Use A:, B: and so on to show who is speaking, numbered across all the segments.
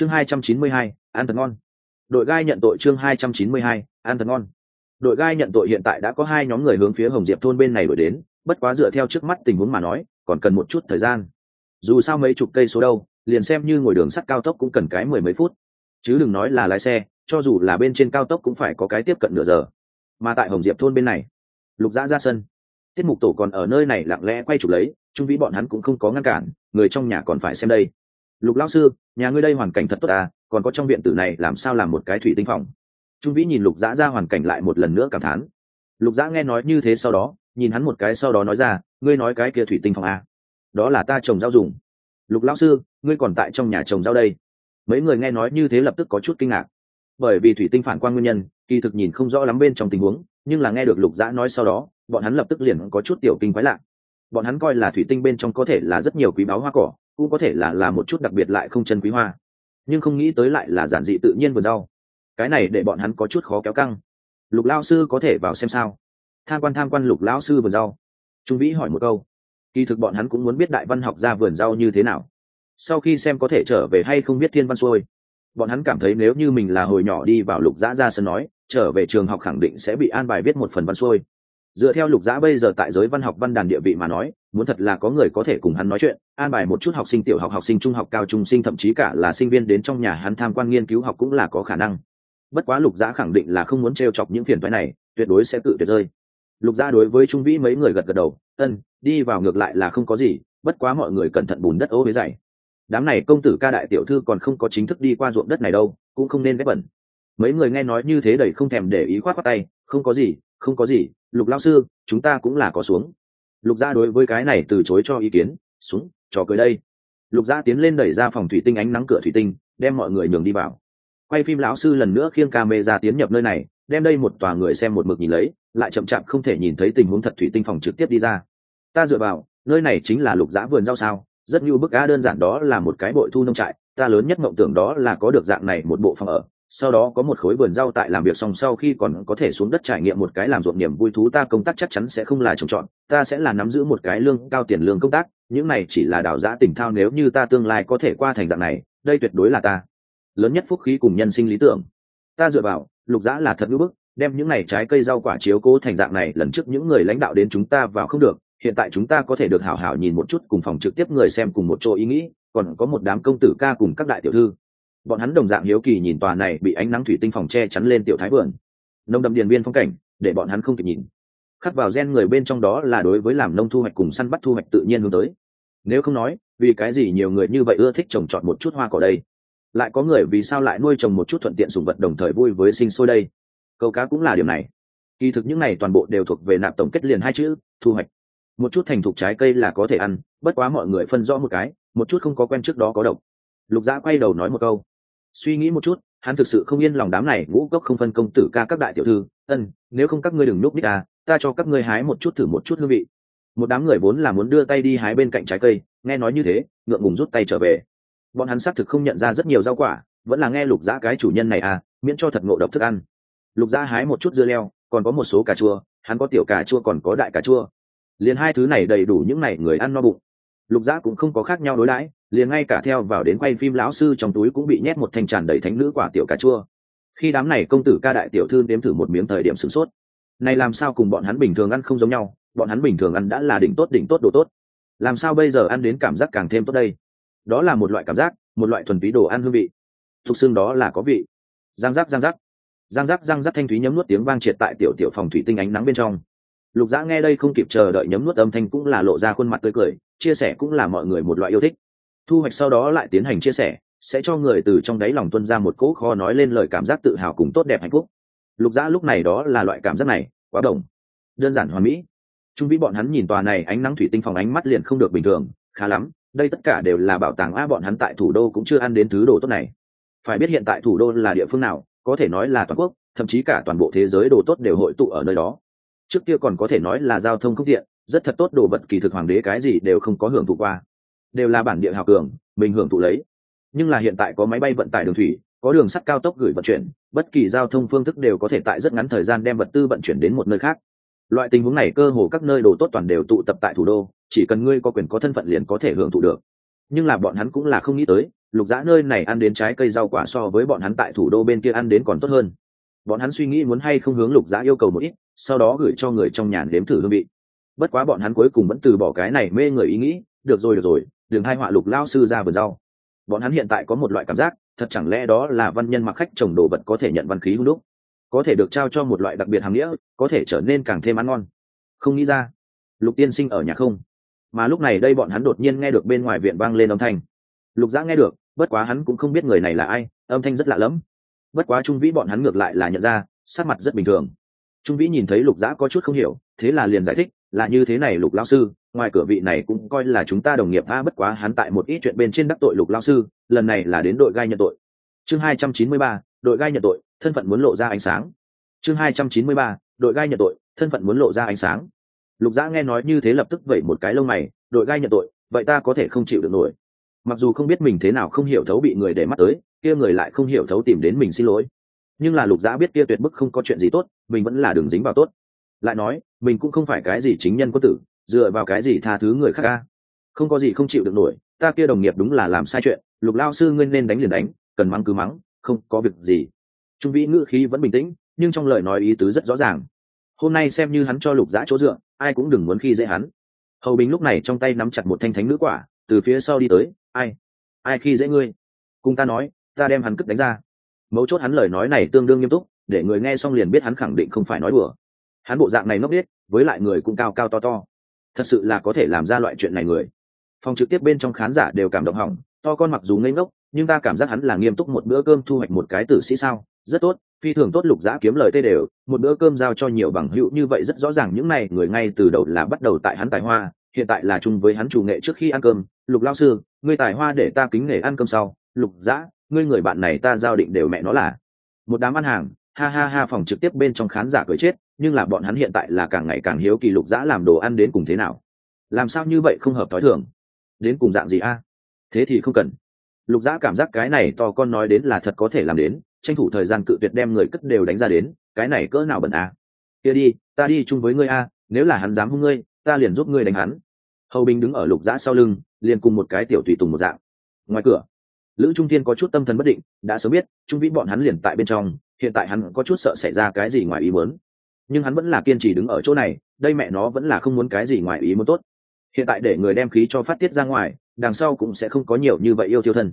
A: chương hai trăm chín mươi hai an thật ngon. Đội gai nhận tội chương hai trăm chín mươi hai an thật ngon. Đội gai nhận tội hiện tại đã có hai nhóm người hướng phía hồng diệp thôn bên này đổi đến, bất quá dựa theo trước mắt tình huống mà nói, còn cần một chút thời gian. Dù sao mấy chục cây số đâu, liền xem như ngồi đường sắt cao tốc cũng cần cái mười mấy phút. Chứ đừng nói là lái xe, cho dù là bên trên cao tốc cũng phải có cái tiếp cận nửa giờ. Mà tại hồng diệp thôn bên này, lục dã ra sân. Tiết mục tổ còn ở nơi này lặng lẽ quay chụp lấy, trung vĩ bọn hắn cũng không có ngăn cản, người trong nhà còn phải xem đây lục lao sư, nhà ngươi đây hoàn cảnh thật tốt à còn có trong viện tử này làm sao làm một cái thủy tinh phòng? Trung vĩ nhìn lục dã ra hoàn cảnh lại một lần nữa cảm thán. Lục dã nghe nói như thế sau đó, nhìn hắn một cái sau đó nói ra, ngươi nói cái kia thủy tinh phòng à? đó là ta trồng rau dùng. Lục lão sư, ngươi còn tại trong nhà trồng rau đây. Mấy người nghe nói như thế lập tức có chút kinh ngạc. Bởi vì thủy tinh phản quan nguyên nhân, kỳ thực nhìn không rõ lắm bên trong tình huống, nhưng là nghe được lục dã nói sau đó, bọn hắn lập tức liền có chút tiểu kinh quái lạ. Bọn hắn coi là thủy tinh bên trong có thể là rất nhiều quý báu hoa cỏ cũng có thể là là một chút đặc biệt lại không chân quý hoa. Nhưng không nghĩ tới lại là giản dị tự nhiên vườn rau. Cái này để bọn hắn có chút khó kéo căng. Lục lao sư có thể vào xem sao? Tham quan tham quan lục lão sư vườn rau. Trung vĩ hỏi một câu. Kỳ thực bọn hắn cũng muốn biết đại văn học ra vườn rau như thế nào. Sau khi xem có thể trở về hay không biết thiên văn xuôi. Bọn hắn cảm thấy nếu như mình là hồi nhỏ đi vào lục giã ra sân nói, trở về trường học khẳng định sẽ bị an bài viết một phần văn xuôi dựa theo lục giã bây giờ tại giới văn học văn đàn địa vị mà nói, muốn thật là có người có thể cùng hắn nói chuyện, an bài một chút học sinh tiểu học học sinh trung học, cao trung sinh, thậm chí cả là sinh viên đến trong nhà hắn tham quan nghiên cứu học cũng là có khả năng. Bất quá lục giã khẳng định là không muốn t chọc những phiền thoái này, tuyệt đối sẽ tự tuyệt rơi. Lục giã đối với trung vĩ mấy người gật gật đầu, ân, đi vào ngược lại là không có gì, bất quá mọi người cẩn thận bùn đất ố với dày. Đám này công tử ca đại tiểu thư còn không có chính thức đi qua ruộng đất này đâu, cũng không nên ghép bẩn. Mấy người nghe nói như thế đầy không thèm để ý khoát khoát tay, không có gì không có gì, lục lao sư, chúng ta cũng là có xuống. Lục gia đối với cái này từ chối cho ý kiến, xuống, trò cười đây. Lục gia tiến lên đẩy ra phòng thủy tinh ánh nắng cửa thủy tinh, đem mọi người nhường đi vào. Quay phim lão sư lần nữa khiêng ca mê ra tiến nhập nơi này, đem đây một tòa người xem một mực nhìn lấy, lại chậm chạp không thể nhìn thấy tình huống thật thủy tinh phòng trực tiếp đi ra. Ta dựa vào, nơi này chính là lục giã vườn rau sao, rất như bức á đơn giản đó là một cái bội thu nông trại, ta lớn nhất mộng tưởng đó là có được dạng này một bộ phòng ở sau đó có một khối vườn rau tại làm việc xong sau khi còn có thể xuống đất trải nghiệm một cái làm ruộng niềm vui thú ta công tác chắc chắn sẽ không là trồng trọt, ta sẽ là nắm giữ một cái lương cao tiền lương công tác, những này chỉ là đào giã tình thao nếu như ta tương lai có thể qua thành dạng này, đây tuyệt đối là ta. Lớn nhất phúc khí cùng nhân sinh lý tưởng. Ta dựa vào, lục giã là thật ngữ bức, đem những này trái cây rau quả chiếu cố thành dạng này, lần trước những người lãnh đạo đến chúng ta vào không được, hiện tại chúng ta có thể được hảo hảo nhìn một chút cùng phòng trực tiếp người xem cùng một chỗ ý nghĩ, còn có một đám công tử ca cùng các đại tiểu thư bọn hắn đồng dạng hiếu kỳ nhìn tòa này bị ánh nắng thủy tinh phòng che chắn lên tiểu thái vườn. Nông đậm điền biên phong cảnh, để bọn hắn không kịp nhìn. Khắc vào gen người bên trong đó là đối với làm nông thu hoạch cùng săn bắt thu hoạch tự nhiên hướng tới. Nếu không nói, vì cái gì nhiều người như vậy ưa thích trồng trọt một chút hoa cỏ đây? Lại có người vì sao lại nuôi trồng một chút thuận tiện sùng vật đồng thời vui với sinh sôi đây? Câu cá cũng là điều này. Kỳ thực những này toàn bộ đều thuộc về nạp tổng kết liền hai chữ, thu hoạch. Một chút thành thục trái cây là có thể ăn, bất quá mọi người phân rõ một cái, một chút không có quen trước đó có độc. Lục dã quay đầu nói một câu suy nghĩ một chút, hắn thực sự không yên lòng đám này ngũ cốc không phân công tử ca các đại tiểu thư. Ân, nếu không các ngươi đừng núp nít à ta cho các ngươi hái một chút thử một chút hương vị. Một đám người vốn là muốn đưa tay đi hái bên cạnh trái cây, nghe nói như thế, ngượng ngùng rút tay trở về. Bọn hắn xác thực không nhận ra rất nhiều rau quả, vẫn là nghe lục dã cái chủ nhân này à miễn cho thật ngộ độc thức ăn. Lục dã hái một chút dưa leo, còn có một số cà chua, hắn có tiểu cà chua còn có đại cà chua. Liền hai thứ này đầy đủ những n à y người ăn no bụng. Lục dã cũng không có khác nhau đối đãi liền ngay cả theo vào đến quay phim lão sư trong túi cũng bị nhét một thanh tràn đầy thánh nữ quả tiểu cà chua. Khi đám này công tử ca đại tiểu thư nếm thử một miếng thời điểm sửng sốt. Này làm sao cùng bọn hắn bình thường ăn không giống nhau, bọn hắn bình thường ăn đã là đỉnh tốt đỉnh tốt đồ tốt. Làm sao bây giờ ăn đến cảm giác càng thêm tốt đây? Đó là một loại cảm giác, một loại thuần túy đồ ăn hương vị. Thuộc xương đó là có vị. Giang giác giang giác. Giang giác giang giác thanh thúy nhấm nuốt tiếng vang triệt tại tiểu tiểu phòng thủy tinh ánh nắng bên trong. Lục dã nghe đây không kịp chờ đợi nhấm nuốt âm thanh cũng là lộ ra khuôn mặt tươi cười, chia sẻ cũng là mọi người một loại yêu thích thu hoạch sau đó lại tiến hành chia sẻ, sẽ cho người từ trong đáy lòng tuân ra một cỗ kho nói lên lời cảm giác tự hào cùng tốt đẹp hạnh phúc. Lục dã lúc này đó là loại cảm giác này, quá đồng đơn giản hoàn mỹ. Trung vĩ bọn hắn nhìn tòa này ánh nắng thủy tinh phòng ánh mắt liền không được bình thường, khá lắm, đây tất cả đều là bảo tàng a bọn hắn tại thủ đô cũng chưa ăn đến thứ đồ tốt này. Phải biết hiện tại thủ đô là địa phương nào, có thể nói là toàn quốc, thậm chí cả toàn bộ thế giới đồ tốt đều hội tụ ở nơi đó. Trước kia còn có thể nói là giao thông không tiện, rất thật tốt đồ vật kỳ thực hoàng đế cái gì đều không có hưởng thụ qua đều là bản địa hào cường, mình hưởng thụ lấy. Nhưng là hiện tại có máy bay vận tải đường thủy, có đường sắt cao tốc gửi vận chuyển, bất kỳ giao thông phương thức đều có thể tại rất ngắn thời gian đem vật tư vận chuyển đến một nơi khác. Loại tình huống này cơ hồ các nơi đồ tốt toàn đều tụ tập tại thủ đô, chỉ cần ngươi có quyền có thân phận liền có thể hưởng thụ được. Nhưng là bọn hắn cũng là không nghĩ tới, lục dã nơi này ăn đến trái cây rau quả so với bọn hắn tại thủ đô bên kia ăn đến còn tốt hơn. Bọn hắn suy nghĩ muốn hay không hướng lục dã yêu cầu một ít, sau đó gửi cho người trong nhà nếm thử hương vị. Bất quá bọn hắn cuối cùng vẫn từ bỏ cái này mê người ý nghĩ, được rồi được rồi đường hai họa lục lao sư ra vườn rau. Bọn hắn hiện tại có một loại cảm giác, thật chẳng lẽ đó là văn nhân mặc khách trồng đồ vật có thể nhận văn khí hung đúc? Có thể được trao cho một loại đặc biệt hàng nghĩa, có thể trở nên càng thêm ăn ngon. Không nghĩ ra. Lục tiên sinh ở nhà không? Mà lúc này đây bọn hắn đột nhiên nghe được bên ngoài viện vang lên âm thanh. Lục giã nghe được, bất quá hắn cũng không biết người này là ai, âm thanh rất lạ lẫm. Bất quá trung vĩ bọn hắn ngược lại là nhận ra sát mặt rất bình thường. Trung vĩ nhìn thấy lục giã có chút không hiểu, thế là liền giải thích, là như thế này lục lao sư ngoài cửa vị này cũng coi là chúng ta đồng nghiệp a, bất quá hắn tại một ít chuyện bên trên đắc tội lục lao sư, lần này là đến đội gai nhận tội. Chương hai trăm chín mươi ba, đội gai nhận tội, thân phận muốn lộ ra ánh sáng. Chương hai trăm chín mươi ba, đội gai nhận tội, thân phận muốn lộ ra ánh sáng. Lục giã nghe nói như thế lập tức vẩy một cái lông mày, đội gai nhận tội, vậy ta có thể không chịu được nổi. Mặc dù không biết mình thế nào không hiểu thấu bị người để mắt tới, kia người lại không hiểu thấu tìm đến mình xin lỗi. Nhưng là lục giã biết kia tuyệt bức không có chuyện gì tốt, mình vẫn là đường dính vào tốt. Lại nói, mình cũng không phải cái gì chính nhân có tử dựa vào cái gì tha thứ người khác ca? Không có gì không chịu được nổi, ta kia đồng nghiệp đúng là làm sai chuyện, lục lao sư ngươi nên đánh liền đánh, cần mắng cứ mắng, không có việc gì. Trung vĩ ngữ khí vẫn bình tĩnh, nhưng trong lời nói ý tứ rất rõ ràng. Hôm nay xem như hắn cho lục giã chỗ dựa, ai cũng đừng muốn khi dễ hắn. Hầu bình lúc này trong tay nắm chặt một thanh thánh nữ quả, từ phía sau đi tới, ai? Ai khi dễ ngươi? Cùng ta nói, ta đem hắn cất đánh ra. Mấu chốt hắn lời nói này tương đương nghiêm túc, để người nghe xong liền biết hắn khẳng định không phải nói đùa. Hắn bộ dạng này ngốc biết với lại người cũng cao cao to to thật sự là có thể làm ra loại chuyện này người. Phòng trực tiếp bên trong khán giả đều cảm động hỏng, to con mặc dù ngây ngốc, nhưng ta cảm giác hắn là nghiêm túc một bữa cơm thu hoạch một cái tử sĩ sao, rất tốt, phi thường tốt lục giã kiếm lời tê đều, một bữa cơm giao cho nhiều bằng hữu như vậy rất rõ ràng những này, người ngay từ đầu là bắt đầu tại hắn tài hoa, hiện tại là chung với hắn chủ nghệ trước khi ăn cơm. Lục lao sư ngươi tài hoa để ta kính nể ăn cơm sau. Lục giã ngươi người bạn này ta giao định đều mẹ nó là. Một đám ăn hàng, ha ha ha, phòng trực tiếp bên trong khán giả cười chết nhưng là bọn hắn hiện tại là càng ngày càng hiếu kỳ lục dã làm đồ ăn đến cùng thế nào. Làm sao như vậy không hợp thói thường? Đến cùng dạng gì a? Thế thì không cần. Lục dã cảm giác cái này to con nói đến là thật có thể làm đến, tranh thủ thời gian cự tuyệt đem người cất đều đánh ra đến, cái này cỡ nào bẩn a? Kia đi, ta đi chung với ngươi a, nếu là hắn dám hung ngươi, ta liền giúp ngươi đánh hắn. Hầu bình đứng ở lục dã sau lưng, liền cùng một cái tiểu tùy tùng một dạng. Ngoài cửa, lữ trung thiên có chút tâm thần bất định, đã sớm biết, trung vĩ bọn hắn liền tại bên trong, hiện tại hắn có chút sợ xảy ra cái gì ngoài ý muốn nhưng hắn vẫn là kiên trì đứng ở chỗ này, đây mẹ nó vẫn là không muốn cái gì ngoài ý muốn tốt. Hiện tại để người đem khí cho phát tiết ra ngoài, đằng sau cũng sẽ không có nhiều như vậy yêu thiêu thân.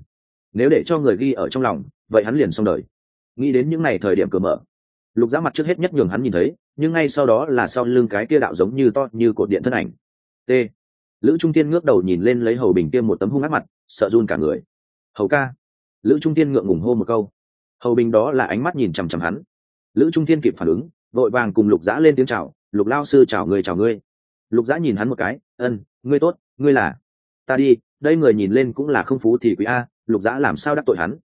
A: Nếu để cho người ghi ở trong lòng, vậy hắn liền xong đời. Nghĩ đến những ngày thời điểm cửa mở, lục giá mặt trước hết nhất nhường hắn nhìn thấy, nhưng ngay sau đó là sau lưng cái kia đạo giống như to như cột điện thân ảnh. T. Lữ trung tiên ngước đầu nhìn lên lấy hầu bình tiêm một tấm hung ác mặt, sợ run cả người. Hầu ca. Lữ trung tiên ngượng ngùng hô một câu. Hầu bình đó là ánh mắt nhìn chằm chằm hắn. Lữ trung tiên kịp phản ứng vội vàng cùng lục dã lên tiếng chào lục lao sư chào người chào ngươi. Lục dã nhìn hắn một cái ân ngươi tốt ngươi là? Ta đi đây người nhìn lên cũng là không phú thì quý a lục dã làm sao đắc tội hắn?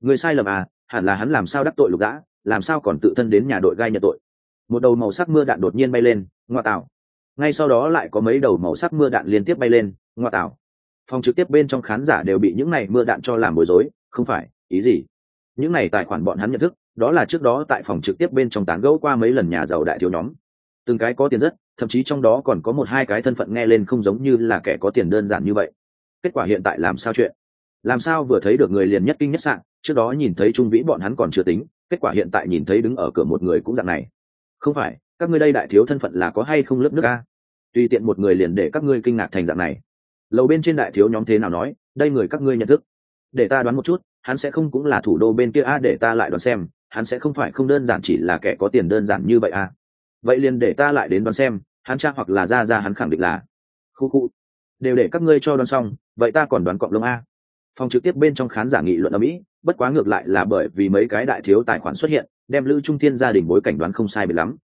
A: Người sai lầm à hẳn là hắn làm sao đắc tội lục dã, làm sao còn tự thân đến nhà đội gai nhận tội? Một đầu màu sắc mưa đạn đột nhiên bay lên ngoa tạo. Ngay sau đó lại có mấy đầu màu sắc mưa đạn liên tiếp bay lên ngoa tạo. Phòng trực tiếp bên trong khán giả đều bị những này mưa đạn cho làm bối rối không phải ý gì? Những này tài khoản bọn hắn nhận thức đó là trước đó tại phòng trực tiếp bên trong tán gẫu qua mấy lần nhà giàu đại thiếu nhóm. Từng cái có tiền rất, thậm chí trong đó còn có một hai cái thân phận nghe lên không giống như là kẻ có tiền đơn giản như vậy. Kết quả hiện tại làm sao chuyện? Làm sao vừa thấy được người liền nhất kinh nhất sạn trước đó nhìn thấy trung vĩ bọn hắn còn chưa tính, kết quả hiện tại nhìn thấy đứng ở cửa một người cũng dạng này. Không phải, các ngươi đây đại thiếu thân phận là có hay không lớp nước a? Tùy tiện một người liền để các ngươi kinh ngạc thành dạng này. Lầu bên trên đại thiếu nhóm thế nào nói, đây người các ngươi nhận thức. Để ta đoán một chút, hắn sẽ không cũng là thủ đô bên kia a, để ta lại đoán xem hắn sẽ không phải không đơn giản chỉ là kẻ có tiền đơn giản như vậy à? vậy liền để ta lại đến đoán xem, hắn cha hoặc là ra ra hắn khẳng định là. Khu khu. Đều để các ngươi cho đoán xong, vậy ta còn đoán cọng lông a. Phòng trực tiếp bên trong khán giả nghị luận ở mỹ, bất quá ngược lại là bởi vì mấy cái đại thiếu tài khoản xuất hiện, đem lữ trung tiên gia đình bối cảnh đoán không sai bị lắm.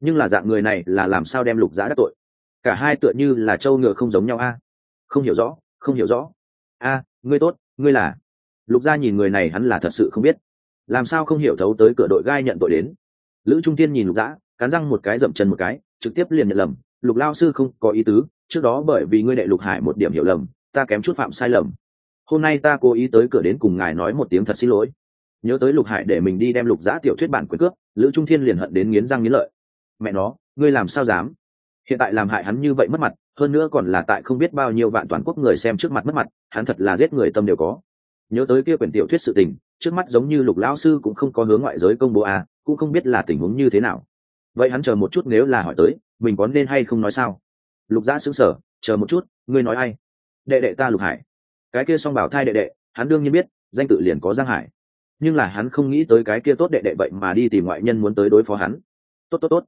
A: Nhưng là dạng người này là làm sao đem lục giã đắc tội? Cả hai tựa như là trâu ngựa không giống nhau a. Không hiểu rõ, không hiểu rõ. A, ngươi tốt, ngươi là. Lục gia nhìn người này hắn là thật sự không biết làm sao không hiểu thấu tới cửa đội gai nhận tội đến? Lữ trung tiên nhìn lục dã, cắn răng một cái dậm chân một cái trực tiếp liền nhận lầm. Lục lao sư không có ý tứ trước đó bởi vì ngươi đệ lục hải một điểm hiểu lầm ta kém chút phạm sai lầm. Hôm nay ta cố ý tới cửa đến cùng ngài nói một tiếng thật xin lỗi. Nhớ tới lục hải để mình đi đem lục giã tiểu thuyết bản quyền cướp lữ trung thiên liền hận đến nghiến răng nghiến lợi. Mẹ nó ngươi làm sao dám? Hiện tại làm hại hắn như vậy mất mặt hơn nữa còn là tại không biết bao nhiêu vạn toàn quốc người xem trước mặt mất mặt hắn thật là giết người tâm đều có. Nhớ tới kia quyển tiểu thuyết sự tình trước mắt giống như lục lão sư cũng không có hướng ngoại giới công bố à cũng không biết là tình huống như thế nào. Vậy hắn chờ một chút nếu là hỏi tới, mình có nên hay không nói sao? Lục giã xứng sở chờ một chút, ngươi nói ai? Đệ đệ ta lục hải. Cái kia song bảo thai đệ đệ, hắn đương nhiên biết, danh tự liền có giang hải. Nhưng là hắn không nghĩ tới cái kia tốt đệ đệ vậy mà đi tìm ngoại nhân muốn tới đối phó hắn. Tốt tốt tốt.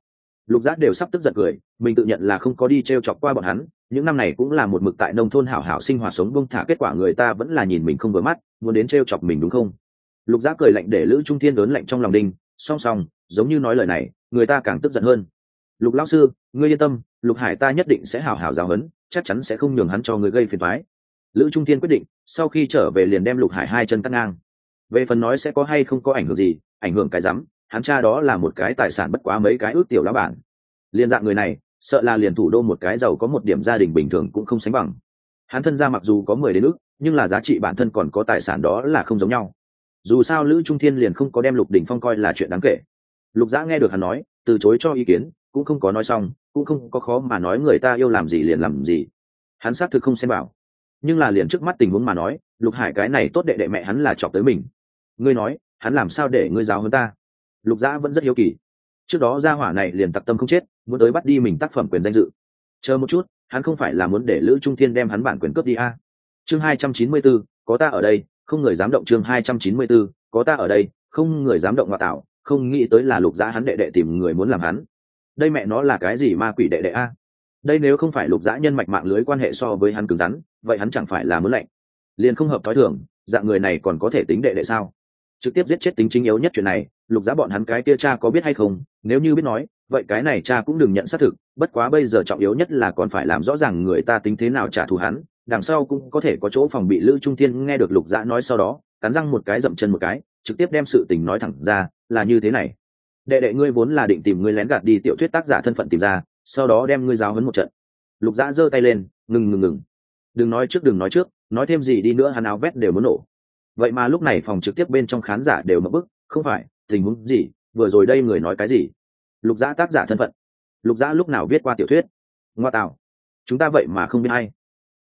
A: Lục giác đều sắp tức giận cười, mình tự nhận là không có đi t r e o chọc qua bọn hắn, những năm này cũng là một mực tại nông thôn hảo hảo sinh hoạt sống bông thả, kết quả người ta vẫn là nhìn mình không vừa mắt, muốn đến t r e o chọc mình đúng không? Lục Giã cười lạnh để lữ trung thiên lớn lạnh trong lòng đinh. Song song, giống như nói lời này, người ta càng tức giận hơn. Lục lão sư, ngươi yên tâm, lục hải ta nhất định sẽ hảo hảo giáo huấn, chắc chắn sẽ không nhường hắn cho người gây phiền thoái lữ trung thiên quyết định, sau khi trở về liền đem lục hải hai chân cắt ngang. Về phần nói sẽ có hay không có ảnh hưởng gì, ảnh hưởng cái rắm, hắn cha đó là một cái tài sản bất quá mấy cái ước tiểu lá bản. Liên dạng người này, sợ là liền thủ đô một cái giàu có một điểm gia đình bình thường cũng không sánh bằng. Hắn thân ra mặc dù có mười đến ước, nhưng là giá trị bản thân còn có tài sản đó là không giống nhau dù sao lữ trung thiên liền không có đem lục Đình phong coi là chuyện đáng kể. Lục giã nghe được hắn nói từ chối cho ý kiến cũng không có nói xong cũng không có khó mà nói người ta yêu làm gì liền làm gì. Hắn xác thực không xem bảo nhưng là liền trước mắt tình huống mà nói lục hải cái này tốt đệ đệ mẹ hắn là chọc tới mình. Ngươi nói hắn làm sao để ngươi giáo hơn ta? Lục giã vẫn rất hiếu kỳ. Trước đó gia hỏa này liền tặc tâm không chết muốn tới bắt đi mình tác phẩm quyền danh dự. Chờ một chút hắn không phải là muốn để lữ trung thiên đem hắn bản quyền cướp đi a? À. chương hai trăm chín mươi bốn, có ta ở đây không người dám động chương hai trăm chín mươi 294, có ta ở đây không người dám động ngoại tạo không nghĩ tới là lục giã hắn đệ đệ tìm người muốn làm hắn. Đây mẹ nó là cái gì ma quỷ đệ đệ a? Đây nếu không phải lục giã nhân mạch mạng lưới quan hệ so với hắn cứng rắn vậy hắn chẳng phải là muốn lạnh? Liền không hợp thói thường dạng người này còn có thể tính đệ đệ sao? Trực tiếp giết chết tính chính yếu nhất chuyện này lục gia bọn hắn cái kia cha có biết hay không? Nếu như biết nói vậy cái này cha cũng đừng nhận xác thực bất quá bây giờ trọng yếu nhất là còn phải làm rõ ràng người ta tính thế nào trả thù hắn đằng sau cũng có thể có chỗ phòng bị lữ trung thiên nghe được lục dã nói sau đó, cắn răng một cái dậm chân một cái, trực tiếp đem sự tình nói thẳng ra, là như thế này. Đệ đệ ngươi vốn là định tìm ngươi lén gạt đi tiểu thuyết tác giả thân phận tìm ra, sau đó đem ngươi giáo hấn một trận. Lục dã giơ tay lên, ngừng ngừng ngừng. Đừng nói trước đừng nói trước, nói thêm gì đi nữa hắn áo vét đều muốn nổ. Vậy mà lúc này phòng trực tiếp bên trong khán giả đều mất bức, không phải, tình huống gì, vừa rồi đây người nói cái gì? Lục Dã tác giả thân phận. Lục Dã lúc nào viết qua tiểu thuyết? Ngoa tạo. Chúng ta vậy mà không biết hay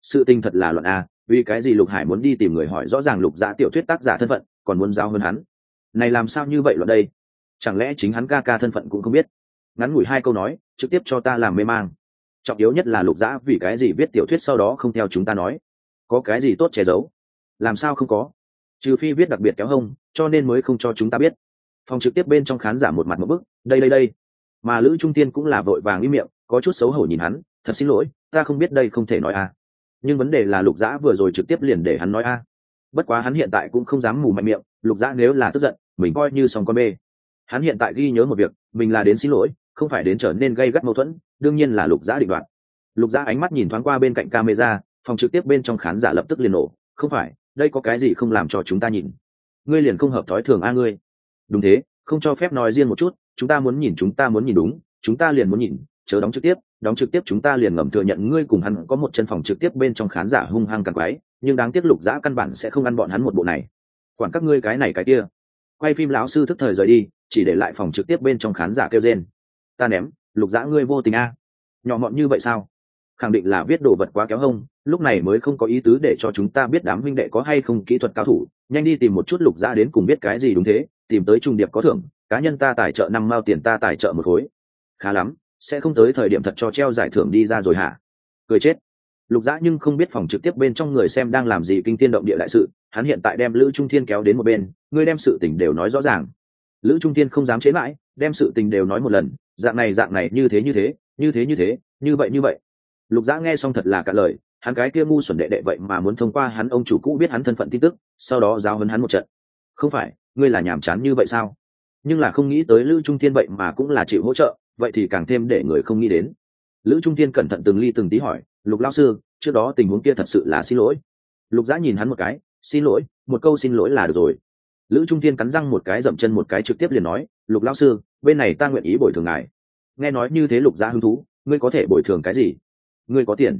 A: sự tình thật là luận a, vì cái gì lục hải muốn đi tìm người hỏi rõ ràng lục gia tiểu thuyết tác giả thân phận, còn muốn giao hơn hắn? Này làm sao như vậy luận đây? Chẳng lẽ chính hắn ca ca thân phận cũng không biết? Ngắn ngủi hai câu nói, trực tiếp cho ta làm mê mang. Trọng yếu nhất là lục giã vì cái gì viết tiểu thuyết sau đó không theo chúng ta nói? Có cái gì tốt che giấu? Làm sao không có? Trừ phi viết đặc biệt kéo hông, cho nên mới không cho chúng ta biết. Phòng trực tiếp bên trong khán giả một mặt một bức, đây đây đây. Mà lữ trung tiên cũng là vội vàng im miệng, có chút xấu hổ nhìn hắn, thật xin lỗi, ta không biết đây không thể nói a nhưng vấn đề là lục dã vừa rồi trực tiếp liền để hắn nói a. Bất quá hắn hiện tại cũng không dám mù mạnh miệng, lục dã nếu là tức giận, mình coi như xong con bê. Hắn hiện tại ghi nhớ một việc, mình là đến xin lỗi, không phải đến trở nên gây gắt mâu thuẫn, đương nhiên là lục dã định đoạt. Lục dã ánh mắt nhìn thoáng qua bên cạnh camera, phòng trực tiếp bên trong khán giả lập tức liền nổ, không phải, đây có cái gì không làm cho chúng ta nhìn? Ngươi liền không hợp thói thường a ngươi. Đúng thế, không cho phép nói riêng một chút, chúng ta muốn nhìn, chúng ta muốn nhìn đúng, chúng ta liền muốn nhìn chớ đóng trực tiếp đóng trực tiếp chúng ta liền ngầm thừa nhận ngươi cùng hắn có một chân phòng trực tiếp bên trong khán giả hung hăng càng quái, nhưng đáng tiếc lục giã căn bản sẽ không ăn bọn hắn một bộ này. Quản các ngươi cái này cái kia. Quay phim lão sư thức thời rời đi, chỉ để lại phòng trực tiếp bên trong khán giả kêu trên ta ném, lục giã ngươi vô tình a. Nhỏ mọn như vậy sao? Khẳng định là viết đồ vật quá kéo hông, lúc này mới không có ý tứ để cho chúng ta biết đám huynh đệ có hay không kỹ thuật cao thủ. Nhanh đi tìm một chút lục giã đến cùng biết cái gì đúng thế, tìm tới trung điệp có thưởng, cá nhân ta tài trợ năm mao tiền ta tài trợ một khối. Khá lắm sẽ không tới thời điểm thật cho treo giải thưởng đi ra rồi hả? Cười chết. Lục dã nhưng không biết phòng trực tiếp bên trong người xem đang làm gì kinh tiên động địa đại sự, hắn hiện tại đem lữ trung thiên kéo đến một bên ngươi đem sự tình đều nói rõ ràng. Lữ trung thiên không dám chế mãi, đem sự tình đều nói một lần, dạng này dạng này, như thế như thế như thế như thế, như vậy như vậy. Lục dã nghe xong thật là cả lời, hắn cái kia ngu xuẩn đệ đệ vậy mà muốn thông qua hắn ông chủ cũ biết hắn thân phận tin tức, sau đó giao hấn hắn một trận. Không phải, ngươi là nhàm chán như vậy sao? Nhưng là không nghĩ tới lữ trung thiên vậy mà cũng là chịu hỗ trợ vậy thì càng thêm để người không nghĩ đến. Lữ trung thiên cẩn thận từng ly từng tí hỏi, lục lao sư, trước đó tình huống kia thật sự là xin lỗi? Lục giã nhìn hắn một cái, xin lỗi, một câu xin lỗi là được rồi. Lữ trung thiên cắn răng một cái dậm chân một cái trực tiếp liền nói, lục lao sư, bên này ta nguyện ý bồi thường ngài. Nghe nói như thế lục giã hứng thú, ngươi có thể bồi thường cái gì? Ngươi có tiền?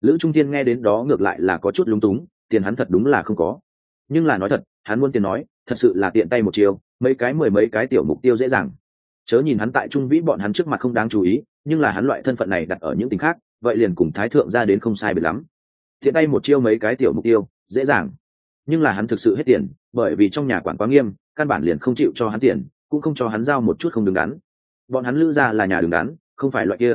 A: Lữ trung thiên nghe đến đó ngược lại là có chút lúng túng, tiền hắn thật đúng là không có. Nhưng là nói thật, hắn muốn tiền nói, thật sự là tiện tay một chiều, mấy cái mười mấy cái tiểu mục tiêu dễ dàng chớ nhìn hắn tại trung vĩ bọn hắn trước mặt không đáng chú ý, nhưng là hắn loại thân phận này đặt ở những tình khác, vậy liền cùng thái thượng ra đến không sai biệt lắm. Thiện tay một chiêu mấy cái tiểu mục tiêu, dễ dàng. Nhưng là hắn thực sự hết tiền, bởi vì trong nhà quản quá nghiêm, căn bản liền không chịu cho hắn tiền, cũng không cho hắn giao một chút không đứng đắn. Bọn hắn lữ ra là nhà đứng đắn, không phải loại kia.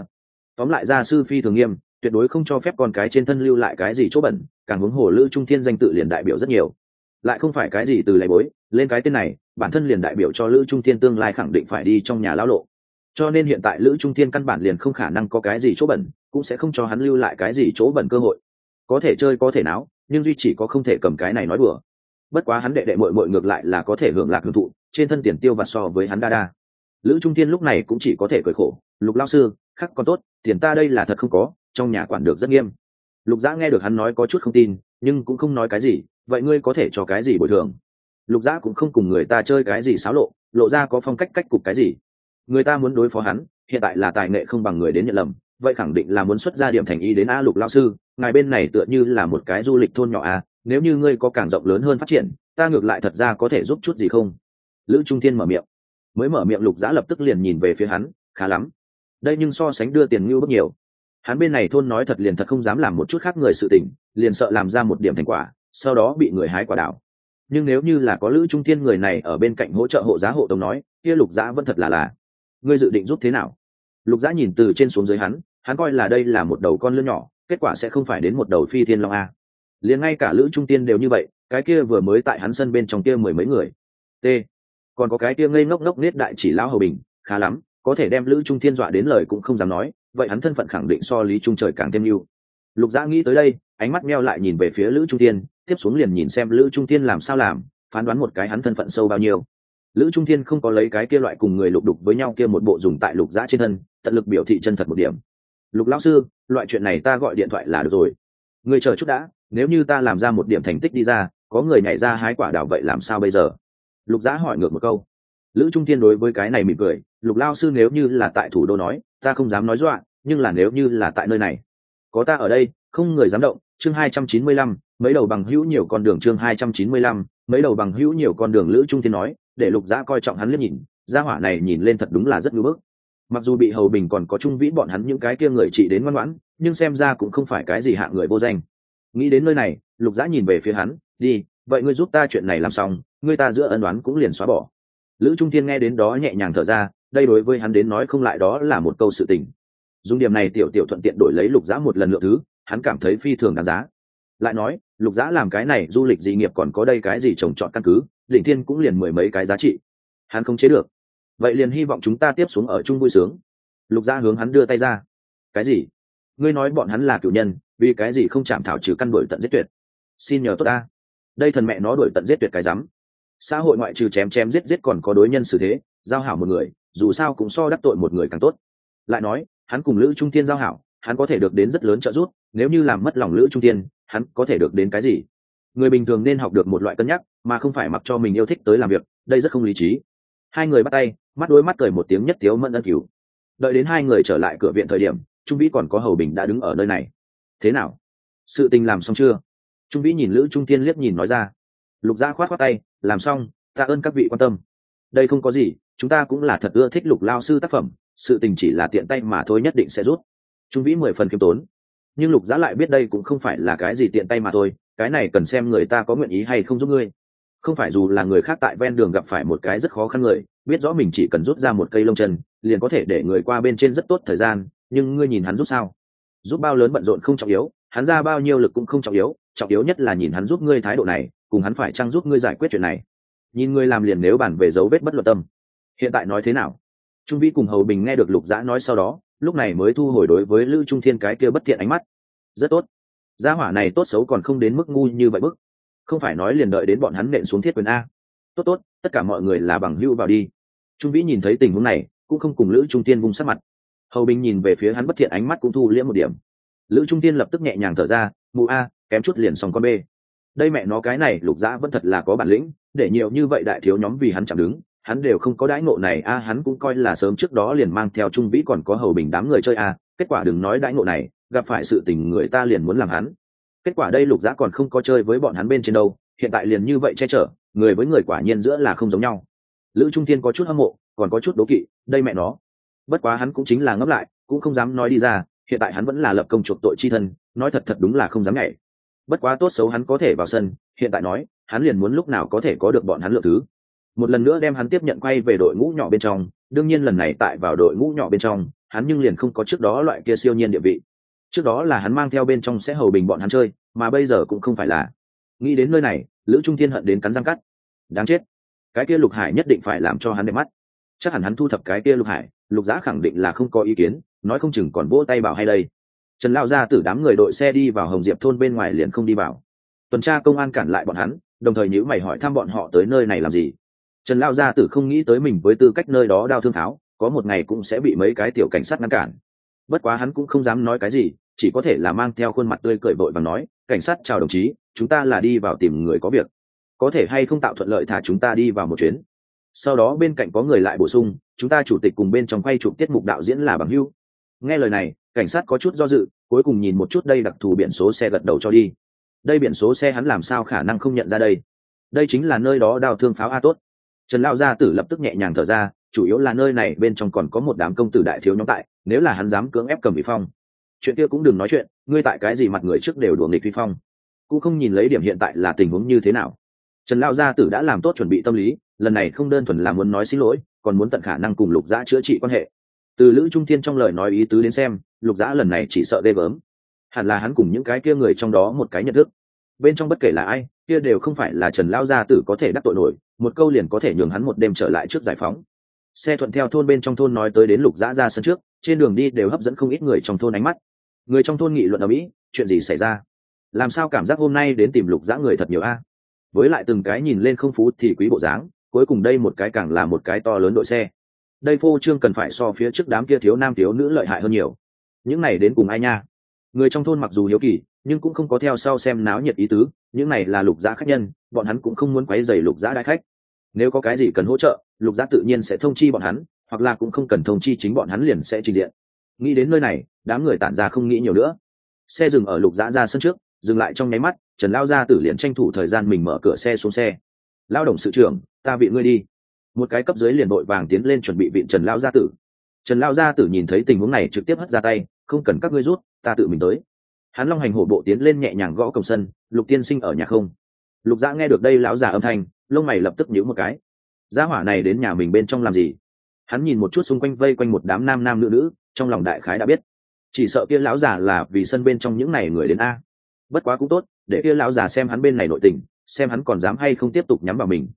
A: Tóm lại gia sư phi thường nghiêm, tuyệt đối không cho phép con cái trên thân lưu lại cái gì chỗ bẩn, càng huống hồ lữ trung thiên danh tự liền đại biểu rất nhiều lại không phải cái gì từ lấy bối, lên cái tên này, bản thân liền đại biểu cho lữ trung thiên tương lai khẳng định phải đi trong nhà lão lộ. Cho nên hiện tại lữ trung thiên căn bản liền không khả năng có cái gì chỗ bẩn, cũng sẽ không cho hắn lưu lại cái gì chỗ bẩn cơ hội. Có thể chơi, có thể náo, nhưng duy chỉ có không thể cầm cái này nói đùa. Bất quá hắn đệ đệ mội mội ngược lại là có thể hưởng lạc hưởng thụ, trên thân tiền tiêu vặt so với hắn đa đa. Lữ trung thiên lúc này cũng chỉ có thể cởi khổ, lục lao sư, khắc còn tốt, tiền ta đây là thật không có, trong nhà quản được rất nghiêm. Lục giã nghe được hắn nói có chút không tin, nhưng cũng không nói cái gì vậy ngươi có thể cho cái gì bồi thường? Lục giã cũng không cùng người ta chơi cái gì xáo lộ lộ ra có phong cách cách cục cái gì. Người ta muốn đối phó hắn, hiện tại là tài nghệ không bằng người đến nhận lầm, vậy khẳng định là muốn xuất ra điểm thành ý đến a lục lao sư, ngài bên này tựa như là một cái du lịch thôn nhỏ a nếu như ngươi có càng rộng lớn hơn phát triển, ta ngược lại thật ra có thể giúp chút gì không? Lữ trung thiên mở miệng. Mới mở miệng, lục giã lập tức liền nhìn về phía hắn, khá lắm. Đây nhưng so sánh đưa tiền ngưu bất nhiều. Hắn bên này thôn nói thật liền thật không dám làm một chút khác người sự tình, liền sợ làm ra một điểm thành quả sau đó bị người hái quả đảo. Nhưng nếu như là có lữ trung thiên người này ở bên cạnh hỗ trợ hộ giá hộ tống nói, kia lục giã vẫn thật là là. Ngươi dự định giúp thế nào? Lục giã nhìn từ trên xuống dưới hắn hắn coi là đây là một đầu con lươn nhỏ, kết quả sẽ không phải đến một đầu phi thiên long a. Liền ngay cả lữ trung tiên đều như vậy, cái kia vừa mới tại hắn sân bên trong kia mười mấy người. T. Còn có cái kia ngây ngốc ngốc nết đại chỉ lão hầu bình, khá lắm, có thể đem lữ trung thiên dọa đến lời cũng không dám nói, vậy hắn thân phận khẳng định so lý trung trời càng thêm mưu lục giã nghĩ tới đây, ánh mắt meo lại nhìn về phía lữ trung tiên tiếp xuống liền nhìn xem lữ trung thiên làm sao làm, phán đoán một cái hắn thân phận sâu bao nhiêu. Lữ trung thiên không có lấy cái kia loại cùng người lục đục với nhau kia một bộ dùng tại lục giã trên thân, tận lực biểu thị chân thật một điểm. Lục lão sư, loại chuyện này ta gọi điện thoại là được rồi. Người chờ chút đã, nếu như ta làm ra một điểm thành tích đi ra, có người nhảy ra hái quả đào vậy làm sao bây giờ? Lục giã hỏi ngược một câu. Lữ trung thiên đối với cái này mỉm cười, lục lao sư nếu như là tại thủ đô nói, ta không dám nói dọa, nhưng là nếu như là tại nơi này, có ta ở đây, không người dám động. Chương hai trăm chín mươi lăm mấy đầu bằng hữu nhiều con đường chương hai trăm chín mươi lăm, mấy đầu bằng hữu nhiều con đường lữ trung thiên nói, để lục giã coi trọng hắn liếc nhìn, gia hỏa này nhìn lên thật đúng là rất ngưỡng bức. Mặc dù bị hầu bình còn có trung vĩ bọn hắn những cái kia người chỉ đến ngoan ngoãn, nhưng xem ra cũng không phải cái gì hạ người vô danh. Nghĩ đến nơi này, lục giã nhìn về phía hắn, đi, vậy ngươi giúp ta chuyện này làm xong, ngươi ta giữa ân đoán cũng liền xóa bỏ. Lữ trung thiên nghe đến đó nhẹ nhàng thở ra, đây đối với hắn đến nói không lại đó là một câu sự tình. Dùng điểm này tiểu tiểu thuận tiện đổi lấy lục giã một lần lượng thứ, hắn cảm thấy phi thường đáng giá. Lại nói lục giã làm cái này, du lịch dị nghiệp còn có đây cái gì trồng trọt căn cứ đỉnh thiên cũng liền mười mấy cái giá trị. Hắn không chế được. Vậy liền hy vọng chúng ta tiếp xuống ở chung vui sướng. Lục giã hướng hắn đưa tay ra. Cái gì? Ngươi nói bọn hắn là cựu nhân, vì cái gì không chạm thảo trừ căn đổi tận giết tuyệt? Xin nhờ tốt ta. Đây thần mẹ nó đổi tận giết tuyệt cái rắm. Xã hội ngoại trừ chém chém giết giết còn có đối nhân xử thế, giao hảo một người, dù sao cũng so đắc tội một người càng tốt. Lại nói, hắn cùng lữ trung tiên giao hảo hắn có thể được đến rất lớn trợ giúp, nếu như làm mất lòng lữ trung tiên, hắn có thể được đến cái gì? Người bình thường nên học được một loại cân nhắc, mà không phải mặc cho mình yêu thích tới làm việc, đây rất không lý trí. Hai người bắt tay, mắt đôi mắt cười một tiếng nhất thiếu mẫn ân cứu. Đợi đến hai người trở lại cửa viện thời điểm, trung vĩ còn có hầu bình đã đứng ở nơi này. Thế nào? Sự tình làm xong chưa? Trung vĩ nhìn lữ trung tiên liếc nhìn nói ra. Lục gia khoát khoát tay, làm xong tạ ơn các vị quan tâm. Đây không có gì, chúng ta cũng là thật ưa thích lục lao sư tác phẩm, sự tình chỉ là tiện tay mà thôi nhất định sẽ rút trung vĩ mười phần khiêm tốn. Nhưng lục giã lại biết đây cũng không phải là cái gì tiện tay mà thôi, cái này cần xem người ta có nguyện ý hay không giúp ngươi. Không phải dù là người khác tại ven đường gặp phải một cái rất khó khăn người, biết rõ mình chỉ cần rút ra một cây lông chân, liền có thể để người qua bên trên rất tốt thời gian, nhưng ngươi nhìn hắn giúp sao? Giúp bao lớn bận rộn không trọng yếu, hắn ra bao nhiêu lực cũng không trọng yếu trọng yếu nhất là nhìn hắn giúp ngươi thái độ này, cùng hắn phải chăng giúp ngươi giải quyết chuyện này. Nhìn ngươi làm liền nếu bản về dấu vết bất luật tâm. Hiện tại nói thế nào? Trung vĩ cùng hầu bình nghe được lục giã nói sau đó lúc này mới thu hồi đối với lữ trung thiên cái kia bất thiện ánh mắt. Rất tốt. Gia hỏa này tốt xấu còn không đến mức ngu như vậy bức. Không phải nói liền đợi đến bọn hắn nện xuống thiết quyền a. Tốt tốt, tất cả mọi người là bằng hữu vào đi. Trung vĩ nhìn thấy tình huống này, cũng không cùng lữ trung tiên vung sát mặt. Hầu bình nhìn về phía hắn bất thiện ánh mắt cũng thu liễm một điểm. Lữ trung tiên lập tức nhẹ nhàng thở ra, mụ a, kém chút liền xong con b đây mẹ nó cái này lục dã vẫn thật là có bản lĩnh, để nhiều như vậy đại thiếu nhóm vì hắn chẳng đứng hắn đều không có đãi ngộ này, a, hắn cũng coi là sớm trước đó liền mang theo trung vĩ còn có hầu bình đám người chơi, a, kết quả đừng nói đãi ngộ này, gặp phải sự tình người ta liền muốn làm hắn. Kết quả đây lục giã còn không có chơi với bọn hắn bên trên đâu, hiện tại liền như vậy che chở, người với người quả nhiên giữa là không giống nhau. Lữ trung thiên có chút hâm mộ, còn có chút đố kỵ, đây mẹ nó. Bất quá hắn cũng chính là ngấp lại, cũng không dám nói đi ra, hiện tại hắn vẫn là lập công chuộc tội chi thân, nói thật thật đúng là không dám nhảy. Bất quá tốt xấu hắn có thể vào sân, hiện tại nói, hắn liền muốn lúc nào có thể có được bọn hắn lượng thứ một lần nữa đem hắn tiếp nhận quay về đội ngũ nhỏ bên trong, đương nhiên lần này tại vào đội ngũ nhỏ bên trong, hắn nhưng liền không có trước đó loại kia siêu nhiên địa vị. Trước đó là hắn mang theo bên trong sẽ hầu bình bọn hắn chơi, mà bây giờ cũng không phải là. Nghĩ đến nơi này, lữ trung thiên hận đến cắn răng cắt. Đáng chết. Cái kia lục hải nhất định phải làm cho hắn đẹp mắt. Chắc hẳn hắn thu thập cái kia lục hải, lục giá khẳng định là không có ý kiến, nói không chừng còn vỗ tay bảo hay đây. Trần lao ra từ đám người đội xe đi vào hồng diệp thôn bên ngoài liền không đi vào. Tuần tra công an cản lại bọn hắn, đồng thời nhữ mày hỏi thăm bọn họ tới nơi này làm gì trần lao gia tử không nghĩ tới mình với tư cách nơi đó đao thương tháo, có một ngày cũng sẽ bị mấy cái tiểu cảnh sát ngăn cản. Bất quá hắn cũng không dám nói cái gì, chỉ có thể là mang theo khuôn mặt tươi cười vội và nói, cảnh sát, chào đồng chí, chúng ta là đi vào tìm người có việc. Có thể hay không tạo thuận lợi thả chúng ta đi vào một chuyến? Sau đó bên cạnh có người lại bổ sung, chúng ta chủ tịch cùng bên trong quay chụp tiết mục đạo diễn là bằng hưu nghe lời này, cảnh sát có chút do dự, cuối cùng nhìn một chút đây đặc thù biển số xe gật đầu cho đi. Đây biển số xe hắn làm sao khả năng không nhận ra đây? Đây chính là nơi đó đào thương pháo a tốt trần lao gia tử lập tức nhẹ nhàng thở ra, chủ yếu là nơi này bên trong còn có một đám công tử đại thiếu nhóm tại, nếu là hắn dám cưỡng ép cầm vị phong. Chuyện kia cũng đừng nói chuyện, ngươi tại cái gì mặt người trước đều đùa nghịch vi phong. Cũng không nhìn lấy điểm hiện tại là tình huống như thế nào. Trần lao gia tử đã làm tốt chuẩn bị tâm lý, lần này không đơn thuần là muốn nói xin lỗi, còn muốn tận khả năng cùng lục giã chữa trị quan hệ. Từ lữ trung thiên trong lời nói ý tứ đến xem, lục giã lần này chỉ sợ ghê gớm. Hẳn là hắn cùng những cái kia người trong đó một cái nhận thức. Bên trong bất kể là ai kia đều không phải là trần lao gia tử có thể đắc tội nổi, một câu liền có thể nhường hắn một đêm trở lại trước giải phóng. Xe thuận theo thôn bên trong thôn nói tới đến lục dã ra sân trước, trên đường đi đều hấp dẫn không ít người trong thôn ánh mắt. Người trong thôn nghị luận ở mỹ, chuyện gì xảy ra? Làm sao cảm giác hôm nay đến tìm lục dã người thật nhiều a? À? Với lại từng cái nhìn lên không phú thì quý bộ dáng, cuối cùng đây một cái càng là một cái to lớn đội xe. Đây phô trương cần phải so phía trước đám kia thiếu nam thiếu nữ lợi hại hơn nhiều. Những này đến cùng ai nha? Người trong thôn mặc dù hiếu kỳ nhưng cũng không có theo sau xem náo nhiệt ý tứ, những này là lục giã khách nhân, bọn hắn cũng không muốn quấy dày lục giã đại khách. Nếu có cái gì cần hỗ trợ, lục giã tự nhiên sẽ thông chi bọn hắn, hoặc là cũng không cần thông chi chính bọn hắn liền sẽ trình diện. Nghĩ đến nơi này, đám người tản ra không nghĩ nhiều nữa. Xe dừng ở lục giã ra sân trước, dừng lại trong nháy mắt, trần lao ra tử liền tranh thủ thời gian mình mở cửa xe xuống xe. Lao động sự trưởng, ta vị ngươi đi. Một cái cấp dưới liền đội vàng tiến lên chuẩn bị vị trần lao gia tử. Trần lao gia tử nhìn thấy tình huống này trực tiếp hất ra tay, không cần các ngươi rút, ta tự mình tới hắn long hành hổ bộ tiến lên nhẹ nhàng gõ cổng sân, lục tiên sinh ở nhà không? Lục dã nghe được đây lão già âm thanh, lông mày lập tức nhíu một cái. Gia hỏa này đến nhà mình bên trong làm gì? Hắn nhìn một chút xung quanh vây quanh một đám nam nam nữ nữ, trong lòng đại khái đã biết. Chỉ sợ kia lão già là vì sân bên trong những này người đến a. Bất quá cũng tốt, để kia lão già xem hắn bên này nội tình, xem hắn còn dám hay không tiếp tục nhắm vào mình.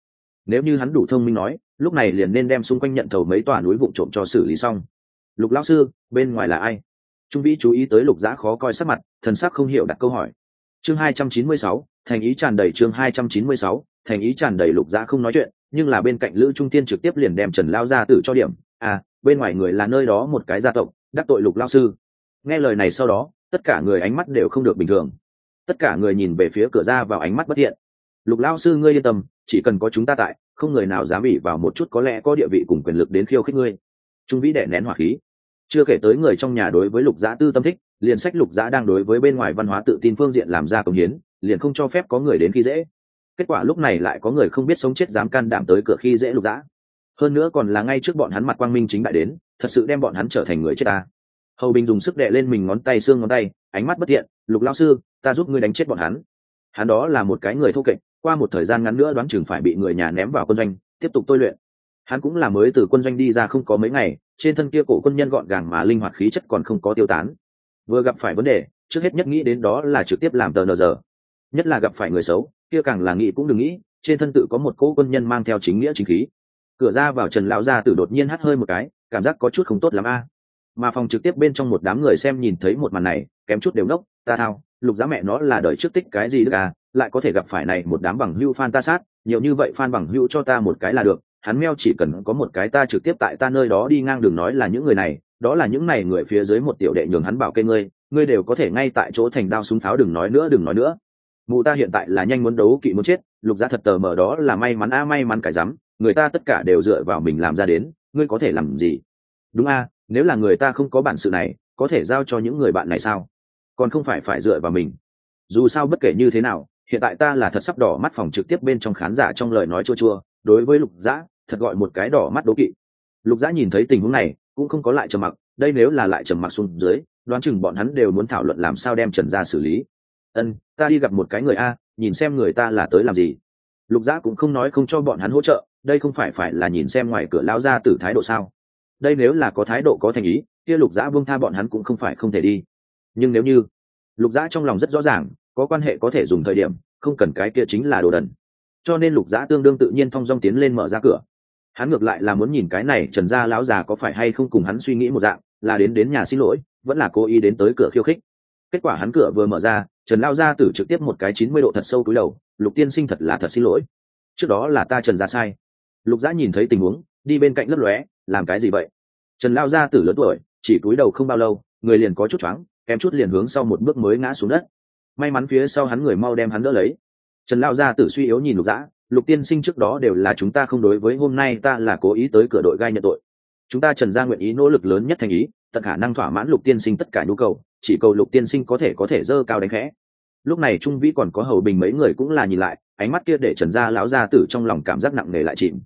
A: Nếu như hắn đủ thông minh nói, lúc này liền nên đem xung quanh nhận thầu mấy tòa núi vụ trộm cho xử lý xong. Lục lão sư, bên ngoài là ai? Trung vĩ chú ý tới lục giã khó coi sắc mặt, thần sắc không hiểu đặt câu hỏi. Chương hai trăm chín mươi sáu, thành ý tràn đầy chương hai trăm chín mươi sáu, thành ý tràn đầy lục giã không nói chuyện, nhưng là bên cạnh lữ trung tiên trực tiếp liền đem trần lao ra tử cho điểm. À bên ngoài người là nơi đó một cái gia tộc, đắc tội lục lao sư. Nghe lời này sau đó, tất cả người ánh mắt đều không được bình thường. Tất cả người nhìn về phía cửa ra vào ánh mắt bất thiện. Lục lao sư ngươi yên tâm, chỉ cần có chúng ta tại, không người nào dám bị vào một chút có lẽ có địa vị cùng quyền lực đến khiêu khích ngươi. Trung vĩ đệ nén hỏa khí chưa kể tới người trong nhà đối với lục giã tư tâm thích, liền sách lục giã đang đối với bên ngoài văn hóa tự tin phương diện làm ra công hiến, liền không cho phép có người đến khi dễ. Kết quả lúc này lại có người không biết sống chết dám can đảm tới cửa khi dễ lục giã. Hơn nữa còn là ngay trước bọn hắn mặt quang minh chính đại đến, thật sự đem bọn hắn trở thành người chết ta. Hầu bình dùng sức đệ lên mình ngón tay xương ngón tay, ánh mắt bất thiện, lục lao sư, ta giúp ngươi đánh chết bọn hắn. Hắn đó là một cái người thô kệch, qua một thời gian ngắn nữa đoán chừng phải bị người nhà ném vào quân doanh, tiếp tục tôi luyện. Hắn cũng là mới từ quân doanh đi ra không có mấy ngày trên thân kia cổ quân nhân gọn gàng mà linh hoạt khí chất còn không có tiêu tán. Vừa gặp phải vấn đề, trước hết nhất nghĩ đến đó là trực tiếp làm tờ nờ giờ. Nhất là gặp phải người xấu, kia càng là nghĩ cũng đừng nghĩ, trên thân tự có một cỗ quân nhân mang theo chính nghĩa chính khí. Cửa ra vào trần lão gia tử đột nhiên hắt hơi một cái, cảm giác có chút không tốt lắm a. Mà phòng trực tiếp bên trong một đám người xem nhìn thấy một màn này, kém chút đều nốc ta thao, lục giá mẹ nó là đời trước tích cái gì được à lại có thể gặp phải này một đám bằng hưu fan ta sát, nhiều như vậy fan bằng hưu cho ta một cái là được hắn meo chỉ cần có một cái ta trực tiếp tại ta nơi đó đi ngang đường nói là những người này, đó là những này người phía dưới một tiểu đệ nhường hắn bảo kê ngươi ngươi đều có thể ngay tại chỗ thành đao súng pháo đừng nói nữa, đừng nói nữa. Mụ ta hiện tại là nhanh muốn đấu kỵ muốn chết, lục gia thật tờ mờ đó là may mắn a, may mắn cải rắm, người ta tất cả đều dựa vào mình làm ra đến, ngươi có thể làm gì? Đúng a, nếu là người ta không có bản sự này, có thể giao cho những người bạn này sao? Còn không phải phải dựa vào mình. Dù sao bất kể như thế nào, hiện tại ta là thật sắp đỏ mắt phòng trực tiếp bên trong khán giả trong lời nói chua chua, đối với lục dã thật gọi một cái đỏ mắt đố kỵ. Lục dã nhìn thấy tình huống này, cũng không có lại trầm mặc, đây nếu là lại trầm mặc xuống dưới, đoán chừng bọn hắn đều muốn thảo luận làm sao đem trần gia xử lý. Ân, ta đi gặp một cái người a, nhìn xem người ta là tới làm gì. Lục giã cũng không nói không cho bọn hắn hỗ trợ, đây không phải phải là nhìn xem ngoài cửa lao ra từ thái độ sao? Đây nếu là có thái độ có thành ý, kia lục giã buông tha bọn hắn cũng không phải không thể đi. Nhưng nếu như lục giã trong lòng rất rõ ràng, có quan hệ có thể dùng thời điểm, không cần cái kia chính là đồ đần. Cho nên lục giã tương đương tự nhiên thong dong tiến lên mở ra cửa hắn ngược lại là muốn nhìn cái này trần gia lão già có phải hay không cùng hắn suy nghĩ một dạng, là đến đến nhà xin lỗi, vẫn là cố ý đến tới cửa khiêu khích. Kết quả hắn cửa vừa mở ra, trần lao gia tử trực tiếp một cái chín mươi độ thật sâu túi đầu, lục tiên sinh thật là thật xin lỗi. Trước đó là ta trần gia sai. Lục giã nhìn thấy tình huống, đi bên cạnh lấp lóe, làm cái gì vậy? Trần lao gia tử lớn tuổi, chỉ túi đầu không bao lâu, người liền có chút choáng, kém chút liền hướng sau một bước mới ngã xuống đất. May mắn phía sau hắn người mau đem hắn đỡ lấy. Trần lao gia tử suy yếu nhìn lục dã lục tiên sinh trước đó đều là chúng ta không đối với, hôm nay ta là cố ý tới cửa đội gai nhận tội. Chúng ta trần gia nguyện ý nỗ lực lớn nhất thành ý, tận khả năng thỏa mãn lục tiên sinh tất cả nhu cầu, chỉ cầu lục tiên sinh có thể có thể dơ cao đánh khẽ. Lúc này trung vĩ còn có hầu bình mấy người cũng là nhìn lại, ánh mắt kia để trần gia lão gia tử trong lòng cảm giác nặng nề lại chìm.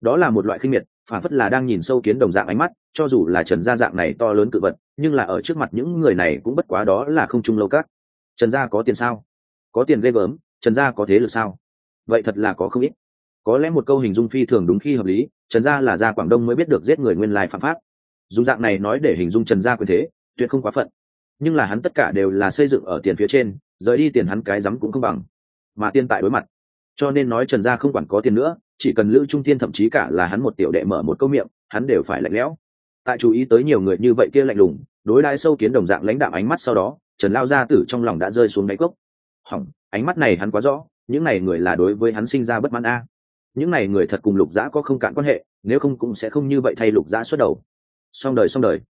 A: Đó là một loại khinh miệt, phản phất là đang nhìn sâu kiến đồng dạng ánh mắt, cho dù là trần gia dạng này to lớn cự vật, nhưng là ở trước mặt những người này cũng bất quá đó là không trung lâu các. Trần gia có tiền sao? Có tiền ghê gớm, trần gia có thế lực sao? Vậy thật là có không ít. Có lẽ một câu hình dung phi thường đúng khi hợp lý, trần gia là gia quảng đông mới biết được giết người nguyên lai phạm pháp. Dùng dạng này nói để hình dung trần gia quyền thế, tuyệt không quá phận. Nhưng là hắn tất cả đều là xây dựng ở tiền phía trên, rời đi tiền hắn cái rắm cũng không bằng. Mà tiên tại đối mặt. Cho nên nói trần gia không quản có tiền nữa, chỉ cần lữ trung tiên thậm chí cả là hắn một tiểu đệ mở một câu miệng, hắn đều phải lạnh lẽo. Tại chú ý tới nhiều người như vậy kia lạnh lùng, đối đãi sâu kiến đồng dạng lãnh đạo ánh mắt sau đó, trần lao gia tử trong lòng đã rơi xuống đáy cốc. Hỏng, ánh mắt này hắn quá rõ những này người là đối với hắn sinh ra bất mãn a. Những này người thật cùng lục giã có không cạn quan hệ, nếu không cũng sẽ không như vậy thay lục giã xuất đầu. Xong đời xong đời.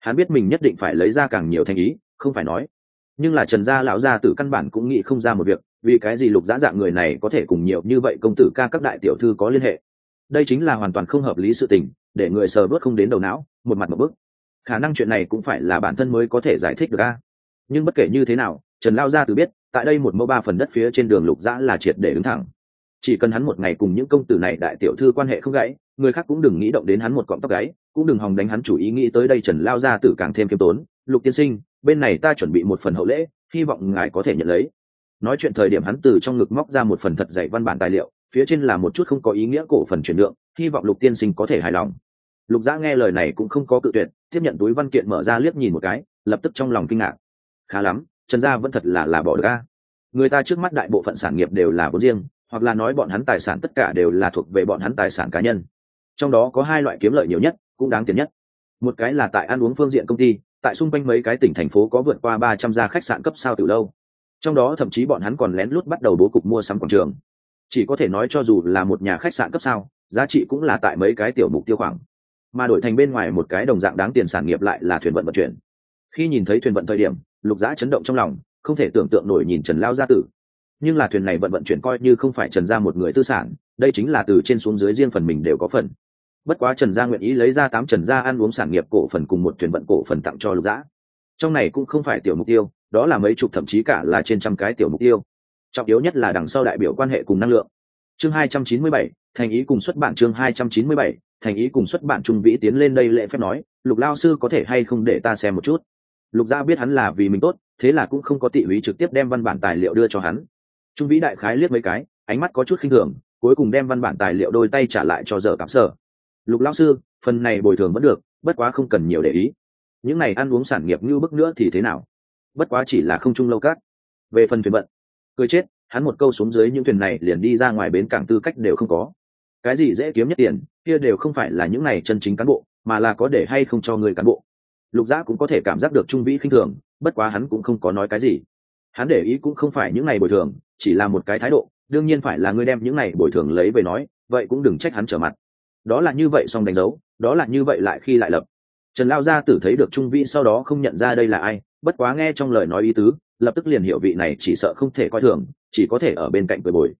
A: Hắn biết mình nhất định phải lấy ra càng nhiều thanh ý, không phải nói. Nhưng là trần gia lão gia tử căn bản cũng nghĩ không ra một việc, vì cái gì lục giã dạng người này có thể cùng nhiều như vậy công tử ca các đại tiểu thư có liên hệ. Đây chính là hoàn toàn không hợp lý sự tình, để người sờ bước không đến đầu não, một mặt một bước. Khả năng chuyện này cũng phải là bản thân mới có thể giải thích được a. Nhưng bất kể như thế nào, trần lao gia tử biết tại đây một mẫu ba phần đất phía trên đường lục dã là triệt để đứng thẳng. Chỉ cần hắn một ngày cùng những công tử này đại tiểu thư quan hệ không gãy, người khác cũng đừng nghĩ động đến hắn một cọng tóc gáy, cũng đừng hòng đánh hắn chủ ý nghĩ tới đây trần lao gia tử càng thêm kiêm tốn. Lục tiên sinh, bên này ta chuẩn bị một phần hậu lễ, hy vọng ngài có thể nhận lấy. Nói chuyện thời điểm hắn từ trong ngực móc ra một phần thật dày văn bản tài liệu, phía trên là một chút không có ý nghĩa cổ phần chuyển nhượng, hy vọng lục tiên sinh có thể hài lòng. Lục giã nghe lời này cũng không có cự tuyệt, tiếp nhận túi văn kiện mở ra liếc nhìn một cái, lập tức trong lòng kinh ngạc. Khá lắm trần gia vẫn thật là là bỏ được a. Người ta trước mắt đại bộ phận sản nghiệp đều là vốn riêng, hoặc là nói bọn hắn tài sản tất cả đều là thuộc về bọn hắn tài sản cá nhân. Trong đó có hai loại kiếm lợi nhiều nhất, cũng đáng tiền nhất. Một cái là tại ăn uống phương diện công ty, tại xung quanh mấy cái tỉnh thành phố có vượt qua ba trăm gia khách sạn cấp sao từ lâu. Trong đó thậm chí bọn hắn còn lén lút bắt đầu bố cục mua sắm quảng trường. Chỉ có thể nói cho dù là một nhà khách sạn cấp sao, giá trị cũng là tại mấy cái tiểu mục tiêu khoảng. Mà đổi thành bên ngoài một cái đồng dạng đáng tiền sản nghiệp lại là thuyền vận vận chuyển. Khi nhìn thấy thuyền vận thời điểm lục giã chấn động trong lòng, không thể tưởng tượng nổi nhìn trần lao gia tử. Nhưng là thuyền này vận vận chuyển coi như không phải trần gia một người tư sản, đây chính là từ trên xuống dưới riêng phần mình đều có phần. Bất quá trần gia nguyện ý lấy ra tám trần gia ăn uống sản nghiệp cổ phần cùng một thuyền vận cổ phần tặng cho lục giã. Trong này cũng không phải tiểu mục tiêu, đó là mấy chục thậm chí cả là trên trăm cái tiểu mục tiêu. Trọng yếu nhất là đằng sau đại biểu quan hệ cùng năng lượng. Chương hai trăm chín mươi bảy, thành ý cùng xuất bản chương hai trăm chín mươi bảy, thành ý cùng xuất bản trung vĩ tiến lên đây lễ phép nói, lục lao sư có thể hay không để ta xem một chút? Lục gia biết hắn là vì mình tốt, thế là cũng không có tị ý trực tiếp đem văn bản tài liệu đưa cho hắn. Trung vĩ đại khái liếc mấy cái, ánh mắt có chút khinh thường, cuối cùng đem văn bản tài liệu đôi tay trả lại cho giờ cảm sở lục lao sư, phần này bồi thường vẫn được, bất quá không cần nhiều để ý. Những này ăn uống sản nghiệp như bức nữa thì thế nào? Bất quá chỉ là không chung lâu cát. Về phần thuyền vận, cười chết, hắn một câu xuống dưới những thuyền này liền đi ra ngoài bến cảng tư cách đều không có. Cái gì dễ kiếm nhất tiền, kia đều không phải là những này chân chính cán bộ, mà là có để hay không cho người cán bộ lục giã cũng có thể cảm giác được trung vĩ khinh thường, bất quá hắn cũng không có nói cái gì. Hắn để ý cũng không phải những này bồi thường, chỉ là một cái thái độ, đương nhiên phải là ngươi đem những này bồi thường lấy về nói, vậy cũng đừng trách hắn trở mặt. Đó là như vậy xong đánh dấu, đó là như vậy lại khi lại lập. Trần lao gia tử thấy được trung vĩ sau đó không nhận ra đây là ai, bất quá nghe trong lời nói ý tứ, lập tức liền hiểu vị này chỉ sợ không thể coi thường, chỉ có thể ở bên cạnh cười bồi.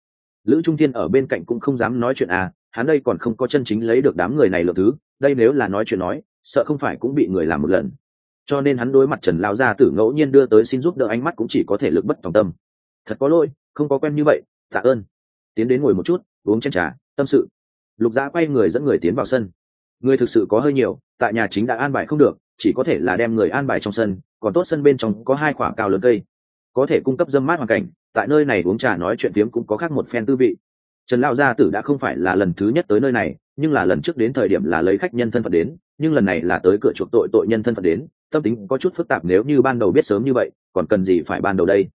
A: Lữ trung thiên ở bên cạnh cũng không dám nói chuyện à hắn đây còn không có chân chính lấy được đám người này lượng thứ, đây nếu là nói chuyện nói sợ không phải cũng bị người làm một lần. Cho nên hắn đối mặt trần lao gia tử ngẫu nhiên đưa tới xin giúp đỡ ánh mắt cũng chỉ có thể lực bất tòng tâm. Thật có lỗi, không có quen như vậy, tạ ơn. Tiến đến ngồi một chút, uống chén trà, tâm sự. Lục Giã quay người dẫn người tiến vào sân. Người thực sự có hơi nhiều, tại nhà chính đã an bài không được, chỉ có thể là đem người an bài trong sân, còn tốt sân bên trong có hai khoảng cao lớn cây. Có thể cung cấp dâm mát hoàn cảnh, tại nơi này uống trà nói chuyện phiếm cũng có khác một phen tư vị. Trần lao gia tử đã không phải là lần thứ nhất tới nơi này nhưng là lần trước đến thời điểm là lấy khách nhân thân phận đến, nhưng lần này là tới cửa chuộc tội tội nhân thân phận đến, tâm tính có chút phức tạp nếu như ban đầu biết sớm như vậy, còn cần gì phải ban đầu đây?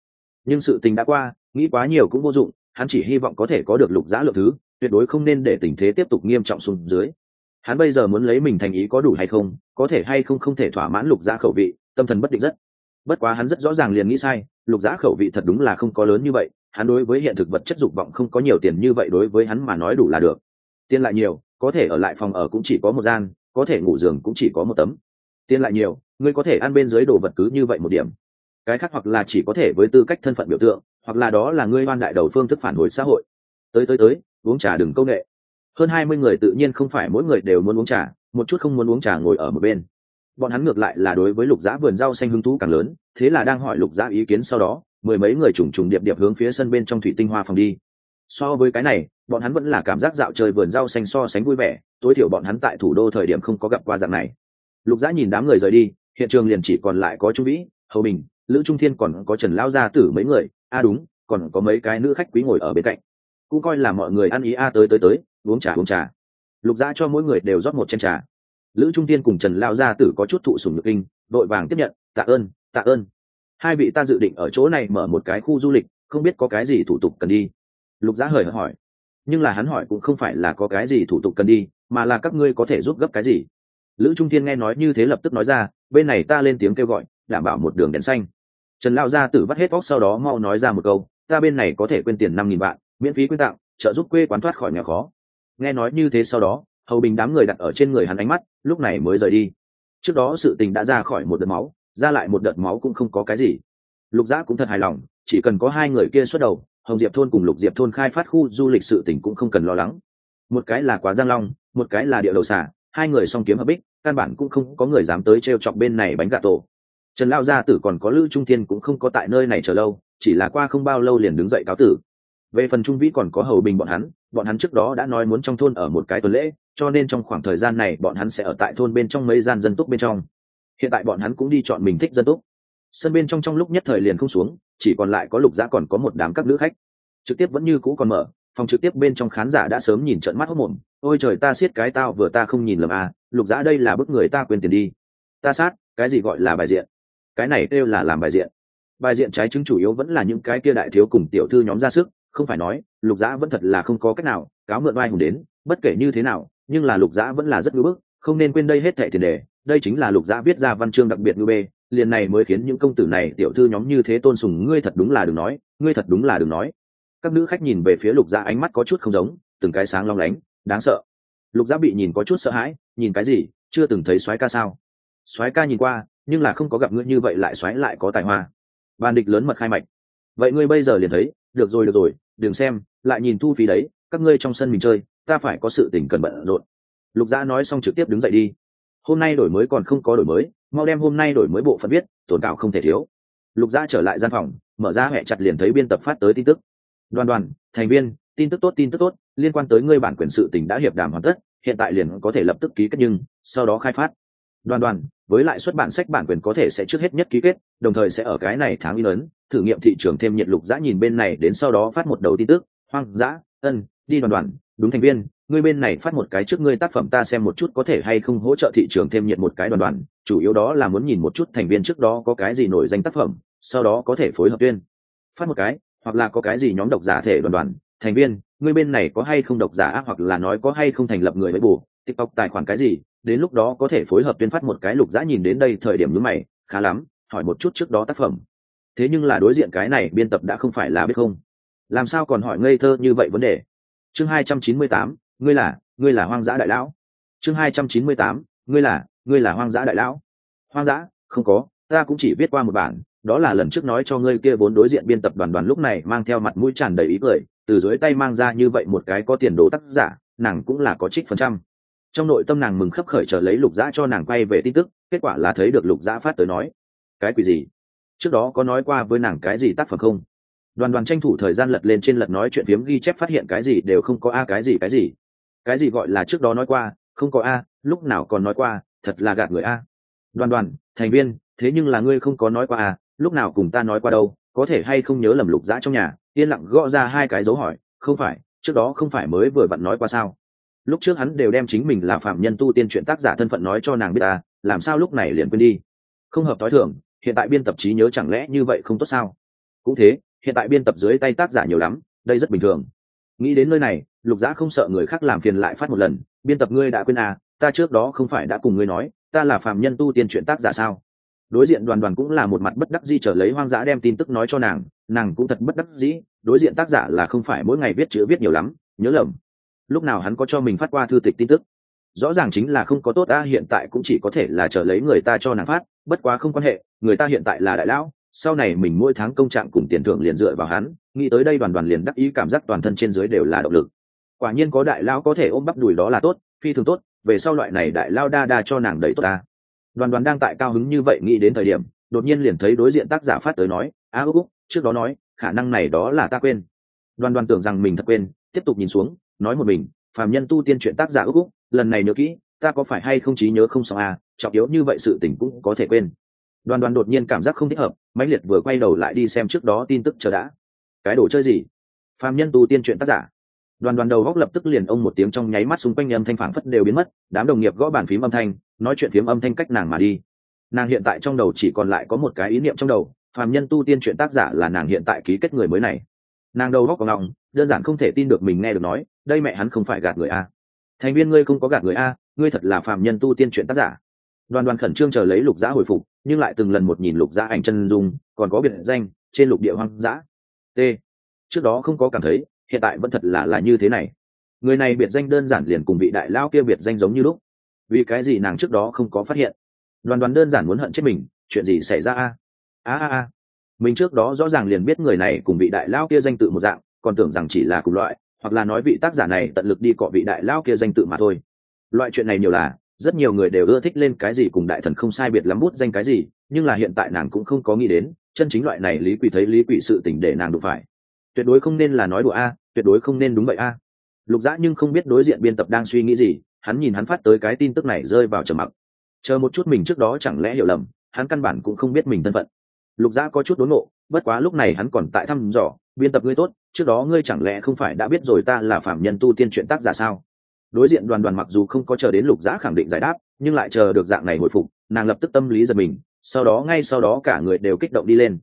A: Nhưng sự tình đã qua, nghĩ quá nhiều cũng vô dụng, hắn chỉ hy vọng có thể có được lục giã lượng thứ, tuyệt đối không nên để tình thế tiếp tục nghiêm trọng xuống dưới. Hắn bây giờ muốn lấy mình thành ý có đủ hay không, có thể hay không không thể thỏa mãn lục giã khẩu vị, tâm thần bất định rất. Bất quá hắn rất rõ ràng liền nghĩ sai, lục giã khẩu vị thật đúng là không có lớn như vậy, hắn đối với hiện thực vật chất dục vọng không có nhiều tiền như vậy đối với hắn mà nói đủ là được. Tiền lại nhiều có thể ở lại phòng ở cũng chỉ có một gian, có thể ngủ giường cũng chỉ có một tấm. Tiền lại nhiều, ngươi có thể ăn bên dưới đồ vật cứ như vậy một điểm. Cái khác hoặc là chỉ có thể với tư cách thân phận biểu tượng, hoặc là đó là ngươi oan đại đầu phương thức phản hồi xã hội. Tới tới tới, uống trà đừng công nghệ hơn hai mươi người tự nhiên không phải mỗi người đều muốn uống trà, một chút không muốn uống trà ngồi ở một bên. Bọn hắn ngược lại là đối với lục giã vườn rau xanh hứng thú càng lớn, thế là đang hỏi lục giã ý kiến sau đó, mười mấy người trùng trùng điệp điệp hướng phía sân bên trong thủy tinh hoa phòng đi. So với cái này bọn hắn vẫn là cảm giác dạo chơi vườn rau xanh so sánh vui vẻ, tối thiểu bọn hắn tại thủ đô thời điểm không có gặp qua dạng này. Lục dã nhìn đám người rời đi, hiện trường liền chỉ còn lại có trung vĩ, hầu bình, lữ trung thiên còn có trần lao gia tử mấy người, a à đúng, còn có mấy cái nữ khách quý ngồi ở bên cạnh. Cũng coi là mọi người ăn ý a tới tới tới, uống trà uống trà. Lục dã cho mỗi người đều rót một chén trà. Lữ trung tiên cùng trần lao gia tử có chút thụ sùng nhược kinh, đội vàng tiếp nhận, tạ ơn tạ ơn. Hai vị ta dự định ở chỗ này mở một cái khu du lịch, không biết có cái gì thủ tục cần đi. Lục giá hời hỏi nhưng là hắn hỏi cũng không phải là có cái gì thủ tục cần đi, mà là các ngươi có thể giúp gấp cái gì. Lữ trung thiên nghe nói như thế lập tức nói ra, bên này ta lên tiếng kêu gọi, đảm bảo một đường đèn xanh. Trần lao gia tử vắt hết óc sau đó mau nói ra một câu, ta bên này có thể quên tiền năm nghìn vạn, miễn phí quyên tặng, trợ giúp quê quán thoát khỏi nghèo khó. Nghe nói như thế sau đó, hầu bình đám người đặt ở trên người hắn ánh mắt, lúc này mới rời đi. Trước đó sự tình đã ra khỏi một đợt máu, ra lại một đợt máu cũng không có cái gì. Lục giã cũng thật hài lòng, chỉ cần có hai người kia xuất đầu hồng diệp thôn cùng lục diệp thôn khai phát khu du lịch sự tỉnh cũng không cần lo lắng. Một cái là quá giang long, một cái là địa đầu xả hai người song kiếm hợp bích, căn bản cũng không có người dám tới t r e o chọc bên này bánh gà tổ. Trần lao gia tử còn có lữ trung thiên cũng không có tại nơi này chờ lâu, chỉ là qua không bao lâu liền đứng dậy cáo tử. Về phần trung vĩ còn có hầu bình bọn hắn bọn hắn trước đó đã nói muốn trong thôn ở một cái tuần lễ, cho nên trong khoảng thời gian này bọn hắn sẽ ở tại thôn bên trong mấy gian dân túc bên trong. Hiện tại bọn hắn cũng đi chọn mình thích dân túc. Sân bên trong trong lúc nhất thời liền không xuống chỉ còn lại có lục giã còn có một đám các nữ khách. Trực tiếp vẫn như cũ còn mở, phòng trực tiếp bên trong khán giả đã sớm nhìn trận mắt hốc mồm. Ôi trời, ta siết cái tao vừa ta không nhìn lầm à lục giã đây là bức người ta quên tiền đi. Ta sát, cái gì gọi là bài diện? Cái này kêu là làm bài diện. Bài diện trái chứng chủ yếu vẫn là những cái kia đại thiếu cùng tiểu thư nhóm ra sức, không phải nói, lục giã vẫn thật là không có cách nào, cáo mượn oai hùng đến, bất kể như thế nào, nhưng là lục giã vẫn là rất ngưỡng bức, không nên quên đây hết thệ tiền đề. Đây chính là lục giã viết ra văn chương đặc biệt ngư bê liền này mới khiến những công tử này tiểu thư nhóm như thế tôn sùng ngươi thật đúng là đừng nói, ngươi thật đúng là đừng nói. Các nữ khách nhìn về phía lục gia ánh mắt có chút không giống, từng cái sáng long lánh, đáng sợ. Lục gia bị nhìn có chút sợ hãi, nhìn cái gì, chưa từng thấy soái ca sao? Soái ca nhìn qua, nhưng là không có gặp ngươi như vậy lại soái lại có tài hoa. Bàn địch lớn mật khai mạch. Vậy ngươi bây giờ liền thấy, được rồi được rồi, đừng xem, lại nhìn thu phí đấy, các ngươi trong sân mình chơi, ta phải có sự tình cần bận rộn. Lục gia nói xong trực tiếp đứng dậy đi. Hôm nay đổi mới còn không có đổi mới mau đem hôm nay đổi mới bộ phận viết, tổn cảo không thể thiếu. Lục gia trở lại gian phòng, mở ra hẹ chặt liền thấy biên tập phát tới tin tức. Đoàn đoàn, thành viên, tin tức tốt, tin tức tốt, liên quan tới ngươi bản quyền sự tình đã hiệp đàm hoàn tất, hiện tại liền có thể lập tức ký kết nhưng, sau đó khai phát. Đoàn đoàn, với lại xuất bản sách bản quyền có thể sẽ trước hết nhất ký kết, đồng thời sẽ ở cái này tháng in lớn thử nghiệm thị trường thêm nhiệt lục giã nhìn bên này đến sau đó phát một đầu tin tức. Hoang dã, ân, đi đoàn đoàn, đúng thành viên ngươi bên này phát một cái trước ngươi tác phẩm ta xem một chút có thể hay không hỗ trợ thị trường thêm nhiệt một cái đoàn đoàn, chủ yếu đó là muốn nhìn một chút thành viên trước đó có cái gì nổi danh tác phẩm, sau đó có thể phối hợp tuyên. Phát một cái, hoặc là có cái gì nhóm độc giả thể đoàn đoàn, thành viên, ngươi bên này có hay không độc giả hoặc là nói có hay không thành lập người với bù, tiktok tài khoản cái gì, đến lúc đó có thể phối hợp tuyên phát một cái lục giã nhìn đến đây thời điểm như mày, khá lắm, hỏi một chút trước đó tác phẩm. Thế nhưng là đối diện cái này biên tập đã không phải là biết không. Làm sao còn hỏi ngây thơ như vậy vấn đề? Chương hai trăm chín mươi tám ngươi là ngươi là hoang dã đại lão. Chương hai trăm chín mươi tám, ngươi là ngươi là hoang dã đại lão. Hoang dã? Không có, ta cũng chỉ viết qua một bản, đó là lần trước nói cho ngươi kia vốn đối diện biên tập đoàn đoàn lúc này mang theo mặt mũi tràn đầy ý cười, từ dưới tay mang ra như vậy một cái có tiền đồ tác giả, nàng cũng là có trích phần trăm. Trong nội tâm nàng mừng khấp khởi chờ lấy lục dã cho nàng quay về tin tức, kết quả là thấy được lục dã phát tới nói, cái quỷ gì? Trước đó có nói qua với nàng cái gì tác phẩm không? Đoàn đoàn tranh thủ thời gian lật lên trên lật nói chuyện phiếm ghi chép phát hiện cái gì đều không có a, cái gì cái gì? Cái gì gọi là trước đó nói qua, không có a, lúc nào còn nói qua, thật là gạt người a. Đoàn đoàn, thành viên, thế nhưng là ngươi không có nói qua à lúc nào cùng ta nói qua đâu, có thể hay không nhớ lầm lục dã trong nhà, yên lặng gõ ra hai cái dấu hỏi, không phải, trước đó không phải mới vừa vặn nói qua sao? Lúc trước hắn đều đem chính mình là phạm nhân tu tiên chuyện tác giả thân phận nói cho nàng biết à làm sao lúc này liền quên đi? Không hợp t h o i thưởng hiện tại biên tập trí nhớ chẳng lẽ như vậy không tốt sao? Cũng thế, hiện tại biên tập dưới tay tác giả nhiều lắm, đây rất bình thường nghĩ đến nơi này, lục dã không sợ người khác làm phiền lại phát một lần, biên tập ngươi đã quên à ta trước đó không phải đã cùng ngươi nói, ta là phạm nhân tu tiên chuyện tác giả sao? Đối diện đoàn đoàn cũng là một mặt bất đắc di trở lấy hoang dã đem tin tức nói cho nàng nàng cũng thật bất đắc dĩ, đối diện tác giả là không phải mỗi ngày viết chữ viết nhiều lắm, nhớ lầm. Lúc nào hắn có cho mình phát qua thư tịch tin tức? Rõ ràng chính là không có tốt ta hiện tại cũng chỉ có thể là chờ lấy người ta cho nàng phát, bất quá không quan hệ, người ta hiện tại là đại lão sau này mình mỗi tháng công trạng cùng tiền thưởng liền dựa vào hắn, nghĩ tới đây đoàn đoàn liền đắc ý cảm giác toàn thân trên dưới đều là động lực. Quả nhiên có đại lao có thể ôm bắp đùi đó là tốt, phi thường tốt, về sau loại này đại lao đa đa cho nàng đầy tốt ta. Đoàn đoàn đang tại cao hứng như vậy nghĩ đến thời điểm, đột nhiên liền thấy đối diện tác giả phát tới nói, a úc trước đó nói, khả năng này đó là ta quên. Đoàn đoàn tưởng rằng mình thật quên, tiếp tục nhìn xuống, nói một mình, phàm nhân tu tiên chuyện tác giả ước úc, lần này nhớ kỹ, ta có phải hay không trí nhớ không xong à trọng yếu như vậy sự tình cũng có thể quên đoàn đoàn đột nhiên cảm giác không thích hợp, mãnh liệt vừa quay đầu lại đi xem trước đó tin tức chờ đã. Cái đồ chơi gì? Phàm nhân tu tiên truyện tác giả. Đoàn đoàn đầu góc lập tức liền ông một tiếng trong nháy mắt xung quanh âm thanh phảng phất đều biến mất, đám đồng nghiệp gõ bàn phím âm thanh, nói chuyện phím âm thanh cách nàng mà đi. Nàng hiện tại trong đầu chỉ còn lại có một cái ý niệm trong đầu, phàm nhân tu tiên truyện tác giả là nàng hiện tại ký kết người mới này. Nàng đầu góc vào ngọng, đơn giản không thể tin được mình nghe được nói, đây mẹ hắn không phải gạt người a. Thành viên ngươi không có gạt người a, ngươi thật là phàm nhân tu tiên truyện tác giả. Đoàn đoàn khẩn trương chờ lấy lục giã hồi phục nhưng lại từng lần một nhìn lục gia ảnh chân dung, còn có biệt danh, trên lục địa hoang dã. T. Trước đó không có cảm thấy, hiện tại vẫn thật là là như thế này. Người này biệt danh đơn giản liền cùng vị đại lao kia biệt danh giống như lúc. Vì cái gì nàng trước đó không có phát hiện? Đoàn đoàn đơn giản muốn hận chết mình, chuyện gì xảy ra a? A a a. Mình trước đó rõ ràng liền biết người này cùng vị đại lao kia danh tự một dạng, còn tưởng rằng chỉ là cùng loại, hoặc là nói vị tác giả này tận lực đi cọ vị đại lao kia danh tự mà thôi. Loại chuyện này nhiều là rất nhiều người đều ưa thích lên cái gì cùng đại thần không sai biệt lắm bút danh cái gì, nhưng là hiện tại nàng cũng không có nghĩ đến, chân chính loại này lý quỷ thấy lý quỷ sự tình để nàng đụng phải. Tuyệt đối không nên là nói đùa a, tuyệt đối không nên đúng vậy a. Lục dã nhưng không biết đối diện biên tập đang suy nghĩ gì, hắn nhìn hắn phát tới cái tin tức này rơi vào trầm mặc. Chờ một chút mình trước đó chẳng lẽ hiểu lầm, hắn căn bản cũng không biết mình thân phận. Lục dã có chút đốn nộ, bất quá lúc này hắn còn tại thăm dò, biên tập ngươi tốt, trước đó ngươi chẳng lẽ không phải đã biết rồi ta là phạm nhân tu tiên chuyện tác giả sao? Đối diện đoàn đoàn mặc dù không có chờ đến lục giã khẳng định giải đáp, nhưng lại chờ được dạng này hồi phục, nàng lập tức tâm lý giật mình, sau đó ngay sau đó cả người đều kích động đi lên.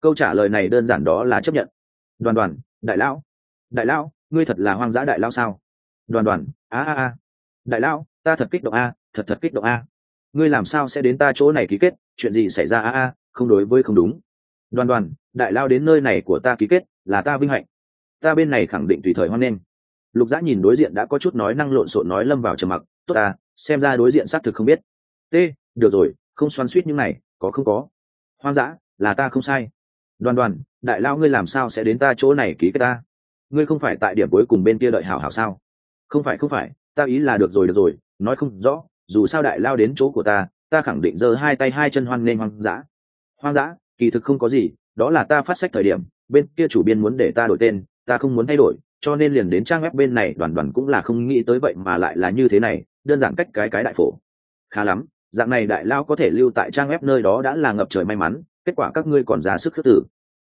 A: Câu trả lời này đơn giản đó là chấp nhận. Đoàn đoàn, đại lão. Đại lão, ngươi thật là hoang dã đại lão sao? Đoàn đoàn, a a a. Đại lão, ta thật kích động a, thật thật kích động a. Ngươi làm sao sẽ đến ta chỗ này ký kết, chuyện gì xảy ra a a, không đối với không đúng. Đoàn đoàn, đại lao đến nơi này của ta ký kết, là ta vinh hạnh. Ta bên này khẳng định tùy thời hoan nghênh lục dã nhìn đối diện đã có chút nói năng lộn xộn nói lâm vào trầm mặc tốt à, xem ra đối diện xác thực không biết. T được rồi không xoắn suýt những này có không có. Hoang dã là ta không sai. Đoàn đoàn đại lao ngươi làm sao sẽ đến ta chỗ này ký cái ta? Ngươi không phải tại điểm cuối cùng bên kia đợi hảo hảo sao? Không phải không phải ta ý là được rồi được rồi nói không rõ dù sao đại lao đến chỗ của ta ta khẳng định giơ hai tay hai chân hoan nghênh hoang dã. Hoang dã kỳ thực không có gì đó là ta phát sách thời điểm bên kia chủ biên muốn để ta đổi tên ta không muốn thay đổi cho nên liền đến trang web bên này đoàn đoàn cũng là không nghĩ tới vậy mà lại là như thế này, đơn giản cách cái cái đại phổ. Khá lắm, dạng này đại lao có thể lưu tại trang web nơi đó đã là ngập trời may mắn, kết quả các ngươi còn ra sức khước tử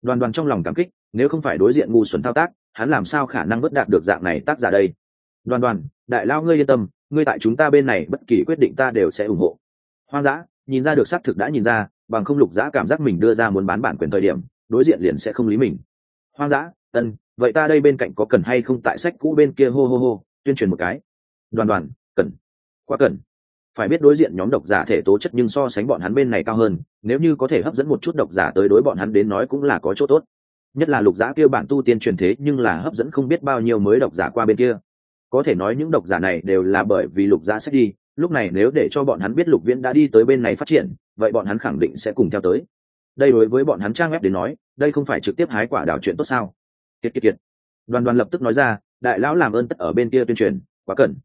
A: đoàn đoàn trong lòng cảm kích, nếu không phải đối diện ngu xuẩn thao tác, hắn làm sao khả năng bất đạt được dạng này tác giả đây? Đoàn đoàn, đại lao ngươi yên tâm, ngươi tại chúng ta bên này bất kỳ quyết định ta đều sẽ ủng hộ. Hoang dã, nhìn ra được xác thực đã nhìn ra, bằng không lục dã cảm giác mình đưa ra muốn bán bản quyền thời điểm, đối diện liền sẽ không lý mình. Hoang dã, ân vậy ta đây bên cạnh có cần hay không tại sách cũ bên kia hô hô hô, tuyên truyền một cái? Đoàn đoàn, cần. Quá cần. Phải biết đối diện nhóm độc giả thể tố chất nhưng so sánh bọn hắn bên này cao hơn, nếu như có thể hấp dẫn một chút độc giả tới đối bọn hắn đến nói cũng là có chỗ tốt. Nhất là lục giả kia bản tu tiên truyền thế nhưng là hấp dẫn không biết bao nhiêu mới độc giả qua bên kia. Có thể nói những độc giả này đều là bởi vì lục giả sẽ đi, lúc này nếu để cho bọn hắn biết lục viễn đã đi tới bên này phát triển, vậy bọn hắn khẳng định sẽ cùng theo tới. Đây đối với bọn hắn trang web đến nói, đây không phải trực tiếp hái quả đảo chuyện tốt sao? Kiệt kiệt kiệt. Đoàn đoàn lập tức nói ra, đại lão làm ơn tất ở bên kia tuyên truyền, quá cần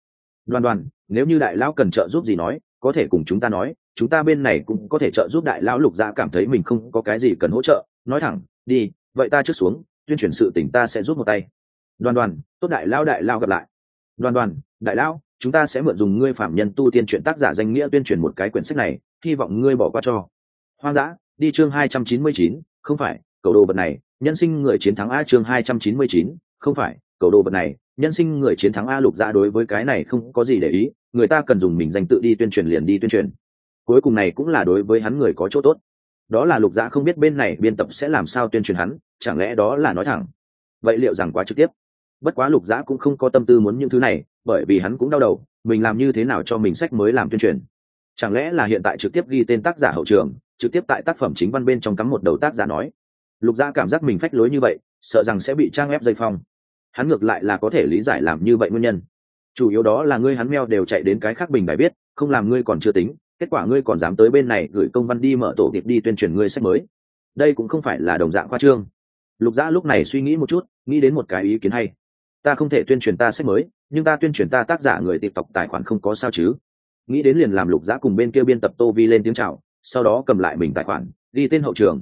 A: đoàn đoàn, nếu như đại lão cần trợ giúp gì nói, có thể cùng chúng ta nói, chúng ta bên này cũng có thể trợ giúp đại lão lục gia cảm thấy mình không có cái gì cần hỗ trợ. Nói thẳng, đi, vậy ta trước xuống, tuyên truyền sự tỉnh ta sẽ giúp một tay. Đoàn đoàn, tốt đại lão đại lão gặp lại. Đoàn đoàn, đại lão, chúng ta sẽ mượn dùng ngươi phạm nhân tu tiên truyện tác giả danh nghĩa tuyên truyền một cái quyển sách này, hy vọng ngươi bỏ qua cho. Hoang dã, đi chương hai trăm chín mươi chín, không phải, cầu đồ vật này nhân sinh người chiến thắng a chương hai trăm chín mươi chín, không phải, cầu đồ vật này, nhân sinh người chiến thắng a lục gia đối với cái này không có gì để ý, người ta cần dùng mình danh tự đi tuyên truyền liền đi tuyên truyền. Cuối cùng này cũng là đối với hắn người có chỗ tốt. Đó là lục gia không biết bên này biên tập sẽ làm sao tuyên truyền hắn, chẳng lẽ đó là nói thẳng? Vậy liệu rằng quá trực tiếp? Bất quá lục gia cũng không có tâm tư muốn những thứ này, bởi vì hắn cũng đau đầu, mình làm như thế nào cho mình sách mới làm tuyên truyền? Chẳng lẽ là hiện tại trực tiếp ghi tên tác giả hậu trường, trực tiếp tại tác phẩm chính văn bên trong cắm một đầu tác giả nói lục gia cảm giác mình phách lối như vậy, sợ rằng sẽ bị trang ép dây phong. Hắn ngược lại là có thể lý giải làm như vậy nguyên nhân. Chủ yếu đó là ngươi hắn meo đều chạy đến cái khác bình bài biết, không làm ngươi còn chưa tính, kết quả ngươi còn dám tới bên này gửi công văn đi mở tổ kịp đi tuyên truyền ngươi sách mới. Đây cũng không phải là đồng dạng khoa trương. Lục gia lúc này suy nghĩ một chút, nghĩ đến một cái ý kiến hay. Ta không thể tuyên truyền ta sách mới, nhưng ta tuyên truyền ta tác giả người tiệp tộc tài khoản không có sao chứ. Nghĩ đến liền làm lục giã cùng bên kia biên tập tô vi lên tiếng c h à o sau đó cầm lại mình tài khoản, ghi tên hậu trường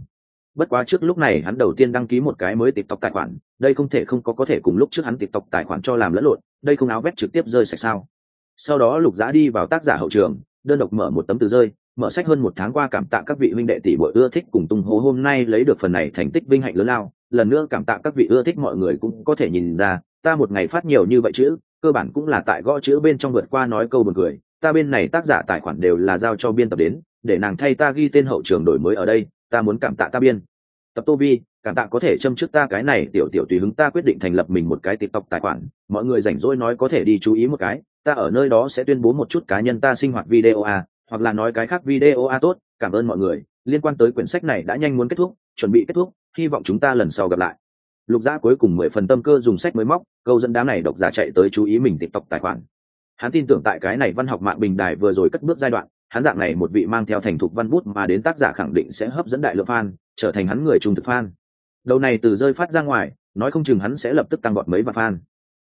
A: bất quá trước lúc này hắn đầu tiên đăng ký một cái mới tịp tộc tài khoản, đây không thể không có có thể cùng lúc trước hắn tịp tộc tài khoản cho làm lẫn lộn, đây không áo vét trực tiếp rơi sạch sao. Sau đó lục giã đi vào tác giả hậu trường, đơn độc mở một tấm từ rơi, mở sách hơn một tháng qua cảm tạ các vị huynh đệ tỷ bội ưa thích cùng tung hô hôm nay lấy được phần này thành tích vinh hạnh lớn lao. Lần nữa cảm tạ các vị ưa thích mọi người cũng có thể nhìn ra, ta một ngày phát nhiều như vậy chữ, cơ bản cũng là tại gõ chữ bên trong vượt qua nói câu buồn cười. Ta bên này tác giả tài khoản đều là giao cho biên tập đến, để nàng thay ta ghi tên hậu trường đổi mới ở đây ta muốn cảm tạ ta biên. Tập tô vi, cảm tạ có thể châm trước ta cái này, tiểu tiểu tùy hứng ta quyết định thành lập mình một cái tiktok tài khoản. Mọi người rảnh rỗi nói có thể đi chú ý một cái, ta ở nơi đó sẽ tuyên bố một chút cá nhân ta sinh hoạt video a hoặc là nói cái khác video a tốt, cảm ơn mọi người. Liên quan tới quyển sách này đã nhanh muốn kết thúc, chuẩn bị kết thúc, hy vọng chúng ta lần sau gặp lại. Lục gia cuối cùng mười phần tâm cơ dùng sách mới móc, câu dẫn đám này độc giả chạy tới chú ý mình tiktok tài khoản. Hắn tin tưởng tại cái này văn học mạng bình đài vừa rồi cất bước giai đoạn hắn dạng này một vị mang theo thành thục văn bút mà đến tác giả khẳng định sẽ hấp dẫn đại lượng fan, trở thành hắn người trung thực fan. Đầu này từ rơi phát ra ngoài, nói không chừng hắn sẽ lập tức tăng gọn mấy vạn fan.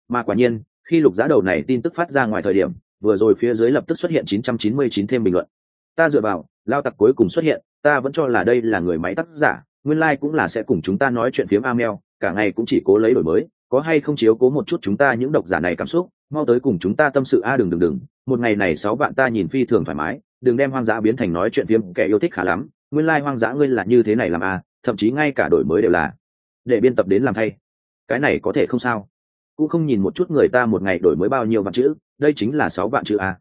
A: Mà quả nhiên, khi lục giá đầu này tin tức phát ra ngoài thời điểm, vừa rồi phía dưới lập tức xuất hiện 999 thêm bình luận. Ta dựa vào, lao tặc cuối cùng xuất hiện, ta vẫn cho là đây là người máy tác giả, nguyên lai like cũng là sẽ cùng chúng ta nói chuyện phiếm email cả ngày cũng chỉ cố lấy đổi mới, có hay không chiếu cố một chút chúng ta những độc giả này cảm xúc mau tới cùng chúng ta tâm sự a, đừng đừng đừng. Một ngày này sáu bạn ta nhìn phi thường thoải mái, đừng đem hoang dã biến thành nói chuyện phiếm, kẻ yêu thích khá lắm. Nguyên lai、like、hoang dã ngươi là như thế này làm a, thậm chí ngay cả đổi mới đều là để biên tập đến làm thay. Cái này có thể không sao. Cũng không nhìn một chút người ta một ngày đổi mới bao nhiêu vạn chữ, đây chính là sáu vạn chữ a.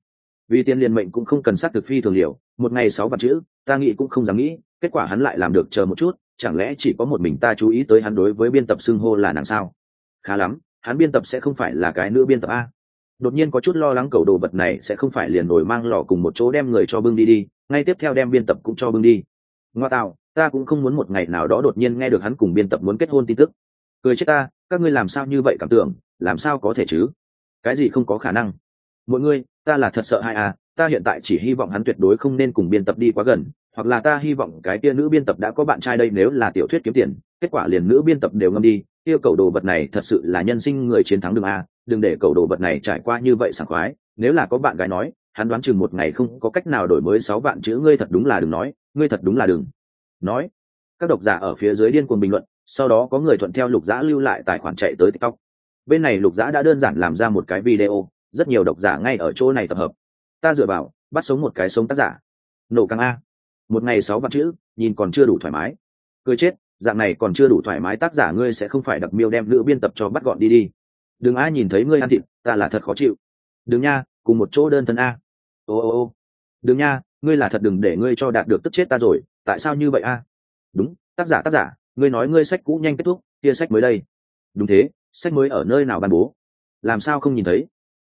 A: Vì tiền liền mệnh cũng không cần sát thực phi thường liều một ngày sáu vạn chữ, ta nghĩ cũng không dám nghĩ, kết quả hắn lại làm được chờ một chút, chẳng lẽ chỉ có một mình ta chú ý tới hắn đối với biên tập xưng hô là nàng sao? Khá lắm, hắn biên tập sẽ không phải là cái nữ biên tập a đột nhiên có chút lo lắng cầu đồ vật này sẽ không phải liền nổi mang lò cùng một chỗ đem người cho bưng đi đi, ngay tiếp theo đem biên tập cũng cho bưng đi. Ngoa tạo, ta cũng không muốn một ngày nào đó đột nhiên nghe được hắn cùng biên tập muốn kết hôn tin tức. Cười chết ta, các ngươi làm sao như vậy cảm tưởng, làm sao có thể chứ? Cái gì không có khả năng? Mỗi người, ta là thật sợ hai à ta hiện tại chỉ hy vọng hắn tuyệt đối không nên cùng biên tập đi quá gần, hoặc là ta hy vọng cái kia nữ biên tập đã có bạn trai đây nếu là tiểu thuyết kiếm tiền, kết quả liền nữ biên tập đều ngâm đi, yêu cầu đồ vật này thật sự là nhân sinh người chiến thắng đường a đừng để cầu đồ vật này trải qua như vậy sảng khoái, nếu là có bạn gái nói, hắn đoán chừng một ngày không có cách nào đổi mới sáu vạn chữ, ngươi thật đúng là đừng nói, ngươi thật đúng là đừng nói. Các độc giả ở phía dưới điên cuồng bình luận, sau đó có người thuận theo lục giã lưu lại tài khoản chạy tới tiktok. Bên này lục giã đã đơn giản làm ra một cái video, rất nhiều độc giả ngay ở chỗ này tập hợp. Ta dựa vào, bắt sống một cái sống tác giả. Nổ căng a. Một ngày sáu vạn chữ, nhìn còn chưa đủ thoải mái. Cười chết, dạng này còn chưa đủ thoải mái, tác giả ngươi sẽ không phải đặc miêu đem nữ biên tập cho bắt gọn đi đi đừng ai nhìn thấy ngươi ăn thịt, ta là thật khó chịu. Đừng nha, cùng một chỗ đơn thân a. Ô ô ô. Đừng nha, ngươi là thật đừng để ngươi cho đạt được tức chết ta rồi, tại sao như vậy a? Đúng, tác giả tác giả, ngươi nói ngươi sách cũ nhanh kết thúc, kia sách mới đây. Đúng thế, sách mới ở nơi nào ban bố? Làm sao không nhìn thấy?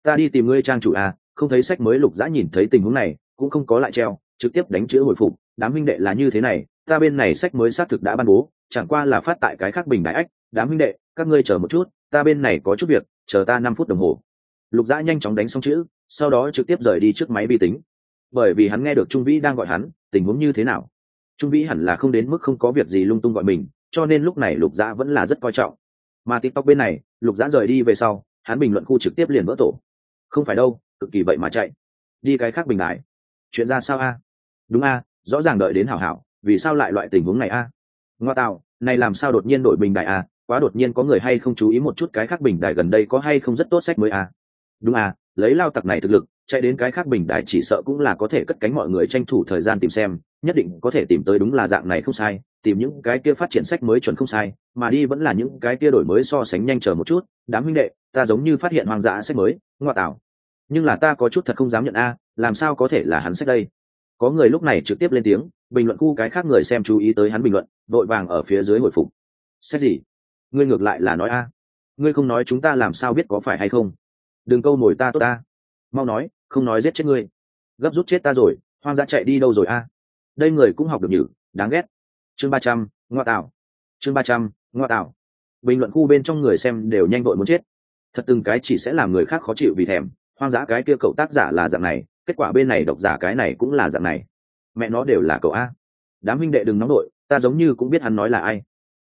A: Ta đi tìm ngươi trang chủ a không thấy sách mới lục dã nhìn thấy tình huống này, cũng không có lại treo, trực tiếp đánh chữ hồi phục, đám huynh đệ là như thế này, ta bên này sách mới xác thực đã ban bố, chẳng qua là phát tại cái khác bình đại ách. Đám huynh đệ, các ngươi chờ một chút ta bên này có chút việc, chờ ta năm phút đồng hồ. Lục dã nhanh chóng đánh xong chữ, sau đó trực tiếp rời đi trước máy vi tính. Bởi vì hắn nghe được trung vĩ đang gọi hắn, tình huống như thế nào? Trung vĩ hẳn là không đến mức không có việc gì lung tung gọi mình, cho nên lúc này lục dã vẫn là rất coi trọng. Mà tiktok bên này, lục dã rời đi về sau, hắn bình luận khu trực tiếp liền vỡ tổ. Không phải đâu, cực kỳ vậy mà chạy. Đi cái khác bình đại. Chuyện ra sao a? Đúng a, rõ ràng đợi đến hảo hảo, vì sao lại loại tình huống này a? Ngoa tạo, này làm sao đột nhiên đổi bình đại a? Quá đột nhiên có người hay không chú ý một chút cái khác bình đại gần đây có hay không rất tốt sách mới à? Đúng à lấy lao tặc này thực lực, chạy đến cái khác bình đại chỉ sợ cũng là có thể cất cánh mọi người tranh thủ thời gian tìm xem, nhất định có thể tìm tới đúng là dạng này không sai, tìm những cái kia phát triển sách mới chuẩn không sai, mà đi vẫn là những cái kia đổi mới so sánh nhanh chờ một chút, đám huynh đệ, ta giống như phát hiện hoang dã sách mới ngoại tảo nhưng là ta có chút thật không dám nhận a, làm sao có thể là hắn sách đây? Có người lúc này trực tiếp lên tiếng, bình luận khu cái khác người xem chú ý tới hắn bình luận, vội vàng ở phía dưới hồi phục. Sách gì? Ngươi ngược lại là nói a. Ngươi không nói chúng ta làm sao biết có phải hay không? Đừng câu nổi ta tốt ta. Mau nói, không nói giết chết ngươi. Gấp rút chết ta rồi, hoang dã chạy đi đâu rồi a? Đây người cũng học được nhử, đáng ghét. Chương ba trăm, ngoa tạo. Chương ba trăm, ngoa tạo. Bình luận khu bên trong người xem đều nhanh vội muốn chết. Thật từng cái chỉ sẽ làm người khác khó chịu vì thèm, hoang dã cái kia cậu tác giả là dạng này, kết quả bên này độc giả cái này cũng là dạng này. Mẹ nó đều là cậu a. Đám huynh đệ đừng nóng đội, ta giống như cũng biết hắn nói là ai.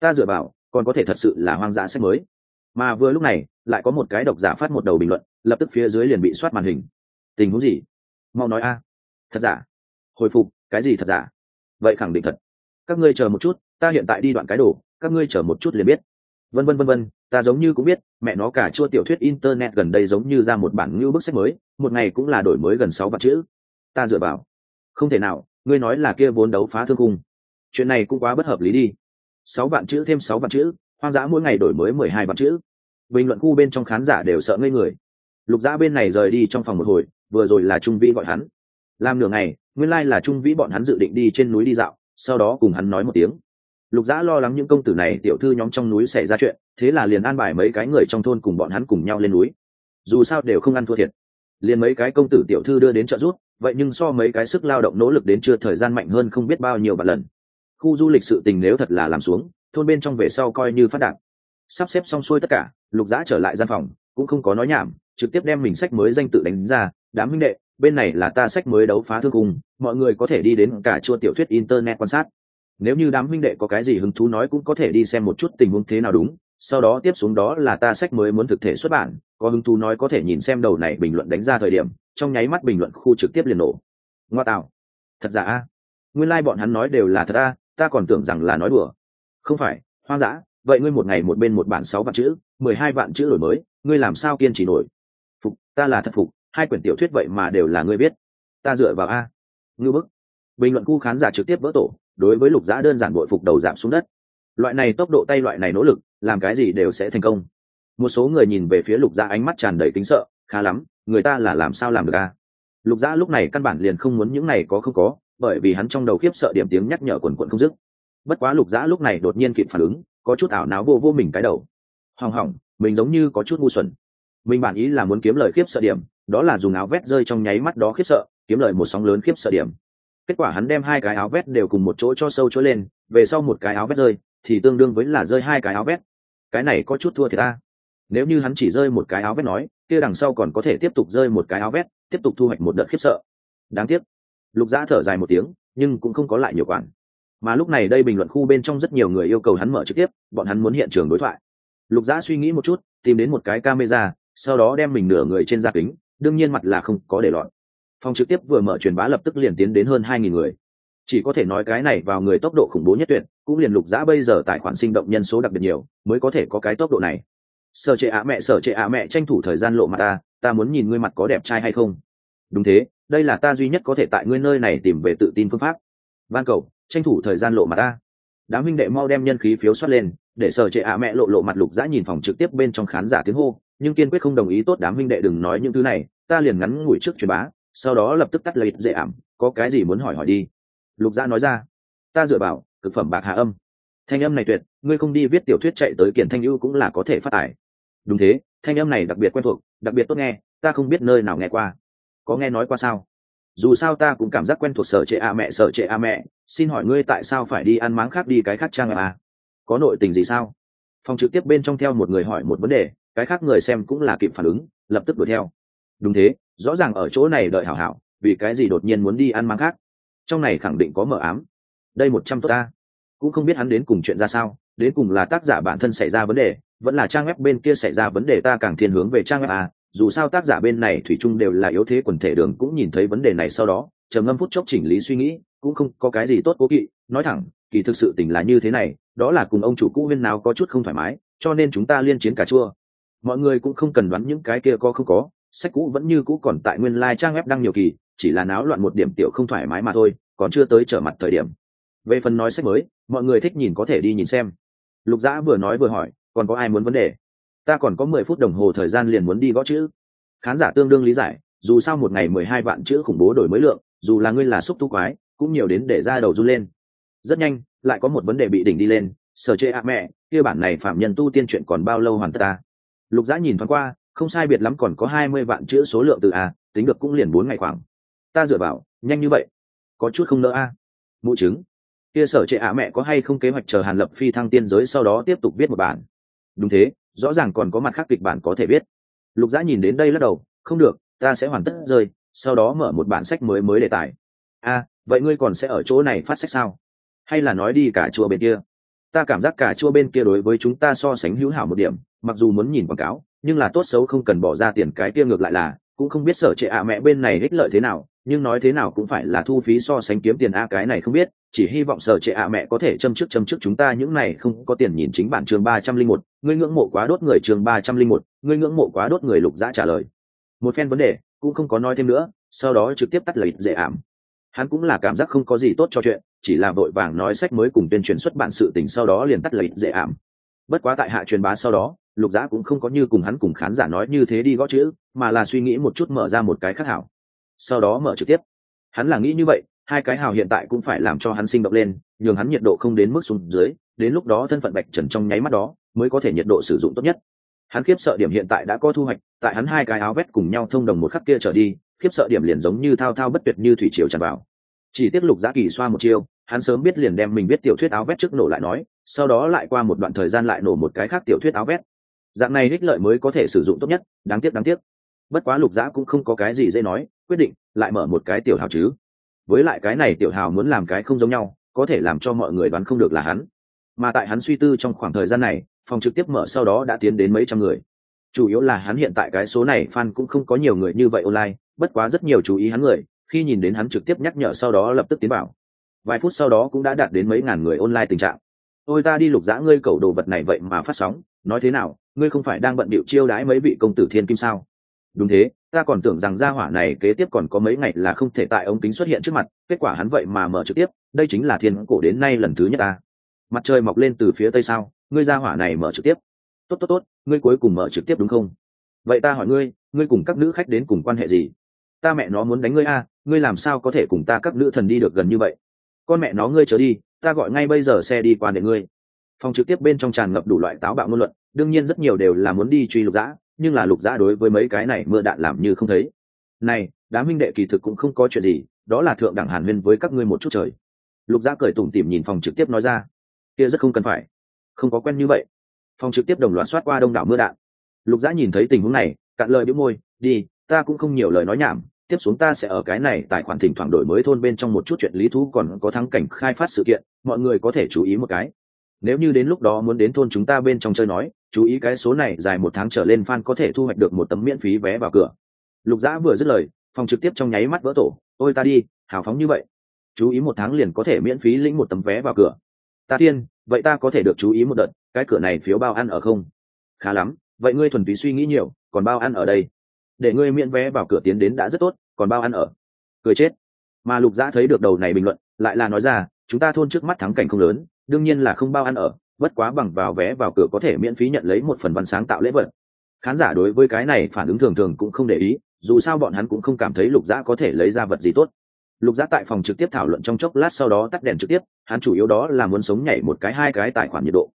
A: Ta dựa vào còn có thể thật sự là hoang dã sách mới. Mà vừa lúc này, lại có một cái độc giả phát một đầu bình luận, lập tức phía dưới liền bị soát màn hình. Tình huống gì? Mau nói a. Thật giả? Hồi phục, cái gì thật giả? Vậy khẳng định thật. Các ngươi chờ một chút, ta hiện tại đi đoạn cái đồ, các ngươi chờ một chút liền biết. Vân vân vân vân, ta giống như cũng biết, mẹ nó cả chua tiểu thuyết internet gần đây giống như ra một bản ngưu bức sách mới, một ngày cũng là đổi mới gần sáu vạn chữ. Ta dựa vào. Không thể nào, ngươi nói là kia vốn đấu phá thương cung chuyện này cũng quá bất hợp lý đi sáu vạn chữ, thêm sáu vạn chữ, hoang dã mỗi ngày đổi mới mười hai vạn chữ. Bình luận khu bên trong khán giả đều sợ ngây người. Lục dã bên này rời đi trong phòng một hồi, vừa rồi là trung vĩ gọi hắn. Làm nửa ngày, nguyên lai、like、là trung vĩ bọn hắn dự định đi trên núi đi dạo, sau đó cùng hắn nói một tiếng. Lục dã lo lắng những công tử này tiểu thư nhóm trong núi xảy ra chuyện, thế là liền an bài mấy cái người trong thôn cùng bọn hắn cùng nhau lên núi. Dù sao đều không ăn thua thiệt. Liền mấy cái công tử tiểu thư đưa đến trợ giúp, vậy nhưng so mấy cái sức lao động nỗ lực đến chưa thời gian mạnh hơn không biết bao nhiêu vạn lần khu du lịch sự tình nếu thật là làm xuống, thôn bên trong về sau coi như phát đạt. Sắp xếp xong xuôi tất cả, lục dã trở lại gian phòng, cũng không có nói nhảm, trực tiếp đem mình sách mới danh tự đánh ra. Đám minh đệ, bên này là ta sách mới đấu phá thương cung, mọi người có thể đi đến cả chua tiểu thuyết internet quan sát. Nếu như đám minh đệ có cái gì hứng thú nói cũng có thể đi xem một chút tình huống thế nào đúng. Sau đó tiếp xuống đó là ta sách mới muốn thực thể xuất bản, có hứng thú nói có thể nhìn xem đầu này bình luận đánh ra thời điểm, trong nháy mắt bình luận khu trực tiếp liền nổ. Ngoa tạo. Thật giả a? Nguyên lai、like、bọn hắn nói đều là thật a ta còn tưởng rằng là nói đùa. Không phải, hoang dã, vậy ngươi một ngày một bên một bản sáu vạn chữ, mười hai vạn chữ đổi mới, ngươi làm sao kiên trì nổi? Phục, ta là thật phục, hai quyển tiểu thuyết vậy mà đều là ngươi biết. Ta dựa vào a. Ngư bức. Bình luận khu khán giả trực tiếp vỡ tổ, đối với lục giã đơn giản bội phục đầu giảm xuống đất. Loại này tốc độ tay loại này nỗ lực, làm cái gì đều sẽ thành công. Một số người nhìn về phía lục giã ánh mắt tràn đầy kính sợ, khá lắm, người ta là làm sao làm được a? Lục giã lúc này căn bản liền không muốn những này có không có bởi vì hắn trong đầu khiếp sợ điểm tiếng nhắc nhở quần quận không dứt. Bất quá lục dã lúc này đột nhiên kịp phản ứng, có chút ảo não vô vô mình cái đầu. Hỏng hỏng, mình giống như có chút ngu xuẩn. Mình bản ý là muốn kiếm lời khiếp sợ điểm, đó là dùng áo vét rơi trong nháy mắt đó khiếp sợ, kiếm lời một sóng lớn khiếp sợ điểm. Kết quả hắn đem hai cái áo vét đều cùng một chỗ cho sâu chỗ lên, về sau một cái áo vét rơi, thì tương đương với là rơi hai cái áo vét. Cái này có chút thua thiệt ta. Nếu như hắn chỉ rơi một cái áo vét nói, kia đằng sau còn có thể tiếp tục rơi một cái áo vét, tiếp tục thu hoạch một đợt khiếp sợ. Đáng tiếc lục giã thở dài một tiếng, nhưng cũng không có lại nhiều quản. Mà lúc này đây bình luận khu bên trong rất nhiều người yêu cầu hắn mở trực tiếp, bọn hắn muốn hiện trường đối thoại. Lục giã suy nghĩ một chút, tìm đến một cái camera, sau đó đem mình nửa người trên da kính, đương nhiên mặt là không có để lọt. Phòng trực tiếp vừa mở truyền bá lập tức liền tiến đến hơn hai nghìn người. Chỉ có thể nói cái này vào người tốc độ khủng bố nhất tuyệt, cũng liền lục giã bây giờ tài khoản sinh động nhân số đặc biệt nhiều, mới có thể có cái tốc độ này. Sở trệ ạ mẹ, sở trệ ạ mẹ tranh thủ thời gian lộ mặt ta ta muốn nhìn ngươi mặt có đẹp trai hay không. Đúng thế đây là ta duy nhất có thể tại ngươi nơi này tìm về tự tin phương pháp. Van cầu, tranh thủ thời gian lộ mặt ta. Đám huynh đệ mau đem nhân khí phiếu xuất lên, để sở trệ ạ mẹ lộ lộ mặt lục giã nhìn phòng trực tiếp bên trong khán giả tiếng hô, nhưng kiên quyết không đồng ý tốt đám huynh đệ đừng nói những thứ này, ta liền ngắn ngủi trước truyền bá, sau đó lập tức tắt lấy dễ ảm, có cái gì muốn hỏi hỏi đi. Lục giã nói ra, ta dựa vào, cực phẩm bạc hạ âm. Thanh âm này tuyệt, ngươi không đi viết tiểu thuyết chạy tới kiển thanh ưu cũng là có thể phát tải. Đúng thế, thanh âm này đặc biệt quen thuộc, đặc biệt tốt nghe, ta không biết nơi nào nghe qua có nghe nói qua sao? Dù sao ta cũng cảm giác quen thuộc sở trệ a mẹ, sở trệ a mẹ. Xin hỏi ngươi tại sao phải đi ăn máng khác đi cái khác trang à có nội tình gì sao? Phòng trực tiếp bên trong theo một người hỏi một vấn đề, cái khác người xem cũng là kịp phản ứng, lập tức đuổi theo. Đúng thế, rõ ràng ở chỗ này đợi hảo hảo, vì cái gì đột nhiên muốn đi ăn máng khác? Trong này khẳng định có mờ ám. Đây một trăm tốt ta. Cũng không biết hắn đến cùng chuyện ra sao, đến cùng là tác giả bản thân xảy ra vấn đề, vẫn là trang web bên kia xảy ra vấn đề ta càng thiên hướng về trang web à dù sao tác giả bên này thủy chung đều là yếu thế quần thể đường cũng nhìn thấy vấn đề này sau đó, trầm ngâm phút chốc chỉnh lý suy nghĩ, cũng không có cái gì tốt cố kỵ, nói thẳng, kỳ thực sự tình là như thế này, đó là cùng ông chủ cũ huyên nào có chút không thoải mái, cho nên chúng ta liên chiến cả chua. Mọi người cũng không cần đoán những cái kia có không có, sách cũ vẫn như cũ còn tại nguyên lai、like、trang web đăng nhiều kỳ, chỉ là náo loạn một điểm tiểu không thoải mái mà thôi, còn chưa tới trở mặt thời điểm. Về phần nói sách mới, mọi người thích nhìn có thể đi nhìn xem. Lục dã vừa nói vừa hỏi, còn có ai muốn vấn đề? Ta còn có mười phút đồng hồ thời gian liền muốn đi gõ chữ. Khán giả tương đương lý giải, dù sao một ngày mười hai vạn chữ khủng bố đổi mới lượng, dù là ngươi là xúc tu quái, cũng nhiều đến để ra đầu run lên. Rất nhanh, lại có một vấn đề bị đỉnh đi lên, sở chệ ạ mẹ, kia bản này phạm nhân tu tiên chuyện còn bao lâu hoàn tất ta? Lục giã nhìn thoáng qua, không sai biệt lắm còn có hai mươi vạn chữ số lượng từ a, tính được cũng liền bốn ngày khoảng. Ta dựa vào, nhanh như vậy, có chút không nỡ a. Mụ chứng, kia sở trệ ạ mẹ có hay không kế hoạch chờ hàn lập phi thăng tiên giới sau đó tiếp tục viết một bản? Đúng thế rõ ràng còn có mặt khác kịch bản có thể biết. lục dã nhìn đến đây lắc đầu, không được, ta sẽ hoàn tất rơi, sau đó mở một bản sách mới mới đề tài. A, vậy ngươi còn sẽ ở chỗ này phát sách sao? Hay là nói đi cả chùa bên kia? Ta cảm giác cả chùa bên kia đối với chúng ta so sánh hữu hảo một điểm, mặc dù muốn nhìn quảng cáo, nhưng là tốt xấu không cần bỏ ra tiền cái kia ngược lại là, cũng không biết sở trệ ạ mẹ bên này ích lợi thế nào, nhưng nói thế nào cũng phải là thu phí so sánh kiếm tiền a cái này không biết chỉ hy vọng sở trệ ạ mẹ có thể châm trước châm trước chúng ta, những này không có tiền nhìn chính bản chương ba trăm linh một. Ngươi ngưỡng mộ quá đốt người chương ba trăm linh một, ngươi ngưỡng mộ quá đốt người lục dã trả lời. Một phen vấn đề, cũng không có nói thêm nữa, sau đó trực tiếp tắt lời dễ ảm. Hắn cũng là cảm giác không có gì tốt cho chuyện, chỉ là vội vàng nói sách mới cùng tuyên truyền xuất bản sự tình sau đó liền tắt lời dễ ảm. Bất quá tại hạ truyền bá sau đó, lục dã cũng không có như cùng hắn cùng khán giả nói như thế đi gõ chữ, mà là suy nghĩ một chút mở ra một cái khác hảo. Sau đó mở trực tiếp. Hắn là nghĩ như vậy hai cái hào hiện tại cũng phải làm cho hắn sinh động lên, nhường hắn nhiệt độ không đến mức xuống dưới, đến lúc đó thân phận bạch trần trong nháy mắt đó, mới có thể nhiệt độ sử dụng tốt nhất. Hắn khiếp sợ điểm hiện tại đã có thu hoạch, tại hắn hai cái áo vét cùng nhau thông đồng một khắc kia trở đi, khiếp sợ điểm liền giống như thao thao bất tuyệt như thủy triều tràn vào. Chỉ tiết lục giã kỳ xoa một chiêu, hắn sớm biết liền đem mình biết tiểu thuyết áo vét trước nổ lại nói, sau đó lại qua một đoạn thời gian lại nổ một cái khác tiểu thuyết áo vét dạng này ích lợi mới có thể sử dụng tốt nhất, đáng tiếc đáng tiếc. Bất quá lục giã cũng không có cái gì dễ nói, quyết định, lại mở một cái tiểu hào chứ với lại cái này tiểu hào muốn làm cái không giống nhau, có thể làm cho mọi người đoán không được là hắn. Mà tại hắn suy tư trong khoảng thời gian này, phòng trực tiếp mở sau đó đã tiến đến mấy trăm người. Chủ yếu là hắn hiện tại cái số này fan cũng không có nhiều người như vậy online, bất quá rất nhiều chú ý hắn người, khi nhìn đến hắn trực tiếp nhắc nhở sau đó lập tức tiến bảo vài phút sau đó cũng đã đạt đến mấy ngàn người online tình trạng. Ôi ta đi lục dã ngươi cầu đồ vật này vậy mà phát sóng, nói thế nào, ngươi không phải đang bận bịu chiêu đãi mấy vị công tử thiên kim sao? Đúng thế, ta còn tưởng rằng gia hỏa này kế tiếp còn có mấy ngày là không thể tại ống kính xuất hiện trước mặt, kết quả hắn vậy mà mở trực tiếp, đây chính là thiên cổ đến nay lần thứ nhất ta. Mặt trời mọc lên từ phía tây sao, ngươi gia hỏa này mở trực tiếp. Tốt tốt tốt, ngươi cuối cùng mở trực tiếp đúng không? Vậy ta hỏi ngươi ngươi cùng các nữ khách đến cùng quan hệ gì? Ta mẹ nó muốn đánh ngươi a, ngươi làm sao có thể cùng ta các nữ thần đi được gần như vậy? Con mẹ nó ngươi trở đi, ta gọi ngay bây giờ xe đi qua để ngươi. Phòng trực tiếp bên trong tràn ngập đủ loại táo bạo ngôn luận, đương nhiên rất nhiều đều là muốn đi truy lục giã nhưng là lục giã đối với mấy cái này mưa đạn làm như không thấy. Này, đám minh đệ kỳ thực cũng không có chuyện gì, đó là thượng đẳng hàn huyên với các ngươi một chút trời. Lục giã cười tủm tỉm nhìn phòng trực tiếp nói ra. Kia rất không cần phải. Không có quen như vậy. Phòng trực tiếp đồng loạt soát qua đông đảo mưa đạn. Lục giã nhìn thấy tình huống này, cạn lời đĩu môi, đi, ta cũng không nhiều lời nói nhảm, tiếp xuống ta sẽ ở cái này tài khoản thỉnh thoảng đổi mới thôn bên trong một chút chuyện lý thú còn có thắng cảnh khai phát sự kiện, mọi người có thể chú ý một cái. Nếu như đến lúc đó muốn đến thôn chúng ta bên trong chơi nói chú ý cái số này dài một tháng trở lên fan có thể thu hoạch được một tấm miễn phí vé vào cửa. Lục dã vừa dứt lời, phòng trực tiếp trong nháy mắt vỡ tổ. Ôi ta đi, hào phóng như vậy. Chú ý một tháng liền có thể miễn phí lĩnh một tấm vé vào cửa. Ta tiên vậy ta có thể được chú ý một đợt, cái cửa này phiếu bao ăn ở không? Khá lắm, vậy ngươi thuần túy suy nghĩ nhiều, còn bao ăn ở đây? Để ngươi miễn vé vào cửa tiến đến đã rất tốt, còn bao ăn ở. Cười chết. Mà lục dã thấy được đầu này bình luận, lại là nói ra, chúng ta thôn trước mắt thắng cảnh không lớn, đương nhiên là không bao ăn ở bất quá bằng vào vé vào cửa có thể miễn phí nhận lấy một phần văn sáng tạo lễ vật. Khán giả đối với cái này phản ứng thường thường cũng không để ý, dù sao bọn hắn cũng không cảm thấy lục dã có thể lấy ra vật gì tốt. Lục dã tại phòng trực tiếp thảo luận trong chốc lát sau đó tắt đèn trực tiếp, hắn chủ yếu đó là muốn sống nhảy một cái hai cái tài khoản nhiệt độ.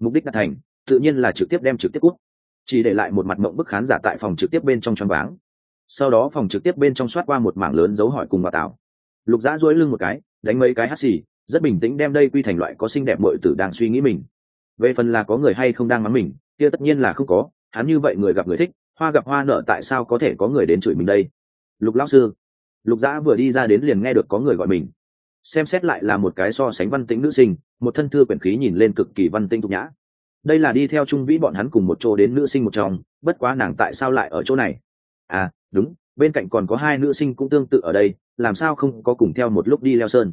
A: Mục đích đạt thành, tự nhiên là trực tiếp đem trực tiếp cút. Chỉ để lại một mặt mộng bức khán giả tại phòng trực tiếp bên trong choáng váng. Sau đó phòng trực tiếp bên trong soát qua một mảng lớn dấu hỏi cùng bà tảo lục dã duỗi lưng một cái, đánh mấy cái hắt xì rất bình tĩnh đem đây quy thành loại có xinh đẹp muội tử đang suy nghĩ mình. Về phần là có người hay không đang mắng mình, kia tất nhiên là không có, hắn như vậy người gặp người thích, hoa gặp hoa nợ tại sao có thể có người đến chửi mình đây? Lục lão sư, lục dã vừa đi ra đến liền nghe được có người gọi mình. Xem xét lại là một cái so sánh văn tĩnh nữ sinh, một thân thư quyển khí nhìn lên cực kỳ văn tinh thục nhã. Đây là đi theo trung vĩ bọn hắn cùng một chỗ đến nữ sinh một trong, bất quá nàng tại sao lại ở chỗ này? À đúng, bên cạnh còn có hai nữ sinh cũng tương tự ở đây, làm sao không có cùng theo một lúc đi leo sơn?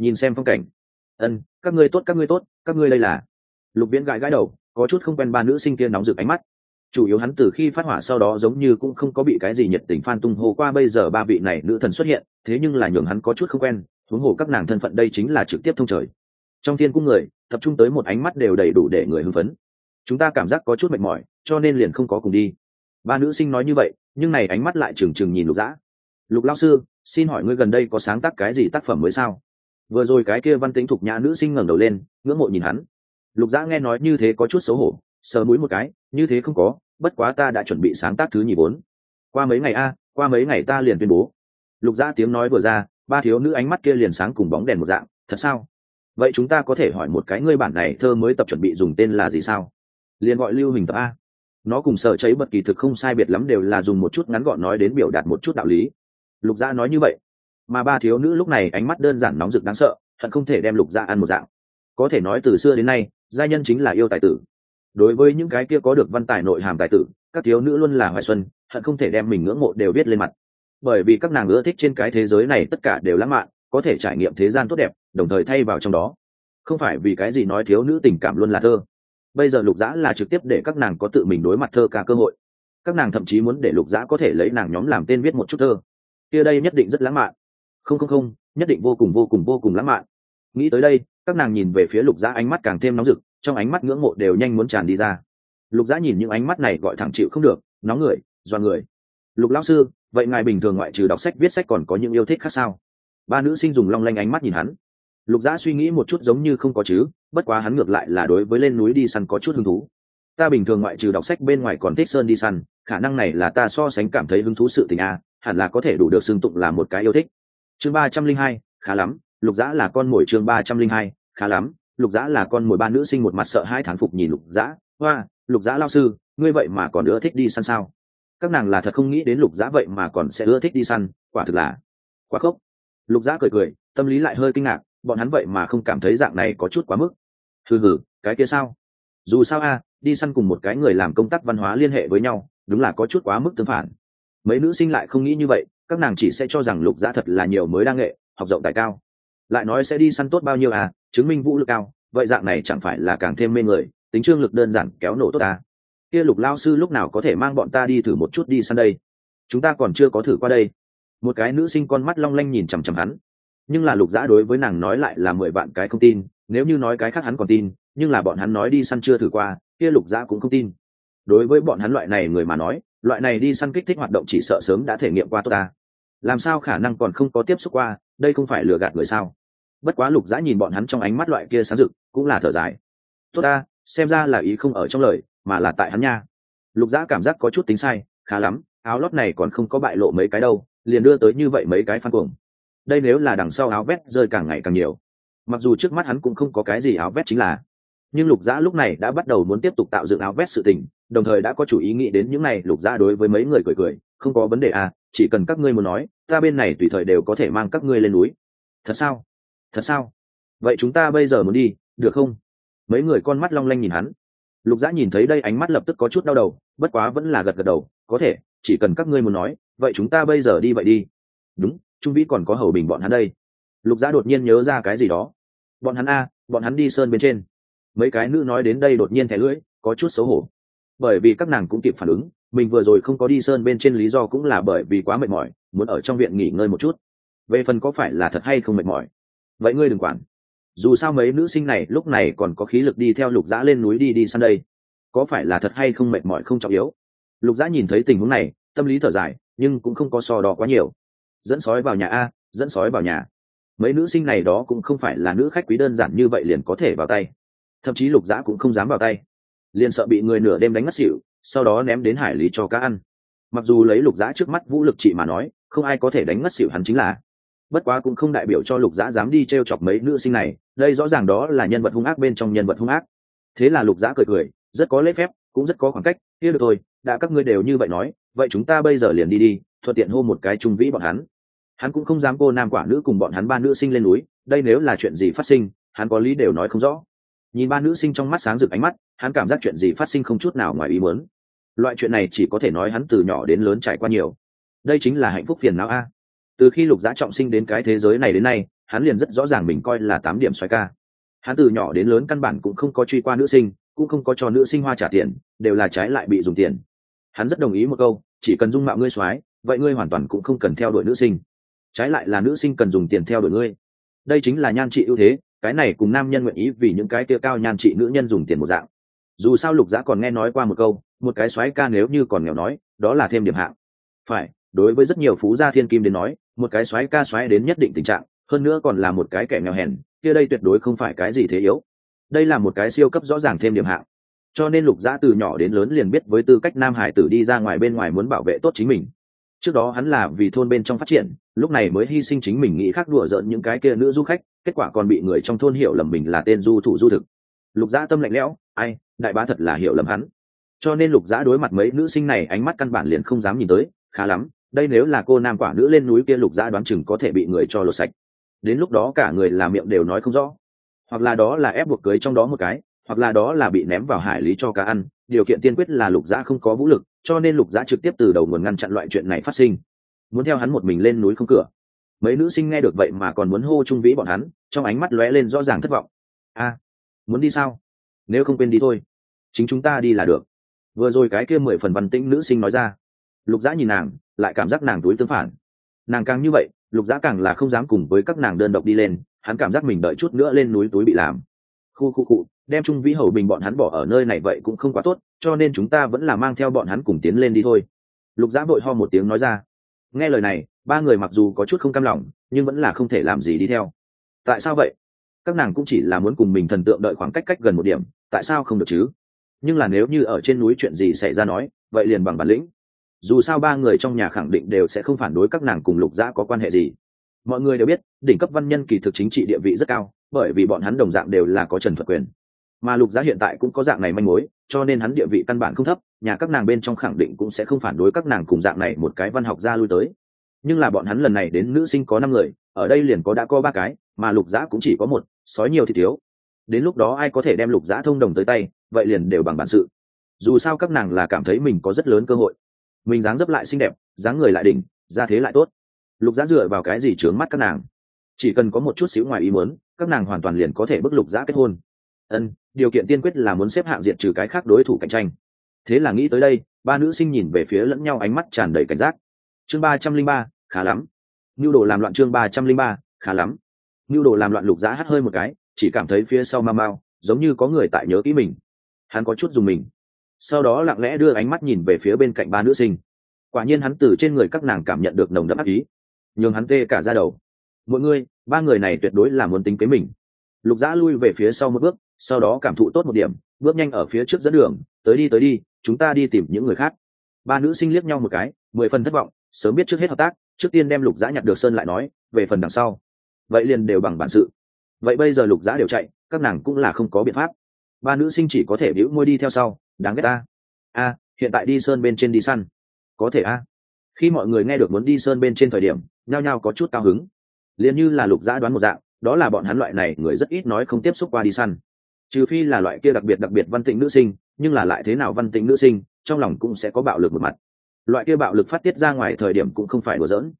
A: Nhìn xem phong cảnh. Ân, các ngươi tốt, các ngươi tốt, các ngươi đây là. Lục viễn gãi gãi đầu, có chút không quen ba nữ sinh kia nóng rực ánh mắt. Chủ yếu hắn từ khi phát hỏa sau đó giống như cũng không có bị cái gì nhiệt tình phan tung hô qua, bây giờ ba vị này nữ thần xuất hiện, thế nhưng là nhường hắn có chút không quen, huống hồ các nàng thân phận đây chính là trực tiếp thông trời. Trong thiên cung người, tập trung tới một ánh mắt đều đầy đủ để người hưng phấn. Chúng ta cảm giác có chút mệt mỏi, cho nên liền không có cùng đi. Ba nữ sinh nói như vậy, nhưng này ánh mắt lại trừng trừng nhìn lục dã. Lục lao sư, xin hỏi ngươi gần đây có sáng tác cái gì tác phẩm mới sao? Vừa rồi cái kia văn tính thục nhã nữ sinh ngẩng đầu lên, ngưỡng mộ nhìn hắn. Lục dã nghe nói như thế có chút xấu hổ, sờ mũi một cái, như thế không có, bất quá ta đã chuẩn bị sáng tác thứ nhì bốn. Qua mấy ngày a, qua mấy ngày ta liền tuyên bố. Lục dã tiếng nói vừa ra, ba thiếu nữ ánh mắt kia liền sáng cùng bóng đèn một dạng, thật sao? Vậy chúng ta có thể hỏi một cái ngươi bản này thơ mới tập chuẩn bị dùng tên là gì sao? Liền gọi lưu hình tập a. Nó cùng sở cháy bất kỳ thực không sai biệt lắm đều là dùng một chút ngắn gọn nói đến biểu đạt một chút đạo lý. Lục gia nói như vậy mà ba thiếu nữ lúc này ánh mắt đơn giản nóng rực đáng sợ, hận không thể đem lục ra ăn một dạng. Có thể nói từ xưa đến nay, gia nhân chính là yêu tài tử. Đối với những cái kia có được văn tài nội hàm tài tử, các thiếu nữ luôn là hoài xuân, hận không thể đem mình ngưỡng mộ đều biết lên mặt. Bởi vì các nàng ưa thích trên cái thế giới này tất cả đều lãng mạn, có thể trải nghiệm thế gian tốt đẹp, đồng thời thay vào trong đó. Không phải vì cái gì nói thiếu nữ tình cảm luôn là thơ. Bây giờ lục dã là trực tiếp để các nàng có tự mình đối mặt thơ ca cơ hội. Các nàng thậm chí muốn để lục dã có thể lấy nàng nhóm làm tên viết một chút thơ. Kia đây nhất định rất lãng mạn không không không, nhất định vô cùng vô cùng vô cùng lãng mạn. Nghĩ tới đây, các nàng nhìn về phía lục dã ánh mắt càng thêm nóng rực, trong ánh mắt ngưỡng mộ đều nhanh muốn tràn đi ra. Lục dã nhìn những ánh mắt này gọi thẳng chịu không được, nóng người do người. Lục lão sư, vậy ngài bình thường ngoại trừ đọc sách, viết sách còn có những yêu thích khác sao? Ba nữ sinh dùng long lanh ánh mắt nhìn hắn. Lục dã suy nghĩ một chút giống như không có chứ, bất quá hắn ngược lại là đối với lên núi đi săn có chút hứng thú. Ta bình thường ngoại trừ đọc sách bên ngoài còn thích sơn đi săn, khả năng này là ta so sánh cảm thấy hứng thú sự tình a, hẳn là có thể đủ được xưng tụng là một cái yêu thích chương ba trăm linh hai, khá lắm, lục dã là con mồi chương ba trăm linh hai, khá lắm, lục dã là con mồi ba nữ sinh một mặt sợ hai thán phục nhìn lục dã. Hoa, lục dã lao sư, ngươi vậy mà còn ưa thích đi săn sao? Các nàng là thật không nghĩ đến lục dã vậy mà còn sẽ ưa thích đi săn, quả thực là quá khốc. Lục dã cười cười, tâm lý lại hơi kinh ngạc, bọn hắn vậy mà không cảm thấy dạng này có chút quá mức. Hừ hừ, cái kia sao? Dù sao a, đi săn cùng một cái người làm công tác văn hóa liên hệ với nhau, đúng là có chút quá mức tương phản. Mấy nữ sinh lại không nghĩ như vậy các nàng chỉ sẽ cho rằng lục dã thật là nhiều mới đa nghệ, học rộng tài cao. Lại nói sẽ đi săn tốt bao nhiêu à chứng minh vũ lực cao, vậy dạng này chẳng phải là càng thêm mê người, tính trương lực đơn giản kéo nổ tốt ta kia lục lao sư lúc nào có thể mang bọn ta đi thử một chút đi săn đây? Chúng ta còn chưa có thử qua đây. Một cái nữ sinh con mắt long lanh nhìn chằm chằm hắn. Nhưng là lục giã đối với nàng nói lại là mười vạn cái không tin, nếu như nói cái khác hắn còn tin, nhưng là bọn hắn nói đi săn chưa thử qua, kia lục giã cũng không tin. Đối với bọn hắn loại này người mà nói, loại này đi săn kích thích hoạt động chỉ sợ sớm đã thể nghiệm qua tốt ta làm sao khả năng còn không có tiếp xúc qua, đây không phải lừa gạt người sao? Bất quá lục dã nhìn bọn hắn trong ánh mắt loại kia sáng rực, cũng là thở dài. Tốt ta, xem ra là ý không ở trong lời, mà là tại hắn nha. Lục dã cảm giác có chút tính sai, khá lắm, áo lót này còn không có bại lộ mấy cái đâu, liền đưa tới như vậy mấy cái phan cuồng. Đây nếu là đằng sau áo vét rơi càng ngày càng nhiều. Mặc dù trước mắt hắn cũng không có cái gì áo vét chính là. Nhưng lục dã lúc này đã bắt đầu muốn tiếp tục tạo dựng áo vét sự tình, đồng thời đã có chủ ý nghĩ đến những này, lục dã đối với mấy người cười cười không có vấn đề à chỉ cần các ngươi muốn nói, ta bên này tùy thời đều có thể mang các ngươi lên núi. Thật sao? Thật sao? Vậy chúng ta bây giờ muốn đi, được không? Mấy người con mắt long lanh nhìn hắn. Lục dã nhìn thấy đây ánh mắt lập tức có chút đau đầu, bất quá vẫn là gật gật đầu, có thể, chỉ cần các ngươi muốn nói, vậy chúng ta bây giờ đi vậy đi. Đúng, trung vĩ còn có hầu bình bọn hắn đây. Lục giã đột nhiên nhớ ra cái gì đó. Bọn hắn a, bọn hắn đi sơn bên trên. Mấy cái nữ nói đến đây đột nhiên thẻ lưỡi, có chút xấu hổ. Bởi vì các nàng cũng kịp phản ứng mình vừa rồi không có đi sơn bên trên lý do cũng là bởi vì quá mệt mỏi, muốn ở trong viện nghỉ ngơi một chút. Về phần có phải là thật hay không mệt mỏi? Vậy ngươi đừng quản. Dù sao mấy nữ sinh này lúc này còn có khí lực đi theo lục dã lên núi đi đi săn đây. Có phải là thật hay không mệt mỏi không trọng yếu? Lục dã nhìn thấy tình huống này, tâm lý thở dài, nhưng cũng không có so đo quá nhiều. Dẫn sói vào nhà a, dẫn sói vào nhà. Mấy nữ sinh này đó cũng không phải là nữ khách quý đơn giản như vậy liền có thể vào tay. Thậm chí lục dã cũng không dám vào tay. Liền sợ bị người nửa đêm đánh ngất xỉu sau đó ném đến hải lý cho cá ăn. Mặc dù lấy lục giã trước mắt vũ lực chị mà nói, không ai có thể đánh ngất xỉu hắn chính là. Bất quá cũng không đại biểu cho lục giã dám đi t r e o chọc mấy nữ sinh này, đây rõ ràng đó là nhân vật hung ác bên trong nhân vật hung ác. Thế là lục giã cười cười, rất có lễ phép, cũng rất có khoảng cách, kia được thôi, đã các ngươi đều như vậy nói, vậy chúng ta bây giờ liền đi đi, thuận tiện hô một cái trung vĩ bọn hắn. Hắn cũng không dám cô nam quả nữ cùng bọn hắn ba nữ sinh lên núi, đây nếu là chuyện gì phát sinh, hắn có lý đều nói không rõ nhìn ba nữ sinh trong mắt sáng rực ánh mắt, hắn cảm giác chuyện gì phát sinh không chút nào ngoài ý muốn. Loại chuyện này chỉ có thể nói hắn từ nhỏ đến lớn trải qua nhiều. Đây chính là hạnh phúc phiền não a. Từ khi lục giá trọng sinh đến cái thế giới này đến nay, hắn liền rất rõ ràng mình coi là tám điểm xoay ca. Hắn từ nhỏ đến lớn căn bản cũng không có truy qua nữ sinh, cũng không có cho nữ sinh hoa trả tiền, đều là trái lại bị dùng tiền. Hắn rất đồng ý một câu, chỉ cần dung mạo ngươi soái vậy ngươi hoàn toàn cũng không cần theo đuổi nữ sinh. Trái lại là nữ sinh cần dùng tiền theo đuổi ngươi. Đây chính là nhan trị ưu thế cái này cùng nam nhân nguyện ý vì những cái kia cao nhan trị nữ nhân dùng tiền một dạng. Dù sao lục giã còn nghe nói qua một câu, một cái soái ca nếu như còn nghèo nói, đó là thêm điểm hạng. Phải, đối với rất nhiều phú gia thiên kim đến nói, một cái soái ca soái đến nhất định tình trạng, hơn nữa còn là một cái kẻ nghèo hèn, kia đây tuyệt đối không phải cái gì thế yếu. Đây là một cái siêu cấp rõ ràng thêm điểm hạng. Cho nên lục giã từ nhỏ đến lớn liền biết với tư cách nam hải tử đi ra ngoài bên ngoài muốn bảo vệ tốt chính mình. Trước đó hắn là vì thôn bên trong phát triển lúc này mới hy sinh chính mình nghĩ khác đùa giỡn những cái kia nữ du khách, kết quả còn bị người trong thôn hiểu lầm mình là tên du thủ du thực. Lục giã tâm lạnh lẽo, ai, đại bá thật là hiểu lầm hắn. Cho nên lục giã đối mặt mấy nữ sinh này ánh mắt căn bản liền không dám nhìn tới, khá lắm, đây nếu là cô nam quả nữ lên núi kia lục giã đoán chừng có thể bị người cho lột sạch. Đến lúc đó cả người làm miệng đều nói không rõ. Hoặc là đó là ép buộc cưới trong đó một cái, hoặc là đó là bị ném vào hải lý cho cá ăn, điều kiện tiên quyết là lục giã không có vũ lực, cho nên lục giã trực tiếp từ đầu nguồn ngăn chặn loại chuyện này phát sinh muốn theo hắn một mình lên núi không cửa. Mấy nữ sinh nghe được vậy mà còn muốn hô trung vĩ bọn hắn, trong ánh mắt lóe lên rõ ràng thất vọng. A, muốn đi sao? Nếu không quên đi thôi. Chính chúng ta đi là được. Vừa rồi cái kia mười phần văn tĩnh nữ sinh nói ra. Lục giã nhìn nàng, lại cảm giác nàng túi tương phản. Nàng càng như vậy, lục giã càng là không dám cùng với các nàng đơn độc đi lên, hắn cảm giác mình đợi chút nữa lên núi túi bị làm. Khu khu cụ đem trung vĩ hầu bình bọn hắn bỏ ở nơi này vậy cũng không quá tốt, cho nên chúng ta vẫn là mang theo bọn hắn cùng tiến lên đi thôi. Lục giã vội ho một tiếng nói ra nghe lời này, ba người mặc dù có chút không cam lòng, nhưng vẫn là không thể làm gì đi theo. Tại sao vậy? Các nàng cũng chỉ là muốn cùng mình thần tượng đợi khoảng cách cách gần một điểm, tại sao không được chứ? Nhưng là nếu như ở trên núi chuyện gì xảy ra nói, vậy liền bằng bản lĩnh. Dù sao ba người trong nhà khẳng định đều sẽ không phản đối các nàng cùng lục dã có quan hệ gì. Mọi người đều biết, đỉnh cấp văn nhân kỳ thực chính trị địa vị rất cao, bởi vì bọn hắn đồng dạng đều là có trần thuật quyền mà lục giá hiện tại cũng có dạng này manh mối, cho nên hắn địa vị căn bản không thấp, nhà các nàng bên trong khẳng định cũng sẽ không phản đối các nàng cùng dạng này một cái văn học ra lui tới. Nhưng là bọn hắn lần này đến nữ sinh có năm người, ở đây liền có đã có ba cái, mà lục giá cũng chỉ có một, sói nhiều thì thiếu. Đến lúc đó ai có thể đem lục giá thông đồng tới tay, vậy liền đều bằng bản sự. Dù sao các nàng là cảm thấy mình có rất lớn cơ hội. Mình dáng dấp lại xinh đẹp, dáng người lại đỉnh ra thế lại tốt. Lục giá dựa vào cái gì trướng mắt các nàng? Chỉ cần có một chút xíu ngoài ý muốn, các nàng hoàn toàn liền có thể bức lục giá kết hôn ân, điều kiện tiên quyết là muốn xếp hạng diện trừ cái khác đối thủ cạnh tranh. Thế là nghĩ tới đây, ba nữ sinh nhìn về phía lẫn nhau ánh mắt tràn đầy cảnh giác. Chương ba trăm linh ba, khá lắm. Nhu đồ làm loạn chương ba trăm linh ba, khá lắm. Nhu đồ làm loạn lục giã hắt hơi một cái, chỉ cảm thấy phía sau mau mau, giống như có người tại nhớ kỹ mình. Hắn có chút dùng mình. Sau đó lặng lẽ đưa ánh mắt nhìn về phía bên cạnh ba nữ sinh. Quả nhiên hắn từ trên người các nàng cảm nhận được nồng đậm ác ý. Nhường hắn tê cả ra đầu. Mỗi người, ba người này tuyệt đối là muốn tính kế mình. Lục giã lui về phía sau một bước sau đó cảm thụ tốt một điểm, bước nhanh ở phía trước dẫn đường, tới đi tới đi, chúng ta đi tìm những người khác. Ba nữ sinh liếc nhau một cái, mười phần thất vọng, sớm biết trước hết hợp tác, trước tiên đem lục giã nhặt được sơn lại nói, về phần đằng sau. Vậy liền đều bằng bản sự. Vậy bây giờ lục giã đều chạy, các nàng cũng là không có biện pháp. Ba nữ sinh chỉ có thể bĩu môi đi theo sau, đáng ghét ta. A, hiện tại đi sơn bên trên đi săn. Có thể a. Khi mọi người nghe được muốn đi sơn bên trên thời điểm, nhao nhao có chút cao hứng. Liền như là lục giã đoán một dạng, đó là bọn hắn loại này người rất ít nói không tiếp xúc qua đi săn trừ phi là loại kia đặc biệt đặc biệt văn tịnh nữ sinh, nhưng là lại thế nào văn tịnh nữ sinh, trong lòng cũng sẽ có bạo lực một mặt. Loại kia bạo lực phát tiết ra ngoài thời điểm cũng không phải đùa giỡn.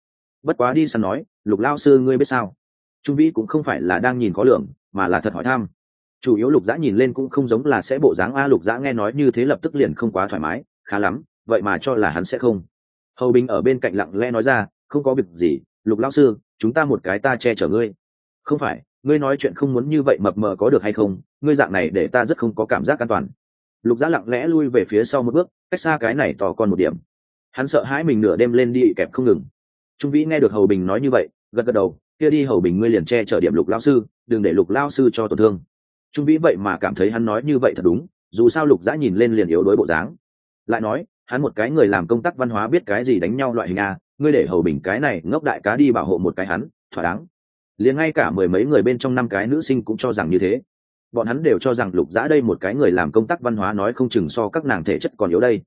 A: Bất quá đi săn nói, lục lao sư ngươi biết sao? Trung vĩ cũng không phải là đang nhìn có lượng, mà là thật hỏi thăm. Chủ yếu lục dã nhìn lên cũng không giống là sẽ bộ dáng, a, lục dã nghe nói như thế lập tức liền không quá thoải mái, khá lắm, vậy mà cho là hắn sẽ không. Hầu bình ở bên cạnh lặng lẽ nói ra, không có việc gì, lục lao sư, chúng ta một cái ta che chở ngươi. Không phải ngươi nói chuyện không muốn như vậy mập mờ có được hay không? Ngươi dạng này để ta rất không có cảm giác an toàn. Lục giá lặng lẽ lui về phía sau một bước, cách xa cái này tỏ con một điểm. Hắn sợ hãi mình nửa đêm lên đi kẹp không ngừng. Trung vĩ nghe được hầu bình nói như vậy, gật gật đầu, kia đi hầu bình, ngươi liền che chở điểm lục lao sư, đừng để lục lao sư cho tổn thương. Trung vĩ vậy mà cảm thấy hắn nói như vậy thật đúng, dù sao lục giã nhìn lên liền yếu đối bộ dáng. Lại nói, hắn một cái người làm công tác văn hóa biết cái gì đánh nhau loại hình a, ngươi để hầu bình cái này ngốc đại cá đi bảo hộ một cái hắn, thỏa đáng liền ngay cả mười mấy người bên trong năm cái nữ sinh cũng cho rằng như thế. Bọn hắn đều cho rằng lục giã đây một cái người làm công tác văn hóa nói không chừng so các nàng thể chất còn yếu đây.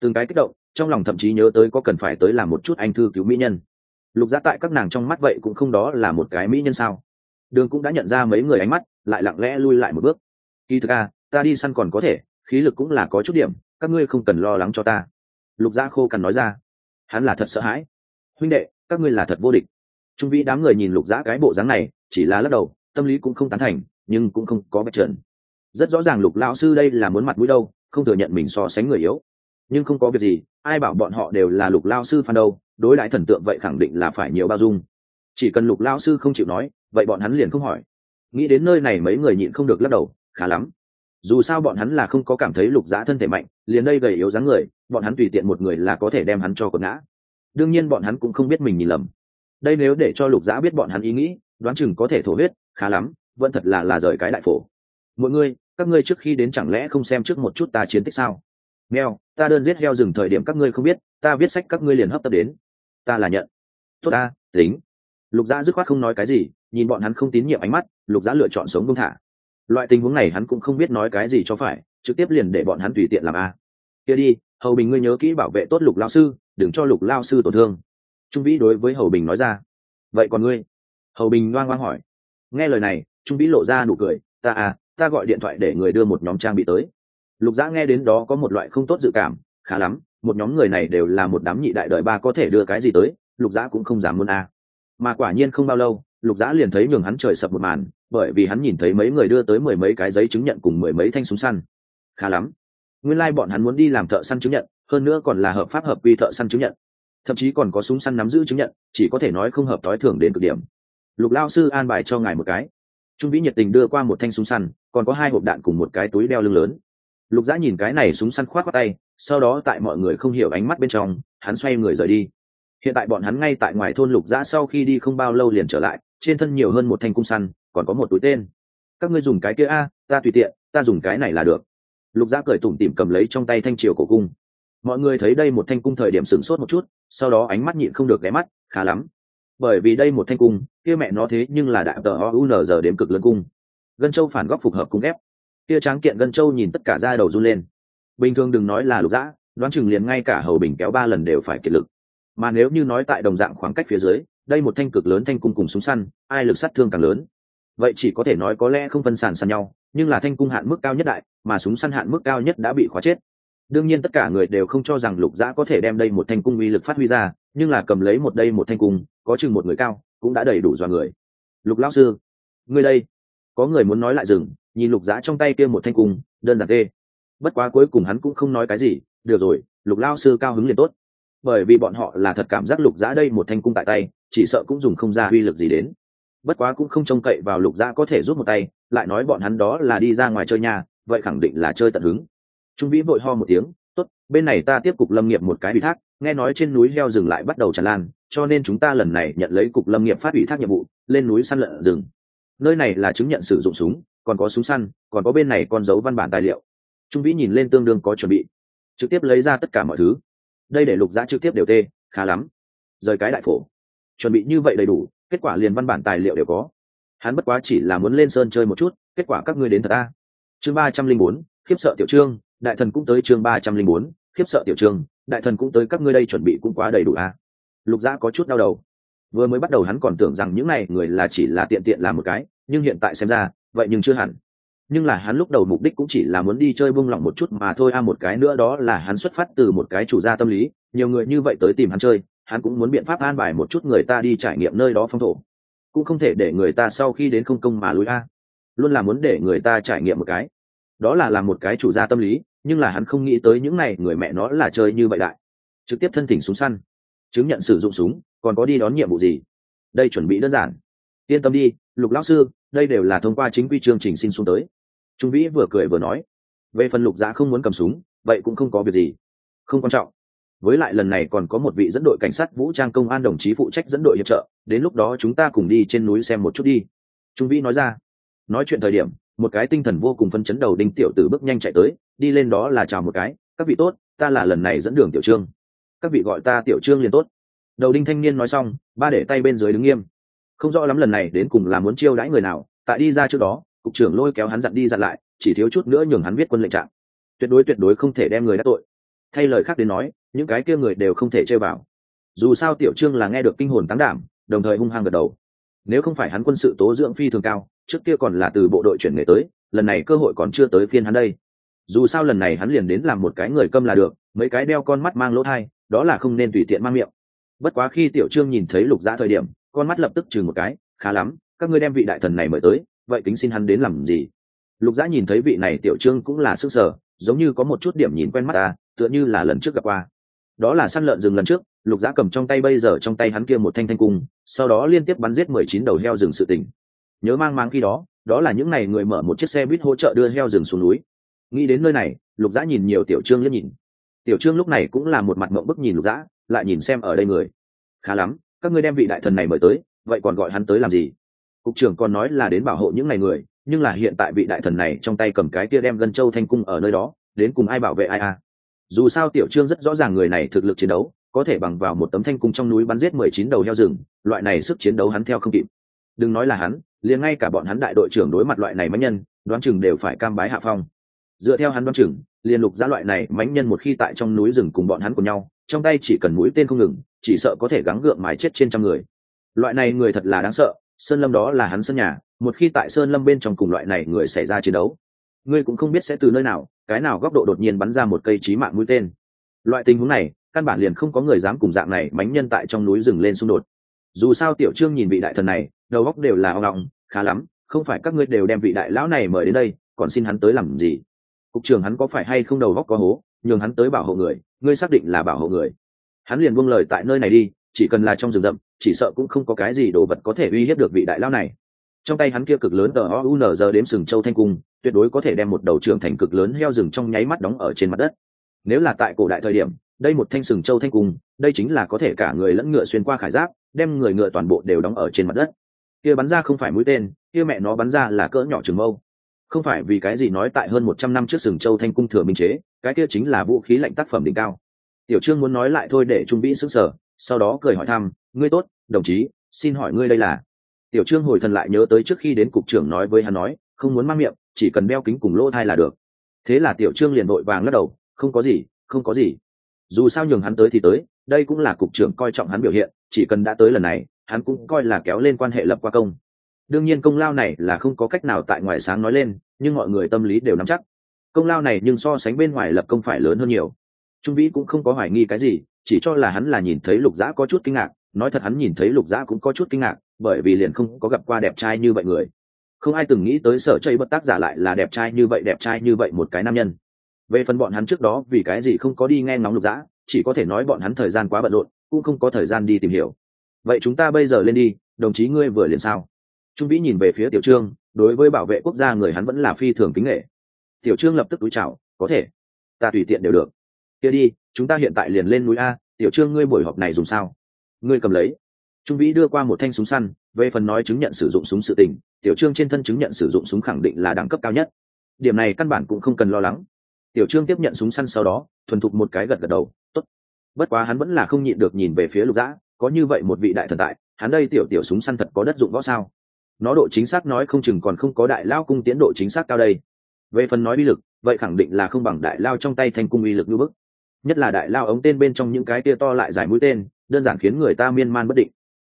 A: Từng cái kích động, trong lòng thậm chí nhớ tới có cần phải tới làm một chút anh thư cứu mỹ nhân. Lục giã tại các nàng trong mắt vậy cũng không đó là một cái mỹ nhân sao? Đường cũng đã nhận ra mấy người ánh mắt, lại lặng lẽ lui lại một bước. Kỳ thực a ta đi săn còn có thể, khí lực cũng là có chút điểm, các ngươi không cần lo lắng cho ta. Lục giã khô cằn nói ra. Hắn là thật sợ hãi. Huynh đệ, các ngươi là thật vô địch trung vĩ đám người nhìn lục giã cái bộ dáng này, chỉ là lắc đầu, tâm lý cũng không tán thành, nhưng cũng không có bạch trần. Rất rõ ràng lục lão sư đây là muốn mặt mũi đâu, không thừa nhận mình so sánh người yếu. Nhưng không có việc gì, ai bảo bọn họ đều là lục lao sư phan đâu, đối lại thần tượng vậy khẳng định là phải nhiều bao dung. Chỉ cần lục lao sư không chịu nói, vậy bọn hắn liền không hỏi. Nghĩ đến nơi này mấy người nhịn không được lắc đầu, khá lắm. Dù sao bọn hắn là không có cảm thấy lục giã thân thể mạnh, liền đây gầy yếu dáng người, bọn hắn tùy tiện một người là có thể đem hắn cho cột ngã. Đương nhiên bọn hắn cũng không biết mình nhìn lầm đây nếu để cho lục giã biết bọn hắn ý nghĩ, đoán chừng có thể thổ huyết, khá lắm, vẫn thật là là rời cái đại phổ. Mọi người, các ngươi trước khi đến chẳng lẽ không xem trước một chút ta chiến tích sao? Nghèo ta đơn giết heo rừng thời điểm các ngươi không biết, ta viết sách các ngươi liền hấp tấp đến. Ta là nhận. Tốt ta, tính. Lục giã dứt khoát không nói cái gì, nhìn bọn hắn không tín nhiệm ánh mắt, lục giã lựa chọn sống buông thả. Loại tình huống này hắn cũng không biết nói cái gì cho phải, trực tiếp liền để bọn hắn tùy tiện làm a. Kia đi, hầu bình ngươi nhớ kỹ bảo vệ tốt lục lao sư, đừng cho lục lao sư tổn thương trung vĩ đối với hầu bình nói ra. Vậy còn ngươi? Hầu bình ngoan ngoan hỏi. Nghe lời này, trung vĩ lộ ra nụ cười. Ta à ta gọi điện thoại để người đưa một nhóm trang bị tới. Lục giã nghe đến đó có một loại không tốt dự cảm, khá lắm, một nhóm người này đều là một đám nhị đại đời ba có thể đưa cái gì tới, lục giã cũng không dám muốn a. Mà quả nhiên không bao lâu, lục giã liền thấy nhường hắn trời sập một màn, bởi vì hắn nhìn thấy mấy người đưa tới mười mấy cái giấy chứng nhận cùng mười mấy thanh súng săn. Khá lắm. Nguyên lai、like、bọn hắn muốn đi làm thợ săn chứng nhận, hơn nữa còn là hợp pháp hợp quy thợ săn chứng nhận thậm chí còn có súng săn nắm giữ chứng nhận, chỉ có thể nói không hợp t ó i thưởng đến cực điểm. Lục lao sư an bài cho ngài một cái. Trung vĩ nhiệt tình đưa qua một thanh súng săn, còn có hai hộp đạn cùng một cái túi đeo lưng lớn. Lục giã nhìn cái này súng săn khoát qua tay, sau đó tại mọi người không hiểu ánh mắt bên trong, hắn xoay người rời đi. Hiện tại bọn hắn ngay tại ngoài thôn lục giã sau khi đi không bao lâu liền trở lại, trên thân nhiều hơn một thanh cung săn, còn có một túi tên. Các ngươi dùng cái kia a, ta tùy tiện, ta dùng cái này là được. Lục giã cười tủm tỉm cầm lấy trong tay thanh triều cổ cung mọi người thấy đây một thanh cung thời điểm sửng sốt một chút, sau đó ánh mắt nhịn không được ghé mắt, khá lắm. Bởi vì đây một thanh cung, kia mẹ nó thế nhưng là đại tờ o u n giờ đếm cực lớn cung. Gân châu phản góc phục hợp cung ép. Kia tráng kiện gân châu nhìn tất cả ra đầu run lên. Bình thường đừng nói là lục dã, đoán chừng liền ngay cả hầu bình kéo ba lần đều phải kiệt lực. Mà nếu như nói tại đồng dạng khoảng cách phía dưới, đây một thanh cực lớn thanh cung cùng súng săn, ai lực sát thương càng lớn. Vậy chỉ có thể nói có lẽ không phân sàn sàn nhau, nhưng là thanh cung hạn mức cao nhất đại, mà súng săn hạn mức cao nhất đã bị khóa chết đương nhiên tất cả người đều không cho rằng lục giã có thể đem đây một thanh cung uy lực phát huy ra, nhưng là cầm lấy một đây một thanh cung, có chừng một người cao, cũng đã đầy đủ dọa người. Lục lão sư người đây, có người muốn nói lại dừng, nhìn lục giã trong tay kia một thanh cung, đơn giản tê bất quá cuối cùng hắn cũng không nói cái gì, được rồi, lục lao sư cao hứng liền tốt. Bởi vì bọn họ là thật cảm giác lục giã đây một thanh cung tại tay, chỉ sợ cũng dùng không ra uy lực gì đến. Bất quá cũng không trông cậy vào lục giã có thể rút một tay, lại nói bọn hắn đó là đi ra ngoài chơi nhà, vậy khẳng định là chơi tận hứng trung vĩ vội ho một tiếng, tốt, bên này ta tiếp cục lâm nghiệp một cái ủy thác, nghe nói trên núi heo rừng lại bắt đầu tràn lan, cho nên chúng ta lần này nhận lấy cục lâm nghiệp phát ủy thác nhiệm vụ, lên núi săn lợn rừng. Nơi này là chứng nhận sử dụng súng, còn có súng săn, còn có bên này con dấu văn bản tài liệu. Trung vĩ nhìn lên tương đương có chuẩn bị, trực tiếp lấy ra tất cả mọi thứ. Đây để lục giã trực tiếp đều tê, khá lắm. Rời cái đại phổ. Chuẩn bị như vậy đầy đủ, kết quả liền văn bản tài liệu đều có. Hắn bất quá chỉ là muốn lên sơn chơi một chút, kết quả các ngươi đến thật ta chương ba trăm linh bốn, khiếp sợ tiểu trương đại thần cũng tới chương ba trăm linh bốn, khiếp sợ tiểu trường. đại thần cũng tới, các ngươi đây chuẩn bị cũng quá đầy đủ à. lục giã có chút đau đầu vừa mới bắt đầu hắn còn tưởng rằng những này người là chỉ là tiện tiện làm một cái, nhưng hiện tại xem ra, vậy nhưng chưa hẳn nhưng là hắn lúc đầu mục đích cũng chỉ là muốn đi chơi bung lỏng một chút mà thôi, a, một cái nữa đó là hắn xuất phát từ một cái chủ gia tâm lý, nhiều người như vậy tới tìm hắn chơi, hắn cũng muốn biện pháp an bài một chút người ta đi trải nghiệm nơi đó phong thổ cũng không thể để người ta sau khi đến không công mà lui, a luôn là muốn để người ta trải nghiệm một cái đó là làm một cái chủ gia tâm lý, nhưng là hắn không nghĩ tới những này người mẹ nó là chơi như vậy đại. Trực tiếp thân thỉnh súng săn. Chứng nhận sử dụng súng, còn có đi đón nhiệm vụ gì? Đây chuẩn bị đơn giản. Yên tâm đi, lục lão sư, đây đều là thông qua chính quy chương trình xin xuống tới. Trung vĩ vừa cười vừa nói. Về phần lục giã không muốn cầm súng, vậy cũng không có việc gì. Không quan trọng. Với lại lần này còn có một vị dẫn đội cảnh sát vũ trang công an đồng chí phụ trách dẫn đội hiệp trợ, đến lúc đó chúng ta cùng đi trên núi xem một chút đi. Trung vĩ nói ra. Nói chuyện thời điểm một cái tinh thần vô cùng phân chấn đầu đinh tiểu tử bước nhanh chạy tới, đi lên đó là chào một cái, các vị tốt, ta là lần này dẫn đường tiểu trương. Các vị gọi ta tiểu trương liền tốt. Đầu đinh thanh niên nói xong, ba để tay bên dưới đứng nghiêm. Không rõ lắm lần này đến cùng là muốn chiêu đãi người nào, tại đi ra trước đó, cục trưởng lôi kéo hắn dặn đi dặn lại, chỉ thiếu chút nữa nhường hắn viết quân lệnh trạng. Tuyệt đối tuyệt đối không thể đem người đã tội. Thay lời khác đến nói, những cái kia người đều không thể chơi vào. Dù sao tiểu trương là nghe được kinh hồn tán đảm, đồng thời hung hăng gật đầu nếu không phải hắn quân sự tố dưỡng phi thường cao, trước kia còn là từ bộ đội chuyển nghề tới, lần này cơ hội còn chưa tới phiên hắn đây. Dù sao lần này hắn liền đến làm một cái người câm là được, mấy cái đeo con mắt mang lỗ thai, đó là không nên tùy tiện mang miệng. Bất quá khi tiểu trương nhìn thấy lục giã thời điểm, con mắt lập tức chừng một cái, khá lắm, các ngươi đem vị đại thần này mời tới, vậy tính xin hắn đến làm gì? Lục dã nhìn thấy vị này tiểu trương cũng là sức sở giống như có một chút điểm nhìn quen mắt ta, tựa như là lần trước gặp qua. Đó là săn lợn rừng lần trước lục Giã cầm trong tay bây giờ trong tay hắn kia một thanh thanh cung, sau đó liên tiếp bắn giết mười chín đầu heo rừng sự tỉnh nhớ mang mang khi đó đó là những ngày người mở một chiếc xe buýt hỗ trợ đưa heo rừng xuống núi. Nghĩ đến nơi này, lục Giã nhìn nhiều tiểu trương liếc nhìn. Tiểu trương lúc này cũng là một mặt mộng bức nhìn lục giã, lại nhìn xem ở đây người. Khá lắm, các ngươi đem vị đại thần này mời tới, vậy còn gọi hắn tới làm gì? Cục trưởng còn nói là đến bảo hộ những ngày người, nhưng là hiện tại vị đại thần này trong tay cầm cái kia đem gân châu thanh cung ở nơi đó, đến cùng ai bảo vệ ai à? Dù sao tiểu trương rất rõ ràng người này thực lực chiến đấu có thể bằng vào một tấm thanh cung trong núi bắn giết mười chín đầu heo rừng, loại này sức chiến đấu hắn theo không kịp. Đừng nói là hắn, liền ngay cả bọn hắn đại đội trưởng đối mặt loại này mãnh nhân, đoán chừng đều phải cam bái hạ phong. Dựa theo hắn đoán chừng, liền lục giá loại này mãnh nhân một khi tại trong núi rừng cùng bọn hắn cùng nhau, trong tay chỉ cần mũi tên không ngừng, chỉ sợ có thể gắng gượng mái chết trên trăm người. Loại này người thật là đáng sợ, sơn lâm đó là hắn sân nhà, một khi tại sơn lâm bên trong cùng loại này người xảy ra chiến đấu, ngươi cũng không biết sẽ từ nơi nào, cái nào góc độ đột nhiên bắn ra một cây trí mạng mũi tên. Loại tình huống này căn bản liền không có người dám cùng dạng này mánh nhân tại trong núi rừng lên xung đột. Dù sao tiểu trương nhìn vị đại thần này, đầu góc đều là o ngọng khá lắm, không phải các ngươi đều đem vị đại lão này mời đến đây, còn xin hắn tới làm gì? Cục trưởng hắn có phải hay không đầu góc có hố, nhường hắn tới bảo hộ người, ngươi xác định là bảo hộ người. Hắn liền buông lời tại nơi này đi, chỉ cần là trong rừng rậm, chỉ sợ cũng không có cái gì đồ vật có thể uy hiếp được vị đại lão này. Trong tay hắn kia cực lớn tờ o u n giờ đếm sừng châu thanh cung, tuyệt đối có thể đem một đầu trưởng thành cực lớn heo rừng trong nháy mắt đóng ở trên mặt đất. Nếu là tại cổ đại thời điểm đây một thanh sừng châu thanh cung, đây chính là có thể cả người lẫn ngựa xuyên qua khải giáp, đem người ngựa toàn bộ đều đóng ở trên mặt đất. Kia bắn ra không phải mũi tên, kia mẹ nó bắn ra là cỡ nhỏ trường mâu. Không phải vì cái gì nói tại hơn một trăm năm trước sừng châu thanh cung thừa minh chế, cái kia chính là vũ khí lạnh tác phẩm đỉnh cao. Tiểu trương muốn nói lại thôi để trung vĩ sức sở sau đó cười hỏi thăm, ngươi tốt, đồng chí, xin hỏi ngươi đây là? Tiểu trương hồi thần lại nhớ tới trước khi đến cục trưởng nói với hắn nói, không muốn mang miệng, chỉ cần đeo kính cùng lỗ thai là được. Thế là tiểu trương liền vội vàng lắc đầu, không có gì, không có gì dù sao nhường hắn tới thì tới, đây cũng là cục trưởng coi trọng hắn biểu hiện, chỉ cần đã tới lần này, hắn cũng coi là kéo lên quan hệ lập qua công. Đương nhiên công lao này là không có cách nào tại ngoài sáng nói lên, nhưng mọi người tâm lý đều nắm chắc. Công lao này nhưng so sánh bên ngoài lập công phải lớn hơn nhiều. Trung vĩ cũng không có hoài nghi cái gì, chỉ cho là hắn là nhìn thấy lục dã có chút kinh ngạc, nói thật hắn nhìn thấy lục dã cũng có chút kinh ngạc, bởi vì liền không có gặp qua đẹp trai như vậy người. Không ai từng nghĩ tới sở chây bất tác giả lại là đẹp trai như vậy, đẹp trai như vậy một cái nam nhân về phần bọn hắn trước đó, vì cái gì không có đi nghe ngóng lục dã, chỉ có thể nói bọn hắn thời gian quá bận rộn, cũng không có thời gian đi tìm hiểu. Vậy chúng ta bây giờ lên đi, đồng chí ngươi vừa liền sao? Trung vĩ nhìn về phía tiểu trương, đối với bảo vệ quốc gia người hắn vẫn là phi thường kính nghệ tiểu trương lập tức túi chào, có thể, ta tùy tiện đều được. Kia đi, chúng ta hiện tại liền lên núi a, tiểu trương ngươi buổi họp này dùng sao? Ngươi cầm lấy. Trung vĩ đưa qua một thanh súng săn, về phần nói chứng nhận sử dụng súng sự tình, tiểu trương trên thân chứng nhận sử dụng súng khẳng định là đẳng cấp cao nhất. Điểm này căn bản cũng không cần lo lắng tiểu trương tiếp nhận súng săn sau đó, thuần thục một cái gật gật đầu, tốt. Bất quá hắn vẫn là không nhịn được nhìn về phía lục dã, có như vậy một vị đại thần tại, hắn đây tiểu tiểu súng săn thật có đất dụng võ sao? Nó độ chính xác nói không chừng còn không có đại lao cung tiến độ chính xác cao đây. Về phần nói uy lực, vậy khẳng định là không bằng đại lao trong tay thành cung uy lực như bức. Nhất là đại lao ống tên bên trong những cái tia to lại dài mũi tên, đơn giản khiến người ta miên man bất định.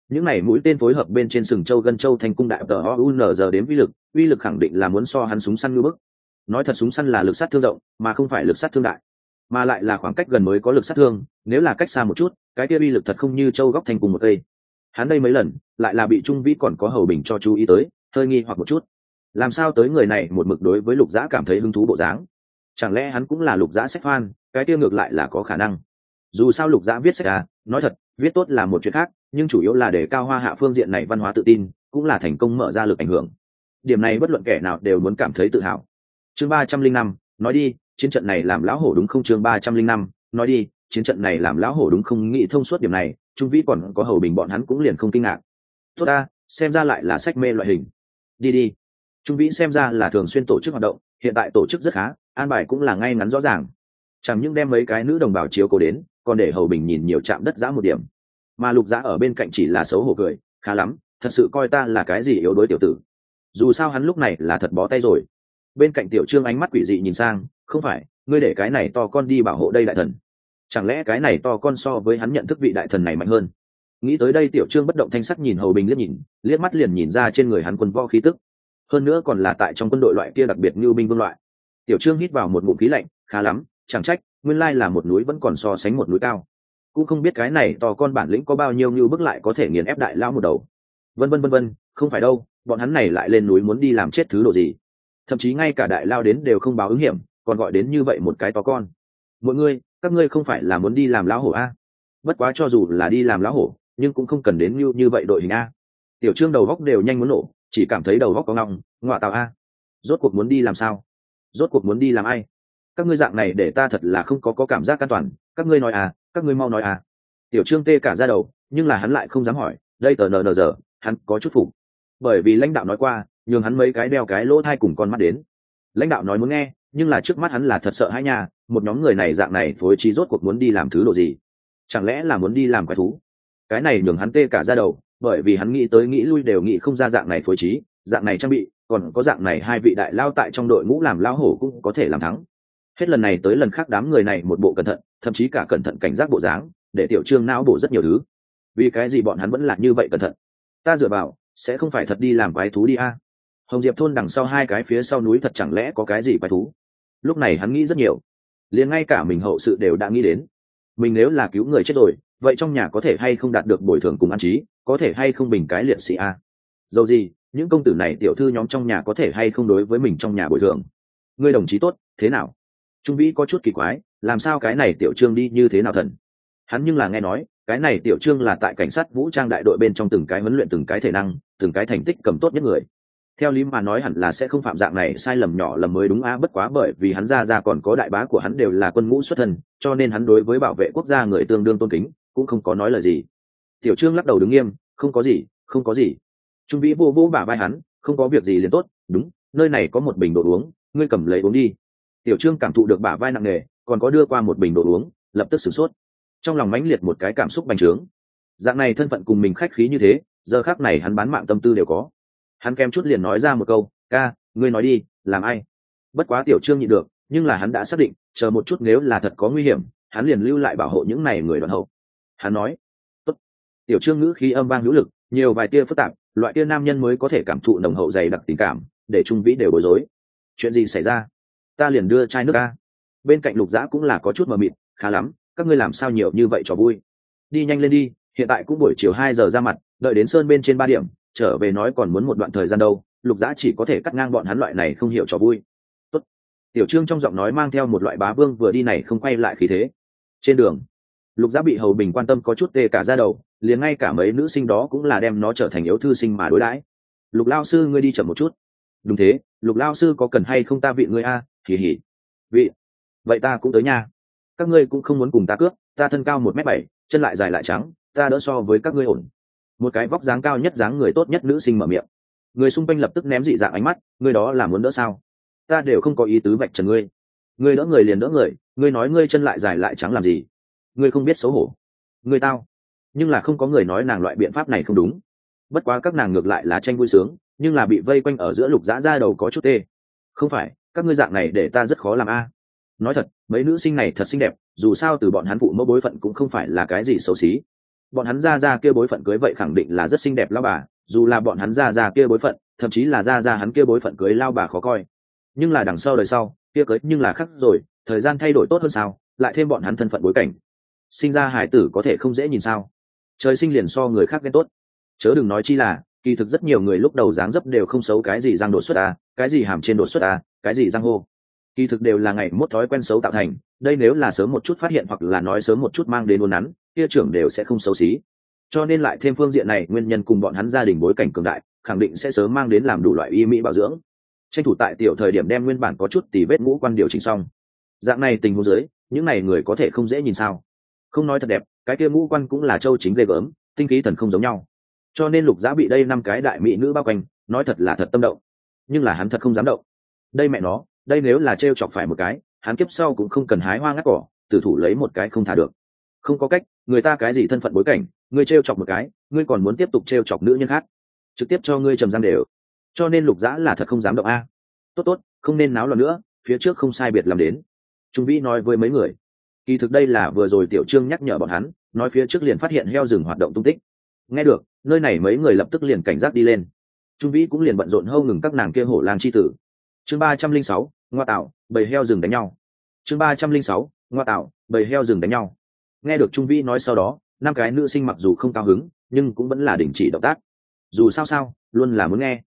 A: Những này mũi tên phối hợp bên trên sừng châu gân châu thành cung đại tờ o u n giờ đến uy lực uy lực khẳng định là muốn so hắn súng săn như bức nói thật súng săn là lực sát thương rộng, mà không phải lực sát thương đại. Mà lại là khoảng cách gần mới có lực sát thương, nếu là cách xa một chút, cái kia uy lực thật không như châu góc thành cùng một cây. Hắn đây mấy lần, lại là bị trung vĩ còn có hầu bình cho chú ý tới, hơi nghi hoặc một chút. Làm sao tới người này một mực đối với lục giã cảm thấy hứng thú bộ dáng? Chẳng lẽ hắn cũng là lục giã sách phan cái kia ngược lại là có khả năng. Dù sao lục giã viết sách à nói thật, viết tốt là một chuyện khác, nhưng chủ yếu là để cao hoa hạ phương diện này văn hóa tự tin, cũng là thành công mở ra lực ảnh hưởng. Điểm này bất luận kẻ nào đều muốn cảm thấy tự hào chương ba trăm linh năm, nói đi, chiến trận này làm lão hổ đúng không? Chương ba trăm linh năm, nói đi, chiến trận này làm lão hổ đúng không? Nghĩ thông suốt điểm này, trung vĩ còn có hầu bình bọn hắn cũng liền không kinh ngạc. Tốt ta, xem ra lại là sách mê loại hình. Đi đi. Trung vĩ xem ra là thường xuyên tổ chức hoạt động, hiện tại tổ chức rất khá, an bài cũng là ngay ngắn rõ ràng. Chẳng những đem mấy cái nữ đồng bào chiếu cố đến, còn để hầu bình nhìn nhiều trạm đất giã một điểm. Mà lục giã ở bên cạnh chỉ là xấu hổ cười, khá lắm, thật sự coi ta là cái gì yếu đuối tiểu tử. Dù sao hắn lúc này là thật bó tay rồi bên cạnh tiểu trương ánh mắt quỷ dị nhìn sang, không phải, ngươi để cái này to con đi bảo hộ đây đại thần. Chẳng lẽ cái này to con so với hắn nhận thức vị đại thần này mạnh hơn? Nghĩ tới đây tiểu trương bất động thanh sắc nhìn hầu bình liếc nhìn, liếc mắt liền nhìn ra trên người hắn quân vo khí tức. Hơn nữa còn là tại trong quân đội loại kia đặc biệt như binh vương loại. Tiểu trương hít vào một ngụm khí lạnh, khá lắm, chẳng trách, nguyên lai là một núi vẫn còn so sánh một núi cao. Cũng không biết cái này to con bản lĩnh có bao nhiêu như bước lại có thể nghiền ép đại lão một đầu. Vân vân vân vân, không phải đâu, bọn hắn này lại lên núi muốn đi làm chết thứ đồ gì? Thậm chí ngay cả đại lao đến đều không báo ứng hiểm, còn gọi đến như vậy một cái to con. Mọi người, các ngươi không phải là muốn đi làm lão hổ a? Bất quá cho dù là đi làm lão hổ, nhưng cũng không cần đến như như vậy đội hình a. Tiểu trương đầu góc đều nhanh muốn nổ, chỉ cảm thấy đầu góc có ngọng ngoạ tạo a. Rốt cuộc muốn đi làm sao? Rốt cuộc muốn đi làm ai? Các ngươi dạng này để ta thật là không có có cảm giác an toàn. Các ngươi nói à các ngươi mau nói à. Tiểu trương tê cả ra đầu, nhưng là hắn lại không dám hỏi, đây tờ nờ nờ giờ, hắn có chút phục. Bởi vì lãnh đạo nói qua nhường hắn mấy cái đeo cái lỗ thai cùng con mắt đến. Lãnh đạo nói muốn nghe, nhưng là trước mắt hắn là thật sợ hãi nhà một nhóm người này dạng này phối trí rốt cuộc muốn đi làm thứ đồ gì? Chẳng lẽ là muốn đi làm quái thú? Cái này nhường hắn tê cả ra đầu, bởi vì hắn nghĩ tới nghĩ lui đều nghĩ không ra dạng này phối trí, dạng này trang bị, còn có dạng này hai vị đại lao tại trong đội ngũ làm lao hổ cũng có thể làm thắng. Hết lần này tới lần khác đám người này một bộ cẩn thận, thậm chí cả cẩn thận cảnh giác bộ dáng, để tiểu trương não bổ rất nhiều thứ. Vì cái gì bọn hắn vẫn là như vậy cẩn thận? Ta dựa vào, sẽ không phải thật đi làm quái thú đi a hồng diệp thôn đằng sau hai cái phía sau núi thật chẳng lẽ có cái gì quái thú? Lúc này hắn nghĩ rất nhiều. Liền ngay cả mình hậu sự đều đã nghĩ đến. Mình nếu là cứu người chết rồi, vậy trong nhà có thể hay không đạt được bồi thường cùng an trí, có thể hay không bình cái liệt sĩ a? Dầu gì, những công tử này tiểu thư nhóm trong nhà có thể hay không đối với mình trong nhà bồi thường? Người đồng chí tốt, thế nào? Trung vĩ có chút kỳ quái, làm sao cái này tiểu trương đi như thế nào thần? Hắn nhưng là nghe nói, cái này tiểu trương là tại cảnh sát vũ trang đại đội bên trong từng cái huấn luyện từng cái thể năng, từng cái thành tích cầm tốt nhất người theo lý mà nói hẳn là sẽ không phạm dạng này sai lầm nhỏ lầm mới đúng á, bất quá bởi vì hắn ra ra còn có đại bá của hắn đều là quân ngũ xuất thân cho nên hắn đối với bảo vệ quốc gia người tương đương tôn kính cũng không có nói lời gì. Tiểu trương lắc đầu đứng nghiêm không có gì không có gì. Trung vĩ vô vô bả vai hắn không có việc gì liền tốt đúng nơi này có một bình đồ uống ngươi cầm lấy uống đi. Tiểu trương cảm thụ được bả vai nặng nề còn có đưa qua một bình đồ uống lập tức sửng sốt. Trong lòng mãnh liệt một cái cảm xúc bành trướng. Dạng này thân phận cùng mình khách khí như thế giờ khác này hắn bán mạng tâm tư đều có hắn kem chút liền nói ra một câu, ca, ngươi nói đi, làm ai? Bất quá tiểu trương nhịn được, nhưng là hắn đã xác định, chờ một chút nếu là thật có nguy hiểm, hắn liền lưu lại bảo hộ những này người đoàn hậu. Hắn nói, Tốt. tiểu trương ngữ khí âm vang hữu lực, nhiều vài tia phức tạp, loại tia nam nhân mới có thể cảm thụ nồng hậu dày đặc tình cảm, để trung vĩ đều bối rối. Chuyện gì xảy ra? Ta liền đưa chai nước ca. Bên cạnh lục dã cũng là có chút mờ mịt, khá lắm, các ngươi làm sao nhiều như vậy cho vui? Đi nhanh lên đi, hiện tại cũng buổi chiều hai giờ ra mặt, đợi đến sơn bên trên ba điểm trở về nói còn muốn một đoạn thời gian đâu, lục giã chỉ có thể cắt ngang bọn hắn loại này không hiểu trò vui. Tốt. tiểu trương trong giọng nói mang theo một loại bá vương vừa đi này không quay lại khí thế. Trên đường, lục giã bị hầu bình quan tâm có chút tê cả ra đầu, liền ngay cả mấy nữ sinh đó cũng là đem nó trở thành yếu thư sinh mà đối đãi. Lục lao sư ngươi đi chậm một chút. Đúng thế, lục lao sư có cần hay không ta vị ngươi a? Kỳ hỉ vị, vậy ta cũng tới nha. Các ngươi cũng không muốn cùng ta cướp, ta thân cao một m bảy, chân lại dài lại trắng, ta đỡ so với các ngươi ổn một cái vóc dáng cao nhất dáng người tốt nhất nữ sinh mở miệng. Người xung quanh lập tức ném dị dạng ánh mắt người đó là muốn đỡ sao? Ta đều không có ý tứ vạch trần ngươi. Ngươi đỡ người liền đỡ người, ngươi nói ngươi chân lại dài lại trắng làm gì? Ngươi không biết xấu hổ. Ngươi tao. Nhưng là không có người nói nàng loại biện pháp này không đúng. Bất quá các nàng ngược lại là tranh vui sướng, nhưng là bị vây quanh ở giữa lục dã ra đầu có chút tê. Không phải, các ngươi dạng này để ta rất khó làm a. Nói thật, mấy nữ sinh này thật xinh đẹp, dù sao từ bọn hắn phụ mẫu bối phận cũng không phải là cái gì xấu xí bọn hắn ra ra kia bối phận cưới vậy khẳng định là rất xinh đẹp lao bà, dù là bọn hắn ra ra kia bối phận, thậm chí là ra ra hắn kia bối phận cưới lao bà khó coi. Nhưng là đằng sau đời sau, kia cưới nhưng là khác rồi, thời gian thay đổi tốt hơn sao, lại thêm bọn hắn thân phận bối cảnh. Sinh ra hải tử có thể không dễ nhìn sao. Trời sinh liền so người khác ghen tốt. Chớ đừng nói chi là, kỳ thực rất nhiều người lúc đầu dáng dấp đều không xấu cái gì răng đột xuất à cái gì hàm trên đột xuất à cái gì răng hô. Kỳ thực đều là ngày mốt thói quen xấu tạo thành, đây nếu là sớm một chút phát hiện hoặc là nói sớm một chút mang đến uốn nắn kia trưởng đều sẽ không xấu xí. Cho nên lại thêm phương diện này, nguyên nhân cùng bọn hắn gia đình bối cảnh cường đại, khẳng định sẽ sớm mang đến làm đủ loại y mỹ bảo dưỡng. Tranh thủ tại tiểu thời điểm đem nguyên bản có chút tỉ vết ngũ quan điều chỉnh xong. Dạng này tình huống dưới, những này người có thể không dễ nhìn sao? Không nói thật đẹp, cái kia ngũ quan cũng là châu chính ghê gớm, tinh khí thần không giống nhau. Cho nên lục giá bị đây năm cái đại mỹ nữ bao quanh, nói thật là thật tâm động. Nhưng là hắn thật không dám động. Đây mẹ nó, đây nếu là t r e o chọc phải một cái, hắn kiếp sau cũng không cần hái hoa ngắt cỏ, tử thủ lấy một cái không thả được không có cách, người ta cái gì thân phận bối cảnh, ngươi t r e o chọc một cái, ngươi còn muốn tiếp tục t r e o chọc nữ nhân khác. Trực tiếp cho ngươi trầm giam đều. Cho nên lục dã là thật không dám động a. Tốt tốt, không nên náo loạn nữa, phía trước không sai biệt làm đến. Trung vĩ nói với mấy người. Kỳ thực đây là vừa rồi tiểu trương nhắc nhở bọn hắn, nói phía trước liền phát hiện heo rừng hoạt động tung tích. Nghe được, nơi này mấy người lập tức liền cảnh giác đi lên. Trung vĩ cũng liền bận rộn hâu ngừng các nàng kia hổ lang c h i tử. Chương ba trăm linh sáu, ngoa tạo, bầy heo rừng đánh nhau. Chương ba trăm linh sáu, ngoa tạo, bầy heo rừng đánh nhau nghe được trung vĩ nói sau đó, năm cái nữ sinh mặc dù không cao hứng, nhưng cũng vẫn là đình chỉ động tác. Dù sao sao, luôn là muốn nghe.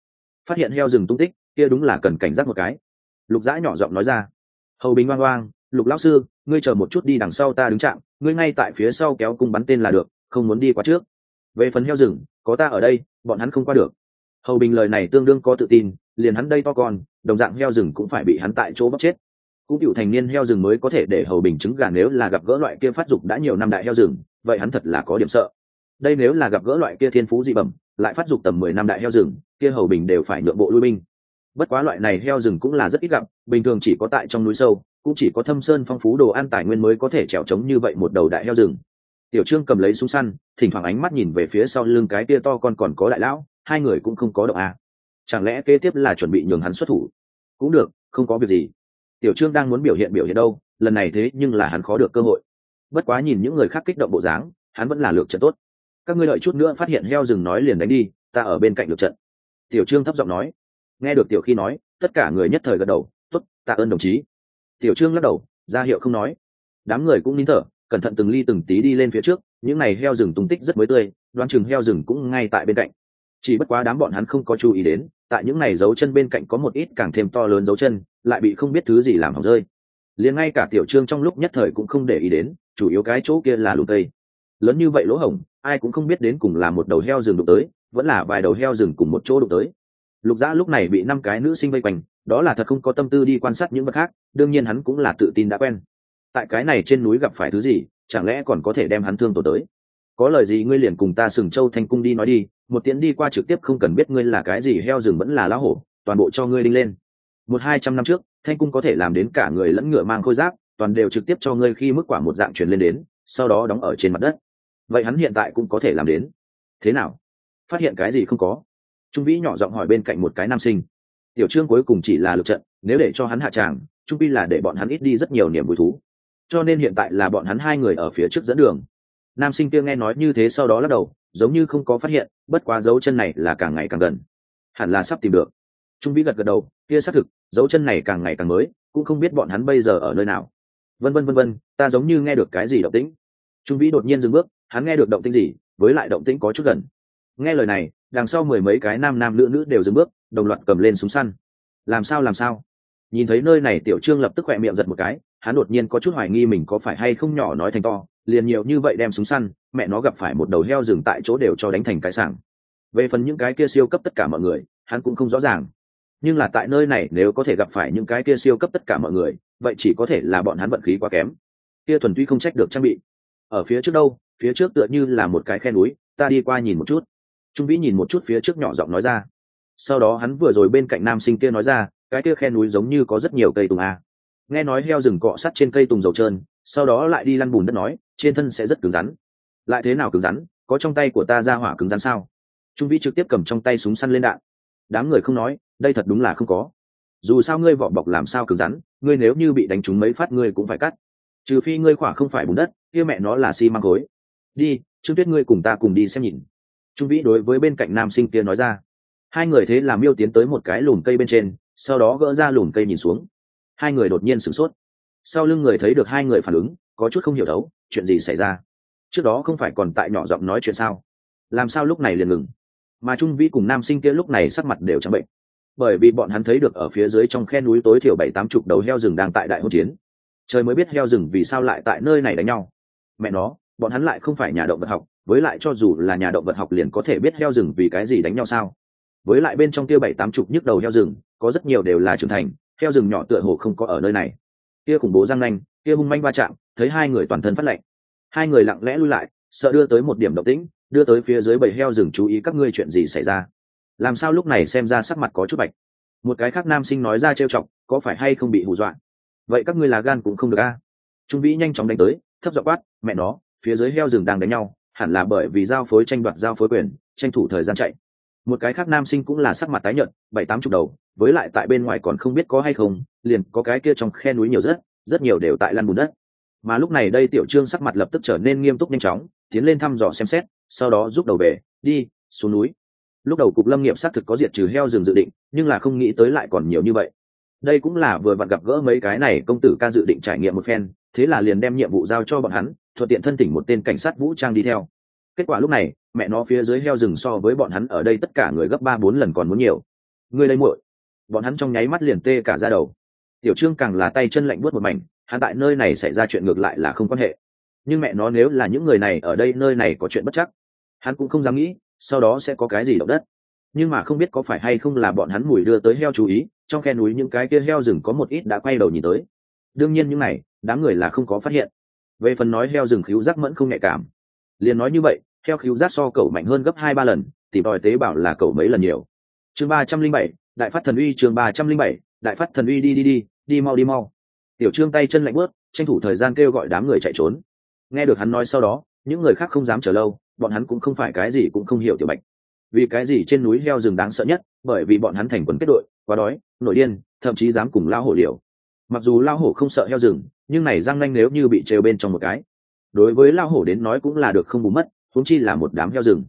A: Phát hiện heo rừng tung tích, kia đúng là cần cảnh giác một cái. Lục dã nhỏ giọng nói ra. Hầu bình oang oang, lục lão sư, ngươi chờ một chút đi đằng sau ta đứng chạm, ngươi ngay tại phía sau kéo cung bắn tên là được, không muốn đi qua trước. Về phần heo rừng, có ta ở đây, bọn hắn không qua được. Hầu bình lời này tương đương có tự tin, liền hắn đây to con, đồng dạng heo rừng cũng phải bị hắn tại chỗ bóc chết cũng cựu thành niên heo rừng mới có thể để hầu bình chứng gà nếu là gặp gỡ loại kia phát dục đã nhiều năm đại heo rừng, vậy hắn thật là có điểm sợ. Đây nếu là gặp gỡ loại kia thiên phú dị bẩm, lại phát dục tầm mười năm đại heo rừng, kia hầu bình đều phải nhượng bộ lui binh. Bất quá loại này heo rừng cũng là rất ít gặp, bình thường chỉ có tại trong núi sâu, cũng chỉ có thâm sơn phong phú đồ ăn tài nguyên mới có thể trèo trống như vậy một đầu đại heo rừng. Tiểu trương cầm lấy súng săn, thỉnh thoảng ánh mắt nhìn về phía sau lưng cái kia to con còn có đại lão, hai người cũng không có động à. chẳng lẽ kế tiếp là chuẩn bị nhường hắn xuất thủ? Cũng được, không có việc gì tiểu trương đang muốn biểu hiện biểu hiện đâu, lần này thế nhưng là hắn khó được cơ hội. Bất quá nhìn những người khác kích động bộ dáng, hắn vẫn là lược trận tốt. Các ngươi đợi chút nữa phát hiện heo rừng nói liền đánh đi, ta ở bên cạnh lược trận. Tiểu trương thấp giọng nói. Nghe được tiểu khi nói, tất cả người nhất thời gật đầu t ố t tạ ơn đồng chí. Tiểu trương lắc đầu, ra hiệu không nói. Đám người cũng nín thở, cẩn thận từng ly từng tí đi lên phía trước, những n à y heo rừng tung tích rất mới tươi, đoán chừng heo rừng cũng ngay tại bên cạnh chỉ bất quá đám bọn hắn không có chú ý đến, tại những này dấu chân bên cạnh có một ít càng thêm to lớn dấu chân, lại bị không biết thứ gì làm hỏng rơi. Liền ngay cả tiểu trương trong lúc nhất thời cũng không để ý đến, chủ yếu cái chỗ kia là lùm cây. Lớn như vậy lỗ hổng, ai cũng không biết đến cùng là một đầu heo rừng đụng tới, vẫn là vài đầu heo rừng cùng một chỗ đụng tới. Lục dã lúc này bị năm cái nữ sinh vây quanh, đó là thật không có tâm tư đi quan sát những vật khác, đương nhiên hắn cũng là tự tin đã quen. Tại cái này trên núi gặp phải thứ gì, chẳng lẽ còn có thể đem hắn thương tổ tới? Có lời gì ngươi liền cùng ta sừng châu thanh cung đi nói đi, một tiễn đi qua trực tiếp không cần biết ngươi là cái gì, heo rừng vẫn là lá hổ, toàn bộ cho ngươi đinh lên. Một hai trăm năm trước, thanh cung có thể làm đến cả người lẫn ngựa mang khôi giáp, toàn đều trực tiếp cho ngươi khi mức quả một dạng truyền lên đến, sau đó đóng ở trên mặt đất. Vậy hắn hiện tại cũng có thể làm đến. Thế nào? Phát hiện cái gì không có? Trung vĩ nhỏ giọng hỏi bên cạnh một cái nam sinh. Tiểu trương cuối cùng chỉ là lực trận, nếu để cho hắn hạ tràng, trung vi là để bọn hắn ít đi rất nhiều niềm vui thú. Cho nên hiện tại là bọn hắn hai người ở phía trước dẫn đường nam sinh kia nghe nói như thế sau đó lắc đầu, giống như không có phát hiện, bất quá dấu chân này là càng ngày càng gần. Hẳn là sắp tìm được. Trung vĩ gật gật đầu, kia xác thực, dấu chân này càng ngày càng mới, cũng không biết bọn hắn bây giờ ở nơi nào. Vân vân vân vân, ta giống như nghe được cái gì động tĩnh. Trung vĩ đột nhiên dừng bước, hắn nghe được động tĩnh gì, với lại động tĩnh có chút gần. Nghe lời này, đằng sau mười mấy cái nam nam nữ nữ đều dừng bước, đồng loạt cầm lên súng săn. Làm sao làm sao? Nhìn thấy nơi này tiểu trương lập tức khỏe miệng giật một cái, hắn đột nhiên có chút hoài nghi mình có phải hay không nhỏ nói thành to liền nhiều như vậy đem súng săn, mẹ nó gặp phải một đầu heo rừng tại chỗ đều cho đánh thành cái sảng. Về phần những cái kia siêu cấp tất cả mọi người, hắn cũng không rõ ràng. Nhưng là tại nơi này, nếu có thể gặp phải những cái kia siêu cấp tất cả mọi người, vậy chỉ có thể là bọn hắn vận khí quá kém. Kia thuần tuy không trách được trang bị. Ở phía trước đâu, phía trước tựa như là một cái khe núi, ta đi qua nhìn một chút. Trung vĩ nhìn một chút phía trước nhỏ giọng nói ra. Sau đó hắn vừa rồi bên cạnh nam sinh kia nói ra, cái kia khe núi giống như có rất nhiều cây tùng a. Nghe nói heo rừng cọ sắt trên cây tùng dầu trơn, sau đó lại đi lăn bùn đất nói trên thân sẽ rất cứng rắn. Lại thế nào cứng rắn? Có trong tay của ta ra hỏa cứng rắn sao? Trung vĩ trực tiếp cầm trong tay súng săn lên đạn. Đám người không nói, đây thật đúng là không có. Dù sao ngươi vỏ bọc làm sao cứng rắn, ngươi nếu như bị đánh trúng mấy phát ngươi cũng phải cắt. Trừ phi ngươi khỏa không phải bùn đất, kia mẹ nó là xi、si、măng khối. Đi, trương tuyết ngươi cùng ta cùng đi xem nhìn. Trung vĩ đối với bên cạnh nam sinh kia nói ra. Hai người thế làm miêu tiến tới một cái lùm cây bên trên, sau đó gỡ ra lùm cây nhìn xuống. Hai người đột nhiên sửng sốt. Sau lưng người thấy được hai người phản ứng, có chút không hiểu đấu chuyện gì xảy ra? Trước đó không phải còn tại nhỏ giọng nói chuyện sao? Làm sao lúc này liền ngừng? Mà trung vĩ cùng nam sinh kia lúc này sắc mặt đều trắng bệnh. Bởi vì bọn hắn thấy được ở phía dưới trong khe núi tối thiểu bảy tám chục đầu heo rừng đang tại đại hỗn chiến. Trời mới biết heo rừng vì sao lại tại nơi này đánh nhau. Mẹ nó, bọn hắn lại không phải nhà động vật học, với lại cho dù là nhà động vật học liền có thể biết heo rừng vì cái gì đánh nhau sao? Với lại bên trong kia bảy tám chục nhức đầu heo rừng, có rất nhiều đều là trưởng thành, heo rừng nhỏ tựa hồ không có ở nơi này. Kia khủng bố răng nanh, kia hung manh va chạm thấy hai người toàn thân phát lệnh, hai người lặng lẽ lui lại sợ đưa tới một điểm động tĩnh đưa tới phía dưới bầy heo rừng chú ý các ngươi chuyện gì xảy ra. Làm sao lúc này xem ra sắc mặt có chút bạch. Một cái khác nam sinh nói ra trêu chọc có phải hay không bị hù dọa? Vậy các ngươi là gan cũng không được a. Trung vĩ nhanh chóng đánh tới thấp dọ quát mẹ nó phía dưới heo rừng đang đánh nhau hẳn là bởi vì giao phối tranh đoạt giao phối quyền tranh thủ thời gian chạy. Một cái khác nam sinh cũng là sắc mặt tái nhợt bảy tám chục đầu với lại tại bên ngoài còn không biết có hay không liền có cái kia trong khe núi nhiều rất rất nhiều đều tại lăn bùn đất mà lúc này đây tiểu trương sắc mặt lập tức trở nên nghiêm túc nhanh chóng, tiến lên thăm dò xem xét, sau đó giúp đầu về, đi, xuống núi. Lúc đầu cục lâm nghiệp xác thực có diệt trừ heo rừng dự định, nhưng là không nghĩ tới lại còn nhiều như vậy. Đây cũng là vừa vặn gặp gỡ mấy cái này công tử ca dự định trải nghiệm một phen, thế là liền đem nhiệm vụ giao cho bọn hắn, thuận tiện thân tỉnh một tên cảnh sát vũ trang đi theo. Kết quả lúc này, mẹ nó phía dưới heo rừng so với bọn hắn ở đây tất cả người gấp ba bốn lần còn muốn nhiều. Người đây muội. Bọn hắn trong nháy mắt liền tê cả ra đầu. Tiểu trương càng là tay chân lạnh buốt một mảnh hắn tại nơi này xảy ra chuyện ngược lại là không quan hệ. Nhưng mẹ nó nếu là những người này ở đây, nơi này có chuyện bất chắc, hắn cũng không dám nghĩ, sau đó sẽ có cái gì động đất. Nhưng mà không biết có phải hay không là bọn hắn mùi đưa tới heo chú ý, trong khe núi những cái kia heo rừng có một ít đã quay đầu nhìn tới. Đương nhiên những này, đám người là không có phát hiện. Về phần nói heo rừng khíu giác mẫn không nhạy cảm, liền nói như vậy, heo khíu giác so cậu mạnh hơn gấp hai ba lần tìm đòi tế bảo là cậu mấy lần nhiều. Chương ba trăm linh bảy, đại phát thần uy, chương ba trăm linh bảy, đại phát thần uy, đi đi đi đi mau đi mau tiểu trương tay chân lạnh bớt tranh thủ thời gian kêu gọi đám người chạy trốn. Nghe được hắn nói sau đó, những người khác không dám chờ lâu, bọn hắn cũng không phải cái gì cũng không hiểu tiểu bạch. Vì cái gì trên núi heo rừng đáng sợ nhất, bởi vì bọn hắn thành quần kết đội, quá đói, nổi điên, thậm chí dám cùng lao hổ liều. Mặc dù lao hổ không sợ heo rừng, nhưng này răng nanh nếu như bị trêu bên trong một cái, đối với lao hổ đến nói cũng là được không bù mất, huống chi là một đám heo rừng.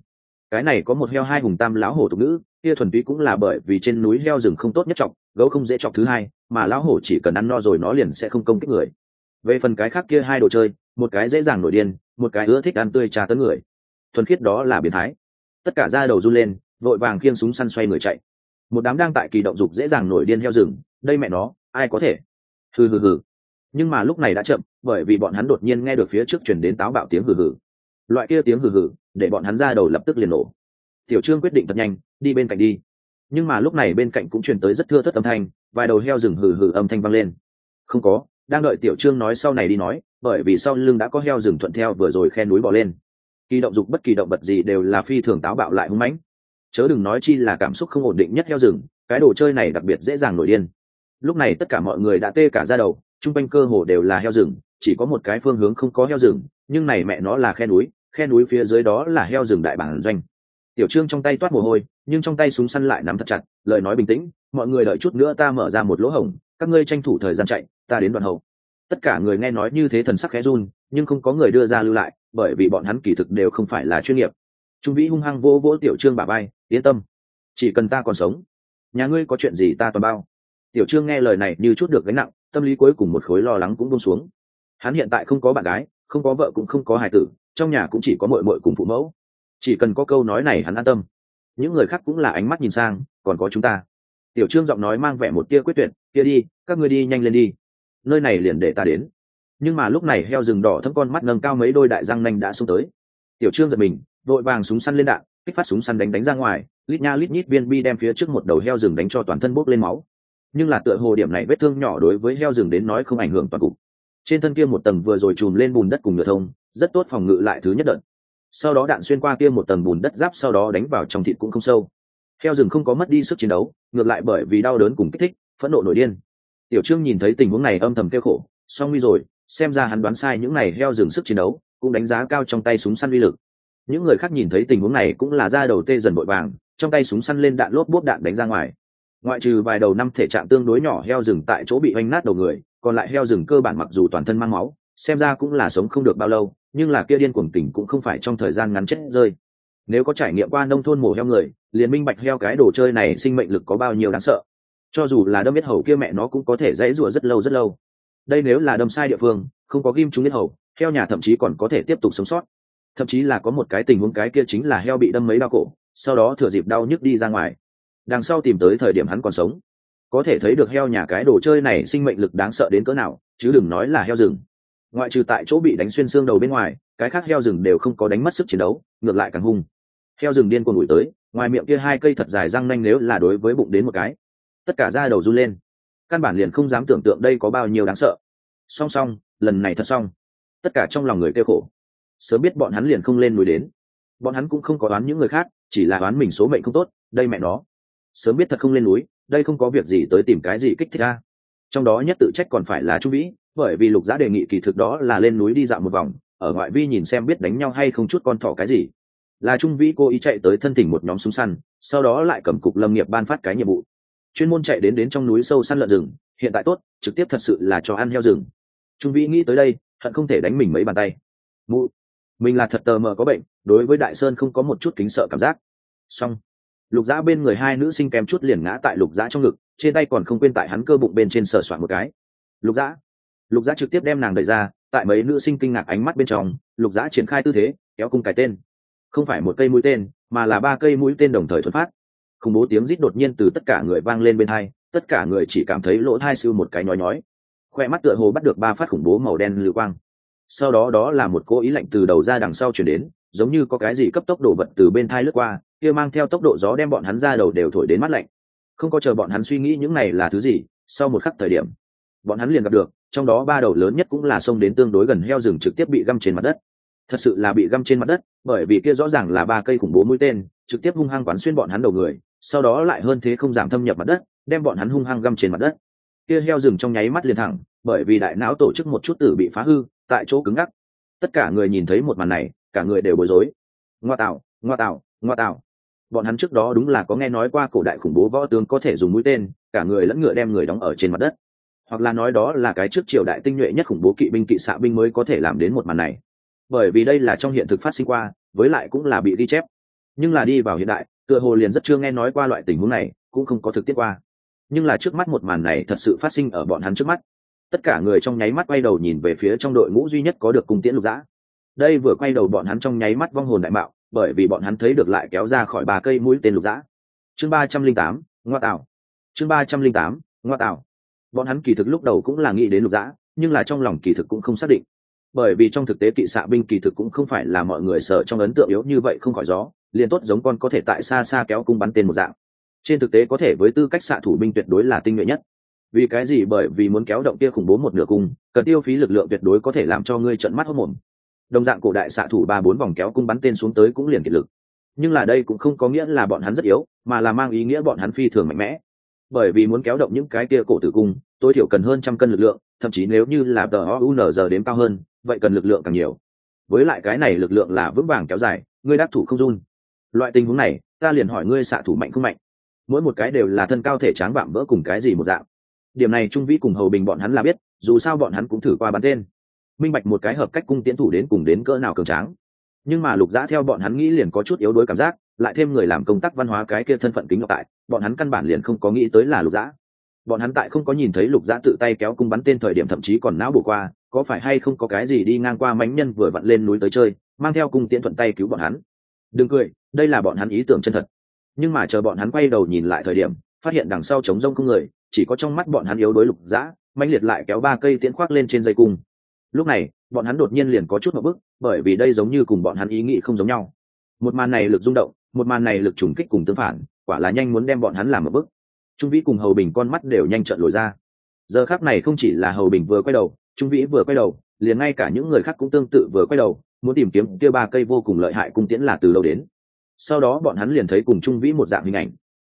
A: Cái này có một heo hai hùng tam lão hổ tục nữ kia thuần túy cũng là bởi vì trên núi heo rừng không tốt nhất trọng gấu không dễ chọc thứ hai, mà lão hổ chỉ cần ăn no rồi nó liền sẽ không công kích người. Về phần cái khác kia hai đồ chơi, một cái dễ dàng nổi điên, một cái ưa thích ăn tươi trà tấn người. Thuần khiết đó là biến thái. Tất cả ra đầu run lên, vội vàng khiêng súng săn xoay người chạy. Một đám đang tại kỳ động dục dễ dàng nổi điên heo rừng, đây mẹ nó, ai có thể? Hừ hừ hừ. Nhưng mà lúc này đã chậm, bởi vì bọn hắn đột nhiên nghe được phía trước chuyển đến táo bạo tiếng hừ hừ. Loại kia tiếng hừ hừ, để bọn hắn ra đầu lập tức liền nổ. Tiểu trương quyết định thật nhanh, đi bên cạnh đi nhưng mà lúc này bên cạnh cũng truyền tới rất thưa thất âm thanh, vài đầu heo rừng hừ hừ âm thanh vang lên. Không có, đang đợi tiểu trương nói sau này đi nói, bởi vì sau lưng đã có heo rừng thuận theo vừa rồi khe núi bỏ lên. Kỳ động dục bất kỳ động vật gì đều là phi thường táo bạo lại hung mãnh. Chớ đừng nói chi là cảm xúc không ổn định nhất heo rừng, cái đồ chơi này đặc biệt dễ dàng nổi điên. Lúc này tất cả mọi người đã tê cả ra đầu, chung quanh cơ hồ đều là heo rừng, chỉ có một cái phương hướng không có heo rừng, nhưng này mẹ nó là khe núi khe núi phía dưới đó là heo rừng đại bản doanh. Tiểu trương trong tay toát mồ hôi nhưng trong tay súng săn lại nắm thật chặt, lời nói bình tĩnh, mọi người đợi chút nữa ta mở ra một lỗ hổng, các ngươi tranh thủ thời gian chạy, ta đến đoạn hậu. Tất cả người nghe nói như thế thần sắc khẽ run, nhưng không có người đưa ra lưu lại, bởi vì bọn hắn kỳ thực đều không phải là chuyên nghiệp. Trung vĩ hung hăng vô vỗ tiểu trương bà bay yên tâm, chỉ cần ta còn sống, nhà ngươi có chuyện gì ta toàn bao. Tiểu trương nghe lời này như chút được gánh nặng, tâm lý cuối cùng một khối lo lắng cũng buông xuống. Hắn hiện tại không có bạn gái, không có vợ cũng không có hài tử, trong nhà cũng chỉ có mội mội cùng phụ mẫu. Chỉ cần có câu nói này hắn an tâm những người khác cũng là ánh mắt nhìn sang, còn có chúng ta. Tiểu trương giọng nói mang vẻ một tia quyết tuyệt, kia đi, các ngươi đi nhanh lên đi. Nơi này liền để ta đến. Nhưng mà lúc này heo rừng đỏ thấm con mắt nâng cao mấy đôi đại răng nanh đã xuống tới. Tiểu trương giật mình, vội vàng súng săn lên đạn, kích phát súng săn đánh đánh ra ngoài, lít nha lít nhít viên bi đem phía trước một đầu heo rừng đánh cho toàn thân bốc lên máu. Nhưng là tựa hồ điểm này vết thương nhỏ đối với heo rừng đến nói không ảnh hưởng toàn cục. Trên thân kia một tầng vừa rồi chùm lên bùn đất cùng nhựa thông, rất tốt phòng ngự lại thứ nhất đợt sau đó đạn xuyên qua kia một tầng bùn đất giáp sau đó đánh vào trong thịt cũng không sâu. Heo rừng không có mất đi sức chiến đấu, ngược lại bởi vì đau đớn cùng kích thích, phẫn nộ nổi điên. Tiểu trương nhìn thấy tình huống này âm thầm kêu khổ xong nguy rồi, xem ra hắn đoán sai những này heo rừng sức chiến đấu, cũng đánh giá cao trong tay súng săn uy lực. Những người khác nhìn thấy tình huống này cũng là ra đầu tê dần vội vàng, trong tay súng săn lên đạn lốp bốp đạn đánh ra ngoài. Ngoại trừ vài đầu năm thể trạng tương đối nhỏ heo rừng tại chỗ bị oanh nát đầu người, còn lại heo rừng cơ bản mặc dù toàn thân mang máu, xem ra cũng là sống không được bao lâu nhưng là kia điên cuồng tình cũng không phải trong thời gian ngắn chết rơi. Nếu có trải nghiệm qua nông thôn mổ heo người, liền minh bạch heo cái đồ chơi này sinh mệnh lực có bao nhiêu đáng sợ. Cho dù là đâm biết hầu kia mẹ nó cũng có thể dãy rủa rất lâu rất lâu. Đây nếu là đâm sai địa phương, không có ghim trúng biết hầu, heo nhà thậm chí còn có thể tiếp tục sống sót. Thậm chí là có một cái tình huống cái kia chính là heo bị đâm mấy đau cổ, sau đó thừa dịp đau nhức đi ra ngoài. Đằng sau tìm tới thời điểm hắn còn sống. Có thể thấy được heo nhà cái đồ chơi này sinh mệnh lực đáng sợ đến cỡ nào, chứ đừng nói là heo rừng ngoại trừ tại chỗ bị đánh xuyên xương đầu bên ngoài, cái khác heo rừng đều không có đánh mất sức chiến đấu, ngược lại càng hung. Heo rừng điên cuồng đuổi tới, ngoài miệng kia hai cây thật dài răng nanh nếu là đối với bụng đến một cái, tất cả da đầu run lên. Căn bản liền không dám tưởng tượng đây có bao nhiêu đáng sợ. Song song, lần này thật xong. Tất cả trong lòng người kêu khổ. Sớm biết bọn hắn liền không lên núi đến. Bọn hắn cũng không có đoán những người khác, chỉ là đoán mình số mệnh không tốt, đây mẹ nó. Sớm biết thật không lên núi, đây không có việc gì tới tìm cái gì kích thích a. Trong đó nhất tự trách còn phải là trung vĩ bởi vì lục giá đề nghị kỳ thực đó là lên núi đi dạo một vòng, ở ngoại vi nhìn xem biết đánh nhau hay không chút con thỏ cái gì. Là trung vĩ cô ý chạy tới thân thỉnh một nhóm súng săn, sau đó lại cầm cục lâm nghiệp ban phát cái nhiệm vụ. Chuyên môn chạy đến đến trong núi sâu săn lợn rừng, hiện tại tốt, trực tiếp thật sự là cho ăn heo rừng. Trung vĩ nghĩ tới đây, hận không thể đánh mình mấy bàn tay. Mụ, mình là thật tờ mờ có bệnh, đối với đại sơn không có một chút kính sợ cảm giác. Xong, lục dã bên người hai nữ sinh kèm chút liền ngã tại lục dã trong ngực, trên tay còn không quên tại hắn cơ bụng bên trên sờ soạn một cái. Lục dã lục Giã trực tiếp đem nàng đẩy ra, tại mấy nữ sinh kinh ngạc ánh mắt bên trong, lục Giã triển khai tư thế, kéo cung cái tên. Không phải một cây mũi tên, mà là ba cây mũi tên đồng thời thuần phát. Khủng bố tiếng rít đột nhiên từ tất cả người vang lên bên hai, tất cả người chỉ cảm thấy lỗ thai siêu một cái nhói nhói. Khoe mắt tựa hồ bắt được ba phát khủng bố màu đen lưu quang. Sau đó đó là một cố ý lạnh từ đầu ra đằng sau chuyển đến, giống như có cái gì cấp tốc đổ vật từ bên thai lướt qua, kia mang theo tốc độ gió đem bọn hắn ra đầu đều thổi đến mắt lạnh. Không có chờ bọn hắn suy nghĩ những này là thứ gì, sau một khắc thời điểm, bọn hắn liền gặp được trong đó ba đầu lớn nhất cũng là sông đến tương đối gần heo rừng trực tiếp bị găm trên mặt đất. Thật sự là bị găm trên mặt đất, bởi vì kia rõ ràng là ba cây khủng bố mũi tên, trực tiếp hung hăng quán xuyên bọn hắn đầu người, sau đó lại hơn thế không giảm thâm nhập mặt đất, đem bọn hắn hung hăng găm trên mặt đất. Kia heo rừng trong nháy mắt liền thẳng, bởi vì đại não tổ chức một chút tử bị phá hư, tại chỗ cứng ngắc. Tất cả người nhìn thấy một màn này, cả người đều bối rối. Ngoa tạo ngoa tạo ngoa tạo. Bọn hắn trước đó đúng là có nghe nói qua cổ đại khủng bố võ tướng có thể dùng mũi tên, cả người lẫn ngựa đem người đóng ở trên mặt đất hoặc là nói đó là cái trước triều đại tinh nhuệ nhất khủng bố kỵ binh kỵ xạ binh mới có thể làm đến một màn này. Bởi vì đây là trong hiện thực phát sinh qua, với lại cũng là bị ghi chép. Nhưng là đi vào hiện đại, tựa hồ liền rất chưa nghe nói qua loại tình huống này, cũng không có thực tiết qua. Nhưng là trước mắt một màn này thật sự phát sinh ở bọn hắn trước mắt. Tất cả người trong nháy mắt quay đầu nhìn về phía trong đội ngũ duy nhất có được cung tiễn lục dã đây vừa quay đầu bọn hắn trong nháy mắt vong hồn đại mạo, bởi vì bọn hắn thấy được lại kéo ra khỏi ba cây mũi tên lục dã chương ba trăm linh tám, ngoa tạo chương ba trăm linh tám, ngoa tạo bọn hắn kỳ thực lúc đầu cũng là nghĩ đến lục dã, nhưng là trong lòng kỳ thực cũng không xác định. Bởi vì trong thực tế kỵ xạ binh kỳ thực cũng không phải là mọi người sợ trong ấn tượng yếu như vậy không khỏi gió, liền tốt giống con có thể tại xa xa kéo cung bắn tên một dạng. Trên thực tế có thể với tư cách xạ thủ binh tuyệt đối là tinh nhuệ nhất. Vì cái gì? Bởi vì muốn kéo động kia khủng bố một nửa cung, cần tiêu phí lực lượng tuyệt đối có thể làm cho ngươi trận mắt hốc mồm. Đồng dạng cổ đại xạ thủ ba bốn vòng kéo cung bắn tên xuống tới cũng liền kiệt lực. Nhưng là đây cũng không có nghĩa là bọn hắn rất yếu, mà là mang ý nghĩa bọn hắn phi thường mạnh mẽ bởi vì muốn kéo động những cái kia cổ tử cung, tối thiểu cần hơn trăm cân lực lượng, thậm chí nếu như là tờ o giờ đếm cao hơn, vậy cần lực lượng càng nhiều. Với lại cái này lực lượng là vững vàng kéo dài, ngươi đắc thủ không run. Loại tình huống này, ta liền hỏi ngươi xạ thủ mạnh không mạnh. Mỗi một cái đều là thân cao thể tráng vạm vỡ cùng cái gì một dạng. Điểm này trung vĩ cùng hầu bình bọn hắn là biết, dù sao bọn hắn cũng thử qua bắn tên. Minh bạch một cái hợp cách cung tiến thủ đến cùng đến cỡ nào cường tráng. Nhưng mà lục giã theo bọn hắn nghĩ liền có chút yếu đuối cảm giác lại thêm người làm công tác văn hóa cái kia thân phận kính ngọc tại, bọn hắn căn bản liền không có nghĩ tới là lục giã bọn hắn tại không có nhìn thấy lục giã tự tay kéo cung bắn tên thời điểm thậm chí còn não bổ qua, có phải hay không có cái gì đi ngang qua mánh nhân vừa vặn lên núi tới chơi, mang theo cung tiễn thuận tay cứu bọn hắn. Đừng cười, đây là bọn hắn ý tưởng chân thật. Nhưng mà chờ bọn hắn quay đầu nhìn lại thời điểm, phát hiện đằng sau trống rông không người, chỉ có trong mắt bọn hắn yếu đối lục dã mạnh liệt lại kéo ba cây tiễn khoác lên trên dây cung. Lúc này, bọn hắn đột nhiên liền có chút một bức bởi vì đây giống như cùng bọn hắn ý nghĩ không giống nhau. Một màn này lực rung động một màn này lực trùng kích cùng tương phản, quả là nhanh muốn đem bọn hắn làm một bức trung vĩ cùng hầu bình con mắt đều nhanh trợn lồi ra. Giờ khác này không chỉ là hầu bình vừa quay đầu, trung vĩ vừa quay đầu, liền ngay cả những người khác cũng tương tự vừa quay đầu, muốn tìm kiếm kia ba cây vô cùng lợi hại cung tiễn là từ lâu đến. Sau đó bọn hắn liền thấy cùng trung vĩ một dạng hình ảnh.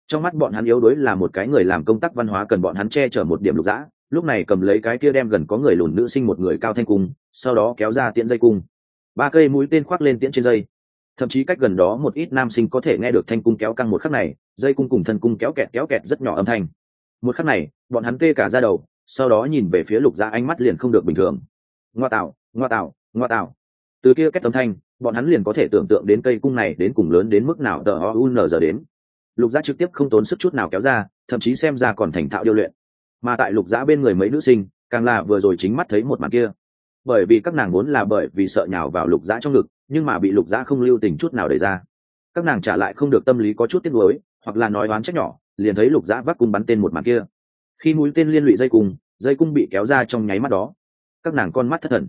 A: Trong mắt bọn hắn yếu đuối là một cái người làm công tác văn hóa cần bọn hắn che chở một điểm lục dã, lúc này cầm lấy cái kia đem gần có người lùn nữ sinh một người cao thanh cung, sau đó kéo ra tiễn dây cung. Ba cây mũi tên khoác lên tiễn trên dây thậm chí cách gần đó một ít nam sinh có thể nghe được thanh cung kéo căng một khắc này dây cung cùng thân cung kéo kẹt kéo kẹt rất nhỏ âm thanh. Một khắc này bọn hắn tê cả ra đầu sau đó nhìn về phía lục gia, ánh mắt liền không được bình thường. Ngoa tạo ngoa tạo ngoa tạo. Từ kia kết âm thanh bọn hắn liền có thể tưởng tượng đến cây cung này đến cùng lớn đến mức nào tờ o u n giờ đến. Lục gia trực tiếp không tốn sức chút nào kéo ra thậm chí xem ra còn thành thạo điêu luyện. Mà tại lục gia bên người mấy nữ sinh càng là vừa rồi chính mắt thấy một màn kia. Bởi vì các nàng vốn là bởi vì sợ nhào vào lục giã trong ngực nhưng mà bị lục giã không lưu tình chút nào đẩy ra. Các nàng trả lại không được tâm lý có chút tiếc nuối, hoặc là nói oán trách nhỏ, liền thấy lục giã vác cung bắn tên một màn kia. Khi mũi tên liên lụy dây cung dây cung bị kéo ra trong nháy mắt đó. Các nàng con mắt thất thần.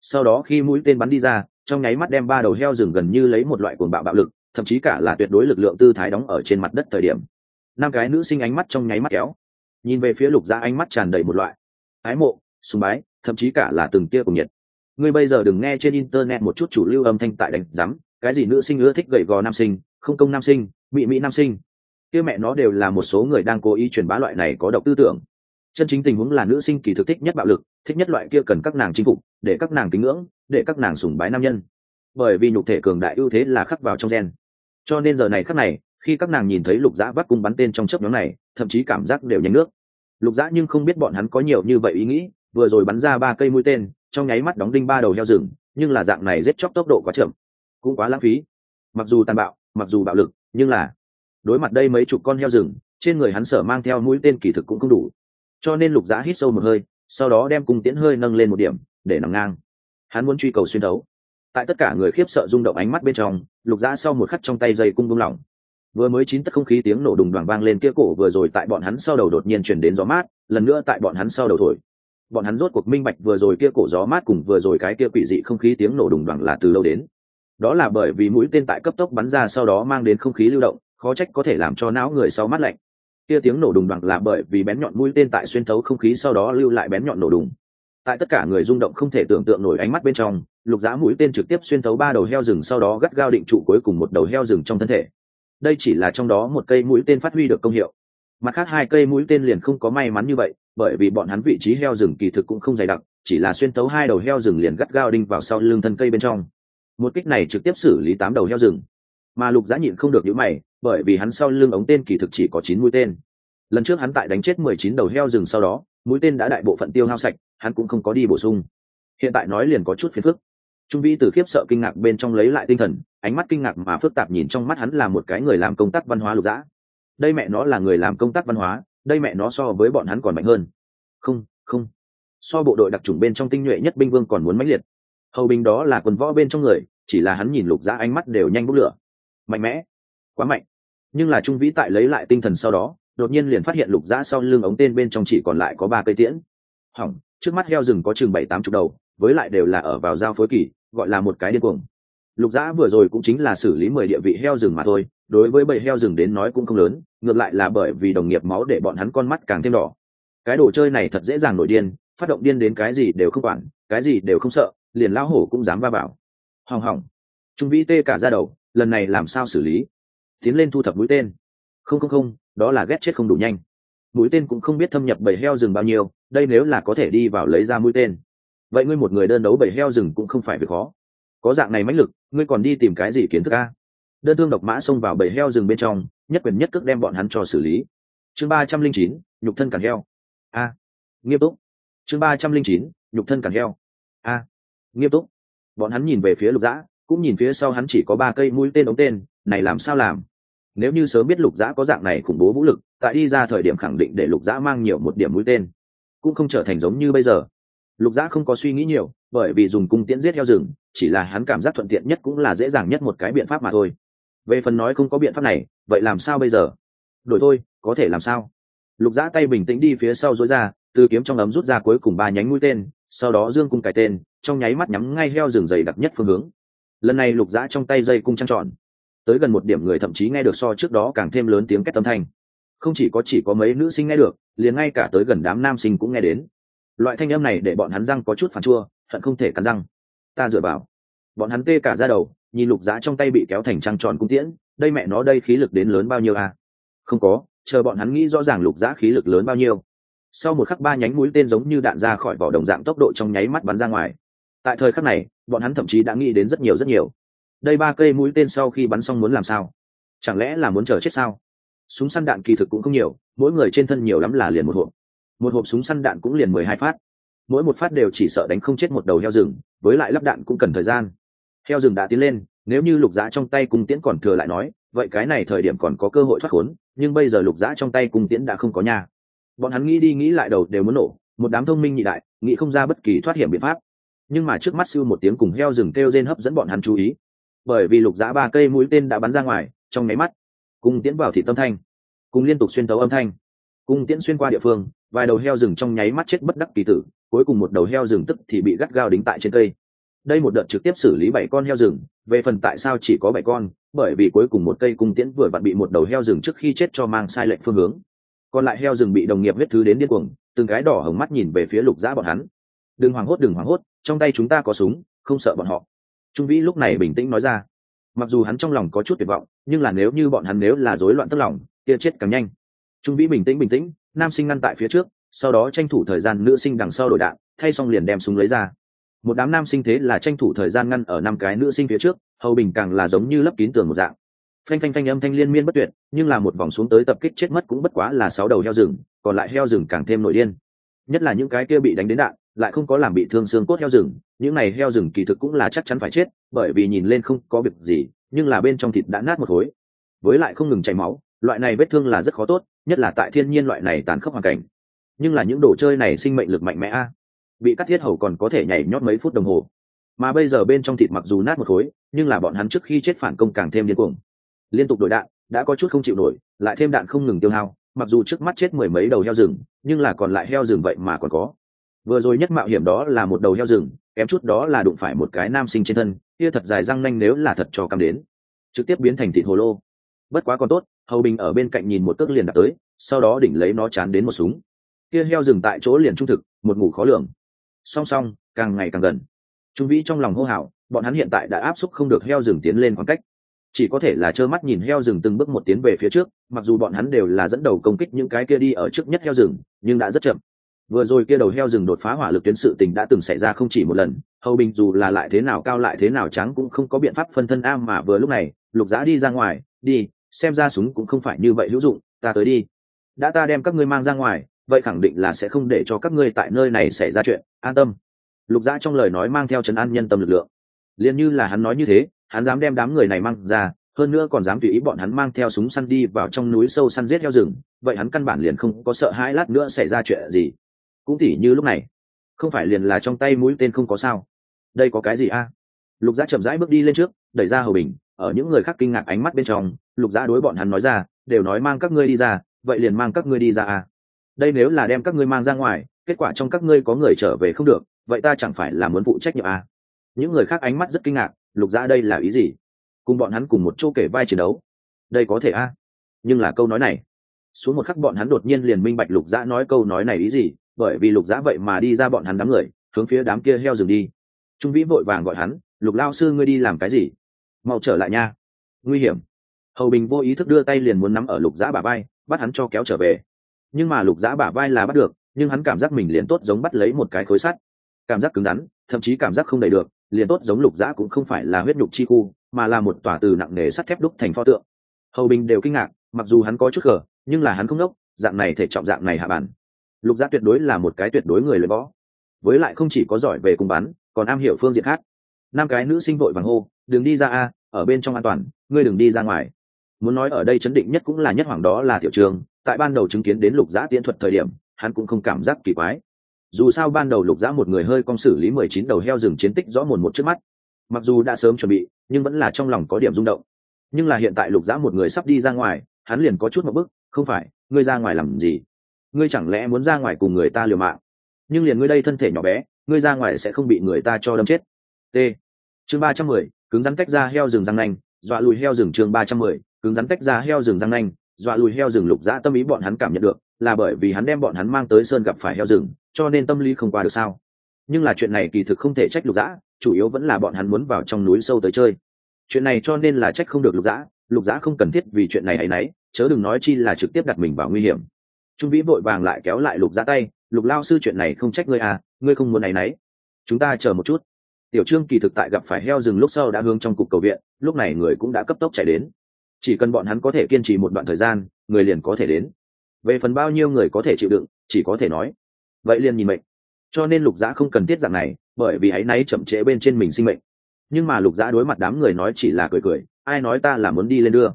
A: Sau đó khi mũi tên bắn đi ra, trong nháy mắt đem ba đầu heo rừng gần như lấy một loại cuồng bạo bạo lực, thậm chí cả là tuyệt đối lực lượng tư thái đóng ở trên mặt đất thời điểm. Năm cái nữ sinh ánh mắt trong nháy mắt kéo. Nhìn về phía lục gia ánh mắt tràn đầy một loại. Ái mộ, sùng bái, thậm chí cả là từng tia cùng nhiệt ngươi bây giờ đừng nghe trên internet một chút chủ lưu âm thanh tại đánh rắm cái gì nữ sinh ưa thích gậy gò nam sinh, không công nam sinh mỹ mỹ nam sinh. Kia mẹ nó đều là một số người đang cố ý truyền bá loại này có độc tư tưởng. Chân chính tình huống là nữ sinh kỳ thực thích nhất bạo lực, thích nhất loại kia cần các nàng chinh phục, để các nàng kính ngưỡng, để các nàng sùng bái nam nhân. Bởi vì nhục thể cường đại ưu thế là khắc vào trong gen. Cho nên giờ này khắc này, khi các nàng nhìn thấy lục dã bắt cung bắn tên trong chớp nhóm này, thậm chí cảm giác đều nhanh nước. Lục dã nhưng không biết bọn hắn có nhiều như vậy ý nghĩ, vừa rồi bắn ra ba cây mũi tên trong nháy mắt đóng đinh ba đầu heo rừng, nhưng là dạng này giết chóc tốc độ quá chậm, cũng quá lãng phí. Mặc dù tàn bạo, mặc dù bạo lực, nhưng là đối mặt đây mấy chục con heo rừng, trên người hắn sở mang theo mũi tên kỳ thực cũng không đủ. Cho nên lục giã hít sâu một hơi, sau đó đem cung tiễn hơi nâng lên một điểm, để nằm ngang. Hắn muốn truy cầu xuyên đấu. Tại tất cả người khiếp sợ rung động ánh mắt bên trong, lục giã sau một khắc trong tay dây cung buông lỏng. Vừa mới chín tất không khí tiếng nổ đùng đoàn vang lên kia cổ vừa rồi tại bọn hắn sau đầu đột nhiên chuyển đến gió mát, lần nữa tại bọn hắn sau đầu thổi bọn hắn rốt cuộc minh bạch vừa rồi kia cổ gió mát cùng vừa rồi cái kia quỷ dị không khí tiếng nổ đùng đoằng là từ lâu đến. Đó là bởi vì mũi tên tại cấp tốc bắn ra sau đó mang đến không khí lưu động, khó trách có thể làm cho não người sau mát lạnh. Kia tiếng nổ đùng đoằng là bởi vì bén nhọn mũi tên tại xuyên thấu không khí sau đó lưu lại bén nhọn nổ đùng. Tại tất cả người rung động không thể tưởng tượng nổi ánh mắt bên trong, lục giá mũi tên trực tiếp xuyên thấu ba đầu heo rừng sau đó gắt gao định trụ cuối cùng một đầu heo rừng trong thân thể. Đây chỉ là trong đó một cây mũi tên phát huy được công hiệu mặt khác hai cây mũi tên liền không có may mắn như vậy, bởi vì bọn hắn vị trí heo rừng kỳ thực cũng không dày đặc, chỉ là xuyên tấu hai đầu heo rừng liền gắt gao đinh vào sau lưng thân cây bên trong. Một kích này trực tiếp xử lý tám đầu heo rừng. Mà lục giã nhịn không được những mày, bởi vì hắn sau lưng ống tên kỳ thực chỉ có chín mũi tên. Lần trước hắn tại đánh chết mười chín đầu heo rừng sau đó, mũi tên đã đại bộ phận tiêu hao sạch, hắn cũng không có đi bổ sung. Hiện tại nói liền có chút phiền phức. Trung vi từ khiếp sợ kinh ngạc bên trong lấy lại tinh thần, ánh mắt kinh ngạc mà phức tạp nhìn trong mắt hắn là một cái người làm công tác văn hóa lục dã đây mẹ nó là người làm công tác văn hóa, đây mẹ nó so với bọn hắn còn mạnh hơn. Không không. So bộ đội đặc trùng bên trong tinh nhuệ nhất binh vương còn muốn mãnh liệt. Hầu binh đó là quần võ bên trong người, chỉ là hắn nhìn lục dã ánh mắt đều nhanh bốc lửa. Mạnh mẽ. Quá mạnh. Nhưng là trung vĩ tại lấy lại tinh thần sau đó, đột nhiên liền phát hiện lục dã sau lưng ống tên bên trong chỉ còn lại có ba cây tiễn. Hỏng. Trước mắt heo rừng có chừng bảy tám chục đầu, với lại đều là ở vào giao phối kỳ, gọi là một cái điên cuồng lục dã vừa rồi cũng chính là xử lý mười địa vị heo rừng mà thôi, đối với bầy heo rừng đến nói cũng không lớn, ngược lại là bởi vì đồng nghiệp máu để bọn hắn con mắt càng thêm đỏ. Cái đồ chơi này thật dễ dàng nổi điên, phát động điên đến cái gì đều không quản, cái gì đều không sợ, liền lão hổ cũng dám va bảo. Hòng hỏng. Trung vĩ tê cả ra đầu, lần này làm sao xử lý? Tiến lên thu thập mũi tên. Không không không, đó là ghét chết không đủ nhanh. Mũi tên cũng không biết thâm nhập bầy heo rừng bao nhiêu, đây nếu là có thể đi vào lấy ra mũi tên. Vậy ngươi một người đơn đấu bầy heo rừng cũng không phải việc khó có dạng này mãnh lực, ngươi còn đi tìm cái gì kiến thức a? Đơn thương độc mã xông vào bầy heo rừng bên trong, nhất quyền nhất cước đem bọn hắn cho xử lý. Chương ba trăm linh chín, nhục thân cản heo. A. Nghiêm túc. Chương ba trăm linh chín, nhục thân cản heo. A. Nghiêm túc. Bọn hắn nhìn về phía lục dã, cũng nhìn phía sau hắn chỉ có ba cây mũi tên ống tên, này làm sao làm? Nếu như sớm biết lục dã có dạng này khủng bố vũ lực, tại đi ra thời điểm khẳng định để lục dã mang nhiều một điểm mũi tên. Cũng không trở thành giống như bây giờ. Lục dã không có suy nghĩ nhiều, bởi vì dùng cung tiễn giết heo rừng chỉ là hắn cảm giác thuận tiện nhất cũng là dễ dàng nhất một cái biện pháp mà thôi. Về phần nói không có biện pháp này, vậy làm sao bây giờ? Đổi thôi, có thể làm sao? Lục Giã tay bình tĩnh đi phía sau dối ra, từ kiếm trong ấm rút ra cuối cùng ba nhánh mũi tên, sau đó dương cung cài tên, trong nháy mắt nhắm ngay heo rừng dày đặc nhất phương hướng. Lần này lục Giã trong tay dây cung trăng tròn. Tới gần một điểm người thậm chí nghe được so trước đó càng thêm lớn tiếng két tâm thanh. Không chỉ có chỉ có mấy nữ sinh nghe được, liền ngay cả tới gần đám nam sinh cũng nghe đến. Loại thanh âm này để bọn hắn răng có chút phản chua thận không thể cắn răng ta dựa vào. Bọn hắn tê cả ra đầu, nhìn lục giá trong tay bị kéo thành trăng tròn cung tiễn, đây mẹ nó đây khí lực đến lớn bao nhiêu à? Không có, chờ bọn hắn nghĩ rõ ràng lục giá khí lực lớn bao nhiêu. Sau một khắc ba nhánh mũi tên giống như đạn ra khỏi vỏ đồng dạng tốc độ trong nháy mắt bắn ra ngoài. Tại thời khắc này, bọn hắn thậm chí đã nghĩ đến rất nhiều rất nhiều. Đây ba cây mũi tên sau khi bắn xong muốn làm sao? Chẳng lẽ là muốn chờ chết sao? Súng săn đạn kỳ thực cũng không nhiều, mỗi người trên thân nhiều lắm là liền một hộp. Một hộp súng săn đạn cũng liền mười hai phát mỗi một phát đều chỉ sợ đánh không chết một đầu heo rừng, với lại lắp đạn cũng cần thời gian. Heo rừng đã tiến lên, nếu như lục giã trong tay cung tiễn còn thừa lại nói, vậy cái này thời điểm còn có cơ hội thoát khốn, nhưng bây giờ lục giã trong tay cung tiễn đã không có nhà bọn hắn nghĩ đi nghĩ lại đầu đều muốn nổ, một đám thông minh nhị đại, nghĩ không ra bất kỳ thoát hiểm biện pháp. Nhưng mà trước mắt siêu một tiếng cùng heo rừng kêu rên hấp dẫn bọn hắn chú ý. Bởi vì lục giã ba cây mũi tên đã bắn ra ngoài, trong máy mắt, cung tiễn vào thị tâm thanh, cùng liên tục xuyên tấu âm thanh. Cung tiễn xuyên qua địa phương, vài đầu heo rừng trong nháy mắt chết bất đắc kỳ tử cuối cùng một đầu heo rừng tức thì bị gắt gao đính tại trên cây. Đây một đợt trực tiếp xử lý bảy con heo rừng, về phần tại sao chỉ có bảy con, bởi vì cuối cùng một cây cung tiễn vừa vặn bị một đầu heo rừng trước khi chết cho mang sai lệnh phương hướng. Còn lại heo rừng bị đồng nghiệp huyết thứ đến điên cuồng, từng cái đỏ hồng mắt nhìn về phía lục giã bọn hắn. Đừng hoảng hốt, đừng hoảng hốt, trong tay chúng ta có súng, không sợ bọn họ. Trung vĩ lúc này bình tĩnh nói ra. Mặc dù hắn trong lòng có chút tuyệt vọng, nhưng là nếu như bọn hắn nếu là rối loạn tức lòng, kia chết càng nhanh. Trung vĩ bình tĩnh bình tĩnh, nam sinh ngăn tại phía trước sau đó tranh thủ thời gian nữ sinh đằng sau đổi đạn, thay xong liền đem súng lấy ra. Một đám nam sinh thế là tranh thủ thời gian ngăn ở năm cái nữ sinh phía trước, hầu bình càng là giống như lấp kín tường một dạng. Phanh phanh phanh âm thanh liên miên bất tuyệt, nhưng là một vòng xuống tới tập kích chết mất cũng bất quá là sáu đầu heo rừng, còn lại heo rừng càng thêm nổi điên. Nhất là những cái kia bị đánh đến đạn, lại không có làm bị thương xương cốt heo rừng, những này heo rừng kỳ thực cũng là chắc chắn phải chết, bởi vì nhìn lên không có việc gì, nhưng là bên trong thịt đã nát một khối. Với lại không ngừng chảy máu, loại này vết thương là rất khó tốt, nhất là tại thiên nhiên loại này tàn khốc hoàn cảnh nhưng là những đồ chơi này sinh mệnh lực mạnh mẽ a. Bị cắt thiết hầu còn có thể nhảy nhót mấy phút đồng hồ. Mà bây giờ bên trong thịt mặc dù nát một khối, nhưng là bọn hắn trước khi chết phản công càng thêm điên cuồng. Liên tục đổi đạn, đã có chút không chịu nổi, lại thêm đạn không ngừng tiêu hao, mặc dù trước mắt chết mười mấy đầu heo rừng, nhưng là còn lại heo rừng vậy mà còn có. Vừa rồi nhất mạo hiểm đó là một đầu heo rừng, kém chút đó là đụng phải một cái nam sinh trên thân, kia thật dài răng nanh nếu là thật cho cam đến, trực tiếp biến thành thịt hồ lô. Bất quá còn tốt, hầu bình ở bên cạnh nhìn một cước liền đặt tới, sau đó đỉnh lấy nó chán đến một súng kia heo rừng tại chỗ liền trung thực, một ngủ khó lường. Song song, càng ngày càng gần. Trung vĩ trong lòng hô hào, bọn hắn hiện tại đã áp xúc không được heo rừng tiến lên khoảng cách. Chỉ có thể là trơ mắt nhìn heo rừng từng bước một tiến về phía trước, mặc dù bọn hắn đều là dẫn đầu công kích những cái kia đi ở trước nhất heo rừng nhưng đã rất chậm. Vừa rồi kia đầu heo rừng đột phá hỏa lực tuyến sự tình đã từng xảy ra không chỉ một lần, hầu bình dù là lại thế nào cao lại thế nào trắng cũng không có biện pháp phân thân am mà vừa lúc này, lục giã đi ra ngoài, đi, xem ra súng cũng không phải như vậy hữu dụng, ta tới đi. Đã ta đem các ngươi mang ra ngoài vậy khẳng định là sẽ không để cho các ngươi tại nơi này xảy ra chuyện, an tâm. Lục dã trong lời nói mang theo trấn an nhân tâm lực lượng. Liền như là hắn nói như thế, hắn dám đem đám người này mang ra, hơn nữa còn dám tùy ý bọn hắn mang theo súng săn đi vào trong núi sâu săn giết heo rừng, vậy hắn căn bản liền không có sợ hãi lát nữa xảy ra chuyện gì. Cũng tỉ như lúc này, không phải liền là trong tay mũi tên không có sao. Đây có cái gì a? Lục dã chậm rãi bước đi lên trước, đẩy ra hầu bình, ở những người khác kinh ngạc ánh mắt bên trong, lục dã đối bọn hắn nói ra, đều nói mang các ngươi đi ra, vậy liền mang các ngươi đi ra a đây nếu là đem các ngươi mang ra ngoài, kết quả trong các ngươi có người trở về không được, vậy ta chẳng phải là muốn phụ trách nhiệm à? Những người khác ánh mắt rất kinh ngạc, lục gia đây là ý gì? Cùng bọn hắn cùng một chỗ kể vai chiến đấu. Đây có thể a nhưng là câu nói này, xuống một khắc bọn hắn đột nhiên liền minh bạch lục dã nói câu nói này ý gì, bởi vì lục dã vậy mà đi ra bọn hắn đám người, hướng phía đám kia heo rừng đi. Trung vĩ vội vàng gọi hắn, lục lao sư, ngươi đi làm cái gì? Mau trở lại nha. Nguy hiểm. Hầu bình vô ý thức đưa tay liền muốn nắm ở lục dã bả bay bắt hắn cho kéo trở về nhưng mà lục giã bả vai là bắt được nhưng hắn cảm giác mình liền tốt giống bắt lấy một cái khối sắt. Cảm giác cứng rắn thậm chí cảm giác không đầy được liền tốt giống lục giã cũng không phải là huyết nhục chi khu mà là một tòa từ nặng nề sắt thép đúc thành pho tượng. Hầu bình đều kinh ngạc mặc dù hắn có chút cờ nhưng là hắn không ngốc, dạng này thể trọng dạng này hạ bản. Lục giã tuyệt đối là một cái tuyệt đối người luyện võ. Với lại không chỉ có giỏi về cung bắn còn am hiểu phương diện khác. Năm cái nữ sinh vội vàng hô đừng đi ra a ở bên trong an toàn ngươi đừng đi ra ngoài. Muốn nói ở đây chấn định nhất cũng là nhất hoàng đó là tiểu trường tại ban đầu chứng kiến đến lục giã tiễn thuật thời điểm, hắn cũng không cảm giác kỳ quái. Dù sao ban đầu lục giã một người hơi cong xử lý mười chín đầu heo rừng chiến tích rõ mồn một trước mắt. Mặc dù đã sớm chuẩn bị, nhưng vẫn là trong lòng có điểm rung động. Nhưng là hiện tại lục giã một người sắp đi ra ngoài, hắn liền có chút một bức không phải, ngươi ra ngoài làm gì? Ngươi chẳng lẽ muốn ra ngoài cùng người ta liều mạng? Nhưng liền ngươi đây thân thể nhỏ bé, ngươi ra ngoài sẽ không bị người ta cho đâm chết. T. Chương ba trăm mười, cứng rắn cách ra heo rừng răng nanh, dọa lùi heo rừng chương ba trăm mười, cứng rắn cách ra heo rừng răng nanh dọa lùi heo rừng lục dã tâm ý bọn hắn cảm nhận được, là bởi vì hắn đem bọn hắn mang tới sơn gặp phải heo rừng, cho nên tâm lý không qua được sao? Nhưng là chuyện này kỳ thực không thể trách lục dã, chủ yếu vẫn là bọn hắn muốn vào trong núi sâu tới chơi. Chuyện này cho nên là trách không được lục dã lục dã không cần thiết vì chuyện này hay nấy, chớ đừng nói chi là trực tiếp đặt mình vào nguy hiểm. Trung vĩ vội vàng lại kéo lại lục dã tay, lục lao sư chuyện này không trách ngươi à ngươi không muốn này nấy. Chúng ta chờ một chút. Tiểu trương kỳ thực tại gặp phải heo rừng lúc sau đã hướng trong cục cầu viện, lúc này người cũng đã cấp tốc chạy đến chỉ cần bọn hắn có thể kiên trì một đoạn thời gian, người liền có thể đến. Về phần bao nhiêu người có thể chịu đựng, chỉ có thể nói. Vậy liền nhìn mệnh. Cho nên lục dã không cần thiết dạng này, bởi vì ấ y náy chậm trễ bên trên mình sinh mệnh. Nhưng mà lục dã đối mặt đám người nói chỉ là cười cười, ai nói ta là muốn đi lên đưa?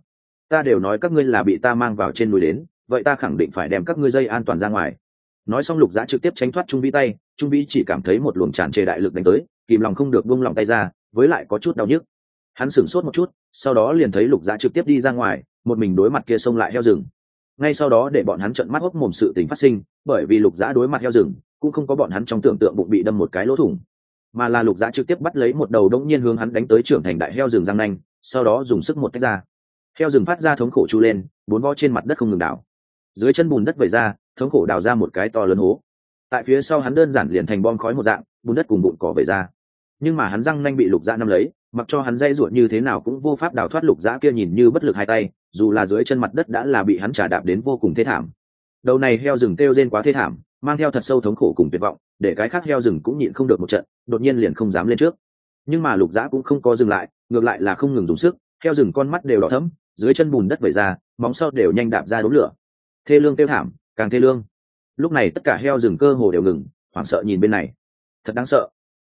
A: Ta đều nói các ngươi là bị ta mang vào trên núi đến, vậy ta khẳng định phải đem các ngươi dây an toàn ra ngoài. Nói xong lục dã trực tiếp tránh thoát trung vĩ tay, trung vĩ chỉ cảm thấy một luồng tràn trề đại lực đánh tới, kìm lòng không được buông lòng tay ra, với lại có chút đau nhức hắn sửng sốt một chút, sau đó liền thấy lục dã trực tiếp đi ra ngoài, một mình đối mặt kia xông lại heo rừng. Ngay sau đó để bọn hắn trận mắt hốc mồm sự tình phát sinh, bởi vì lục dã đối mặt heo rừng, cũng không có bọn hắn trong tưởng tượng bụng bị đâm một cái lỗ thủng, mà là lục dã trực tiếp bắt lấy một đầu đống nhiên hướng hắn đánh tới trưởng thành đại heo rừng răng nanh, sau đó dùng sức một tách ra. Heo rừng phát ra thống khổ chu lên, bốn vo trên mặt đất không ngừng đảo. Dưới chân bùn đất vẩy ra, thống khổ đào ra một cái to lớn hố. Tại phía sau hắn đơn giản liền thành bom khói một dạng, bùn đất cùng bụn cỏ vẩy ra. Nhưng mà hắn răng nanh bị lục dã nắm lấy mặc cho hắn dây ruột như thế nào cũng vô pháp đào thoát lục dã kia nhìn như bất lực hai tay, dù là dưới chân mặt đất đã là bị hắn trả đạp đến vô cùng thế thảm. Đầu này heo rừng kêu rên quá thế thảm, mang theo thật sâu thống khổ cùng tuyệt vọng, để cái khác heo rừng cũng nhịn không được một trận, đột nhiên liền không dám lên trước. Nhưng mà lục dã cũng không có dừng lại, ngược lại là không ngừng dùng sức, heo rừng con mắt đều đỏ thấm dưới chân bùn đất vẩy ra, móng sau đều nhanh đạp ra đốn lửa. Thê lương kêu thảm, càng thê lương. Lúc này tất cả heo rừng cơ hồ đều ngừng, hoảng sợ nhìn bên này. Thật đáng sợ.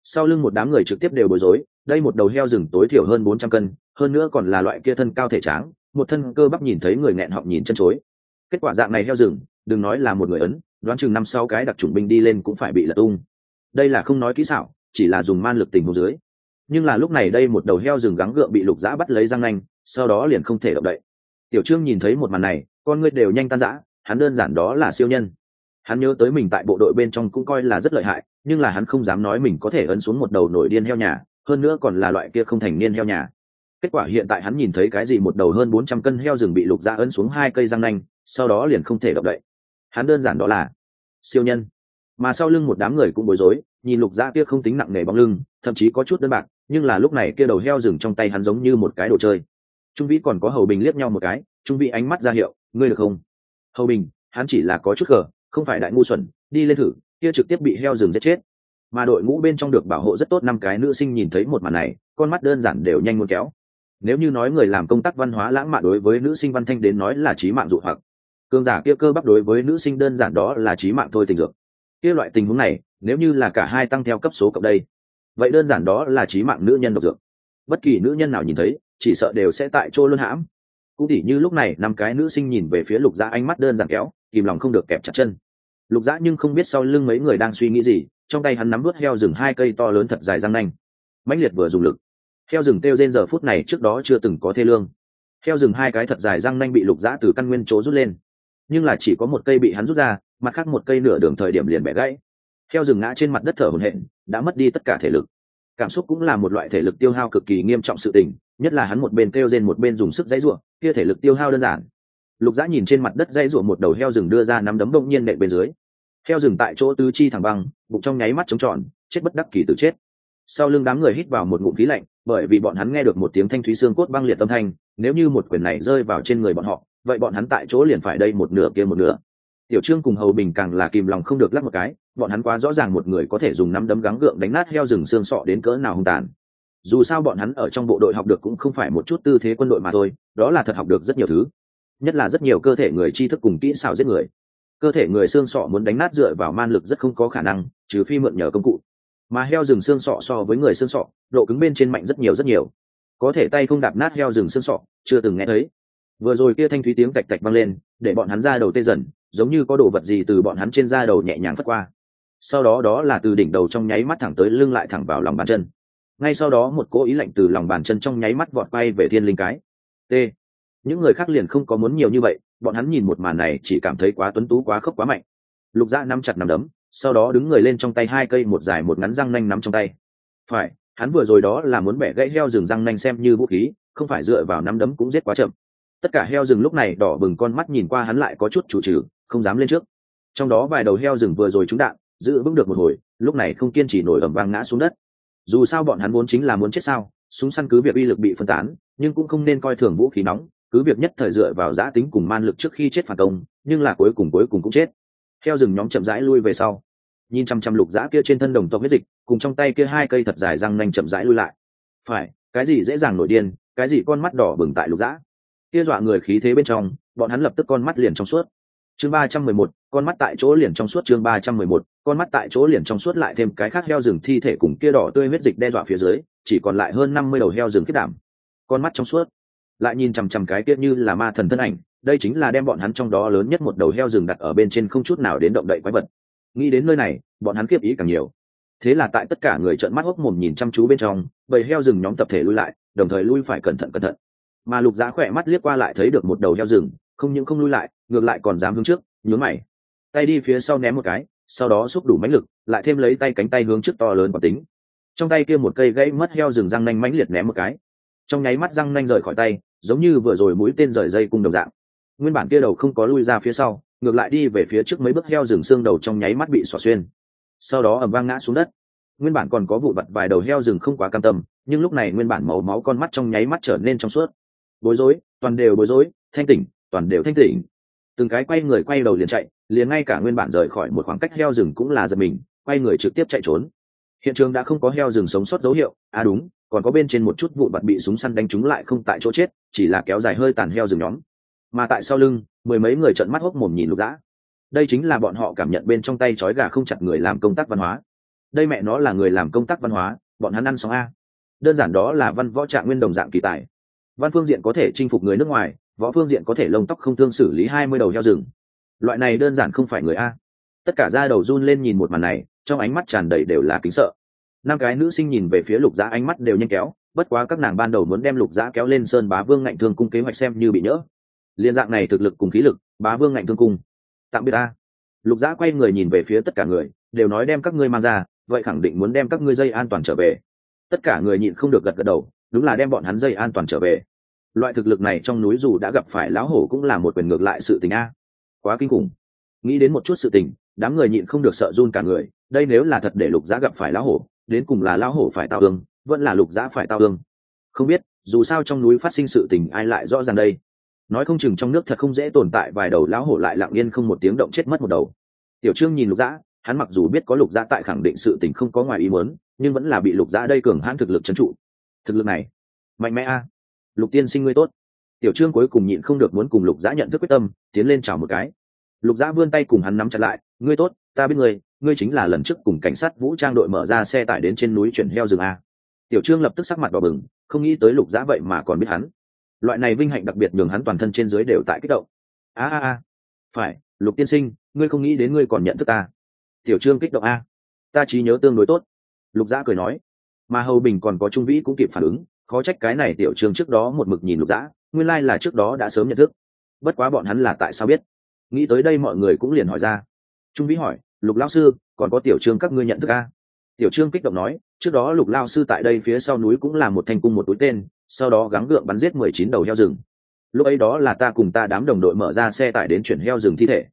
A: Sau lưng một đám người trực tiếp đều bối rối đây một đầu heo rừng tối thiểu hơn bốn trăm cân, hơn nữa còn là loại kia thân cao thể tráng, một thân cơ bắp nhìn thấy người nghẹn họng nhìn chân chối. Kết quả dạng này heo rừng, đừng nói là một người ấn, đoán chừng năm sáu cái đặc chủng binh đi lên cũng phải bị lật tung. Đây là không nói kỹ xảo, chỉ là dùng man lực tình hồ dưới. Nhưng là lúc này đây một đầu heo rừng gắng gượng bị lục dã bắt lấy răng nanh, sau đó liền không thể động đậy. Tiểu trương nhìn thấy một màn này, con ngươi đều nhanh tan rã, hắn đơn giản đó là siêu nhân. Hắn nhớ tới mình tại bộ đội bên trong cũng coi là rất lợi hại, nhưng là hắn không dám nói mình có thể ấn xuống một đầu nổi điên heo nhà hơn nữa còn là loại kia không thành niên heo nhà. Kết quả hiện tại hắn nhìn thấy cái gì một đầu hơn bốn trăm cân heo rừng bị lục ra ấn xuống hai cây răng nanh sau đó liền không thể động đậy. Hắn đơn giản đó là siêu nhân. Mà sau lưng một đám người cũng bối rối nhìn lục gia kia không tính nặng nề bóng lưng thậm chí có chút đơn bạc nhưng là lúc này kia đầu heo rừng trong tay hắn giống như một cái đồ chơi. Trung vĩ còn có hầu bình liếc nhau một cái trung vĩ ánh mắt ra hiệu ngươi được không? Hầu bình hắn chỉ là có chút gờ, không phải đại ngu xuẩn đi lên thử kia trực tiếp bị heo rừng giết chết mà đội ngũ bên trong được bảo hộ rất tốt năm cái nữ sinh nhìn thấy một màn này, con mắt đơn giản đều nhanh muốn kéo. Nếu như nói người làm công tác văn hóa lãng mạn đối với nữ sinh văn thanh đến nói là trí mạng dụ hoặc, cường giả kia cơ bắp đối với nữ sinh đơn giản đó là trí mạng thôi tình dược. Kia loại tình huống này, nếu như là cả hai tăng theo cấp số cộng đây, vậy đơn giản đó là trí mạng nữ nhân độc dược. Bất kỳ nữ nhân nào nhìn thấy, chỉ sợ đều sẽ tại chỗ luôn hãm. Cũng tỉ như lúc này, năm cái nữ sinh nhìn về phía lục dã ánh mắt đơn giản kéo, kìm lòng không được kẹp chặt chân. Lục dã nhưng không biết sau lưng mấy người đang suy nghĩ gì trong tay hắn nắm vớt heo rừng hai cây to lớn thật dài răng nanh. Mãnh liệt vừa dùng lực. Heo rừng kêu trên giờ phút này trước đó chưa từng có thê lương. Heo rừng hai cái thật dài răng nanh bị lục dã từ căn nguyên chỗ rút lên. Nhưng là chỉ có một cây bị hắn rút ra, mặt khác một cây nửa đường thời điểm liền bẻ gãy. Heo rừng ngã trên mặt đất thở hổn hển, đã mất đi tất cả thể lực. Cảm xúc cũng là một loại thể lực tiêu hao cực kỳ nghiêm trọng sự tình, nhất là hắn một bên kêu rên một bên dùng sức dãy ruộng kia thể lực tiêu hao đơn giản. Lục dã nhìn trên mặt đất dãy ruộng một đầu heo rừng đưa ra nắm đấm bỗng nhiên nệ bên dưới heo rừng tại chỗ tứ chi thẳng băng, bụng trong nháy mắt trống tròn, chết bất đắc kỳ tử chết. Sau lưng đám người hít vào một ngụm khí lạnh, bởi vì bọn hắn nghe được một tiếng thanh thúy xương cốt băng liệt tâm thanh, nếu như một quyền này rơi vào trên người bọn họ, vậy bọn hắn tại chỗ liền phải đây một nửa kia một nửa. Tiểu trương cùng hầu bình càng là kìm lòng không được lắc một cái, bọn hắn quá rõ ràng một người có thể dùng năm đấm gắng gượng đánh nát heo rừng xương sọ đến cỡ nào hung tàn. Dù sao bọn hắn ở trong bộ đội học được cũng không phải một chút tư thế quân đội mà thôi, đó là thật học được rất nhiều thứ. Nhất là rất nhiều cơ thể người tri thức cùng kỹ xảo giết người cơ thể người xương sọ muốn đánh nát dựa vào man lực rất không có khả năng, trừ phi mượn nhờ công cụ. Mà heo rừng xương sọ so với người xương sọ, độ cứng bên trên mạnh rất nhiều rất nhiều. Có thể tay không đạp nát heo rừng xương sọ, chưa từng nghe thấy. Vừa rồi kia thanh thúy tiếng tạch tạch vang lên, để bọn hắn ra đầu tê dần, giống như có đồ vật gì từ bọn hắn trên da đầu nhẹ nhàng phất qua. Sau đó đó là từ đỉnh đầu trong nháy mắt thẳng tới lưng lại thẳng vào lòng bàn chân. Ngay sau đó một cỗ ý lạnh từ lòng bàn chân trong nháy mắt vọt bay về thiên linh cái. T. Những người khác liền không có muốn nhiều như vậy bọn hắn nhìn một màn này chỉ cảm thấy quá tuấn tú, quá khốc, quá mạnh. Lục dã nắm chặt nắm đấm, sau đó đứng người lên trong tay hai cây một dài một ngắn răng nanh nắm trong tay. Phải, hắn vừa rồi đó là muốn bẻ gãy heo rừng răng nanh xem như vũ khí, không phải dựa vào nắm đấm cũng giết quá chậm. Tất cả heo rừng lúc này đỏ bừng con mắt nhìn qua hắn lại có chút chủ trừ, không dám lên trước. Trong đó vài đầu heo rừng vừa rồi trúng đạn, giữ vững được một hồi, lúc này không kiên trì nổi ẩm vang ngã xuống đất. Dù sao bọn hắn vốn chính là muốn chết sao, súng săn cứ việc uy lực bị phân tán, nhưng cũng không nên coi thường vũ khí nóng cứ việc nhất thời dựa vào giã tính cùng man lực trước khi chết phản công, nhưng là cuối cùng cuối cùng cũng chết. Heo rừng nhóm chậm rãi lui về sau, nhìn chăm chăm lục giã kia trên thân đồng tộc huyết dịch, cùng trong tay kia hai cây thật dài răng nanh chậm rãi lui lại. Phải, cái gì dễ dàng nổi điên, cái gì con mắt đỏ bừng tại lục giã. Kia dọa người khí thế bên trong, bọn hắn lập tức con mắt liền trong suốt. Chương ba trăm mười một, con mắt tại chỗ liền trong suốt chương ba trăm mười một, con mắt tại chỗ liền trong suốt lại thêm cái khác heo rừng thi thể cùng kia đỏ tươi huyết dịch đe dọa phía dưới, chỉ còn lại hơn năm mươi đầu heo rừng kết đảm. Con mắt trong suốt lại nhìn chằm chằm cái kia như là ma thần thân ảnh, đây chính là đem bọn hắn trong đó lớn nhất một đầu heo rừng đặt ở bên trên không chút nào đến động đậy quái vật. Nghĩ đến nơi này, bọn hắn kiếp ý càng nhiều. Thế là tại tất cả người trợn mắt hốc mồm nhìn chăm chú bên trong, bầy heo rừng nhóm tập thể lui lại, đồng thời lui phải cẩn thận cẩn thận. Mà lục giá khỏe mắt liếc qua lại thấy được một đầu heo rừng, không những không lui lại, ngược lại còn dám hướng trước, nhướng mày. Tay đi phía sau ném một cái, sau đó xúc đủ mãnh lực, lại thêm lấy tay cánh tay hướng trước to lớn quả tính. Trong tay kia một cây gãy mất heo rừng răng nanh mãnh liệt ném một cái. Trong nháy mắt răng nanh rời khỏi tay giống như vừa rồi mũi tên rời dây cung đồng dạng. Nguyên bản kia đầu không có lui ra phía sau, ngược lại đi về phía trước mấy bước heo rừng xương đầu trong nháy mắt bị xỏ xuyên. Sau đó ẩm vang ngã xuống đất. Nguyên bản còn có vụ vặt vài đầu heo rừng không quá cam tâm, nhưng lúc này nguyên bản màu máu con mắt trong nháy mắt trở nên trong suốt. Bối rối, toàn đều bối rối, thanh tỉnh, toàn đều thanh tỉnh. Từng cái quay người quay đầu liền chạy, liền ngay cả nguyên bản rời khỏi một khoảng cách heo rừng cũng là giật mình, quay người trực tiếp chạy trốn. Hiện trường đã không có heo rừng sống sót dấu hiệu. À đúng, còn có bên trên một chút vụ vặt bị súng săn đánh trúng lại không tại chỗ chết chỉ là kéo dài hơi tàn heo rừng nhóm. Mà tại sau lưng, mười mấy người trợn mắt hốc mồm nhìn lục dã. Đây chính là bọn họ cảm nhận bên trong tay trói gà không chặt người làm công tác văn hóa. Đây mẹ nó là người làm công tác văn hóa, bọn hắn ăn sóng a. Đơn giản đó là văn võ trạng nguyên đồng dạng kỳ tài. Văn phương diện có thể chinh phục người nước ngoài, võ phương diện có thể lông tóc không thương xử lý hai mươi đầu heo rừng. Loại này đơn giản không phải người a. Tất cả da đầu run lên nhìn một màn này, trong ánh mắt tràn đầy đều là kính sợ. Năm cái nữ sinh nhìn về phía lục dã ánh mắt đều nhanh kéo bất quá các nàng ban đầu muốn đem lục giã kéo lên sơn bá vương ngạnh thương cung kế hoạch xem như bị nhỡ. Liên dạng này thực lực cùng khí lực, bá vương ngạnh thương cung. Tạm biệt ta. Lục giã quay người nhìn về phía tất cả người, đều nói đem các ngươi mang ra, vậy khẳng định muốn đem các ngươi dây an toàn trở về. Tất cả người nhịn không được gật gật đầu, đúng là đem bọn hắn dây an toàn trở về. Loại thực lực này trong núi dù đã gặp phải lão hổ cũng là một quyền ngược lại sự tình a. Quá kinh khủng. Nghĩ đến một chút sự tình, đám người nhịn không được sợ run cả người, đây nếu là thật để lục giã gặp phải lão hổ, đến cùng là lão hổ phải tạo ương vẫn là lục giã phải tao ương không biết, dù sao trong núi phát sinh sự tình ai lại rõ ràng đây? Nói không chừng trong nước thật không dễ tồn tại vài đầu lão hổ lại lặng yên không một tiếng động chết mất một đầu. Tiểu trương nhìn lục giã, hắn mặc dù biết có lục giã tại khẳng định sự tình không có ngoài ý muốn, nhưng vẫn là bị lục giã đây cường hãn thực lực trấn trụ. Thực lực này, mạnh mẽ a. Lục tiên sinh ngươi tốt. Tiểu trương cuối cùng nhịn không được muốn cùng lục giã nhận thức quyết tâm, tiến lên chào một cái. Lục giã vươn tay cùng hắn nắm chặt lại, ngươi tốt, ta biết ngươi ngươi chính là lần trước cùng cảnh sát vũ trang đội mở ra xe tải đến trên núi chuyển heo rừng a tiểu trương lập tức sắc mặt vào bừng, không nghĩ tới lục giã vậy mà còn biết hắn. Loại này vinh hạnh đặc biệt nhường hắn toàn thân trên dưới đều tại kích động. A a a. Phải, lục tiên sinh, ngươi không nghĩ đến ngươi còn nhận thức ta. Tiểu trương kích động a. Ta trí nhớ tương đối tốt. Lục giã cười nói. Mà hầu bình còn có trung vĩ cũng kịp phản ứng, khó trách cái này tiểu trương trước đó một mực nhìn lục giã, nguyên lai là trước đó đã sớm nhận thức. Bất quá bọn hắn là tại sao biết? Nghĩ tới đây mọi người cũng liền hỏi ra. Trung vĩ hỏi, lục Lão sư, còn có tiểu trương các ngươi nhận thức a? Tiểu trương kích động nói trước đó lục lao sư tại đây phía sau núi cũng là một thanh cung một túi tên, sau đó gắng gượng bắn giết mười chín đầu heo rừng. Lúc ấy đó là ta cùng ta đám đồng đội mở ra xe tải đến chuyển heo rừng thi thể.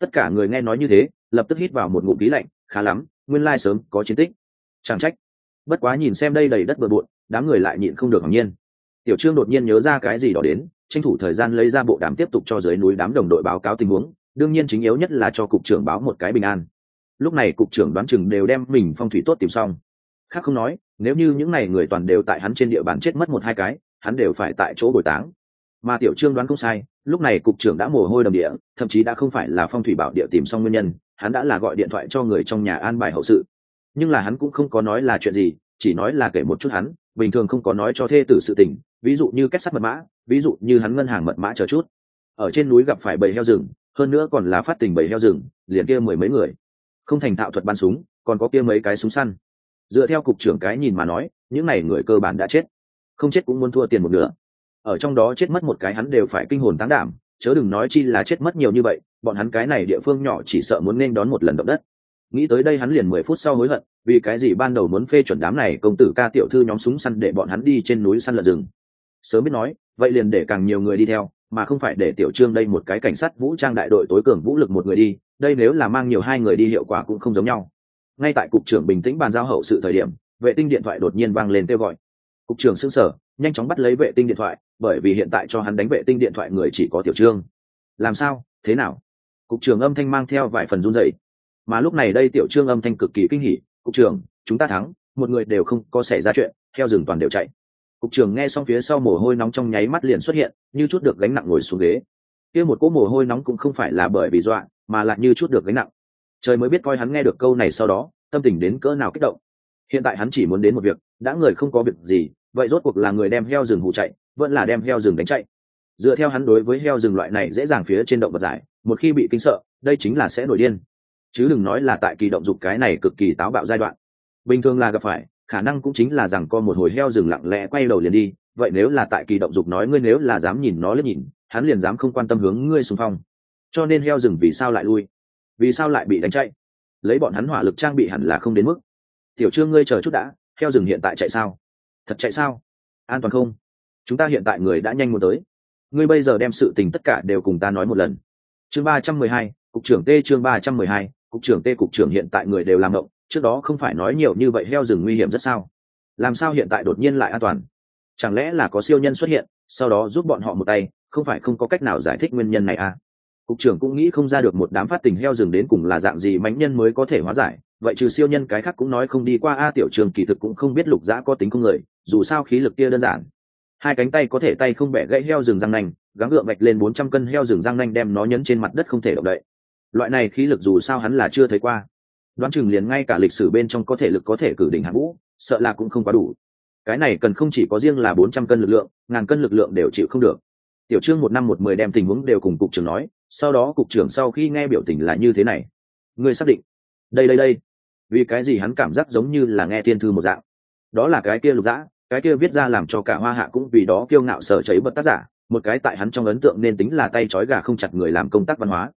A: Tất cả người nghe nói như thế, lập tức hít vào một ngụm khí lạnh, khá lắm, nguyên lai sớm, có chiến tích. Chẳng trách. Bất quá nhìn xem đây đầy đất bừa bộn, đám người lại nhịn không được ngạc nhiên. Tiểu trương đột nhiên nhớ ra cái gì đó đến, tranh thủ thời gian lấy ra bộ đàm tiếp tục cho dưới núi đám đồng đội báo cáo tình huống, đương nhiên chính yếu nhất là cho cục trưởng báo một cái bình an. Lúc này cục trưởng đoán chừng đều đem mình phong thủy tốt tìm xong khác không nói, nếu như những n à y người toàn đều tại hắn trên địa bàn chết mất một hai cái, hắn đều phải tại chỗ bồi táng. Mà tiểu trương đoán không sai, lúc này cục trưởng đã mồ hôi đầm địa, thậm chí đã không phải là phong thủy bảo địa tìm xong nguyên nhân, hắn đã là gọi điện thoại cho người trong nhà an bài hậu sự. Nhưng là hắn cũng không có nói là chuyện gì, chỉ nói là kể một chút hắn, bình thường không có nói cho thê tử sự tình, ví dụ như kết sắt mật mã, ví dụ như hắn ngân hàng mật mã chờ chút. Ở trên núi gặp phải bầy heo rừng, hơn nữa còn là phát tình bầy heo rừng, liền kia mười mấy người. Không thành thạo thuật bắn súng, còn có kia mấy cái súng săn dựa theo cục trưởng cái nhìn mà nói, những n à y người cơ bản đã chết. Không chết cũng muốn thua tiền một nửa. Ở trong đó chết mất một cái hắn đều phải kinh hồn tán đảm, chớ đừng nói chi là chết mất nhiều như vậy, bọn hắn cái này địa phương nhỏ chỉ sợ muốn nên đón một lần động đất. Nghĩ tới đây hắn liền mười phút sau hối hận, vì cái gì ban đầu muốn phê chuẩn đám này công tử ca tiểu thư nhóm súng săn để bọn hắn đi trên núi săn lợn rừng. Sớm biết nói, vậy liền để càng nhiều người đi theo, mà không phải để tiểu trương đây một cái cảnh sát vũ trang đại đội tối cường vũ lực một người đi, đây nếu là mang nhiều hai người đi hiệu quả cũng không giống nhau ngay tại cục trưởng bình tĩnh bàn giao hậu sự thời điểm, vệ tinh điện thoại đột nhiên vang lên kêu gọi. Cục trưởng xưng sở nhanh chóng bắt lấy vệ tinh điện thoại, bởi vì hiện tại cho hắn đánh vệ tinh điện thoại người chỉ có tiểu trương. Làm sao? Thế nào? Cục trưởng âm thanh mang theo vài phần run dậy mà lúc này đây tiểu trương âm thanh cực kỳ kinh hỉ. Cục trưởng, chúng ta thắng. Một người đều không có xảy ra chuyện, theo rừng toàn đều chạy. Cục trưởng nghe xong phía sau mồ hôi nóng trong nháy mắt liền xuất hiện, như chút được gánh nặng ngồi xuống ghế. Kia một cỗ mồ hôi nóng cũng không phải là bởi vì dọa, mà lại như chút được gánh nặng trời mới biết coi hắn nghe được câu này sau đó, tâm tình đến cỡ nào kích động. Hiện tại hắn chỉ muốn đến một việc, đã người không có việc gì, vậy rốt cuộc là người đem heo rừng hụ chạy, vẫn là đem heo rừng đánh chạy. Dựa theo hắn đối với heo rừng loại này dễ dàng phía trên động vật giải, một khi bị kinh sợ, đây chính là sẽ nổi điên. Chứ đừng nói là tại kỳ động dục cái này cực kỳ táo bạo giai đoạn. Bình thường là gặp phải, khả năng cũng chính là rằng con một hồi heo rừng lặng lẽ quay đầu liền đi, vậy nếu là tại kỳ động dục nói ngươi nếu là dám nhìn nó lên nhìn, hắn liền dám không quan tâm hướng ngươi xung phong. Cho nên heo rừng vì sao lại lui? Vì sao lại bị đánh chạy? Lấy bọn hắn hỏa lực trang bị hẳn là không đến mức. Tiểu trương ngươi chờ chút đã, theo rừng hiện tại chạy sao? Thật chạy sao? An toàn không? Chúng ta hiện tại người đã nhanh muốn tới. Ngươi bây giờ đem sự tình tất cả đều cùng ta nói một lần. Chương ba trăm mười hai, cục trưởng t chương ba trăm mười hai, cục trưởng t, cục trưởng hiện tại người đều làm động, trước đó không phải nói nhiều như vậy heo rừng nguy hiểm rất sao? Làm sao hiện tại đột nhiên lại an toàn? Chẳng lẽ là có siêu nhân xuất hiện, sau đó giúp bọn họ một tay, không phải không có cách nào giải thích nguyên nhân này à? Cục trưởng cũng nghĩ không ra được một đám phát tình heo rừng đến cùng là dạng gì mánh nhân mới có thể hóa giải. Vậy trừ siêu nhân cái khác cũng nói không đi qua, a tiểu trường kỳ thực cũng không biết lục giã có tính không người, dù sao khí lực kia đơn giản. Hai cánh tay có thể tay không bẻ gãy heo rừng răng nanh, gắng gượng vạch lên bốn trăm cân heo rừng răng nanh đem nó nhấn trên mặt đất không thể động đậy. Loại này khí lực dù sao hắn là chưa thấy qua. Đoán chừng liền ngay cả lịch sử bên trong có thể lực có thể cử đỉnh hạng vũ, sợ là cũng không quá đủ. Cái này cần không chỉ có riêng là bốn trăm cân lực lượng, ngàn cân lực lượng đều chịu không được. Tiểu trương một năm một mười đem tình huống đều cùng cục trưởng nói sau đó cục trưởng sau khi nghe biểu tình là như thế này. Ngươi xác định. Đây đây đây. Vì cái gì hắn cảm giác giống như là nghe thiên thư một dạng? Đó là cái kia lục dã, cái kia viết ra làm cho cả hoa hạ cũng vì đó kiêu ngạo sở chấy bật tác giả. Một cái tại hắn trong ấn tượng nên tính là tay trói gà không chặt người làm công tác văn hóa.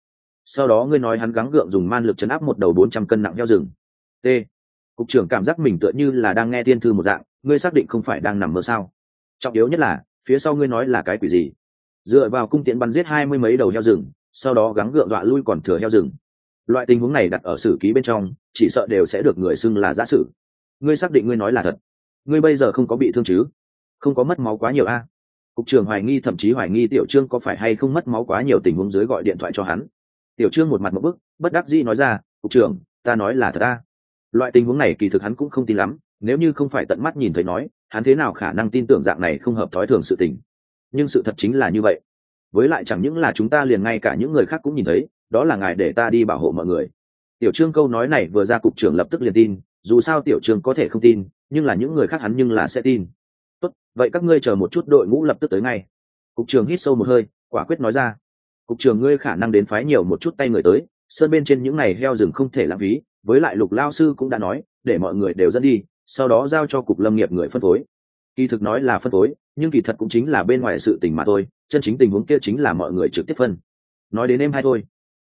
A: Sau đó ngươi nói hắn gắng gượng dùng man lực chấn áp một đầu bốn trăm cân nặng heo rừng. T. Cục trưởng cảm giác mình tựa như là đang nghe thiên thư một dạng, ngươi xác định không phải đang nằm mơ sao? Trọng yếu nhất là, phía sau ngươi nói là cái quỷ gì? Dựa vào cung tiễn bắn giết hai mươi mấy đầu heo rừng sau đó gắng gượng dọa lui còn thừa heo rừng. Loại tình huống này đặt ở sử ký bên trong, chỉ sợ đều sẽ được người xưng là giả sử. Ngươi xác định ngươi nói là thật. Ngươi bây giờ không có bị thương chứ? Không có mất máu quá nhiều a? Cục trưởng hoài nghi thậm chí hoài nghi tiểu trương có phải hay không mất máu quá nhiều tình huống dưới gọi điện thoại cho hắn. Tiểu trương một mặt một bức, bất đắc dĩ nói ra, cục trưởng, ta nói là thật a. Loại tình huống này kỳ thực hắn cũng không tin lắm, nếu như không phải tận mắt nhìn thấy nói, hắn thế nào khả năng tin tưởng dạng này không hợp thói thường sự tình. Nhưng sự thật chính là như vậy với lại chẳng những là chúng ta liền ngay cả những người khác cũng nhìn thấy, đó là ngài để ta đi bảo hộ mọi người. Tiểu trương câu nói này vừa ra cục trưởng lập tức liền tin, dù sao tiểu trương có thể không tin, nhưng là những người khác hắn nhưng là sẽ tin. Tốt, vậy các ngươi chờ một chút đội ngũ lập tức tới ngay. Cục trưởng hít sâu một hơi, quả quyết nói ra. Cục trưởng ngươi khả năng đến phái nhiều một chút tay người tới, sơn bên trên những này heo rừng không thể lãng phí, với lại lục lao sư cũng đã nói, để mọi người đều dẫn đi, sau đó giao cho cục lâm nghiệp người phân phối. Kỳ thực nói là phân phối nhưng kỳ thật cũng chính là bên ngoài sự tình mà thôi, chân chính tình huống kia chính là mọi người trực tiếp phân. Nói đến em hay thôi.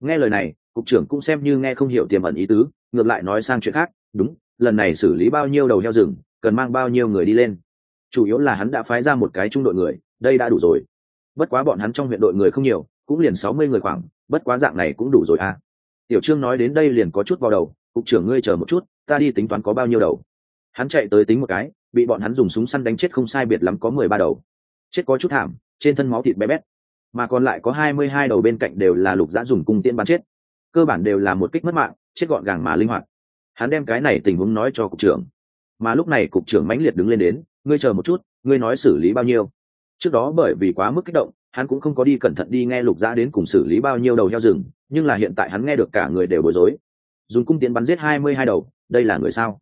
A: Nghe lời này, cục trưởng cũng xem như nghe không hiểu tiềm ẩn ý tứ, ngược lại nói sang chuyện khác, đúng, lần này xử lý bao nhiêu đầu heo rừng, cần mang bao nhiêu người đi lên. Chủ yếu là hắn đã phái ra một cái trung đội người, đây đã đủ rồi. Bất quá bọn hắn trong huyện đội người không nhiều, cũng liền sáu mươi người khoảng, bất quá dạng này cũng đủ rồi à. Tiểu trương nói đến đây liền có chút vào đầu, cục trưởng ngươi chờ một chút, ta đi tính toán có bao nhiêu đầu. Hắn chạy tới tính một cái bị bọn hắn dùng súng săn đánh chết không sai biệt lắm có mười ba đầu. Chết có chút thảm, trên thân máu thịt bé bét, mà còn lại có hai mươi hai đầu bên cạnh đều là lục dã dùng cung tiễn bắn chết. Cơ bản đều là một kích mất mạng, chết gọn gàng mà linh hoạt. Hắn đem cái này tình huống nói cho cục trưởng, mà lúc này cục trưởng mãnh liệt đứng lên đến, ngươi chờ một chút, ngươi nói xử lý bao nhiêu? Trước đó bởi vì quá mức kích động, hắn cũng không có đi cẩn thận đi nghe lục dã đến cùng xử lý bao nhiêu đầu heo rừng, nhưng là hiện tại hắn nghe được cả người đều bối rối. Dùng cung tiễn bắn giết hai mươi hai đầu, đây là người sao?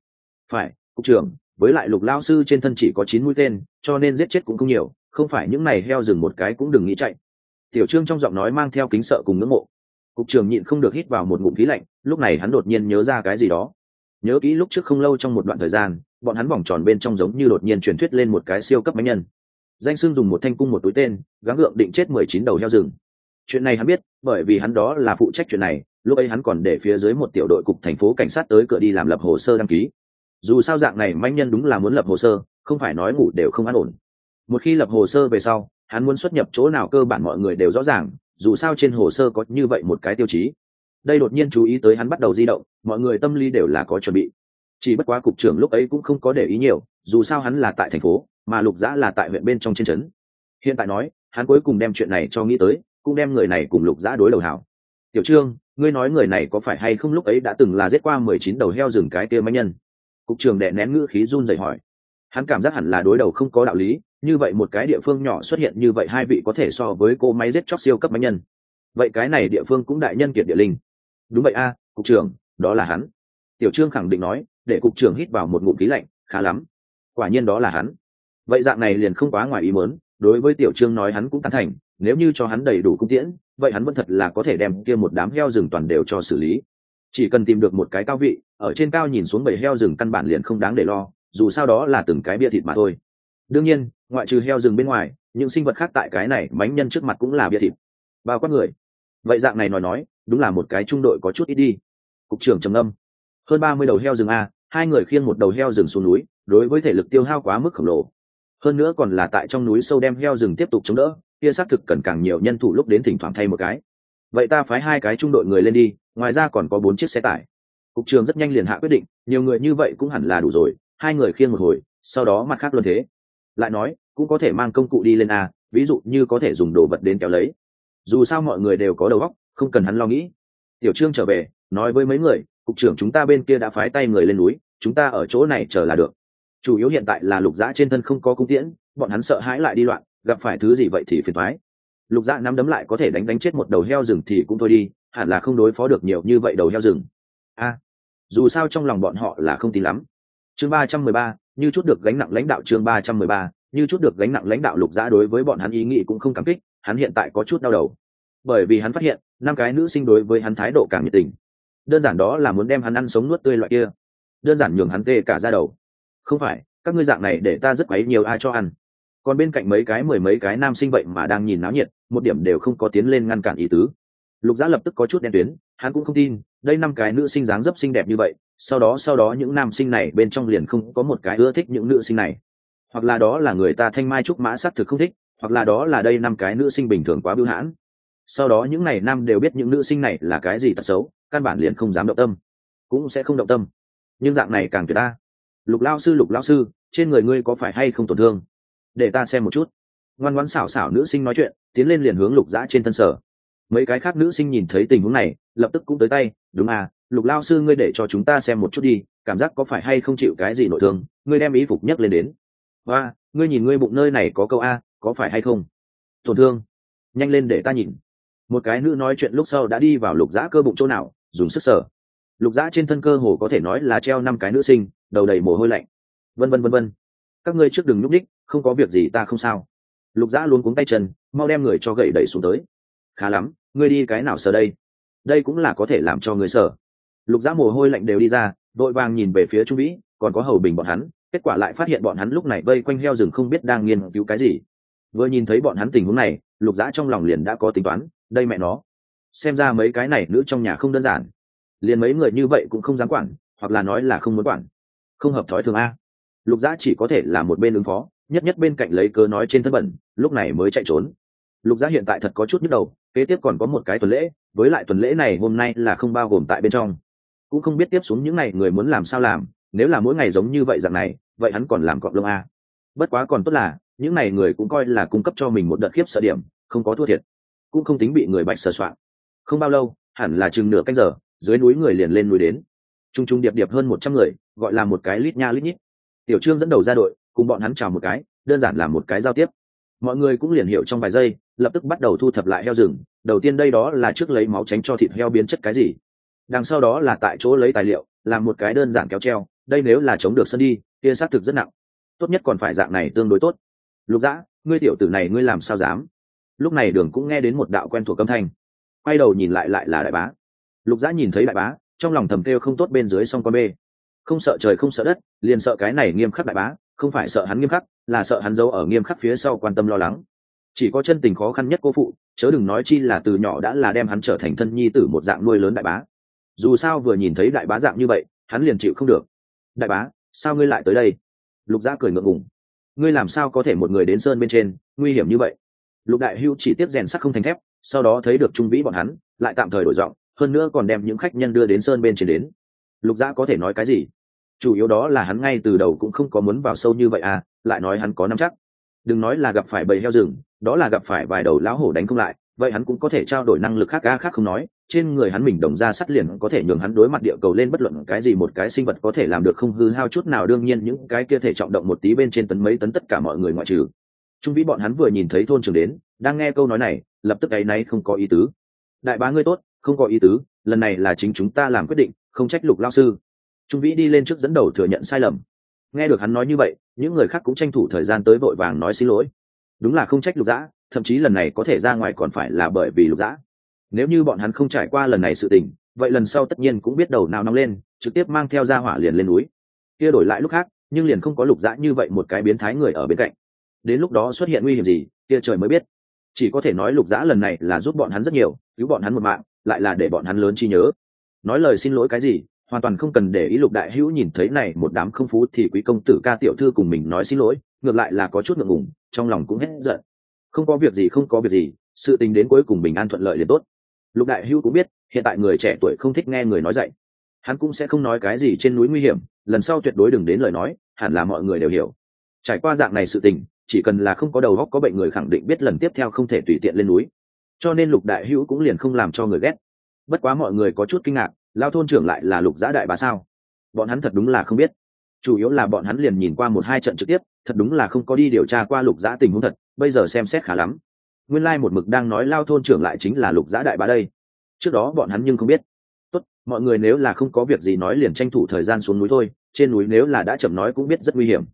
A: Phải, cục trưởng với lại lục lao sư trên thân chỉ có chín mũi tên, cho nên giết chết cũng không nhiều, không phải những này heo rừng một cái cũng đừng nghĩ chạy. Tiểu trương trong giọng nói mang theo kính sợ cùng ngưỡng mộ. Cục trưởng nhịn không được hít vào một ngụm khí lạnh, lúc này hắn đột nhiên nhớ ra cái gì đó. Nhớ kỹ lúc trước không lâu trong một đoạn thời gian, bọn hắn vòng tròn bên trong giống như đột nhiên truyền thuyết lên một cái siêu cấp bánh nhân. Danh sưng dùng một thanh cung một túi tên, gắng gượng định chết mười chín đầu heo rừng. Chuyện này hắn biết, bởi vì hắn đó là phụ trách chuyện này, lúc ấy hắn còn để phía dưới một tiểu đội cục thành phố cảnh sát tới cửa đi làm lập hồ sơ đăng ký dù sao dạng này manh nhân đúng là muốn lập hồ sơ, không phải nói ngủ đều không an ổn. Một khi lập hồ sơ về sau, hắn muốn xuất nhập chỗ nào cơ bản mọi người đều rõ ràng, dù sao trên hồ sơ có như vậy một cái tiêu chí. Đây đột nhiên chú ý tới hắn bắt đầu di động, mọi người tâm lý đều là có chuẩn bị. Chỉ bất quá cục trưởng lúc ấy cũng không có để ý nhiều, dù sao hắn là tại thành phố, mà lục giã là tại huyện bên trong trên trấn. Hiện tại nói, hắn cuối cùng đem chuyện này cho nghĩ tới, cũng đem người này cùng lục giã đối đầu hảo. Tiểu trương, ngươi nói người này có phải hay không lúc ấy đã từng là giết qua mười chín đầu heo rừng cái kia manh nhân? Cục trưởng đè nén ngữ khí run rẩy hỏi. Hắn cảm giác hẳn là đối đầu không có đạo lý, như vậy một cái địa phương nhỏ xuất hiện như vậy hai vị có thể so với cô máy giết chóc siêu cấp máy nhân. Vậy cái này địa phương cũng đại nhân kiệt địa linh. Đúng vậy a, cục trưởng, đó là hắn. Tiểu trương khẳng định nói, để cục trưởng hít vào một ngụm khí lạnh, khá lắm. Quả nhiên đó là hắn. Vậy dạng này liền không quá ngoài ý mớn đối với tiểu trương nói hắn cũng tán thành, nếu như cho hắn đầy đủ cung tiễn, vậy hắn vẫn thật là có thể đem kia một đám heo rừng toàn đều cho xử lý chỉ cần tìm được một cái cao vị, ở trên cao nhìn xuống bầy heo rừng căn bản liền không đáng để lo, dù sao đó là từng cái bia thịt mà thôi. Đương nhiên, ngoại trừ heo rừng bên ngoài, những sinh vật khác tại cái này mánh nhân trước mặt cũng là bia thịt. Bao quát người. Vậy dạng này nói nói, đúng là một cái trung đội có chút ít đi. Cục trưởng trầm âm hơn ba mươi đầu heo rừng a, hai người khiêng một đầu heo rừng xuống núi, đối với thể lực tiêu hao quá mức khổng lồ. Hơn nữa còn là tại trong núi sâu đem heo rừng tiếp tục chống đỡ, kia xác thực cần càng nhiều nhân thủ lúc đến thỉnh thoảng thay một cái. Vậy ta phái hai cái trung đội người lên đi ngoài ra còn có bốn chiếc xe tải. Cục trường rất nhanh liền hạ quyết định, nhiều người như vậy cũng hẳn là đủ rồi, hai người khiêng một hồi, sau đó mặt khác luôn thế. Lại nói, cũng có thể mang công cụ đi lên a, ví dụ như có thể dùng đồ vật đến kéo lấy. Dù sao mọi người đều có đầu óc, không cần hắn lo nghĩ. Tiểu trương trở về, nói với mấy người, cục trưởng chúng ta bên kia đã phái tay người lên núi, chúng ta ở chỗ này chờ là được. Chủ yếu hiện tại là lục dã trên thân không có cung tiễn, bọn hắn sợ hãi lại đi loạn, gặp phải thứ gì vậy thì phiền thoái lục dã nắm đấm lại có thể đánh đánh chết một đầu heo rừng thì cũng thôi đi hẳn là không đối phó được nhiều như vậy đầu heo rừng. A, dù sao trong lòng bọn họ là không tin lắm. Chương ba trăm mười ba, như chút được gánh nặng lãnh đạo chương ba trăm mười ba, như chút được gánh nặng lãnh đạo lục dã đối với bọn hắn ý nghĩ cũng không cảm kích, hắn hiện tại có chút đau đầu. Bởi vì hắn phát hiện, năm cái nữ sinh đối với hắn thái độ càng nhiệt tình. Đơn giản đó là muốn đem hắn ăn sống nuốt tươi loại kia. Đơn giản nhường hắn tê cả ra đầu. Không phải, các ngươi dạng này để ta rất quấy nhiều ai cho ăn. Còn bên cạnh mấy cái mười mấy cái nam sinh vậy mà đang nhìn náo nhiệt, một điểm đều không có tiến lên ngăn cản ý tứ lục giã lập tức có chút đen tuyến, hắn cũng không tin, đây năm cái nữ sinh dáng dấp xinh đẹp như vậy, sau đó sau đó những nam sinh này bên trong liền không có một cái ưa thích những nữ sinh này. Hoặc là đó là người ta thanh mai trúc mã s á c thực không thích, hoặc là đó là đây năm cái nữ sinh bình thường quá bưu hãn. Sau đó những n à y nam đều biết những nữ sinh này là cái gì tật xấu, căn bản liền không dám động tâm, cũng sẽ không động tâm. Nhưng dạng này càng tuyệt ta. Lục lao sư, lục lao sư, trên người ngươi có phải hay không tổn thương? Để ta xem một chút. Ngoan ngoãn xảo xảo nữ sinh nói chuyện, tiến lên liền hướng lục dã trên thân sở mấy cái khác nữ sinh nhìn thấy tình huống này lập tức cũng tới tay đúng à lục lao sư ngươi để cho chúng ta xem một chút đi cảm giác có phải hay không chịu cái gì nội thương ngươi đem ý phục nhấc lên đến. Và ngươi nhìn ngươi bụng nơi này có câu a có phải hay không? Tổn thương. Nhanh lên để ta nhìn. Một cái nữ nói chuyện lúc sau đã đi vào lục giã cơ bụng chỗ nào dùng sức sở lục giã trên thân cơ hồ có thể nói là treo năm cái nữ sinh đầu đầy mồ hôi lạnh. Vân vân vân vân các ngươi trước đừng nhúc ních, không có việc gì ta không sao. Lục giã luôn cuống tay chân mau đem người cho gậy đẩy xuống tới. Khá lắm ngươi đi cái nào sở đây? Đây cũng là có thể làm cho người sở. Lục dã mồ hôi lạnh đều đi ra, đội vàng nhìn về phía trung vĩ, còn có hầu bình bọn hắn, kết quả lại phát hiện bọn hắn lúc này vây quanh heo rừng không biết đang nghiên cứu cái gì. Vừa nhìn thấy bọn hắn tình huống này, lục dã trong lòng liền đã có tính toán, đây mẹ nó. Xem ra mấy cái này nữ trong nhà không đơn giản. Liền mấy người như vậy cũng không dám quản, hoặc là nói là không muốn quản. Không hợp thói thường a. Lục dã chỉ có thể là một bên ứng phó, nhất nhất bên cạnh lấy cớ nói trên thân bẩn, lúc này mới chạy trốn lục gia hiện tại thật có chút nhức đầu, kế tiếp còn có một cái tuần lễ, với lại tuần lễ này hôm nay là không bao gồm tại bên trong. Cũng không biết tiếp xuống những ngày người muốn làm sao làm, nếu là mỗi ngày giống như vậy dạng này, vậy hắn còn làm cọp lông a. Bất quá còn tốt là, những ngày người cũng coi là cung cấp cho mình một đợt khiếp sợ điểm, không có thua thiệt. Cũng không tính bị người bạch sờ soạn. Không bao lâu, hẳn là chừng nửa canh giờ, dưới núi người liền lên núi đến. T r u n g t r u n g điệp điệp hơn một trăm người, gọi là một cái lít nha lít nhít. Tiểu trương dẫn đầu ra đội, cùng bọn hắn chào một cái, đơn giản là một cái giao tiếp. Mọi người cũng liền hiểu trong vài giây lập tức bắt đầu thu thập lại heo rừng. Đầu tiên đây đó là trước lấy máu tránh cho thịt heo biến chất cái gì. Đằng sau đó là tại chỗ lấy tài liệu, làm một cái đơn giản kéo treo. Đây nếu là chống được sân đi, kia xác thực rất nặng. Tốt nhất còn phải dạng này tương đối tốt. Lục dã, ngươi tiểu tử này ngươi làm sao dám? Lúc này đường cũng nghe đến một đạo quen thuộc âm thanh. Quay đầu nhìn lại lại là đại bá. Lục dã nhìn thấy đại bá, trong lòng thầm kêu không tốt bên dưới song con bê. Không sợ trời không sợ đất, liền sợ cái này nghiêm khắc đại bá, không phải sợ hắn nghiêm khắc, là sợ hắn giấu ở nghiêm khắc phía sau quan tâm lo lắng chỉ có chân tình khó khăn nhất cô phụ, chớ đừng nói chi là từ nhỏ đã là đem hắn trở thành thân nhi tử một dạng nuôi lớn đại bá. Dù sao vừa nhìn thấy đại bá dạng như vậy, hắn liền chịu không được. Đại bá, sao ngươi lại tới đây? Lục gia cười ngượng ngùng. Ngươi làm sao có thể một người đến sơn bên trên, nguy hiểm như vậy? Lục đại hưu chỉ tiếp rèn sắc không thành thép, sau đó thấy được trung vĩ bọn hắn, lại tạm thời đổi giọng, hơn nữa còn đem những khách nhân đưa đến sơn bên trên đến. Lục gia có thể nói cái gì? Chủ yếu đó là hắn ngay từ đầu cũng không có muốn vào sâu như vậy à lại nói hắn có nắm chắc. Đừng nói là gặp phải bầy heo rừng đó là gặp phải vài đầu lão hổ đánh không lại, vậy hắn cũng có thể trao đổi năng lực khác ga khác không nói, trên người hắn mình đồng ra sắt liền có thể nhường hắn đối mặt địa cầu lên bất luận cái gì một cái sinh vật có thể làm được không hư hao chút nào, đương nhiên những cái kia thể trọng động một tí bên trên tấn mấy tấn tất cả mọi người ngoại trừ. Trung vĩ bọn hắn vừa nhìn thấy thôn trường đến, đang nghe câu nói này, lập tức ấy nay không có ý tứ. Đại bá ngươi tốt, không có ý tứ, lần này là chính chúng ta làm quyết định, không trách lục lao sư. Trung vĩ đi lên trước dẫn đầu thừa nhận sai lầm. Nghe được hắn nói như vậy, những người khác cũng tranh thủ thời gian tới vội vàng nói xin lỗi đúng là không trách lục dã, thậm chí lần này có thể ra ngoài còn phải là bởi vì lục dã. Nếu như bọn hắn không trải qua lần này sự tình, vậy lần sau tất nhiên cũng biết đầu nào nóng lên, trực tiếp mang theo ra hỏa liền lên núi. Kia đổi lại lúc khác, nhưng liền không có lục dã như vậy một cái biến thái người ở bên cạnh. Đến lúc đó xuất hiện nguy hiểm gì, kia trời mới biết. Chỉ có thể nói lục dã lần này là giúp bọn hắn rất nhiều, cứu bọn hắn một mạng, lại là để bọn hắn lớn chi nhớ. Nói lời xin lỗi cái gì hoàn toàn không cần để ý lục đại hữu nhìn thấy này một đám không phú thì quý công tử ca tiểu thư cùng mình nói xin lỗi, ngược lại là có chút ngượng ngùng, trong lòng cũng hết giận. Không có việc gì, không có việc gì, sự tình đến cuối cùng bình an thuận lợi liền tốt. Lục đại hữu cũng biết, hiện tại người trẻ tuổi không thích nghe người nói dạy hắn cũng sẽ không nói cái gì trên núi nguy hiểm, lần sau tuyệt đối đừng đến lời nói, hẳn là mọi người đều hiểu. Trải qua dạng này sự tình, chỉ cần là không có đầu góc có bệnh người khẳng định biết lần tiếp theo không thể tùy tiện lên núi. Cho nên lục đại hữu cũng liền không làm cho người ghét. Bất quá mọi người có chút kinh ngạc lao thôn trưởng lại là lục giã đại bá sao? Bọn hắn thật đúng là không biết. Chủ yếu là bọn hắn liền nhìn qua một hai trận trực tiếp, thật đúng là không có đi điều tra qua lục giã tình huống thật, bây giờ xem xét khá lắm. Nguyên lai、like、một mực đang nói lao thôn trưởng lại chính là lục giã đại bá đây. Trước đó bọn hắn nhưng không biết. Tốt, mọi người nếu là không có việc gì nói liền tranh thủ thời gian xuống núi thôi, trên núi nếu là đã chậm nói cũng biết rất nguy hiểm.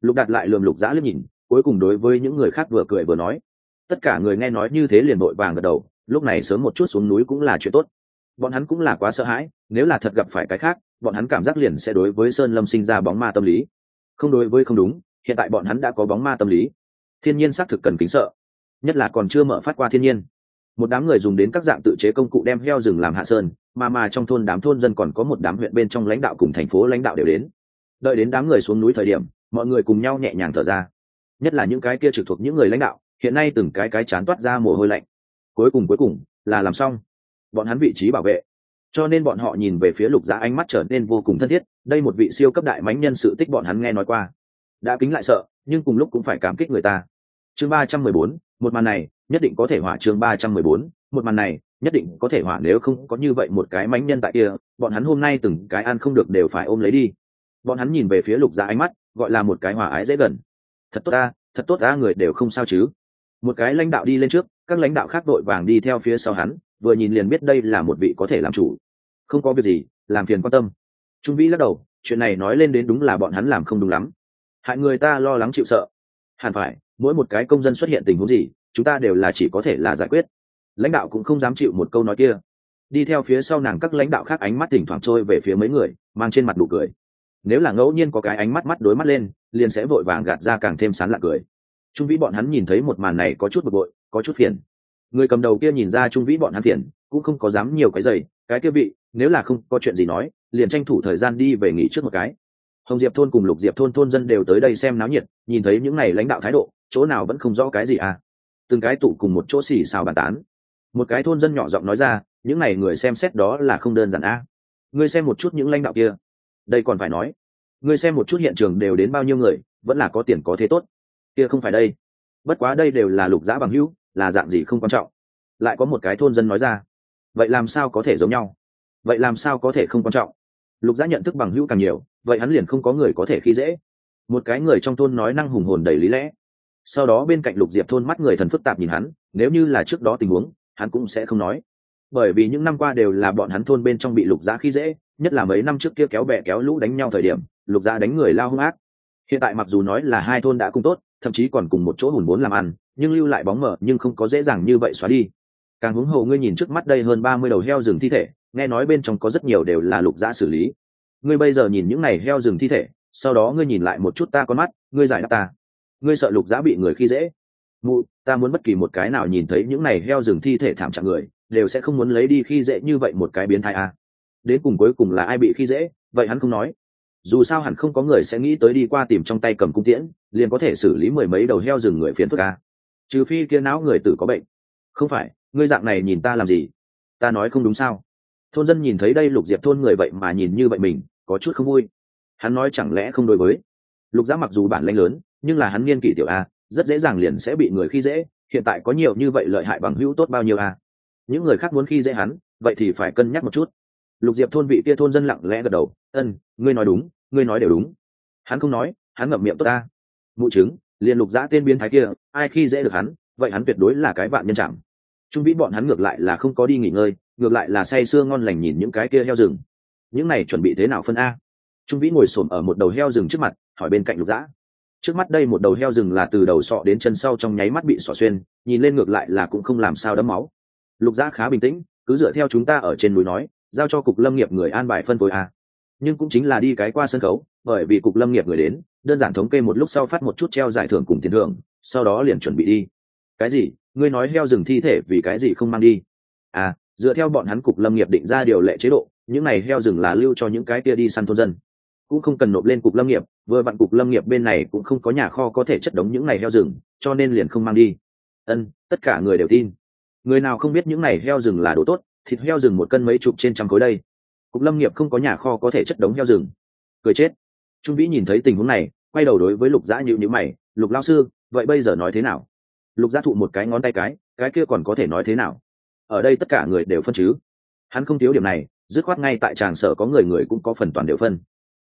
A: Lục đạt lại lườm lục giã liếc nhìn, cuối cùng đối với những người khác vừa cười vừa nói. Tất cả người nghe nói như thế liền vội vàng gật đầu, lúc này sớm một chút xuống núi cũng là chuyện tốt bọn hắn cũng là quá sợ hãi, nếu là thật gặp phải cái khác, bọn hắn cảm giác liền sẽ đối với sơn lâm sinh ra bóng ma tâm lý. Không đối với không đúng, hiện tại bọn hắn đã có bóng ma tâm lý. Thiên nhiên xác thực cần kính sợ, nhất là còn chưa mở phát qua thiên nhiên. Một đám người dùng đến các dạng tự chế công cụ đem heo rừng làm hạ sơn, mà mà trong thôn đám thôn dân còn có một đám huyện bên trong lãnh đạo cùng thành phố lãnh đạo đều đến. Đợi đến đám người xuống núi thời điểm, mọi người cùng nhau nhẹ nhàng thở ra. Nhất là những cái kia trực thuộc những người lãnh đạo, hiện nay từng cái cái chán toát ra mồ hôi lạnh. Cuối cùng cuối cùng, là làm xong bọn hắn vị trí bảo vệ. Cho nên bọn họ nhìn về phía lục giá ánh mắt trở nên vô cùng thân thiết, đây một vị siêu cấp đại mánh nhân sự tích bọn hắn nghe nói qua. Đã kính lại sợ, nhưng cùng lúc cũng phải cảm kích người ta. Chương ba trăm mười bốn, một màn này, nhất định có thể hỏa chương ba trăm mười bốn, một màn này, nhất định có thể hỏa nếu không có như vậy một cái mánh nhân tại kia, bọn hắn hôm nay từng cái ăn không được đều phải ôm lấy đi. Bọn hắn nhìn về phía lục giá ánh mắt, gọi là một cái hòa ái dễ gần. Thật tốt ta, thật tốt ta, người đều không sao chứ. Một cái lãnh đạo đi lên trước, các lãnh đạo khác đội vàng đi theo phía sau hắn vừa nhìn liền biết đây là một vị có thể làm chủ. Không có việc gì, làm phiền quan tâm. Trung vĩ lắc đầu, chuyện này nói lên đến đúng là bọn hắn làm không đúng lắm. Hại người ta lo lắng chịu sợ. Hẳn phải, mỗi một cái công dân xuất hiện tình huống gì, chúng ta đều là chỉ có thể là giải quyết. Lãnh đạo cũng không dám chịu một câu nói kia. Đi theo phía sau nàng các lãnh đạo khác ánh mắt thỉnh thoảng trôi về phía mấy người, mang trên mặt đủ cười. Nếu là ngẫu nhiên có cái ánh mắt mắt đối mắt lên, liền sẽ vội vàng gạt ra càng thêm sán lạc cười. Trung vĩ bọn hắn nhìn thấy một màn này có chút bực bội, có chút phiền người cầm đầu kia nhìn ra trung vĩ bọn hắn phiền, cũng không có dám nhiều cái giày cái kia bị nếu là không có chuyện gì nói, liền tranh thủ thời gian đi về nghỉ trước một cái. Hồng diệp thôn cùng lục diệp thôn thôn dân đều tới đây xem náo nhiệt, nhìn thấy những n à y lãnh đạo thái độ, chỗ nào vẫn không rõ cái gì à. Từng cái tụ cùng một chỗ xì xào bàn tán. Một cái thôn dân nhỏ giọng nói ra, những n à y người xem xét đó là không đơn giản à. ngươi xem một chút những lãnh đạo kia. Đây còn phải nói. Ngươi xem một chút hiện trường đều đến bao nhiêu người, vẫn là có tiền có thế tốt. Kia không phải đây. Bất quá đây đều là lục giã bằng hữu là dạng gì không quan trọng. Lại có một cái thôn dân nói ra, vậy làm sao có thể giống nhau? Vậy làm sao có thể không quan trọng? Lục giã nhận thức bằng hữu càng nhiều, vậy hắn liền không có người có thể khi dễ. Một cái người trong thôn nói năng hùng hồn đầy lý lẽ. Sau đó bên cạnh lục diệp thôn mắt người thần phức tạp nhìn hắn, nếu như là trước đó tình huống, hắn cũng sẽ không nói. Bởi vì những năm qua đều là bọn hắn thôn bên trong bị lục giã khi dễ, nhất là mấy năm trước kia kéo bẹ kéo lũ đánh nhau thời điểm, lục giã đánh người lao hung ác. Hiện tại mặc dù nói là hai thôn đã cùng tốt, thậm chí còn cùng một chỗ hùn vốn làm ăn nhưng lưu lại bóng mờ nhưng không có dễ dàng như vậy xóa đi. Càng huống hồ ngươi nhìn trước mắt đây hơn ba mươi đầu heo rừng thi thể, nghe nói bên trong có rất nhiều đều là lục dã xử lý. Ngươi bây giờ nhìn những này heo rừng thi thể, sau đó ngươi nhìn lại một chút ta con mắt, ngươi giải đáp ta. Ngươi sợ lục dã bị người khi dễ. Mụ, ta muốn bất kỳ một cái nào nhìn thấy những này heo rừng thi thể thảm trạng người, đều sẽ không muốn lấy đi khi dễ như vậy một cái biến thái a. À. đến cùng cuối cùng là ai bị khi dễ, vậy hắn không nói. Dù sao hẳn không có người sẽ nghĩ tới đi qua tìm trong tay cầm cung tiễn, liền có thể xử lý mười mấy đầu heo rừng người phiến phức a trừ phi kia não người tử có bệnh. Không phải, ngươi dạng này nhìn ta làm gì? Ta nói không đúng sao? Thôn dân nhìn thấy đây lục diệp thôn người vậy mà nhìn như vậy mình, có chút không vui. Hắn nói chẳng lẽ không đối với? Lục giã mặc dù bản lãnh lớn, nhưng là hắn niên kỷ tiểu a, rất dễ dàng liền sẽ bị người khi dễ, hiện tại có nhiều như vậy lợi hại bằng hữu tốt bao nhiêu a? Những người khác muốn khi dễ hắn, vậy thì phải cân nhắc một chút. Lục diệp thôn vị kia thôn dân lặng lẽ gật đầu, ân, ngươi nói đúng, ngươi nói đều đúng. Hắn không nói, hắn ngậm miệng tốt ta mụ chứng liền lục giã tên biến thái kia, ai khi dễ được hắn, vậy hắn tuyệt đối là cái vạn nhân chẳng. Trung vĩ bọn hắn ngược lại là không có đi nghỉ ngơi, ngược lại là say sưa ngon lành nhìn những cái kia heo rừng. Những này chuẩn bị thế nào phân a? Trung vĩ ngồi xổm ở một đầu heo rừng trước mặt, hỏi bên cạnh lục dã trước mắt đây một đầu heo rừng là từ đầu sọ đến chân sau trong nháy mắt bị sọ xuyên, nhìn lên ngược lại là cũng không làm sao đấm máu. Lục dã khá bình tĩnh, cứ dựa theo chúng ta ở trên núi nói, giao cho cục lâm nghiệp người an bài phân phối a. Nhưng cũng chính là đi cái qua sân khấu, bởi vì cục lâm nghiệp người đến đơn giản thống kê một lúc sau phát một chút treo giải thưởng cùng tiền thưởng, sau đó liền chuẩn bị đi. Cái gì? Ngươi nói heo rừng thi thể vì cái gì không mang đi? À dựa theo bọn hắn cục lâm nghiệp định ra điều lệ chế độ, những này heo rừng là lưu cho những cái kia đi săn thôn dân. Cũng không cần nộp lên cục lâm nghiệp, vừa vặn cục lâm nghiệp bên này cũng không có nhà kho có thể chất đống những này heo rừng, cho nên liền không mang đi. Ân, tất cả người đều tin. Người nào không biết những này heo rừng là đồ tốt, thịt heo rừng một cân mấy chục trên trăm khối đây. Cục lâm nghiệp không có nhà kho có thể chất đống heo rừng. Cười chết trung vĩ nhìn thấy tình huống này, quay đầu đối với lục dã nhịu nhữ mày, lục lao sư, vậy bây giờ nói thế nào? Lục giã thụ một cái ngón tay cái cái kia còn có thể nói thế nào? Ở đây tất cả người đều phân chứ. Hắn không thiếu điểm này, dứt khoát ngay tại tràng sở có người người cũng có phần toàn đều phân.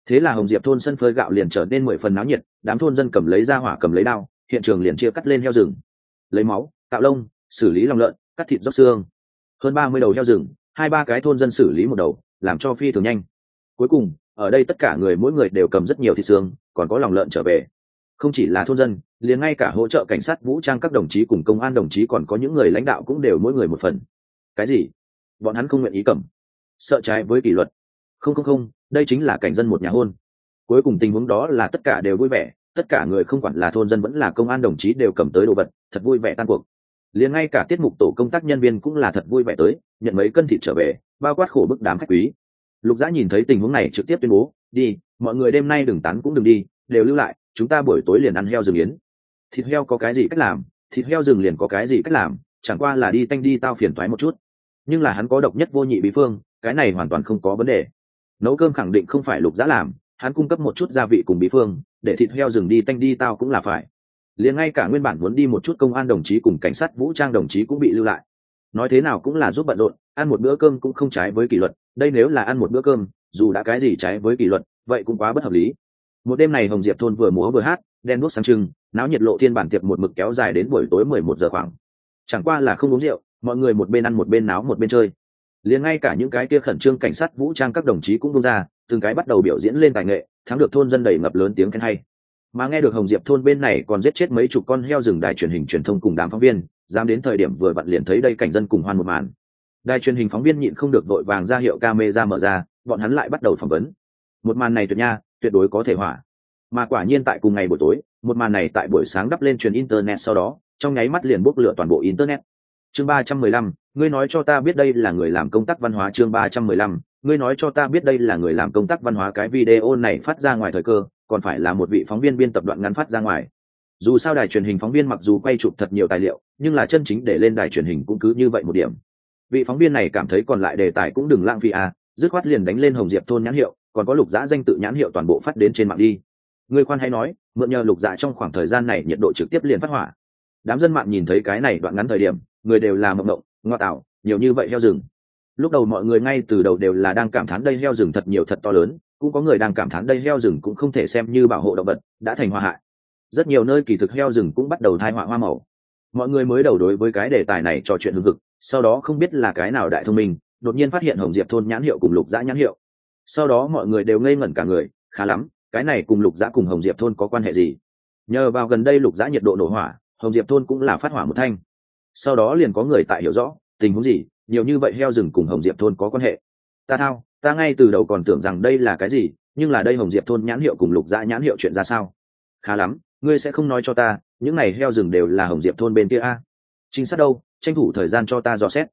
A: Thế là hồng diệp thôn sân phơi gạo liền trở nên mười phần náo nhiệt, đám thôn dân cầm lấy ra hỏa cầm lấy đao, hiện trường liền chia cắt lên heo rừng. Lấy máu tạo lông, xử lý lòng lợn, cắt thịt róc xương. Hơn ba mươi đầu heo rừng, hai ba cái thôn dân xử lý một đầu, làm cho phi thường nhanh. Cuối cùng ở đây tất cả người mỗi người đều cầm rất nhiều thịt xương, còn có lòng lợn trở về. Không chỉ là thôn dân, liền ngay cả hỗ trợ cảnh sát vũ trang các đồng chí cùng công an đồng chí còn có những người lãnh đạo cũng đều mỗi người một phần. Cái gì? Bọn hắn không nguyện ý cầm. Sợ trái với kỷ luật. Không không không, đây chính là cảnh dân một nhà hôn. Cuối cùng tình huống đó là tất cả đều vui vẻ, tất cả người không quản là thôn dân vẫn là công an đồng chí đều cầm tới đồ vật, thật vui vẻ tan cuộc. Liền ngay cả tiết mục tổ công tác nhân viên cũng là thật vui vẻ tới, nhận mấy cân thịt trở về, bao quát khổ bức đám khách quý lục dã nhìn thấy tình huống này trực tiếp tuyên bố, đi, mọi người đêm nay đừng tán cũng đừng đi, đều lưu lại, chúng ta buổi tối liền ăn heo rừng yến. Thịt heo có cái gì cách làm? Thịt heo rừng liền có cái gì cách làm? Chẳng qua là đi tanh đi tao phiền thoái một chút. Nhưng là hắn có độc nhất vô nhị bí phương, cái này hoàn toàn không có vấn đề. Nấu cơm khẳng định không phải lục giã làm, hắn cung cấp một chút gia vị cùng bí phương, để thịt heo rừng đi tanh đi tao cũng là phải. Liền ngay cả nguyên bản muốn đi một chút công an đồng chí cùng cảnh sát vũ trang đồng chí cũng bị lưu lại nói thế nào cũng là giúp bận rộn, ăn một bữa cơm cũng không trái với kỷ luật, đây nếu là ăn một bữa cơm, dù đã cái gì trái với kỷ luật, vậy cũng quá bất hợp lý. Một đêm này hồng diệp thôn vừa múa vừa hát, đen đuốc sáng trưng, náo nhiệt lộ thiên bản tiệc một mực kéo dài đến buổi tối mười một giờ khoảng. Chẳng qua là không uống rượu, mọi người một bên ăn một bên náo một bên chơi. Liền ngay cả những cái kia khẩn trương cảnh sát vũ trang các đồng chí cũng bung ra, từng cái bắt đầu biểu diễn lên tài nghệ, thắng được thôn dân đầy ngập lớn tiếng khen hay mà nghe được hồng diệp thôn bên này còn giết chết mấy chục con heo rừng đài truyền hình truyền thông cùng đám phóng viên, dám đến thời điểm vừa vặn liền thấy đây cảnh dân cùng hoan một màn. Đài truyền hình phóng viên nhịn không được đội vàng ra hiệu ca mê ra mở ra, bọn hắn lại bắt đầu phỏng vấn. Một màn này tuyệt nha, tuyệt đối có thể hỏa. Mà quả nhiên tại cùng ngày buổi tối, một màn này tại buổi sáng đắp lên truyền internet sau đó, trong nháy mắt liền bốc lửa toàn bộ internet. Chương ba trăm mười lăm, ngươi nói cho ta biết đây là người làm công tác văn hóa chương ba trăm mười lăm, ngươi nói cho ta biết đây là người làm công tác văn hóa cái video này phát ra ngoài thời cơ còn phải là một vị phóng viên biên tập đoạn ngắn phát ra ngoài. Dù sao đài truyền hình phóng viên mặc dù quay chụp thật nhiều tài liệu, nhưng là chân chính để lên đài truyền hình cũng cứ như vậy một điểm. Vị phóng viên này cảm thấy còn lại đề tài cũng đừng lãng phí à dứt khoát liền đánh lên hồng diệp thôn nhãn hiệu, còn có lục giã danh tự nhãn hiệu toàn bộ phát đến trên mạng đi. Người khoan hay nói, mượn nhờ lục dạ trong khoảng thời gian này nhiệt độ trực tiếp liền phát hỏa. Đám dân mạng nhìn thấy cái này đoạn ngắn thời điểm, người đều là mộng mộng, ngoa tạo, nhiều như vậy heo rừng. Lúc đầu mọi người ngay từ đầu đều là đang cảm thán đây heo rừng thật nhiều thật to lớn cũng có người đang cảm thán đây heo rừng cũng không thể xem như bảo hộ động vật, đã thành hoa hại. Rất nhiều nơi kỳ thực heo rừng cũng bắt đầu thai họa hoa màu. Mọi người mới đầu đối với cái đề tài này trò chuyện hưng hực, sau đó không biết là cái nào đại thông minh, đột nhiên phát hiện hồng diệp thôn nhãn hiệu cùng lục dã nhãn hiệu. Sau đó mọi người đều ngây ngẩn cả người, khá lắm, cái này cùng lục dã cùng hồng diệp thôn có quan hệ gì? Nhờ vào gần đây lục dã nhiệt độ nổ hỏa, hồng diệp thôn cũng là phát hỏa một thanh. Sau đó liền có người tại hiểu rõ, tình huống gì, nhiều như vậy heo rừng cùng hồng diệp thôn có quan hệ. Ta thao ta ngay từ đầu còn tưởng rằng đây là cái gì, nhưng là đây hồng diệp thôn nhãn hiệu cùng lục dã nhãn hiệu chuyện ra sao? Khá lắm, ngươi sẽ không nói cho ta, những này heo rừng đều là hồng diệp thôn bên kia a. Chính xác đâu, tranh thủ thời gian cho ta dò xét.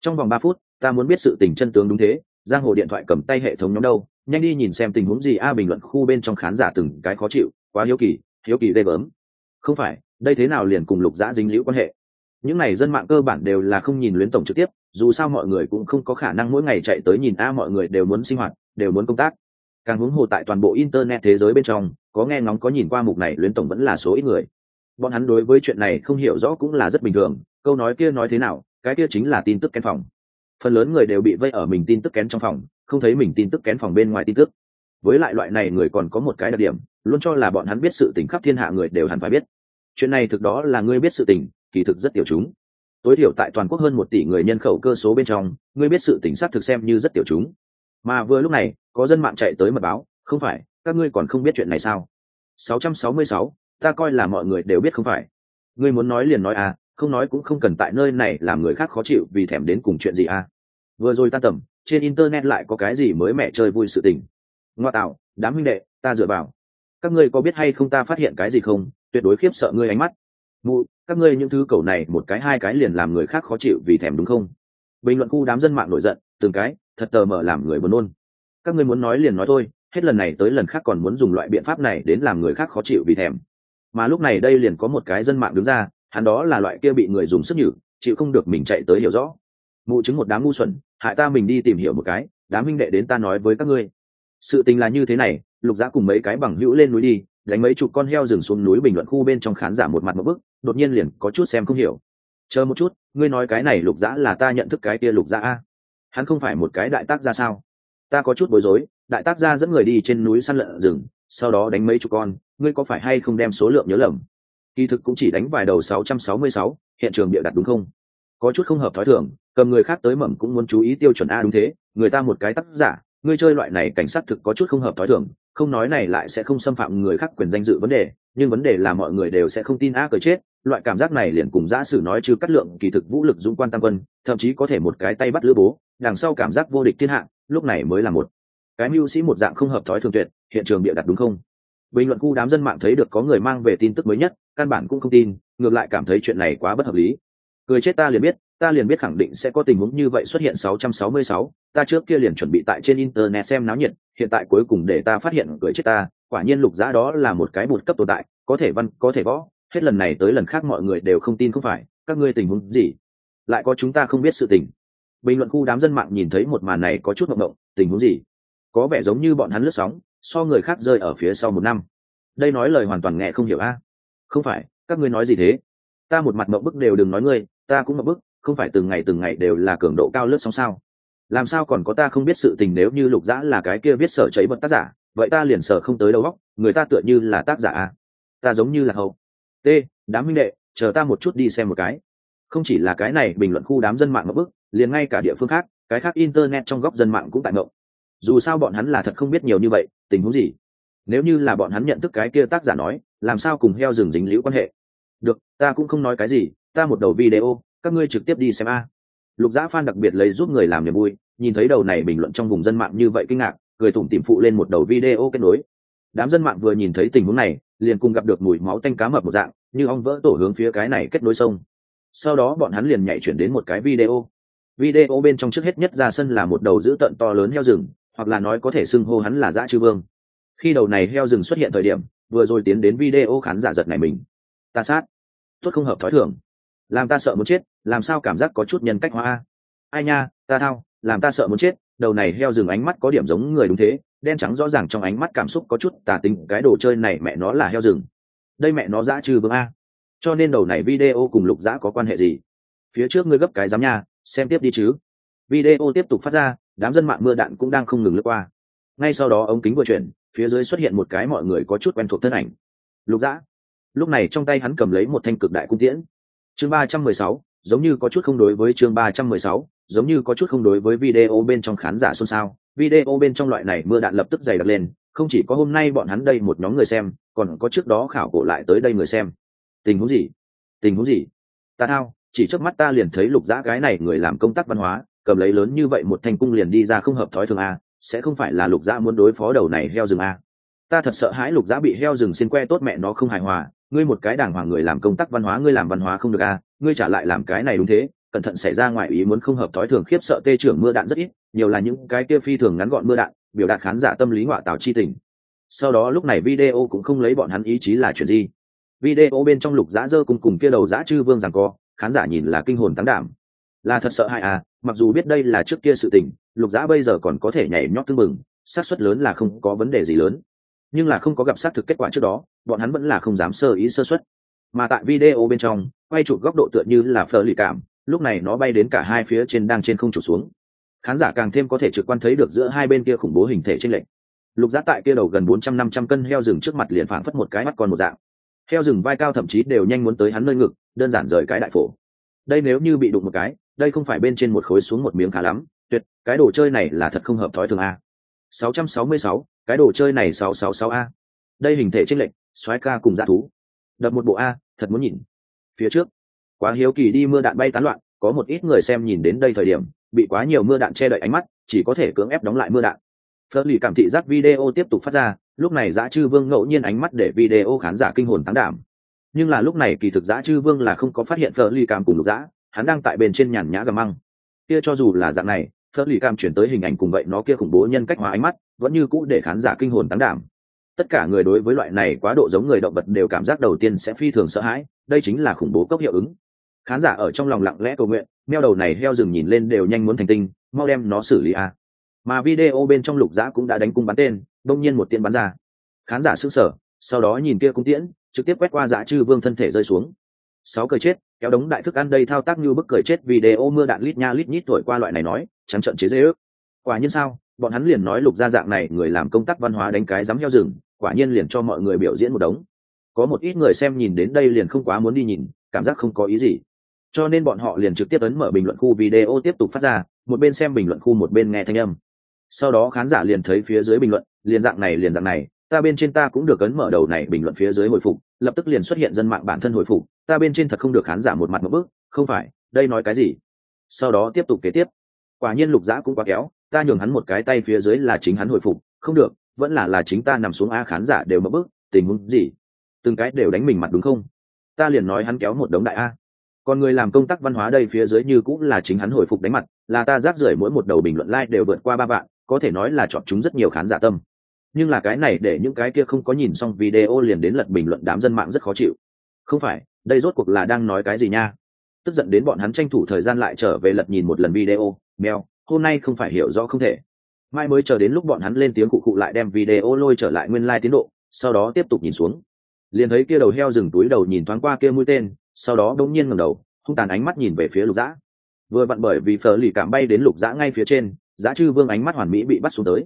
A: Trong vòng ba phút, ta muốn biết sự tình chân tướng đúng thế, giang hồ điện thoại cầm tay hệ thống nhóm đâu, nhanh đi nhìn xem tình huống gì a, bình luận khu bên trong khán giả từng cái khó chịu, quá hiếu kỳ hiếu kỳ ghê gớm. Không phải, đây thế nào liền cùng lục dã dính liễu quan hệ? Những n à y dân mạng cơ bản đều là không nhìn luyến tổng trực tiếp, dù sao mọi người cũng không có khả năng mỗi ngày chạy tới nhìn, a, mọi người đều muốn sinh hoạt, đều muốn công tác. Càng hướng hồ tại toàn bộ internet thế giới bên trong, có nghe ngóng, có nhìn qua mục này luyến tổng vẫn là số ít người. Bọn hắn đối với chuyện này không hiểu rõ cũng là rất bình thường, câu nói kia nói thế nào, cái kia chính là tin tức kén phòng. Phần lớn người đều bị vây ở mình tin tức kén trong phòng, không thấy mình tin tức kén phòng bên ngoài tin tức. Với lại loại này người còn có một cái đặc điểm, luôn cho là bọn hắn biết sự tình khắp thiên hạ người đều hẳn phải biết. Chuyện này thực đó là ngươi biết sự tình kỳ thực rất tiểu chúng. Tối thiểu tại toàn quốc hơn một tỷ người nhân khẩu cơ số bên trong ngươi biết sự tình xác thực xem như rất tiểu chúng. Mà vừa lúc này có dân mạng chạy tới mật báo không phải các ngươi còn không biết chuyện này sao? 666, ta coi là mọi người đều biết không phải. Ngươi muốn nói liền nói à không nói cũng không cần tại nơi này làm người khác khó chịu vì thèm đến cùng chuyện gì à. Vừa rồi ta tầm trên internet lại có cái gì mới mẹ chơi vui sự tình. Ngoa tạo đám huynh đệ ta dựa vào. Các ngươi có biết hay không ta phát hiện cái gì không? Tuyệt đối khiếp sợ ngươi ánh mắt. Mụ các ngươi những thứ cầu này một cái hai cái liền làm người khác khó chịu vì thèm đúng không? Bình luận khu đám dân mạng nổi giận, từng cái, thật tờ mở làm người buồn nôn. Các ngươi muốn nói liền nói thôi, hết lần này tới lần khác còn muốn dùng loại biện pháp này đến làm người khác khó chịu vì thèm. Mà lúc này đây liền có một cái dân mạng đứng ra, hắn đó là loại kia bị người dùng sức nhử, chịu không được mình chạy tới hiểu rõ. Mụ chứng một đám ngu xuẩn, hại ta mình đi tìm hiểu một cái, đám minh đệ đến ta nói với các ngươi. Sự tình là như thế này, lục giã cùng mấy cái bằng hữu lên núi đi đánh mấy chục con heo rừng xuống núi bình luận khu bên trong khán giả một mặt một bức đột nhiên liền có chút xem không hiểu. Chờ một chút ngươi nói cái này lục dã là ta nhận thức cái kia lục dã a? Hắn không phải một cái đại tác gia sao? Ta có chút bối rối đại tác gia dẫn người đi trên núi săn lợn rừng sau đó đánh mấy chục con ngươi có phải hay không đem số lượng nhớ lầm? Kỳ thực cũng chỉ đánh vài đầu 666, hiện trường bịa đặt đúng không? Có chút không hợp thói thường cầm người khác tới mầm cũng muốn chú ý tiêu chuẩn a đúng thế người ta một cái tác giả ngươi chơi loại này cảnh sát thực có chút không hợp thói thường không nói này lại sẽ không xâm phạm người khác quyền danh dự vấn đề, nhưng vấn đề là mọi người đều sẽ không tin a cờ chết, loại cảm giác này liền cùng giã sử nói chứ cắt lượng kỳ thực vũ lực dũng quan tam quân, thậm chí có thể một cái tay bắt lữ bố, đằng sau cảm giác vô địch thiên hạ, lúc này mới là một. Cái mưu sĩ một dạng không hợp thói thường tuyệt, hiện trường bịa đặt đúng không? Bình luận khu đám dân mạng thấy được có người mang về tin tức mới nhất, căn bản cũng không tin, ngược lại cảm thấy chuyện này quá bất hợp lý. Cười chết ta liền biết ta liền biết khẳng định sẽ có tình huống như vậy xuất hiện 666, ta trước kia liền chuẩn bị tại trên internet xem náo nhiệt hiện tại cuối cùng để ta phát hiện cười chết ta quả nhiên lục giá đó là một cái bột cấp tồn tại có thể văn có thể võ. Hết lần này tới lần khác mọi người đều không tin không phải các ngươi tình huống gì? Lại có chúng ta không biết sự tình. Bình luận khu đám dân mạng nhìn thấy một màn này có chút ngộng ngộng, tình huống gì? Có vẻ giống như bọn hắn lướt sóng so người khác rơi ở phía sau một năm. Đây nói lời hoàn toàn nghe không hiểu a. Không phải các ngươi nói gì thế? Ta một mặt mộng bức đều đừng nói ngươi ta cũng mộng bức không phải từng ngày từng ngày đều là cường độ cao lướt sóng sao? Làm sao còn có ta không biết sự tình nếu như lục dã là cái kia viết sở cháy bật tác giả, vậy ta liền sở không tới đâu góc người ta tựa như là tác giả à? ta giống như là hầu t, đám minh đệ, chờ ta một chút đi xem một cái. Không chỉ là cái này, bình luận khu đám dân mạng ngập bức, liền ngay cả địa phương khác, cái khác internet trong góc dân mạng cũng tại ngộng. Dù sao bọn hắn là thật không biết nhiều như vậy, tình huống gì? Nếu như là bọn hắn nhận thức cái kia tác giả nói, làm sao cùng heo rừng dính liễu quan hệ? Được, ta cũng không nói cái gì, ta một đầu video các ngươi trực tiếp đi xem a. Lục giã phan đặc biệt lấy giúp người làm niềm vui, nhìn thấy đầu này bình luận trong vùng dân mạng như vậy kinh ngạc, cười thủng tìm phụ lên một đầu video kết nối. Đám dân mạng vừa nhìn thấy tình huống này, liền cùng gặp được mùi máu tanh cá mập một dạng, như ong vỡ tổ hướng phía cái này kết nối sông. Sau đó bọn hắn liền nhảy chuyển đến một cái video. Video bên trong trước hết nhất ra sân là một đầu dữ tợn to lớn heo rừng, hoặc là nói có thể xưng hô hắn là dã chư vương. Khi đầu này heo rừng xuất hiện thời điểm, vừa rồi tiến đến video khán giả giật này mình. Ta sát. Tốt không hợp thói thường làm ta sợ muốn chết, làm sao cảm giác có chút nhân cách hóa ai nha, ta thao, làm ta sợ muốn chết, đầu này heo rừng ánh mắt có điểm giống người đúng thế, đen trắng rõ ràng trong ánh mắt cảm xúc có chút tà tính, cái đồ chơi này mẹ nó là heo rừng. Đây mẹ nó dã trừ vương a. Cho nên đầu này video cùng lục dã có quan hệ gì? Phía trước ngươi gấp cái giám nha, xem tiếp đi chứ. Video tiếp tục phát ra, đám dân mạng mưa đạn cũng đang không ngừng lướt qua. Ngay sau đó ống kính vừa chuyển, phía dưới xuất hiện một cái mọi người có chút quen thuộc thân ảnh. Lục dã. Lúc này trong tay hắn cầm lấy một thanh cực đại cung tiễn chương ba trăm mười sáu, giống như có chút không đối với chương ba trăm mười sáu, giống như có chút không đối với video bên trong khán giả xôn xao. Video bên trong loại này mưa đạn lập tức dày đặc lên, không chỉ có hôm nay bọn hắn đây một nhóm người xem, còn có trước đó khảo cổ lại tới đây người xem. Tình huống gì? Tình huống gì? Ta thao, chỉ trước mắt ta liền thấy lục dã cái này người làm công tác văn hóa, cầm lấy lớn như vậy một thanh cung liền đi ra không hợp thói thường a, sẽ không phải là lục dã muốn đối phó đầu này heo rừng a ta thật sợ hãi lục giá bị heo rừng xin que tốt mẹ nó không hài hòa, ngươi một cái đàng hoàng người làm công tác văn hóa, ngươi làm văn hóa không được a ngươi trả lại làm cái này đúng thế, cẩn thận xảy ra ngoài ý muốn không hợp thói thường khiếp sợ tê trưởng mưa đạn rất ít, nhiều là những cái kia phi thường ngắn gọn mưa đạn, biểu đạt khán giả tâm lý ngoại tạo chi tình. Sau đó lúc này video cũng không lấy bọn hắn ý chí là chuyện gì. Video bên trong lục dã dơ cùng cùng kia đầu dã chư vương rằng co, khán giả nhìn là kinh hồn tán đảm. Là thật sợ hãi à mặc dù biết đây là trước kia sự tình, lục dã bây giờ còn có thể nhảy nhót tương mừng xác suất lớn là không có vấn đề gì lớn nhưng là không có gặp xác thực kết quả trước đó bọn hắn vẫn là không dám sơ ý sơ xuất mà tại video bên trong quay chụp góc độ tựa như là phờ lì cảm lúc này nó bay đến cả hai phía trên đang trên không trục xuống. Khán giả càng thêm có thể trực quan thấy được giữa hai bên kia khủng bố hình thể trên lệnh lục giá tại kia đầu gần bốn trăm năm trăm cân heo rừng trước mặt liền phảng phất một cái mắt con một dạng. Heo rừng vai cao thậm chí đều nhanh muốn tới hắn nơi ngực đơn giản rời cái đại phổ. Đây nếu như bị đụng một cái đây không phải bên trên một khối xuống một miếng khá lắm tuyệt cái đồ chơi này là thật không hợp thói thường a. 666, cái đồ chơi này 666 a. Đây hình thể trên lệnh xoáy ca cùng dã thú. Đập một bộ a, thật muốn nhìn. Phía trước, quá hiếu kỳ đi mưa đạn bay tán loạn, có một ít người xem nhìn đến đây thời điểm, bị quá nhiều mưa đạn che đậy ánh mắt, chỉ có thể cưỡng ép đóng lại mưa đạn. Phớt lì cảm thị giác video tiếp tục phát ra, lúc này dã chư vương ngẫu nhiên ánh mắt để video khán giả kinh hồn tán đảm. Nhưng là lúc này kỳ thực dã chư vương là không có phát hiện phớt lì cảm cùng lục dã, hắn đang tại bên trên nhàn nhã gầm măng. Kia cho dù là dạng này, phớt lì cảm chuyển tới hình ảnh cùng vậy nó kia khủng bố nhân cách hóa ánh mắt vẫn như cũ để khán giả kinh hồn tán đảm. Tất cả người đối với loại này quá độ giống người động vật đều cảm giác đầu tiên sẽ phi thường sợ hãi, đây chính là khủng bố cốc hiệu ứng. Khán giả ở trong lòng lặng lẽ cầu nguyện, meo đầu này heo rừng nhìn lên đều nhanh muốn thành tinh, mau đem nó xử lý a à. mà video bên trong lục giã cũng đã đánh cung bắn tên, đông nhiên một tiên bắn ra. Khán giả sững sờ, sau đó nhìn kia cung tiễn, trực tiếp quét qua dã chư vương thân thể rơi xuống. Sáu cười chết, kéo đống đại thức ăn đây thao tác như bức cười chết video mưa đạn lít nha lít nhít thổi qua loại này nói, trắng trận chế dễ ước. Quả nhiên sao? Bọn hắn liền nói lục gia dạng này người làm công tác văn hóa đánh cái dám heo rừng, quả nhiên liền cho mọi người biểu diễn một đống. Có một ít người xem nhìn đến đây liền không quá muốn đi nhìn, cảm giác không có ý gì. Cho nên bọn họ liền trực tiếp ấn mở bình luận khu video tiếp tục phát ra, một bên xem bình luận khu một bên nghe thanh âm. Sau đó khán giả liền thấy phía dưới bình luận, liền dạng này liền dạng này, ta bên trên ta cũng được ấn mở đầu này bình luận phía dưới hồi phục, lập tức liền xuất hiện dân mạng bản thân hồi phục, ta bên trên thật không được khán giả một mặt một bước không phải, đây nói cái gì? Sau đó tiếp tục kế tiếp. Quả nhiên lục dã cũng quá kéo ta nhường hắn một cái tay phía dưới là chính hắn hồi phục, không được, vẫn là là chính ta nằm xuống a khán giả đều mất bước tình huống gì? Từng cái đều đánh mình mặt đúng không? Ta liền nói hắn kéo một đống đại a. Còn người làm công tác văn hóa đây phía dưới như cũng là chính hắn hồi phục đánh mặt, là ta rác rưởi mỗi một đầu bình luận like đều vượt qua ba vạn, có thể nói là chọn chúng rất nhiều khán giả tâm. Nhưng là cái này để những cái kia không có nhìn xong video liền đến lật bình luận đám dân mạng rất khó chịu. Không phải, đây rốt cuộc là đang nói cái gì nha? Tức giận đến bọn hắn tranh thủ thời gian lại trở về lật nhìn một lần video mèo hôm nay không phải hiểu rõ không thể. Mai mới chờ đến lúc bọn hắn lên tiếng cụ cụ lại đem video lôi trở lại nguyên lai tiến độ, sau đó tiếp tục nhìn xuống. Liền thấy kia đầu heo dừng túi đầu nhìn thoáng qua kia mũi tên, sau đó đống nhiên ngẩng đầu, hung tàn ánh mắt nhìn về phía lục dã. Vừa vặn bởi vì phở lì cảm bay đến lục dã ngay phía trên, dã chư vương ánh mắt hoàn mỹ bị bắt xuống tới.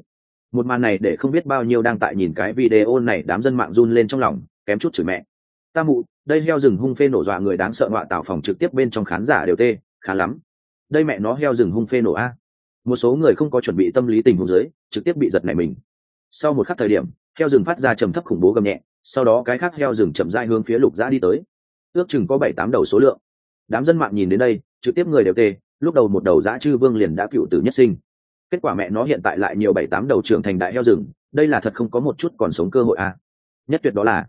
A: Một màn này để không biết bao nhiêu đang tại nhìn cái video này đám dân mạng run lên trong lòng, kém chút chửi mẹ. Ta mụ, đây heo rừng hung phê nổ dọa người đáng sợ họa tạo phòng trực tiếp bên trong khán giả đều tê, khá lắm. Đây mẹ nó heo rừng hung phê nổ a một số người không có chuẩn bị tâm lý tình huống dưới, trực tiếp bị giật nảy mình. Sau một khắc thời điểm, heo rừng phát ra trầm thấp khủng bố gầm nhẹ, sau đó cái khác heo rừng chậm dai hướng phía lục giã đi tới. Ước chừng có bảy tám đầu số lượng. Đám dân mạng nhìn đến đây, trực tiếp người đều tê, lúc đầu một đầu giã chư vương liền đã cựu tử nhất sinh. Kết quả mẹ nó hiện tại lại nhiều bảy tám đầu trưởng thành đại heo rừng, đây là thật không có một chút còn sống cơ hội à. nhất tuyệt đó là,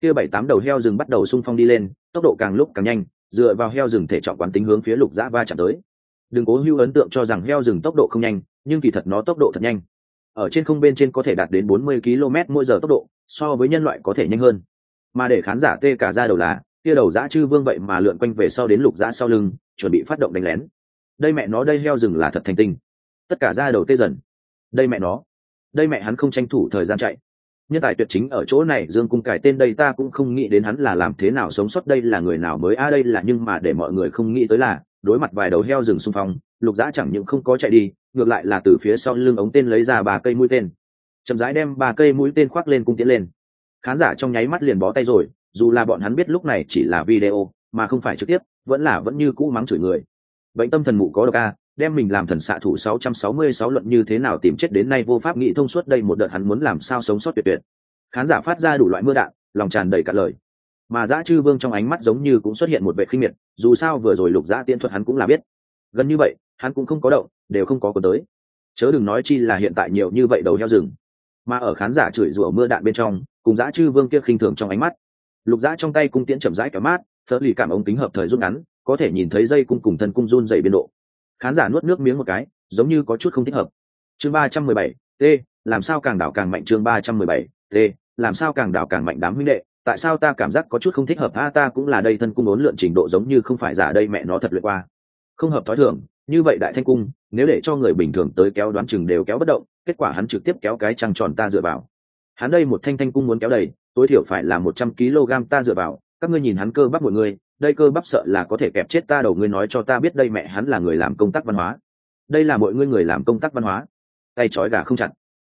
A: kia bảy tám đầu heo rừng bắt đầu xung phong đi lên, tốc độ càng lúc càng nhanh, dựa vào heo rừng thể trọng quán tính hướng phía lục giã va chạm tới đừng cố hưu ấn tượng cho rằng heo rừng tốc độ không nhanh, nhưng kỳ thật nó tốc độ thật nhanh. Ở trên không bên trên có thể đạt đến 40 km mỗi giờ tốc độ, so với nhân loại có thể nhanh hơn. Mà để khán giả tê cả ra đầu là kia đầu dã chư vương vậy mà lượn quanh về sau đến lục dã sau lưng, chuẩn bị phát động đánh lén. Đây mẹ nó, đây heo rừng là thật thành tinh. Tất cả ra đầu tê dần. Đây mẹ nó. Đây mẹ hắn không tranh thủ thời gian chạy. Nhân tài tuyệt chính ở chỗ này, dương cung cải tên đây ta cũng không nghĩ đến hắn là làm thế nào sống sót, đây là người nào mới a đây là, nhưng mà để mọi người không nghĩ tới là đối mặt vài đầu heo rừng xung phong lục dã chẳng những không có chạy đi ngược lại là từ phía sau lưng ống tên lấy ra ba cây mũi tên chậm rãi đem ba cây mũi tên khoác lên cung tiến lên khán giả trong nháy mắt liền bó tay rồi dù là bọn hắn biết lúc này chỉ là video mà không phải trực tiếp vẫn là vẫn như cũ mắng chửi người bệnh tâm thần mụ có độc a đem mình làm thần xạ thủ 666 luận như thế nào tìm chết đến nay vô pháp nghĩ thông suốt đây một đợt hắn muốn làm sao sống sót tuyệt tuyệt. Khán giả phát ra đủ loại mưa đạn, lòng tràn đầy cả lời. Mà Dã Trư Vương trong ánh mắt giống như cũng xuất hiện một vẻ khinh miệt, dù sao vừa rồi Lục Dã Tiễn thuật hắn cũng là biết. Gần như vậy, hắn cũng không có động, đều không có có tới. Chớ đừng nói chi là hiện tại nhiều như vậy đầu heo rừng. Mà ở khán giả chửi rủa mưa đạn bên trong, cùng Dã Trư Vương kia khinh thường trong ánh mắt. Lục Dã trong tay cung tiễn chậm rãi kéo mát, phớt lì cảm ống kính hợp thời rút ngắn, có thể nhìn thấy dây cung cùng thân cung run dày biên độ khán giả nuốt nước miếng một cái giống như có chút không thích hợp chương ba trăm mười bảy t làm sao càng đảo càng mạnh chương ba trăm mười bảy t làm sao càng đảo càng mạnh đám huynh đệ tại sao ta cảm giác có chút không thích hợp? A, ta cũng là đây thân cung ốn lượn trình độ giống như không phải giả đây mẹ nó thật luyện qua. Không hợp thói thường, như vậy đại thanh cung, nếu để cho người bình thường tới kéo đoán chừng đều kéo bất động, kết quả hắn trực tiếp kéo cái trăng tròn ta dựa vào. Hắn đây một thanh thanh cung muốn kéo đầy, tối thiểu phải là một trăm kg ta dựa vào. Các ngươi nhìn hắn cơ bắp một người, đây cơ bắp sợ là có thể kẹp chết ta đầu ngươi nói cho ta biết đây mẹ hắn là người làm công tác văn hóa. Đây là mọi ngươi người làm công tác văn hóa. Tay trói gà không chặt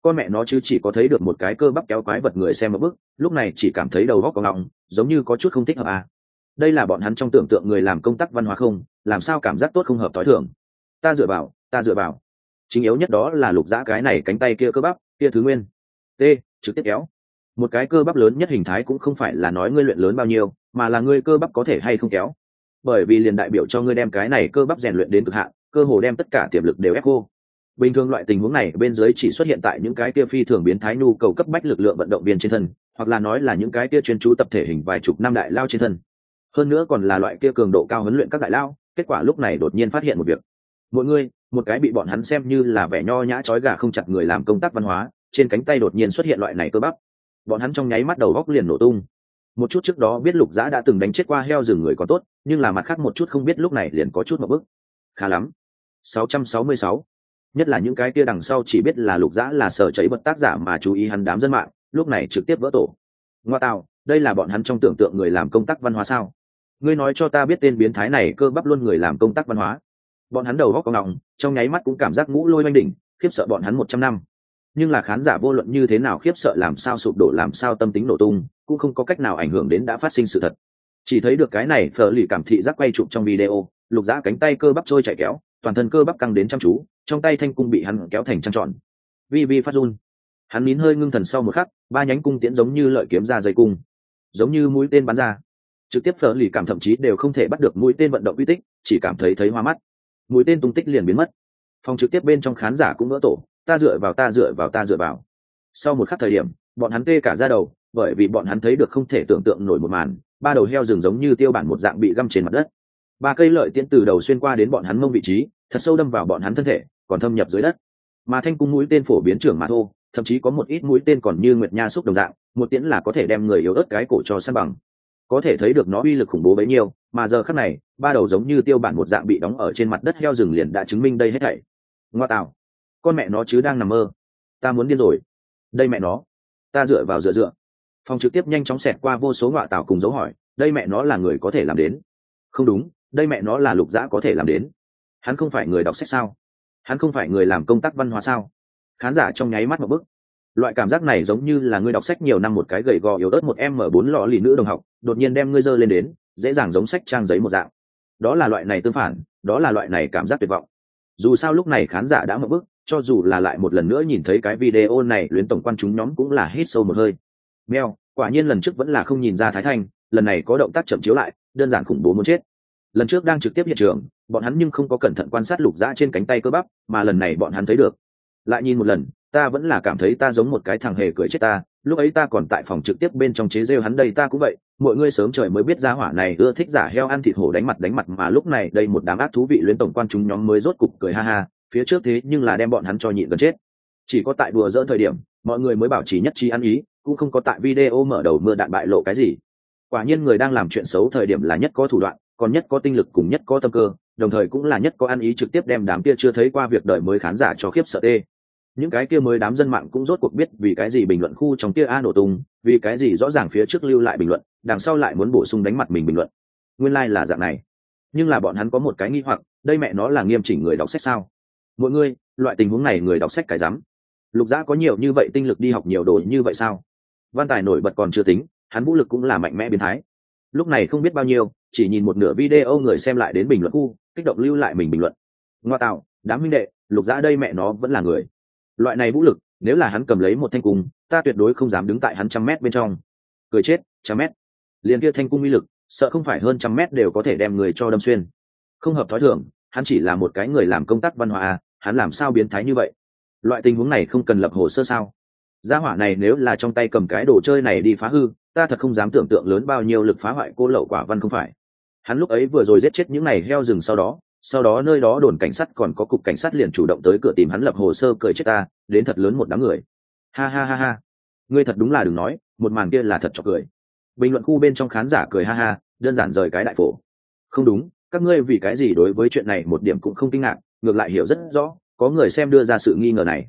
A: con mẹ nó chứ chỉ có thấy được một cái cơ bắp kéo quái vật người xem một bức, lúc này chỉ cảm thấy đầu góc có ngọng, giống như có chút không thích hợp à. đây là bọn hắn trong tưởng tượng người làm công tác văn hóa không, làm sao cảm giác tốt không hợp t h ó i thường. Ta dựa vào, ta dựa vào. Chính yếu nhất đó là lục giã cái này cánh tay kia cơ bắp, kia thứ nguyên. T, trực tiếp kéo. Một cái cơ bắp lớn nhất hình thái cũng không phải là nói ngươi luyện lớn bao nhiêu, mà là ngươi cơ bắp có thể hay không kéo. Bởi vì liền đại biểu cho ngươi đem cái này cơ bắp rèn luyện đến cực hạn, cơ hồ đem tất cả tiềm lực đều ép cô bình thường loại tình huống này bên dưới chỉ xuất hiện tại những cái kia phi thường biến thái nhu cầu cấp bách lực lượng vận động viên trên thân, hoặc là nói là những cái kia chuyên chú tập thể hình vài chục năm đại lao trên thân. Hơn nữa còn là loại kia cường độ cao huấn luyện các đại lao, kết quả lúc này đột nhiên phát hiện một việc. Mỗi người, một cái bị bọn hắn xem như là vẻ nho nhã trói gà không chặt người làm công tác văn hóa, trên cánh tay đột nhiên xuất hiện loại này cơ bắp. Bọn hắn trong nháy mắt đầu góc liền nổ tung. Một chút trước đó biết lục giã đã từng đánh chết qua heo rừng người có tốt, nhưng là mặt khác một chút không biết lúc này liền có chút một bức. Khá lắm. 666 nhất là những cái kia đằng sau chỉ biết là lục dã là sở cháy bật tác giả mà chú ý hắn đám dân mạng, lúc này trực tiếp vỡ tổ. Ngoa tạo, đây là bọn hắn trong tưởng tượng người làm công tác văn hóa sao? Ngươi nói cho ta biết tên biến thái này cơ bắp luôn người làm công tác văn hóa. Bọn hắn đầu góc cong ngọng trong nháy mắt cũng cảm giác ngũ lôi oanh đỉnh, khiếp sợ bọn hắn một trăm năm. Nhưng là khán giả vô luận như thế nào khiếp sợ làm sao sụp đổ làm sao tâm tính nổ tung, cũng không có cách nào ảnh hưởng đến đã phát sinh sự thật. Chỉ thấy được cái này phở lì cảm thị giác quay chụp trong video, lục giã cánh tay cơ bắp trôi chạy kéo, toàn thân cơ bắp căng đến chăm chú trong tay thanh cung bị hắn kéo thành trăng trọn vi vi phát run. Hắn nín hơi ngưng thần sau một khắc, ba nhánh cung tiễn giống như lợi kiếm ra dây cung. Giống như mũi tên bắn ra. Trực tiếp phở lì cảm thậm chí đều không thể bắt được mũi tên vận động uy tích, chỉ cảm thấy thấy hoa mắt. Mũi tên tung tích liền biến mất. Phòng trực tiếp bên trong khán giả cũng vỡ tổ, ta dựa vào ta dựa vào ta dựa vào. Sau một khắc thời điểm, bọn hắn tê cả ra đầu, bởi vì bọn hắn thấy được không thể tưởng tượng nổi một màn, ba đầu heo rừng giống như tiêu bản một dạng bị găm trên mặt đất. Ba cây lợi tiễn từ đầu xuyên qua đến bọn hắn mông vị trí, thật sâu đâm vào bọn hắn thân thể còn thâm nhập dưới đất. Mà thanh cung mũi tên phổ biến trưởng mà thô, thậm chí có một ít mũi tên còn như nguyệt nha xúc đồng dạng, một tiễn là có thể đem người yếu ớt cái cổ cho săn bằng. Có thể thấy được nó uy lực khủng bố bấy nhiêu, mà giờ khắc này, ba đầu giống như tiêu bản một dạng bị đóng ở trên mặt đất heo rừng liền đã chứng minh đây hết thảy. Ngoa tạo. Con mẹ nó chứ đang nằm mơ. Ta muốn điên rồi. Đây mẹ nó. Ta dựa vào dựa dựa. Phòng trực tiếp nhanh chóng xẹt qua vô số ngọa tạo cùng dấu hỏi, đây mẹ nó là người có thể làm đến. Không đúng, đây mẹ nó là lục dã có thể làm đến. Hắn không phải người đọc sách sao? Hắn không phải người làm công tác văn hóa sao? Khán giả trong nháy mắt một bức. Loại cảm giác này giống như là ngươi đọc sách nhiều năm một cái gầy gò yếu ớt một em mở bốn lọ lì nữ đồng học, đột nhiên đem ngươi dơ lên đến, dễ dàng giống sách trang giấy một dạng. Đó là loại này tương phản, đó là loại này cảm giác tuyệt vọng. Dù sao lúc này khán giả đã mở bức, cho dù là lại một lần nữa nhìn thấy cái video này, luyến tổng quan chúng nhóm cũng là hít sâu một hơi. Mèo, quả nhiên lần trước vẫn là không nhìn ra thái thanh, lần này có động tác chậm chiếu lại, đơn giản khủng bố muốn chết lần trước đang trực tiếp hiện trường, bọn hắn nhưng không có cẩn thận quan sát lục dã trên cánh tay cơ bắp, mà lần này bọn hắn thấy được. Lại nhìn một lần, ta vẫn là cảm thấy ta giống một cái thằng hề cười chết ta, lúc ấy ta còn tại phòng trực tiếp bên trong chế rêu hắn đây ta cũng vậy, mọi người sớm trời mới biết ra hỏa này ưa thích giả heo ăn thịt hổ đánh mặt đánh mặt mà lúc này đây một đám ác thú vị luyến tổng quan chúng nhóm mới rốt cục cười ha ha, phía trước thế nhưng là đem bọn hắn cho nhịn gần chết. Chỉ có tại đùa dỡ thời điểm, mọi người mới bảo trì nhất trí ăn ý, cũng không có tại video mở đầu mưa đạn bại lộ cái gì. Quả nhiên người đang làm chuyện xấu thời điểm là nhất có thủ đoạn còn nhất có tinh lực cùng nhất có tâm cơ, đồng thời cũng là nhất có ăn ý trực tiếp đem đám kia chưa thấy qua việc đời mới khán giả cho khiếp sợ tê. Những cái kia mới đám dân mạng cũng rốt cuộc biết vì cái gì bình luận khu trong kia a nổ tung vì cái gì rõ ràng phía trước lưu lại bình luận, đằng sau lại muốn bổ sung đánh mặt mình bình luận. Nguyên lai、like、là dạng này. Nhưng là bọn hắn có một cái nghi hoặc, đây mẹ nó là nghiêm chỉnh người đọc sách sao? Mỗi người, loại tình huống này người đọc sách cái rắm. Lục giã có nhiều như vậy tinh lực đi học nhiều đồ như vậy sao? Văn tài nổi bật còn chưa tính, hắn vũ lực cũng là mạnh mẽ biến thái. Lúc này không biết bao nhiêu chỉ nhìn một nửa video người xem lại đến bình luận khu, kích động lưu lại mình bình luận. Ngoa tạo, đám minh đệ, lục giã đây mẹ nó vẫn là người. Loại này vũ lực, nếu là hắn cầm lấy một thanh cung, ta tuyệt đối không dám đứng tại hắn trăm mét bên trong. Cười chết, trăm mét. Liền kia thanh cung uy lực, sợ không phải hơn trăm mét đều có thể đem người cho đâm xuyên. Không hợp thói thường, hắn chỉ là một cái người làm công tác văn hóa à, hắn làm sao biến thái như vậy? Loại tình huống này không cần lập hồ sơ sao? Gia hỏa này nếu là trong tay cầm cái đồ chơi này đi phá hư, ta thật không dám tưởng tượng lớn bao nhiêu lực phá hoại cô lậu quả văn không phải hắn lúc ấy vừa rồi giết chết những này heo rừng sau đó sau đó nơi đó đồn cảnh sát còn có cục cảnh sát liền chủ động tới cửa tìm hắn lập hồ sơ cười chết ta, đến thật lớn một đám người. Ha ha ha ha. Ngươi thật đúng là đừng nói, một màn kia là thật cho cười. Bình luận khu bên trong khán giả cười ha ha, đơn giản rời cái đại phổ. Không đúng, các ngươi vì cái gì đối với chuyện này một điểm cũng không kinh ngạc, ngược lại hiểu rất rõ, có người xem đưa ra sự nghi ngờ này.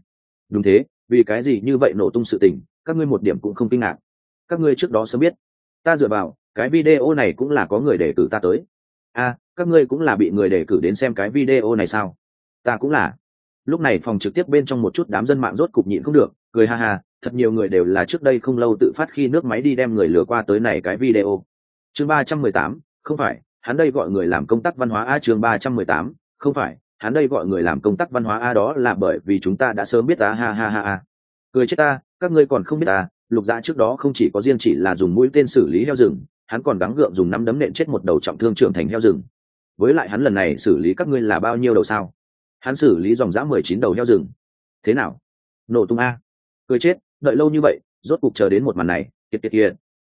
A: Đúng thế, vì cái gì như vậy nổ tung sự tình, các ngươi một điểm cũng không kinh ngạc. Các ngươi trước đó sớm biết. Ta dựa vào cái video này cũng là có người để cử ta tới. A các ngươi cũng là bị người đề cử đến xem cái video này sao? Ta cũng là. Lúc này phòng trực tiếp bên trong một chút đám dân mạng rốt cục nhịn không được, cười ha ha, thật nhiều người đều là trước đây không lâu tự phát khi nước máy đi đem người lừa qua tới này cái video. Chương ba trăm mười tám, không phải, hắn đây gọi người làm công tác văn hóa a chương ba trăm mười tám, không phải, hắn đây gọi người làm công tác văn hóa a đó là bởi vì chúng ta đã sớm biết ta ha ha ha ha. Cười chết ta, các ngươi còn không biết ta lục dã trước đó không chỉ có riêng chỉ là dùng mũi tên xử lý heo rừng hắn còn gắng gượng dùng năm đấm nện chết một đầu trọng thương trưởng thành heo rừng. Với lại hắn lần này xử lý các ngươi là bao nhiêu đầu sao? Hắn xử lý dòng dã mười chín đầu heo rừng. Thế nào? Nổ tung a. Cười chết, đợi lâu như vậy, rốt cục chờ đến một màn này, kiệt kiệt kiệt.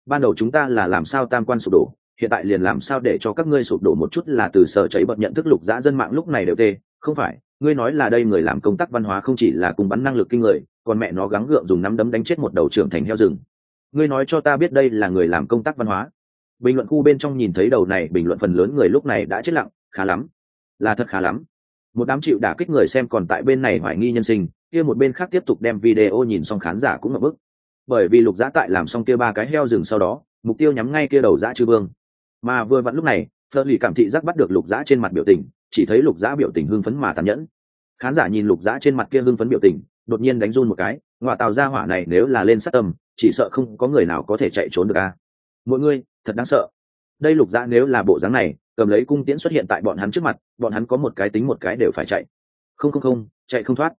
A: Ban đầu chúng ta là làm sao tam quan sụp đổ, hiện tại liền làm sao để cho các ngươi sụp đổ một chút là từ sở chảy bật nhận thức lục dã dân mạng lúc này đều tê, không phải, ngươi nói là đây người làm công tác văn hóa không chỉ là cùng bắn năng lực kinh người, còn mẹ nó gắng gượng dùng nắm đấm đánh chết một đầu trưởng thành heo rừng. Ngươi nói cho ta biết đây là người làm công tác văn hóa bình luận khu bên trong nhìn thấy đầu này bình luận phần lớn người lúc này đã chết lặng, khá lắm. Là thật khá lắm. Một đám chịu đả kích người xem còn tại bên này hoài nghi nhân sinh, kia một bên khác tiếp tục đem video nhìn xong khán giả cũng ngập bức. Bởi vì lục giã tại làm xong kia ba cái heo rừng sau đó, mục tiêu nhắm ngay kia đầu giã chư vương. Mà vừa vặn lúc này phớt lì cảm thị giác bắt được lục giã trên mặt biểu tình, chỉ thấy lục giã biểu tình hưng phấn mà tàn nhẫn. Khán giả nhìn lục giã trên mặt kia hưng phấn biểu tình, đột nhiên đánh run một cái ngoại tàu ra hỏa này nếu là lên sát tâm, chỉ sợ không có người nào có thể chạy trốn được a. Mỗi người thật đáng sợ. Đây lục dạ nếu là bộ dáng này, cầm lấy cung tiễn xuất hiện tại bọn hắn trước mặt, bọn hắn có một cái tính một cái đều phải chạy. Không không không, chạy không thoát.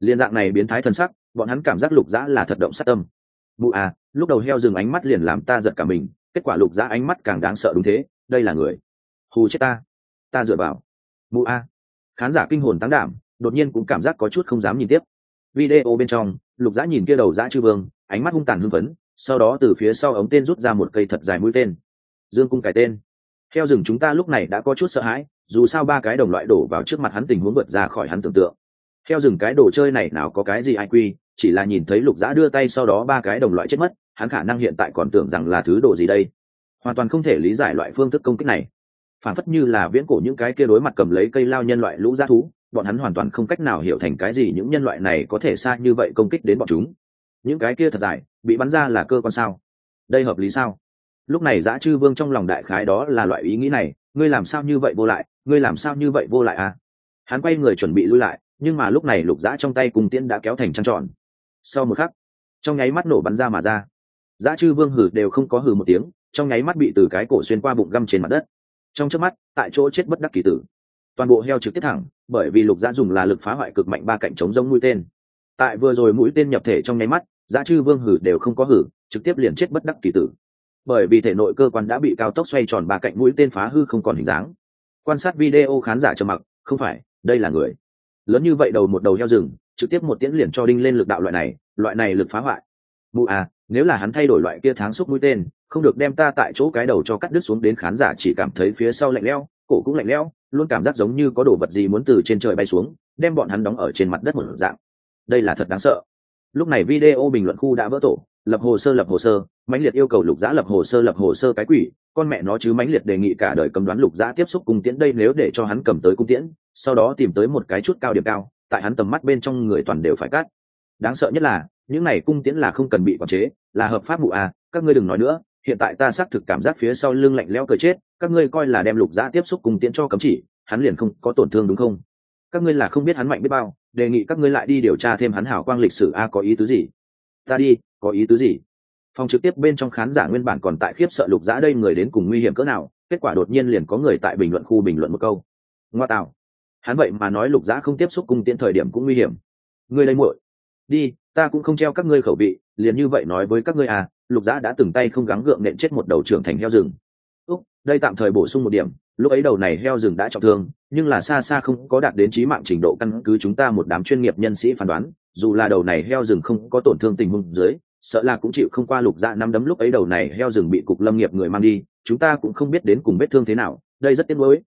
A: Liên dạng này biến thái thần sắc, bọn hắn cảm giác lục dạ là thật động sát tâm. Bụ à lúc đầu heo dừng ánh mắt liền làm ta giật cả mình, kết quả lục dạ ánh mắt càng đáng sợ đúng thế, đây là người. Hù chết ta. Ta dựa vào. Bụ a à. khán giả kinh hồn tăng đảm, đột nhiên cũng cảm giác có chút không dám nhìn tiếp. Video bên trong, lục dạ nhìn kia đầu dã chư vương, ánh mắt hung tàn hưng phấn sau đó từ phía sau ống tên rút ra một cây thật dài mũi tên. Dương cung cái tên. Theo rừng chúng ta lúc này đã có chút sợ hãi, dù sao ba cái đồng loại đổ vào trước mặt hắn tình huống vượt ra khỏi hắn tưởng tượng. Theo rừng cái đồ chơi này nào có cái gì ai quy, chỉ là nhìn thấy lục giã đưa tay sau đó ba cái đồng loại chết mất, hắn khả năng hiện tại còn tưởng rằng là thứ đồ gì đây. Hoàn toàn không thể lý giải loại phương thức công kích này. Phản phất như là viễn cổ những cái kia đối mặt cầm lấy cây lao nhân loại lũ g thú, bọn hắn hoàn toàn không cách nào hiểu thành cái gì những nhân loại này có thể xa như vậy công kích đến bọn chúng những cái kia thật dài, bị bắn ra là cơ quan sao? Đây hợp lý sao? Lúc này giã chư vương trong lòng đại khái đó là loại ý nghĩ này, ngươi làm sao như vậy vô lại, ngươi làm sao như vậy vô lại à? Hắn quay người chuẩn bị lui lại, nhưng mà lúc này lục giã trong tay cùng tiễn đã kéo thành trăng tròn. Sau một khắc, trong nháy mắt nổ bắn ra mà ra. Giã chư vương hử đều không có hử một tiếng, trong nháy mắt bị từ cái cổ xuyên qua bụng găm trên mặt đất. Trong trước mắt, tại chỗ chết bất đắc kỳ tử. Toàn bộ heo trực tiếp thẳng, bởi vì lục giã dùng là lực phá hoại cực mạnh ba cạnh chống giống mũi tên. Tại vừa rồi mũi tên nhập thể trong nháy mắt giá chư vương hử đều không có hử, trực tiếp liền chết bất đắc kỳ tử. Bởi vì thể nội cơ quan đã bị cao tốc xoay tròn ba cạnh mũi tên phá hư không còn hình dáng. Quan sát video khán giả trầm mặc, không phải, đây là người. Lớn như vậy đầu một đầu heo rừng, trực tiếp một tiễn liền cho đinh lên lực đạo loại này loại này lực phá hoại. Mụ à nếu là hắn thay đổi loại kia tháng xúc mũi tên, không được đem ta tại chỗ cái đầu cho cắt đứt xuống đến khán giả chỉ cảm thấy phía sau lạnh lẽo, cổ cũng lạnh lẽo, luôn cảm giác giống như có đồ vật gì muốn từ trên trời bay xuống, đem bọn hắn đóng ở trên mặt đất một dạng. Đây là thật đáng sợ lúc này video bình luận khu đã vỡ tổ, lập hồ sơ, lập hồ sơ, mãnh liệt yêu cầu lục giã lập hồ sơ, lập hồ sơ cái quỷ, con mẹ nó chứ mãnh liệt đề nghị cả đời cấm đoán lục giã tiếp xúc cung tiễn, đây nếu để cho hắn cầm tới cung tiễn, sau đó tìm tới một cái chút cao điểm cao, tại hắn tầm mắt bên trong người toàn đều phải cắt. Đáng sợ nhất là, những này cung tiễn là không cần bị quản chế, là hợp pháp mụ à các ngươi đừng nói nữa, hiện tại ta xác thực cảm giác phía sau lưng lạnh lẽo cờ chết, các ngươi coi là đem lục giã tiếp xúc cung tiễn cho cấm chỉ, hắn liền không có tổn thương đúng không? Các ngươi là không biết hắn mạnh biết bao, đề nghị các ngươi lại đi điều tra thêm hắn hảo quang lịch sử. A, có ý tứ gì? Ta đi, có ý tứ gì? Phòng trực tiếp bên trong khán giả nguyên bản còn tại khiếp sợ lục giã đây người đến cùng nguy hiểm cỡ nào, kết quả đột nhiên liền có người tại bình luận khu bình luận một câu. Ngoa tạo. Hắn vậy mà nói lục giã không tiếp xúc cùng tiện thời điểm cũng nguy hiểm. Ngươi lấy muội. Đi, ta cũng không treo các ngươi khẩu vị, liền như vậy nói với các ngươi à lục giã đã từng tay không gắng gượng nện chết một đầu trưởng thành heo rừng. Úc, đây tạm thời bổ sung một điểm lúc ấy đầu này heo rừng đã trọng thương, nhưng là xa xa không có đạt đến trí mạng trình độ căn cứ chúng ta một đám chuyên nghiệp nhân sĩ phán đoán, dù là đầu này heo rừng không có tổn thương tình huống dưới, sợ là cũng chịu không qua lục dạ năm đấm lúc ấy đầu này heo rừng bị cục lâm nghiệp người mang đi, chúng ta cũng không biết đến cùng vết thương thế nào, đây rất tiếc nuối.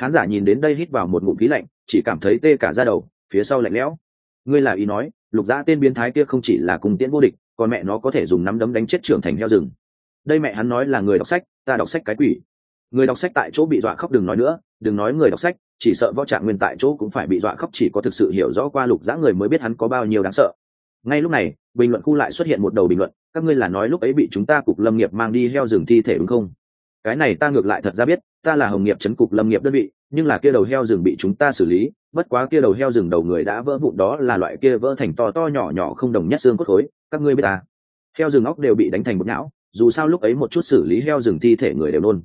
A: Khán giả nhìn đến đây hít vào một ngụm khí lạnh, chỉ cảm thấy tê cả ra đầu, phía sau lạnh lẽo. Ngươi là ý nói, lục dã tên biến thái kia không chỉ là cùng tiễn vô địch, còn mẹ nó có thể dùng nắm đấm đánh chết trưởng thành heo rừng. Đây mẹ hắn nói là người đọc sách, ta đọc sách cái quỷ người đọc sách tại chỗ bị dọa khóc đừng nói nữa, đừng nói người đọc sách, chỉ sợ võ trạng nguyên tại chỗ cũng phải bị dọa khóc chỉ có thực sự hiểu rõ qua lục dã người mới biết hắn có bao nhiêu đáng sợ. Ngay lúc này, bình luận khu lại xuất hiện một đầu bình luận, các ngươi là nói lúc ấy bị chúng ta cục lâm nghiệp mang đi heo rừng thi thể đúng không? Cái này ta ngược lại thật ra biết, ta là hồng nghiệp chấn cục lâm nghiệp đơn vị, nhưng là kia đầu heo rừng bị chúng ta xử lý, bất quá kia đầu heo rừng đầu người đã vỡ vụn đó là loại kia vỡ thành to to nhỏ nhỏ không đồng nhất xương cốt khối, các ngươi biết ta heo rừng óc đều bị đánh thành một não, dù sao lúc ấy một chút xử lý heo rừng thi thể người đều nôn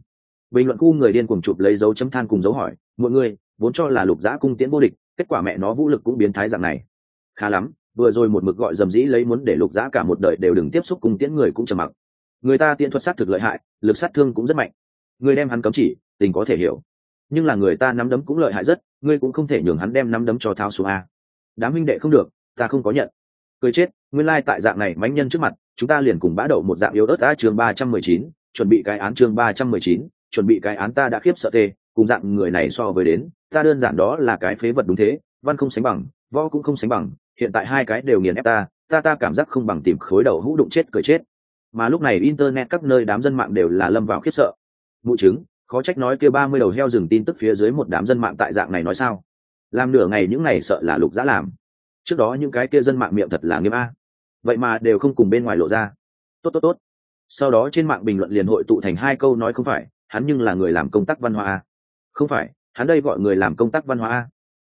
A: bình luận khu người điên cùng chụp lấy dấu chấm than cùng dấu hỏi, mọi người, vốn cho là lục giã cung tiễn vô địch, kết quả mẹ nó vũ lực cũng biến thái dạng này. Khá lắm, vừa rồi một mực gọi dầm dĩ lấy muốn để lục giã cả một đời đều đừng tiếp xúc cung tiễn người cũng trầm mặc. Người ta tiễn thuật sát thực lợi hại, lực sát thương cũng rất mạnh. Người đem hắn cấm chỉ, tình có thể hiểu. Nhưng là người ta nắm đấm cũng lợi hại rất, ngươi cũng không thể nhường hắn đem nắm đấm cho thao xuống a. Đám minh đệ không được, ta không có nhận. Cười chết, nguyên tại dạng này mánh nhân trước mặt, chúng ta liền cùng bã đậu một dạng yếu ớt a chương ba trăm mười chín, chuẩn bị cái án chương ba trăm mười chín chuẩn bị cái án ta đã khiếp sợ tê, cùng dạng người này so với đến, ta đơn giản đó là cái phế vật đúng thế, văn không sánh bằng, võ cũng không sánh bằng, hiện tại hai cái đều nghiền ép ta ta ta cảm giác không bằng tìm khối đầu hũ đụng chết cười chết. Mà lúc này internet các nơi đám dân mạng đều là lâm vào khiếp sợ. Vụ chứng, khó trách nói kia ba mươi đầu heo rừng tin tức phía dưới một đám dân mạng tại dạng này nói sao? Làm nửa ngày những ngày sợ là lục dã làm. Trước đó những cái kia dân mạng miệng thật là nghiêm a. Vậy mà đều không cùng bên ngoài lộ ra. Tốt tốt tốt. Sau đó trên mạng bình luận liền hội tụ thành hai câu nói không phải hắn nhưng là người làm công tác văn hóa a. Không phải, hắn đây gọi người làm công tác văn hóa a.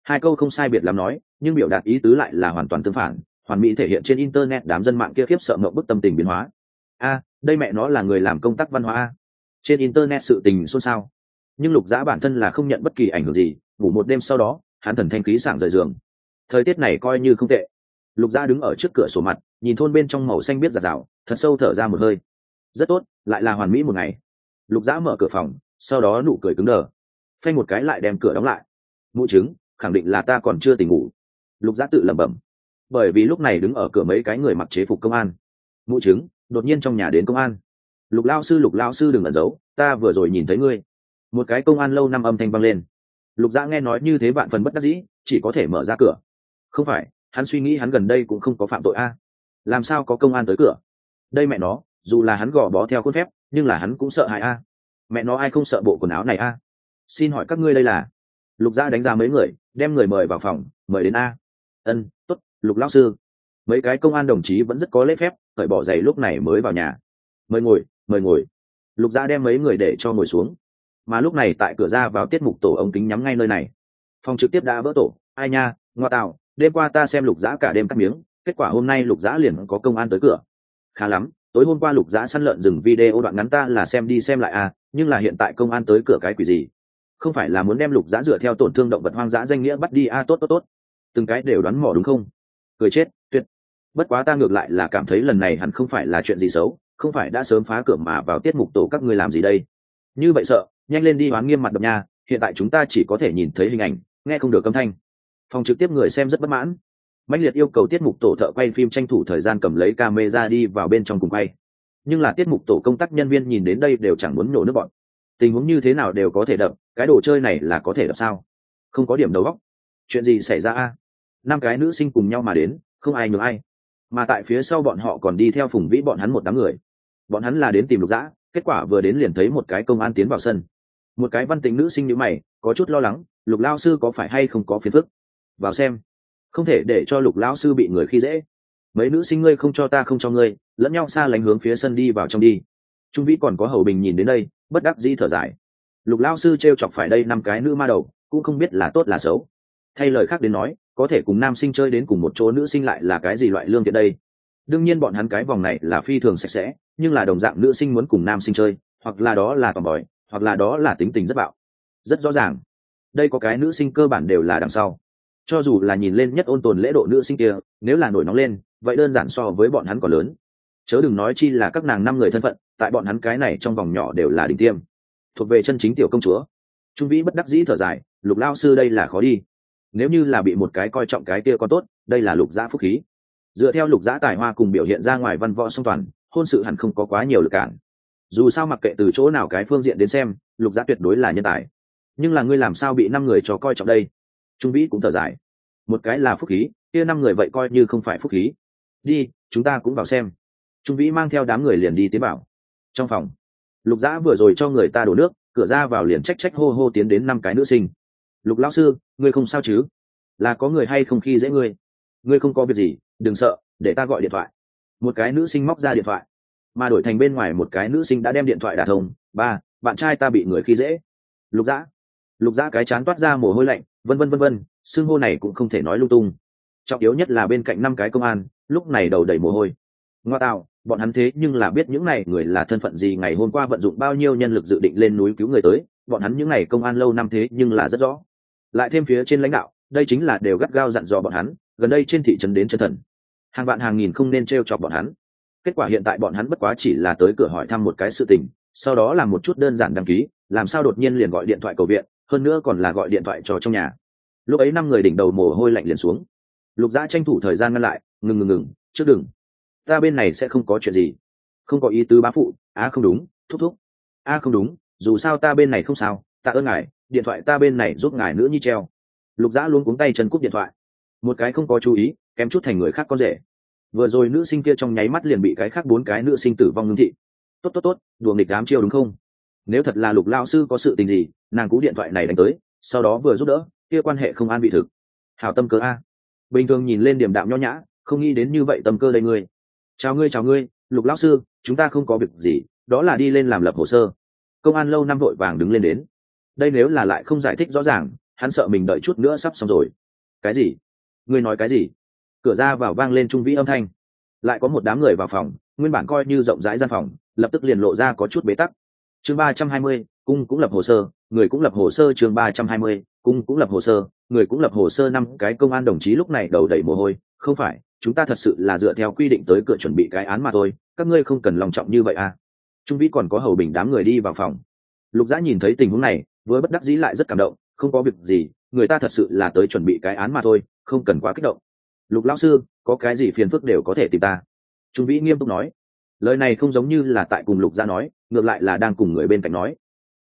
A: Hai câu không sai biệt lắm nói, nhưng biểu đạt ý tứ lại là hoàn toàn tương phản, hoàn mỹ thể hiện trên internet đám dân mạng kia khiếp sợ mộng bức tâm tình biến hóa. A, đây mẹ nó là người làm công tác văn hóa a. Trên internet sự tình xôn xao. Nhưng lục giã bản thân là không nhận bất kỳ ảnh hưởng gì, ngủ một đêm sau đó, hắn thần thanh khí sảng rời giường. Thời tiết này coi như không tệ. Lục giã đứng ở trước cửa sổ mặt, nhìn thôn bên trong màu xanh biết giặt rào, thật sâu thở ra một hơi. Rất tốt, lại là hoàn mỹ một ngày lục giã mở cửa phòng, sau đó nụ cười cứng đờ. Phanh một cái lại đem cửa đóng lại. Mụ chứng, khẳng định là ta còn chưa tỉnh ngủ. Lục giã tự lẩm bẩm. Bởi vì lúc này đứng ở cửa mấy cái người mặc chế phục công an. Mụ chứng, đột nhiên trong nhà đến công an. Lục lao sư, lục lao sư đừng ẩn giấu, ta vừa rồi nhìn thấy ngươi. Một cái công an lâu năm âm thanh vang lên. Lục dã nghe nói như thế vạn phần bất đắc dĩ, chỉ có thể mở ra cửa. Không phải, hắn suy nghĩ hắn gần đây cũng không có phạm tội a. Làm sao có công an tới cửa? Đây mẹ nó, dù là hắn gò bó theo khuôn phép nhưng là hắn cũng sợ hãi a. Mẹ nó ai không sợ bộ quần áo này a? Xin hỏi các ngươi đây là? Lục gia đánh giá mấy người, đem người mời vào phòng, mời đến a. Ân t ố t lục lão sư. Mấy cái công an đồng chí vẫn rất có lễ phép, cởi bỏ giày lúc này mới vào nhà. Mời ngồi mời ngồi. Lục gia đem mấy người để cho ngồi xuống. Mà lúc này tại cửa ra vào tiết mục tổ ống kính nhắm ngay nơi này. Phòng trực tiếp đã vỡ tổ. Ai nha, ngoa tạo, đêm qua ta xem lục giã cả đêm cắt miếng, kết quả hôm nay lục giã liền có công an tới cửa. Khá lắm tối hôm qua lục giã săn lợn dừng video đoạn ngắn ta là xem đi xem lại à nhưng là hiện tại công an tới cửa cái quỷ gì? Không phải là muốn đem lục giã dựa theo tổn thương động vật hoang dã danh nghĩa bắt đi a à, tốt tốt tốt. Từng cái đều đoán mò đúng không? Cười chết tuyệt. Bất quá ta ngược lại là cảm thấy lần này hẳn không phải là chuyện gì xấu không phải đã sớm phá cửa mà vào tiết mục tổ các ngươi làm gì đây? Như vậy sợ nhanh lên đi hoán nghiêm mặt đập nha hiện tại chúng ta chỉ có thể nhìn thấy hình ảnh nghe không được âm thanh. Phòng trực tiếp người xem rất bất mãn mạnh liệt yêu cầu tiết mục tổ thợ quay phim tranh thủ thời gian cầm lấy camera đi vào bên trong cùng quay. Nhưng là tiết mục tổ công tác nhân viên nhìn đến đây đều chẳng muốn nổ nước bọn. Tình huống như thế nào đều có thể đập, cái đồ chơi này là có thể đập sao? Không có điểm đầu góc chuyện gì xảy ra a? Năm cái nữ sinh cùng nhau mà đến, không ai nhường ai. Mà tại phía sau bọn họ còn đi theo phùng vĩ bọn hắn một đám người. Bọn hắn là đến tìm lục dã, kết quả vừa đến liền thấy một cái công an tiến vào sân. Một cái văn tính nữ sinh như mày, có chút lo lắng, lục lao sư có phải hay không có phiền phức? Vào xem không thể để cho lục lão sư bị người khi dễ. Mấy nữ sinh ngươi không cho ta không cho ngươi, lẫn nhau xa lánh hướng phía sân đi vào trong đi. Trung vĩ còn có hầu bình nhìn đến đây, bất đắc dĩ thở dài. Lục lão sư t r e o chọc phải đây năm cái nữ ma đầu, cũng không biết là tốt là xấu. Thay lời khác đến nói, có thể cùng nam sinh chơi đến cùng một chỗ nữ sinh lại là cái gì loại lương thiện đây? Đương nhiên bọn hắn cái vòng này là phi thường sạch sẽ, nhưng là đồng dạng nữ sinh muốn cùng nam sinh chơi, hoặc là đó là tòm bòi hoặc là đó là tính tình rất bạo. Rất rõ ràng. Đây có cái nữ sinh cơ bản đều là đằng sau cho dù là nhìn lên nhất ôn tồn lễ độ nữ sinh kia, nếu là nổi nóng lên, vậy đơn giản so với bọn hắn còn lớn. Chớ đừng nói chi là các nàng năm người thân phận, tại bọn hắn cái này trong vòng nhỏ đều là đỉnh tiêm. Thuộc về chân chính tiểu công chúa. Trung vĩ bất đắc dĩ thở dài, lục lao sư đây là khó đi. Nếu như là bị một cái coi trọng cái kia có tốt, đây là lục giã phúc khí. Dựa theo lục giã tài hoa cùng biểu hiện ra ngoài văn võ song toàn, hôn sự hẳn không có quá nhiều lực cản. Dù sao mặc kệ từ chỗ nào cái phương diện đến xem, lục giã tuyệt đối là nhân tài. Nhưng là ngươi làm sao bị năm người cho coi trọng đây? Trung vĩ cũng thở dài. Một cái là phúc khí, kia năm người vậy coi như không phải phúc khí. Đi, chúng ta cũng vào xem. Trung vĩ mang theo đám người liền đi tiến bảo trong phòng, lục dã vừa rồi cho người ta đổ nước, cửa ra vào liền trách trách hô hô tiến đến năm cái nữ sinh. Lục lão sư, ngươi không sao chứ? Là có người hay không khi dễ ngươi? Ngươi không có việc gì, đừng sợ, để ta gọi điện thoại. Một cái nữ sinh móc ra điện thoại. Mà đổi thành bên ngoài một cái nữ sinh đã đem điện thoại đả thông. Ba, bạn trai ta bị người khi dễ. Lục dã. Lục dã cái chán toát ra mồ hôi lạnh vân vân vân vân, xưng hô này cũng không thể nói lung tung. Trọng yếu nhất là bên cạnh năm cái công an, lúc này đầu đầy mồ hôi. Ngoa tạo, bọn hắn thế nhưng là biết những này người là thân phận gì, ngày hôm qua vận dụng bao nhiêu nhân lực dự định lên núi cứu người tới, bọn hắn những ngày công an lâu năm thế nhưng là rất rõ. Lại thêm phía trên lãnh đạo, đây chính là đều gắt gao dặn dò bọn hắn, gần đây trên thị trấn đến chân thần. Hàng vạn hàng nghìn không nên t r e o chọc bọn hắn. Kết quả hiện tại bọn hắn bất quá chỉ là tới cửa hỏi thăm một cái sự tình, sau đó làm một chút đơn giản đăng ký, làm sao đột nhiên liền gọi điện thoại cầu viện hơn nữa còn là gọi điện thoại cho trong nhà. Lúc ấy năm người đỉnh đầu mồ hôi lạnh liền xuống. Lục dã tranh thủ thời gian ngăn lại, ngừng ngừng ngừng, trước đừng. Ta bên này sẽ không có chuyện gì. Không có ý tứ bá phụ. Á không đúng, thúc thúc. A, không đúng, dù sao ta bên này không sao, tạ ơn ngài, điện thoại ta bên này giúp ngài nữa như treo. Lục dã luôn cuống tay chân cúp điện thoại. Một cái không có chú ý, kém chút thành người khác con rể. Vừa rồi nữ sinh kia trong nháy mắt liền bị cái khác bốn cái nữ sinh tử vong ngưng thị. Tốt tốt tốt, đùa nghịch đám chiêu đúng không? Nếu thật là lục lao sư có sự tình gì nàng cú điện thoại này đánh tới, sau đó vừa giúp đỡ, kia quan hệ không an bị thực. Hảo tâm cơ a. Bình thường nhìn lên điểm đạm nho nhã, không nghĩ đến như vậy tâm cơ đây ngươi chào ngươi chào ngươi, lục lão sư, chúng ta không có việc gì, đó là đi lên làm lập hồ sơ. Công an lâu năm vội vàng đứng lên đến. Đây nếu là lại không giải thích rõ ràng, hắn sợ mình đợi chút nữa sắp xong rồi. Cái gì? Ngươi nói cái gì? Cửa ra vào vang lên trung vĩ âm thanh. Lại có một đám người vào phòng, nguyên bản coi như rộng rãi gian phòng, lập tức liền lộ ra có chút bế tắc. Chương ba trăm hai mươi cung cũng lập hồ sơ, người cũng lập hồ sơ chương ba trăm hai mươi, cung cũng lập hồ sơ, người cũng lập hồ sơ năm cái công an đồng chí lúc này đầu đẩy mồ hôi. Không phải, chúng ta thật sự là dựa theo quy định tới cửa chuẩn bị cái án mà thôi, các ngươi không cần lòng trọng như vậy à. Trung vĩ còn có hầu bình đám người đi vào phòng. Lục dã nhìn thấy tình huống này với bất đắc dĩ lại rất cảm động, không có việc gì, người ta thật sự là tới chuẩn bị cái án mà thôi, không cần quá kích động. Lục lão sư, có cái gì phiền phức đều có thể tìm ta. Trung vĩ nghiêm túc nói. Lời này không giống như là tại cùng lục gia nói, ngược lại là đang cùng người bên cạnh nói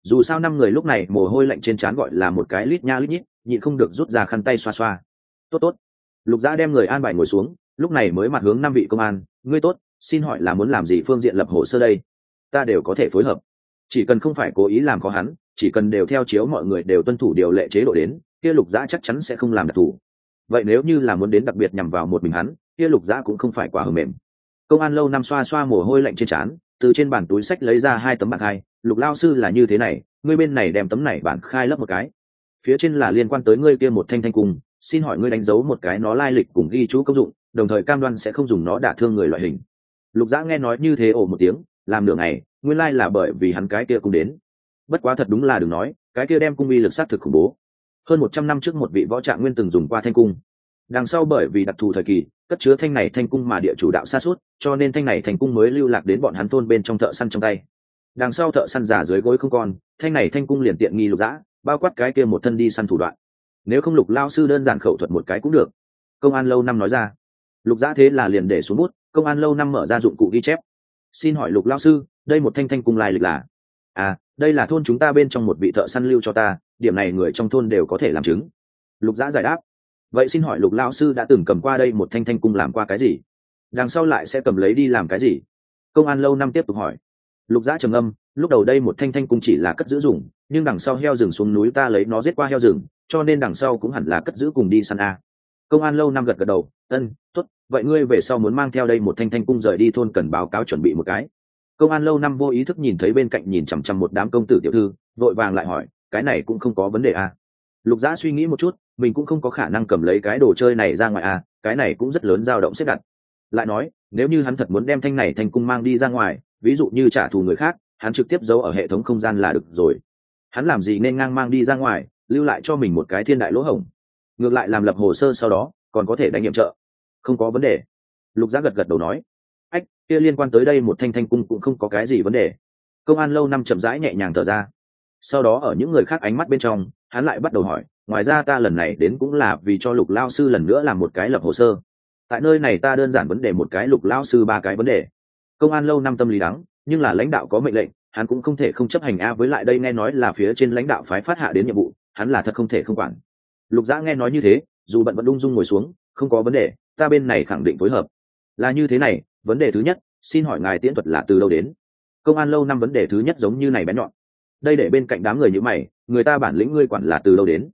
A: dù sao năm người lúc này mồ hôi lạnh trên trán gọi là một cái lít nha lít nhít, nhịn không được rút ra khăn tay xoa xoa. Tốt tốt. Lục gia đem người an bài ngồi xuống, lúc này mới mặt hướng năm vị công an, ngươi tốt, xin hỏi là muốn làm gì phương diện lập hồ sơ đây? Ta đều có thể phối hợp. Chỉ cần không phải cố ý làm khó hắn, chỉ cần đều theo chiếu mọi người đều tuân thủ điều lệ chế độ đến, kia lục giã chắc chắn sẽ không làm đặc thù. Vậy nếu như là muốn đến đặc biệt nhằm vào một mình hắn, kia lục giã cũng không phải quả hờ mềm. Công an lâu năm xoa xoa mồ hôi lạnh trên trán, từ trên bàn túi sách lấy ra hai tấm bạc hai lục lao sư là như thế này, ngươi bên này đem tấm này bản khai lấp một cái. Phía trên là liên quan tới ngươi kia một thanh thanh cung xin hỏi ngươi đánh dấu một cái nó lai lịch cùng ghi chú công dụng, đồng thời cam đoan sẽ không dùng nó đả thương người loại hình. Lục giã nghe nói như thế ổ một tiếng, làm nửa ngày, nguyên lai là bởi vì hắn cái kia cũng đến. Bất quá thật đúng là đừng nói, cái kia đem cung uy lực sát thực khủng bố. Hơn một trăm năm trước một vị võ trạng nguyên từng dùng qua thanh cung. Đằng sau bởi vì đặc thù thời kỳ, cất chứa thanh này thanh cung mà địa chủ đạo xa suốt, cho nên thanh này thanh cung mới lưu lạc đến bọn hắn thôn bên trong thợ săn trong tay đằng sau thợ săn giả dưới gối không còn thanh này thanh cung liền tiện nghi lục dã, bao quát cái kia một thân đi săn thủ đoạn. Nếu không lục lao sư đơn giản khẩu thuật một cái cũng được. Công an lâu năm nói ra. Lục dã thế là liền để xuống bút, công an lâu năm mở ra dụng cụ ghi chép. Xin hỏi lục lao sư, đây một thanh thanh cung lai lịch là? À đây là thôn chúng ta bên trong một vị thợ săn lưu cho ta, điểm này người trong thôn đều có thể làm chứng. Lục giã giải đáp. Vậy xin hỏi lục lao sư đã từng cầm qua đây một thanh thanh cung làm qua cái gì? Đằng sau lại sẽ cầm lấy đi làm cái gì? Công an lâu năm tiếp tục hỏi lục giã trầm âm lúc đầu đây một thanh thanh cung chỉ là cất giữ dùng nhưng đằng sau heo rừng xuống núi ta lấy nó giết qua heo rừng cho nên đằng sau cũng hẳn là cất giữ cùng đi săn a. Công an lâu năm gật gật đầu ân t ố t vậy ngươi về sau muốn mang theo đây một thanh thanh cung rời đi thôn cần báo cáo chuẩn bị một cái. Công an lâu năm vô ý thức nhìn thấy bên cạnh nhìn chằm chằm một đám công tử tiểu thư vội vàng lại hỏi cái này cũng không có vấn đề à. lục giã suy nghĩ một chút mình cũng không có khả năng cầm lấy cái đồ chơi này ra ngoài à, cái này cũng rất lớn dao động xếp đặt. Lại nói nếu như hắn thật muốn đem thanh này thành cung mang đi ra ngoài ví dụ như trả thù người khác, hắn trực tiếp giấu ở hệ thống không gian là được rồi. Hắn làm gì nên ngang mang đi ra ngoài, lưu lại cho mình một cái thiên đại lỗ hổng. Ngược lại làm lập hồ sơ sau đó, còn có thể đánh nhiệm trợ. Không có vấn đề. Lục giác gật gật đầu nói. Ách, kia liên quan tới đây một thanh thanh cung cũng không có cái gì vấn đề. Công an lâu năm chậm rãi nhẹ nhàng thở ra. Sau đó ở những người khác ánh mắt bên trong, hắn lại bắt đầu hỏi, ngoài ra ta lần này đến cũng là vì cho lục lao sư lần nữa làm một cái lập hồ sơ. Tại nơi này ta đơn giản vấn đề một cái lục lao sư ba cái vấn đề công an lâu năm tâm lý đắng, nhưng là lãnh đạo có mệnh lệnh, hắn cũng không thể không chấp hành a với lại đây nghe nói là phía trên lãnh đạo phái phát hạ đến nhiệm vụ, hắn là thật không thể không quản. Lục dã nghe nói như thế, dù bận vẫn ung dung ngồi xuống, không có vấn đề, ta bên này khẳng định phối hợp. Là như thế này, vấn đề thứ nhất, xin hỏi ngài tiễn thuật là từ đâu đến? Công an lâu năm vấn đề thứ nhất giống như này bé nhọn. Đây để bên cạnh đám người như mày, người ta bản lĩnh ngươi quản là từ đâu đến?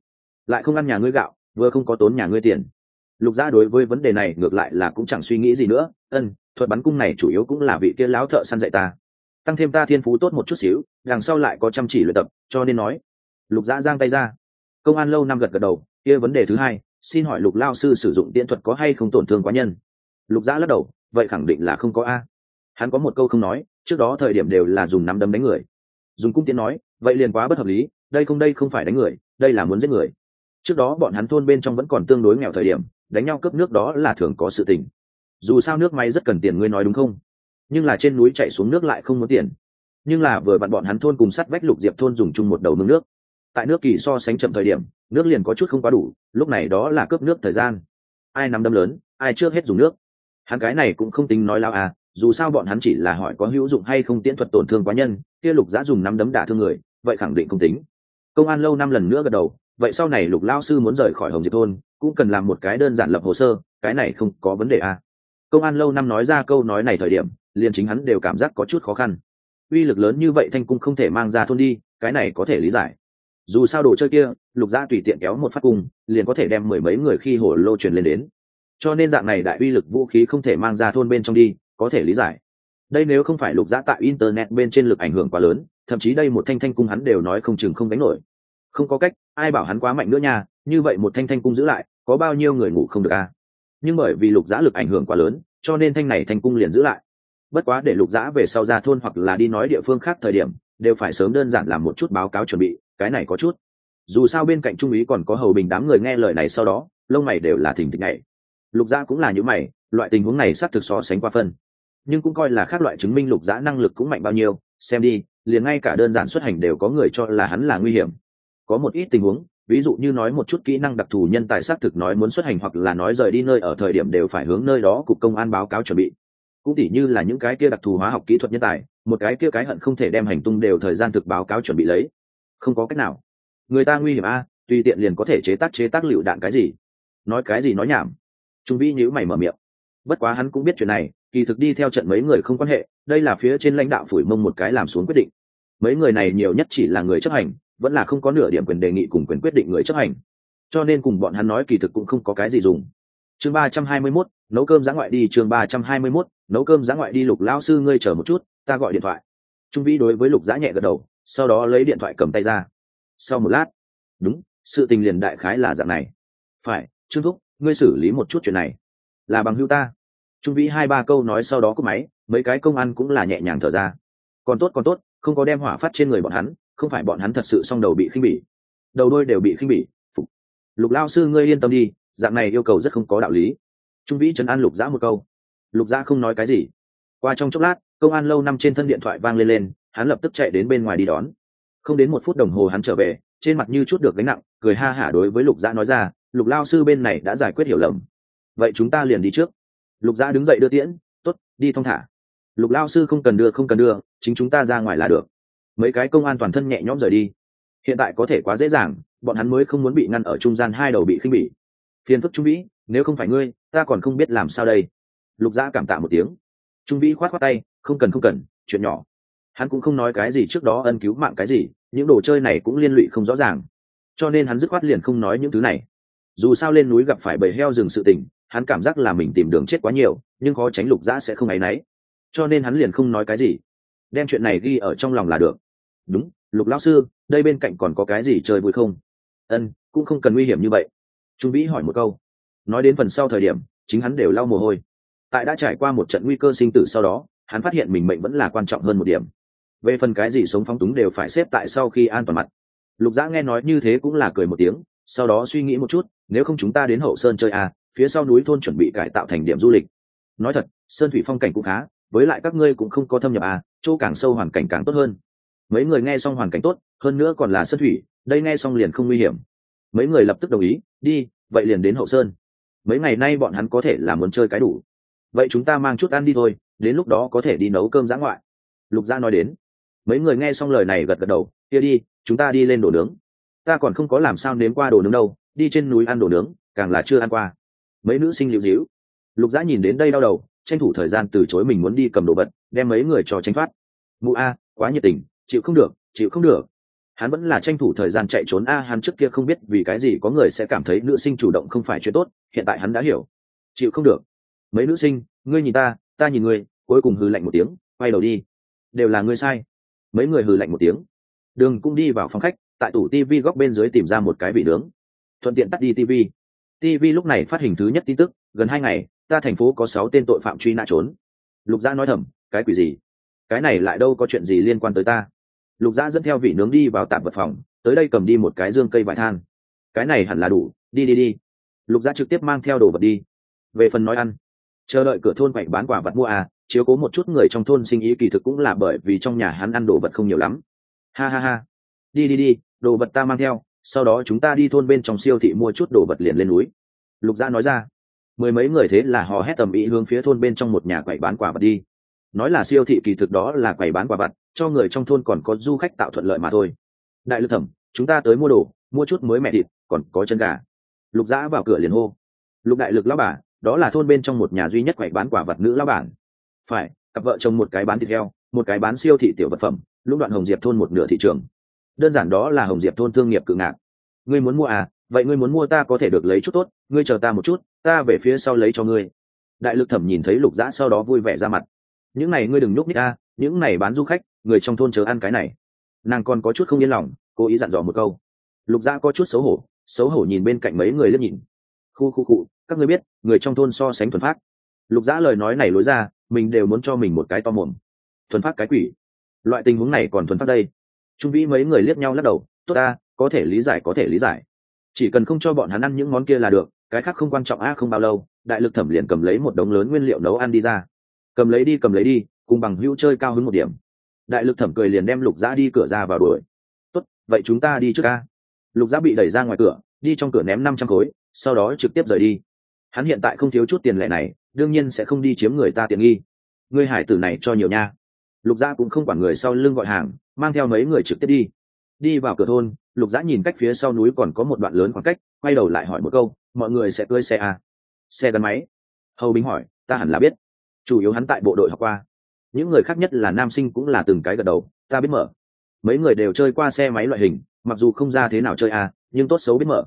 A: Lại không ăn nhà ngươi gạo, vừa không có tốn nhà ngươi tiền. Lục gia đối với vấn đề này ngược lại là cũng chẳng suy nghĩ gì nữa ân thuật bắn cung này chủ yếu cũng là vị kia láo thợ săn dạy ta. Tăng thêm ta thiên phú tốt một chút xíu, đằng sau lại có chăm chỉ luyện tập, cho nên nói. Lục gia giang tay ra. Công an lâu năm gật gật đầu, kia vấn đề thứ hai, xin hỏi lục lao sư sử dụng tiện thuật có hay không tổn thương quá nhân? Lục gia lắc đầu, vậy khẳng định là không có a. Hắn có một câu không nói, trước đó thời điểm đều là dùng nắm đấm đánh người. Dùng cung tiến nói, vậy liền quá bất hợp lý, đây không đây không phải đánh người, đây là muốn giết người. Trước đó bọn hắn thôn bên trong vẫn còn tương đối nghèo thời điểm, đánh nhau cướp nước đó là thường có sự tình dù sao nước máy rất cần tiền, ngươi nói đúng không? Nhưng là trên núi chạy xuống nước lại không muốn tiền. Nhưng là vừa bạn bọn hắn thôn cùng sắt vách lục diệp thôn dùng chung một đầu mương nước. Tại nước kỳ so sánh chậm thời điểm, nước liền có chút không quá đủ, lúc này đó là cướp nước thời gian. Ai nắm đâm lớn, ai trước hết dùng nước. Hắn cái này cũng không tính nói lao à dù sao bọn hắn chỉ là hỏi có hữu dụng hay không tiễn thuật tổn thương quá nhân, kia lục giã dùng nắm đấm đả thương người, vậy khẳng định không tính. Công an lâu năm lần nữa gật đầu, vậy sau này lục lao sư muốn rời khỏi hồng diệp thôn, cũng cần làm một cái đơn giản lập hồ sơ, cái này không có vấn đề à công an lâu năm nói ra câu nói này thời điểm, liền chính hắn đều cảm giác có chút khó khăn. Uy lực lớn như vậy thanh cung không thể mang ra thôn đi, cái này có thể lý giải. Dù sao đồ chơi kia, lục gia tùy tiện kéo một phát cung, liền có thể đem mười mấy người khi hổ lô truyền lên đến. Cho nên dạng này đại uy lực vũ khí không thể mang ra thôn bên trong đi, có thể lý giải. Đây nếu không phải lục gia tại internet bên trên lực ảnh hưởng quá lớn, thậm chí đây một thanh thanh cung hắn đều nói không chừng không đánh nổi. Không có cách, ai bảo hắn quá mạnh nữa nha, như vậy một thanh thanh cung giữ lại, có bao nhiêu người ngủ không được à? Nhưng bởi vì lục giã lực ảnh hưởng quá lớn, cho nên thanh này thanh cung liền giữ lại. Bất quá để lục giã về sau ra thôn hoặc là đi nói địa phương khác thời điểm, đều phải sớm đơn giản làm một chút báo cáo chuẩn bị, cái này có chút. Dù sao bên cạnh trung úy còn có hầu bình đám người nghe lời này sau đó, lông mày đều là thỉnh thịch này lục giã cũng là những mày, loại tình huống này xác thực so sánh qua phân. Nhưng cũng coi là khác loại chứng minh lục giã năng lực cũng mạnh bao nhiêu, xem đi, liền ngay cả đơn giản xuất hành đều có người cho là hắn là nguy hiểm. Có một ít tình huống ví dụ như nói một chút kỹ năng đặc thù nhân tài xác thực nói muốn xuất hành hoặc là nói rời đi nơi ở thời điểm đều phải hướng nơi đó cục công an báo cáo chuẩn bị. Cũng tỉ như là những cái kia đặc thù hóa học kỹ thuật nhân tài, một cái kia cái hận không thể đem hành tung đều thời gian thực báo cáo chuẩn bị lấy. Không có cách nào. Người ta nguy hiểm a, tùy tiện liền có thể chế tác chế tác lựu đạn cái gì. Nói cái gì nói nhảm. Trung vĩ nhữ mày mở miệng. Bất quá hắn cũng biết chuyện này, kỳ thực đi theo trận mấy người không quan hệ, đây là phía trên lãnh đạo phủi mông một cái làm xuống quyết định. Mấy người này nhiều nhất chỉ là người chấp hành vẫn là không có nửa điểm quyền đề nghị cùng quyền quyết định người chấp hành. Cho nên cùng bọn hắn nói kỳ thực cũng không có cái gì dùng. Chương ba trăm hai mươi mốt, nấu cơm giã ngoại đi, chương ba trăm hai mươi mốt, nấu cơm giã ngoại đi, lục Lão sư ngươi chờ một chút, ta gọi điện thoại. Trung vĩ đối với lục giã nhẹ gật đầu, sau đó lấy điện thoại cầm tay ra. Sau một lát, đúng, sự tình liền đại khái là dạng này. Phải, trương thúc, ngươi xử lý một chút chuyện này. Là bằng hưu ta. Trung vĩ hai ba câu nói sau đó có máy, mấy cái công an cũng là nhẹ nhàng thở ra. Còn tốt còn tốt, không có đem hỏa phát trên người bọn hắn không phải bọn hắn thật sự song đầu bị khinh bỉ. Đầu đôi đều bị khinh bỉ. Phục. Lục lao sư ngươi yên tâm đi, dạng này yêu cầu rất không có đạo lý. Trung vĩ trấn an lục giã một câu. Lục giã không nói cái gì. Qua trong chốc lát, công an lâu năm trên thân điện thoại vang lên lên, hắn lập tức chạy đến bên ngoài đi đón. Không đến một phút đồng hồ hắn trở về, trên mặt như chút được gánh nặng, cười ha hả đối với lục giã nói ra, lục lao sư bên này đã giải quyết hiểu lầm. Vậy chúng ta liền đi trước. Lục giã đứng dậy đưa tiễn t ố t đi thong thả. Lục lao sư không cần đưa, không cần đưa, chính chúng ta ra ngoài là được mấy cái công an toàn thân nhẹ nhõm rời đi. Hiện tại có thể quá dễ dàng, bọn hắn mới không muốn bị ngăn ở trung gian hai đầu bị khinh bỉ. Phiền phức trung vĩ, nếu không phải ngươi, ta còn không biết làm sao đây. Lục dã cảm tạ một tiếng. Trung vĩ khoát khoát tay, không cần không cần, chuyện nhỏ. Hắn cũng không nói cái gì trước đó ân cứu mạng cái gì, những đồ chơi này cũng liên lụy không rõ ràng. Cho nên hắn dứt khoát liền không nói những thứ này. Dù sao lên núi gặp phải bầy heo rừng sự tình, hắn cảm giác là mình tìm đường chết quá nhiều, nhưng khó tránh lục dã sẽ không áy náy. Cho nên hắn liền không nói cái gì đem chuyện này ghi ở trong lòng là được. Đúng, lục lão sư, đây bên cạnh còn có cái gì chơi vui không? Ân, cũng không cần nguy hiểm như vậy. Trung vĩ hỏi một câu. Nói đến phần sau thời điểm, chính hắn đều lau mồ hôi. Tại đã trải qua một trận nguy cơ sinh tử sau đó, hắn phát hiện mình mệnh vẫn là quan trọng hơn một điểm. Về phần cái gì sống phóng túng đều phải xếp tại sau khi an toàn mặt. Lục dã nghe nói như thế cũng là cười một tiếng, sau đó suy nghĩ một chút, nếu không chúng ta đến hậu sơn chơi à phía sau núi thôn chuẩn bị cải tạo thành điểm du lịch. Nói thật, sơn thủy phong cảnh cũng khá với lại các ngươi cũng không có thâm nhập à chỗ càng sâu hoàn cảnh càng tốt hơn. Mấy người nghe xong hoàn cảnh tốt, hơn nữa còn là sơn thủy, đây nghe xong liền không nguy hiểm. Mấy người lập tức đồng ý, đi, vậy liền đến hậu sơn. Mấy ngày nay bọn hắn có thể là muốn chơi cái đủ. Vậy chúng ta mang chút ăn đi thôi, đến lúc đó có thể đi nấu cơm giã ngoại. Lục gia nói đến. Mấy người nghe xong lời này gật gật đầu, kia đi, chúng ta đi lên đồ nướng. Ta còn không có làm sao nếm qua đồ nướng đâu, đi trên núi ăn đồ nướng, càng là chưa ăn qua. Mấy nữ sinh liễu dĩu lục dã nhìn đến đây đau đầu tranh thủ thời gian từ chối mình muốn đi cầm đồ vật, đem mấy người cho tranh thoát. Mụ a, quá nhiệt tình, chịu không được, chịu không được. Hắn vẫn là tranh thủ thời gian chạy trốn a, hắn trước kia không biết vì cái gì có người sẽ cảm thấy nữ sinh chủ động không phải chuyện tốt, hiện tại hắn đã hiểu. Chịu không được. Mấy nữ sinh, ngươi nhìn ta ta nhìn ngươi, cuối cùng hư lạnh một tiếng, quay đầu đi. Đều là ngươi sai. Mấy người hừ lạnh một tiếng. Đường cũng đi vào phòng khách, tại tủ tv góc bên dưới tìm ra một cái vị nướng. Thuận tiện tắt đi tv tv lúc này phát hình thứ nhất tin tức gần hai ngày, ta thành phố có sáu tên tội phạm truy nã trốn. Lục gia nói thầm, cái quỷ gì? Cái này lại đâu có chuyện gì liên quan tới ta. Lục gia dẫn theo vị nướng đi vào tạm vật phòng, tới đây cầm đi một cái dương cây vải than. Cái này hẳn là đủ, đi đi đi. Lục gia trực tiếp mang theo đồ vật đi. Về phần nói ăn, chờ đợi cửa thôn quậy bán quả vật mua à chiếu cố một chút người trong thôn sinh ý kỳ thực cũng là bởi vì trong nhà hắn ăn đồ vật không nhiều lắm. Ha ha ha. Đi đi đi, đồ vật ta mang theo, sau đó chúng ta đi thôn bên trong siêu thị mua chút đồ vật liền lên núi. Lục gia nói ra mười mấy người thế là họ hét tầm ý hướng phía thôn bên trong một nhà quầy bán quả vật đi. Nói là siêu thị kỳ thực đó là quầy bán quả vật cho người trong thôn còn có du khách tạo thuận lợi mà thôi. Đại lực thẩm, chúng ta tới mua đồ, mua chút mới mẹ thịt, còn có chân gà. Lục giã vào cửa liền hô. Lục đại lực lao bà, đó là thôn bên trong một nhà duy nhất quầy bán quả vật nữ lao bản phải, cặp vợ chồng một cái bán thịt heo, một cái bán siêu thị tiểu vật phẩm lúc đoạn hồng diệp thôn một nửa thị trường. Đơn giản đó là hồng diệp thôn thương nghiệp cự ngạc. Ngươi muốn mua à? Vậy ngươi muốn mua ta có thể được lấy chút tốt ngươi chờ ta một chút, ta về phía sau lấy cho ngươi. Đại lực thẩm nhìn thấy lục dã sau đó vui vẻ ra mặt. Những này ngươi đừng nhúc nít ta những này bán du khách, người trong thôn chờ ăn cái này. Nàng còn có chút không yên lòng, cố ý dặn dò một câu. Lục dã có chút xấu hổ xấu hổ nhìn bên cạnh mấy người liếc nhìn. Khu khu cụ, các ngươi biết, người trong thôn so sánh thuần phát lục dã lời nói này lối ra, mình đều muốn cho mình một cái to mồm. Thuần phát cái quỷ. Loại tình huống này còn thuần phát đây. Trung vĩ mấy người liếc nhau lắc đầu, tốt ta, có thể lý giải, có thể lý giải. Chỉ cần không cho bọn hắn ăn những món kia là được cái khác không quan trọng a không bao lâu, đại lực thẩm liền cầm lấy một đống lớn nguyên liệu nấu ăn đi ra. Cầm lấy đi, cầm lấy đi, cùng bằng hữu chơi cao hứng một điểm. Đại lực thẩm cười liền đem lục giã đi cửa ra vào đuổi. Tốt, vậy chúng ta đi trước ca. Lục giã bị đẩy ra ngoài cửa, đi trong cửa ném năm trăm khối, sau đó trực tiếp rời đi. Hắn hiện tại không thiếu chút tiền lệ này, đương nhiên sẽ không đi chiếm người ta tiện nghi. Ngươi hải tử này cho nhiều nha. Lục giã cũng không quản người sau lưng gọi hàng, mang theo mấy người trực tiếp đi. Đi vào cửa thôn, lục giã nhìn cách phía sau núi còn có một đoạn lớn khoảng cách, quay đầu lại hỏi một câu mọi người sẽ cưới xe à? xe gắn máy. Hầu bính hỏi, ta hẳn là biết. Chủ yếu hắn tại bộ đội học qua. Những người khác nhất là nam sinh cũng là từng cái gật đầu, ta biết mở. Mấy người đều chơi qua xe máy loại hình, mặc dù không ra thế nào chơi à nhưng tốt xấu biết mở.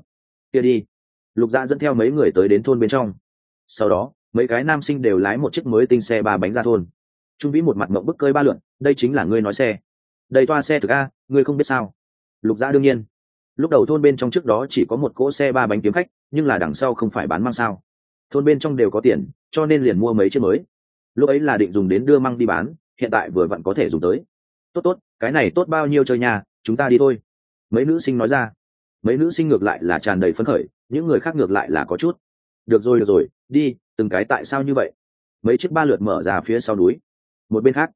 A: Kia đi. Lục dạ dẫn theo mấy người tới đến thôn bên trong. Sau đó, mấy cái nam sinh đều lái một chiếc mới tinh xe ba bánh ra thôn. Trung vĩ một mặt mộng bức cơi ba lượn, đây chính là ngươi nói xe. Đây toa xe thực a, ngươi không biết sao. Lục dạ đương nhiên. Lúc đầu thôn bên trong trước đó chỉ có một cỗ xe ba bánh kiếm khách nhưng là đằng sau không phải bán mang sao? Thôn bên trong đều có tiền, cho nên liền mua mấy chiếc mới. Lúc ấy là định dùng đến đưa măng đi bán, hiện tại vừa vặn có thể dùng tới. Tốt tốt, cái này tốt bao nhiêu chơi nhà chúng ta đi thôi. Mấy nữ sinh nói ra. Mấy nữ sinh ngược lại là tràn đầy phấn khởi, những người khác ngược lại là có chút. Được rồi được rồi, đi, từng cái tại sao như vậy? Mấy chiếc ba lượt mở ra phía sau núi. Một bên khác,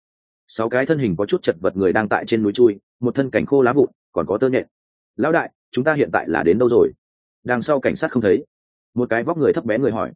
A: sáu cái thân hình có chút chật vật người đang tại trên núi chui, một thân cảnh khô lá vụn, còn có tơ nhện. Lão đại, chúng ta hiện tại là đến đâu rồi? Đằng sau cảnh sát không thấy. Một cái vóc người thấp bé người hỏi.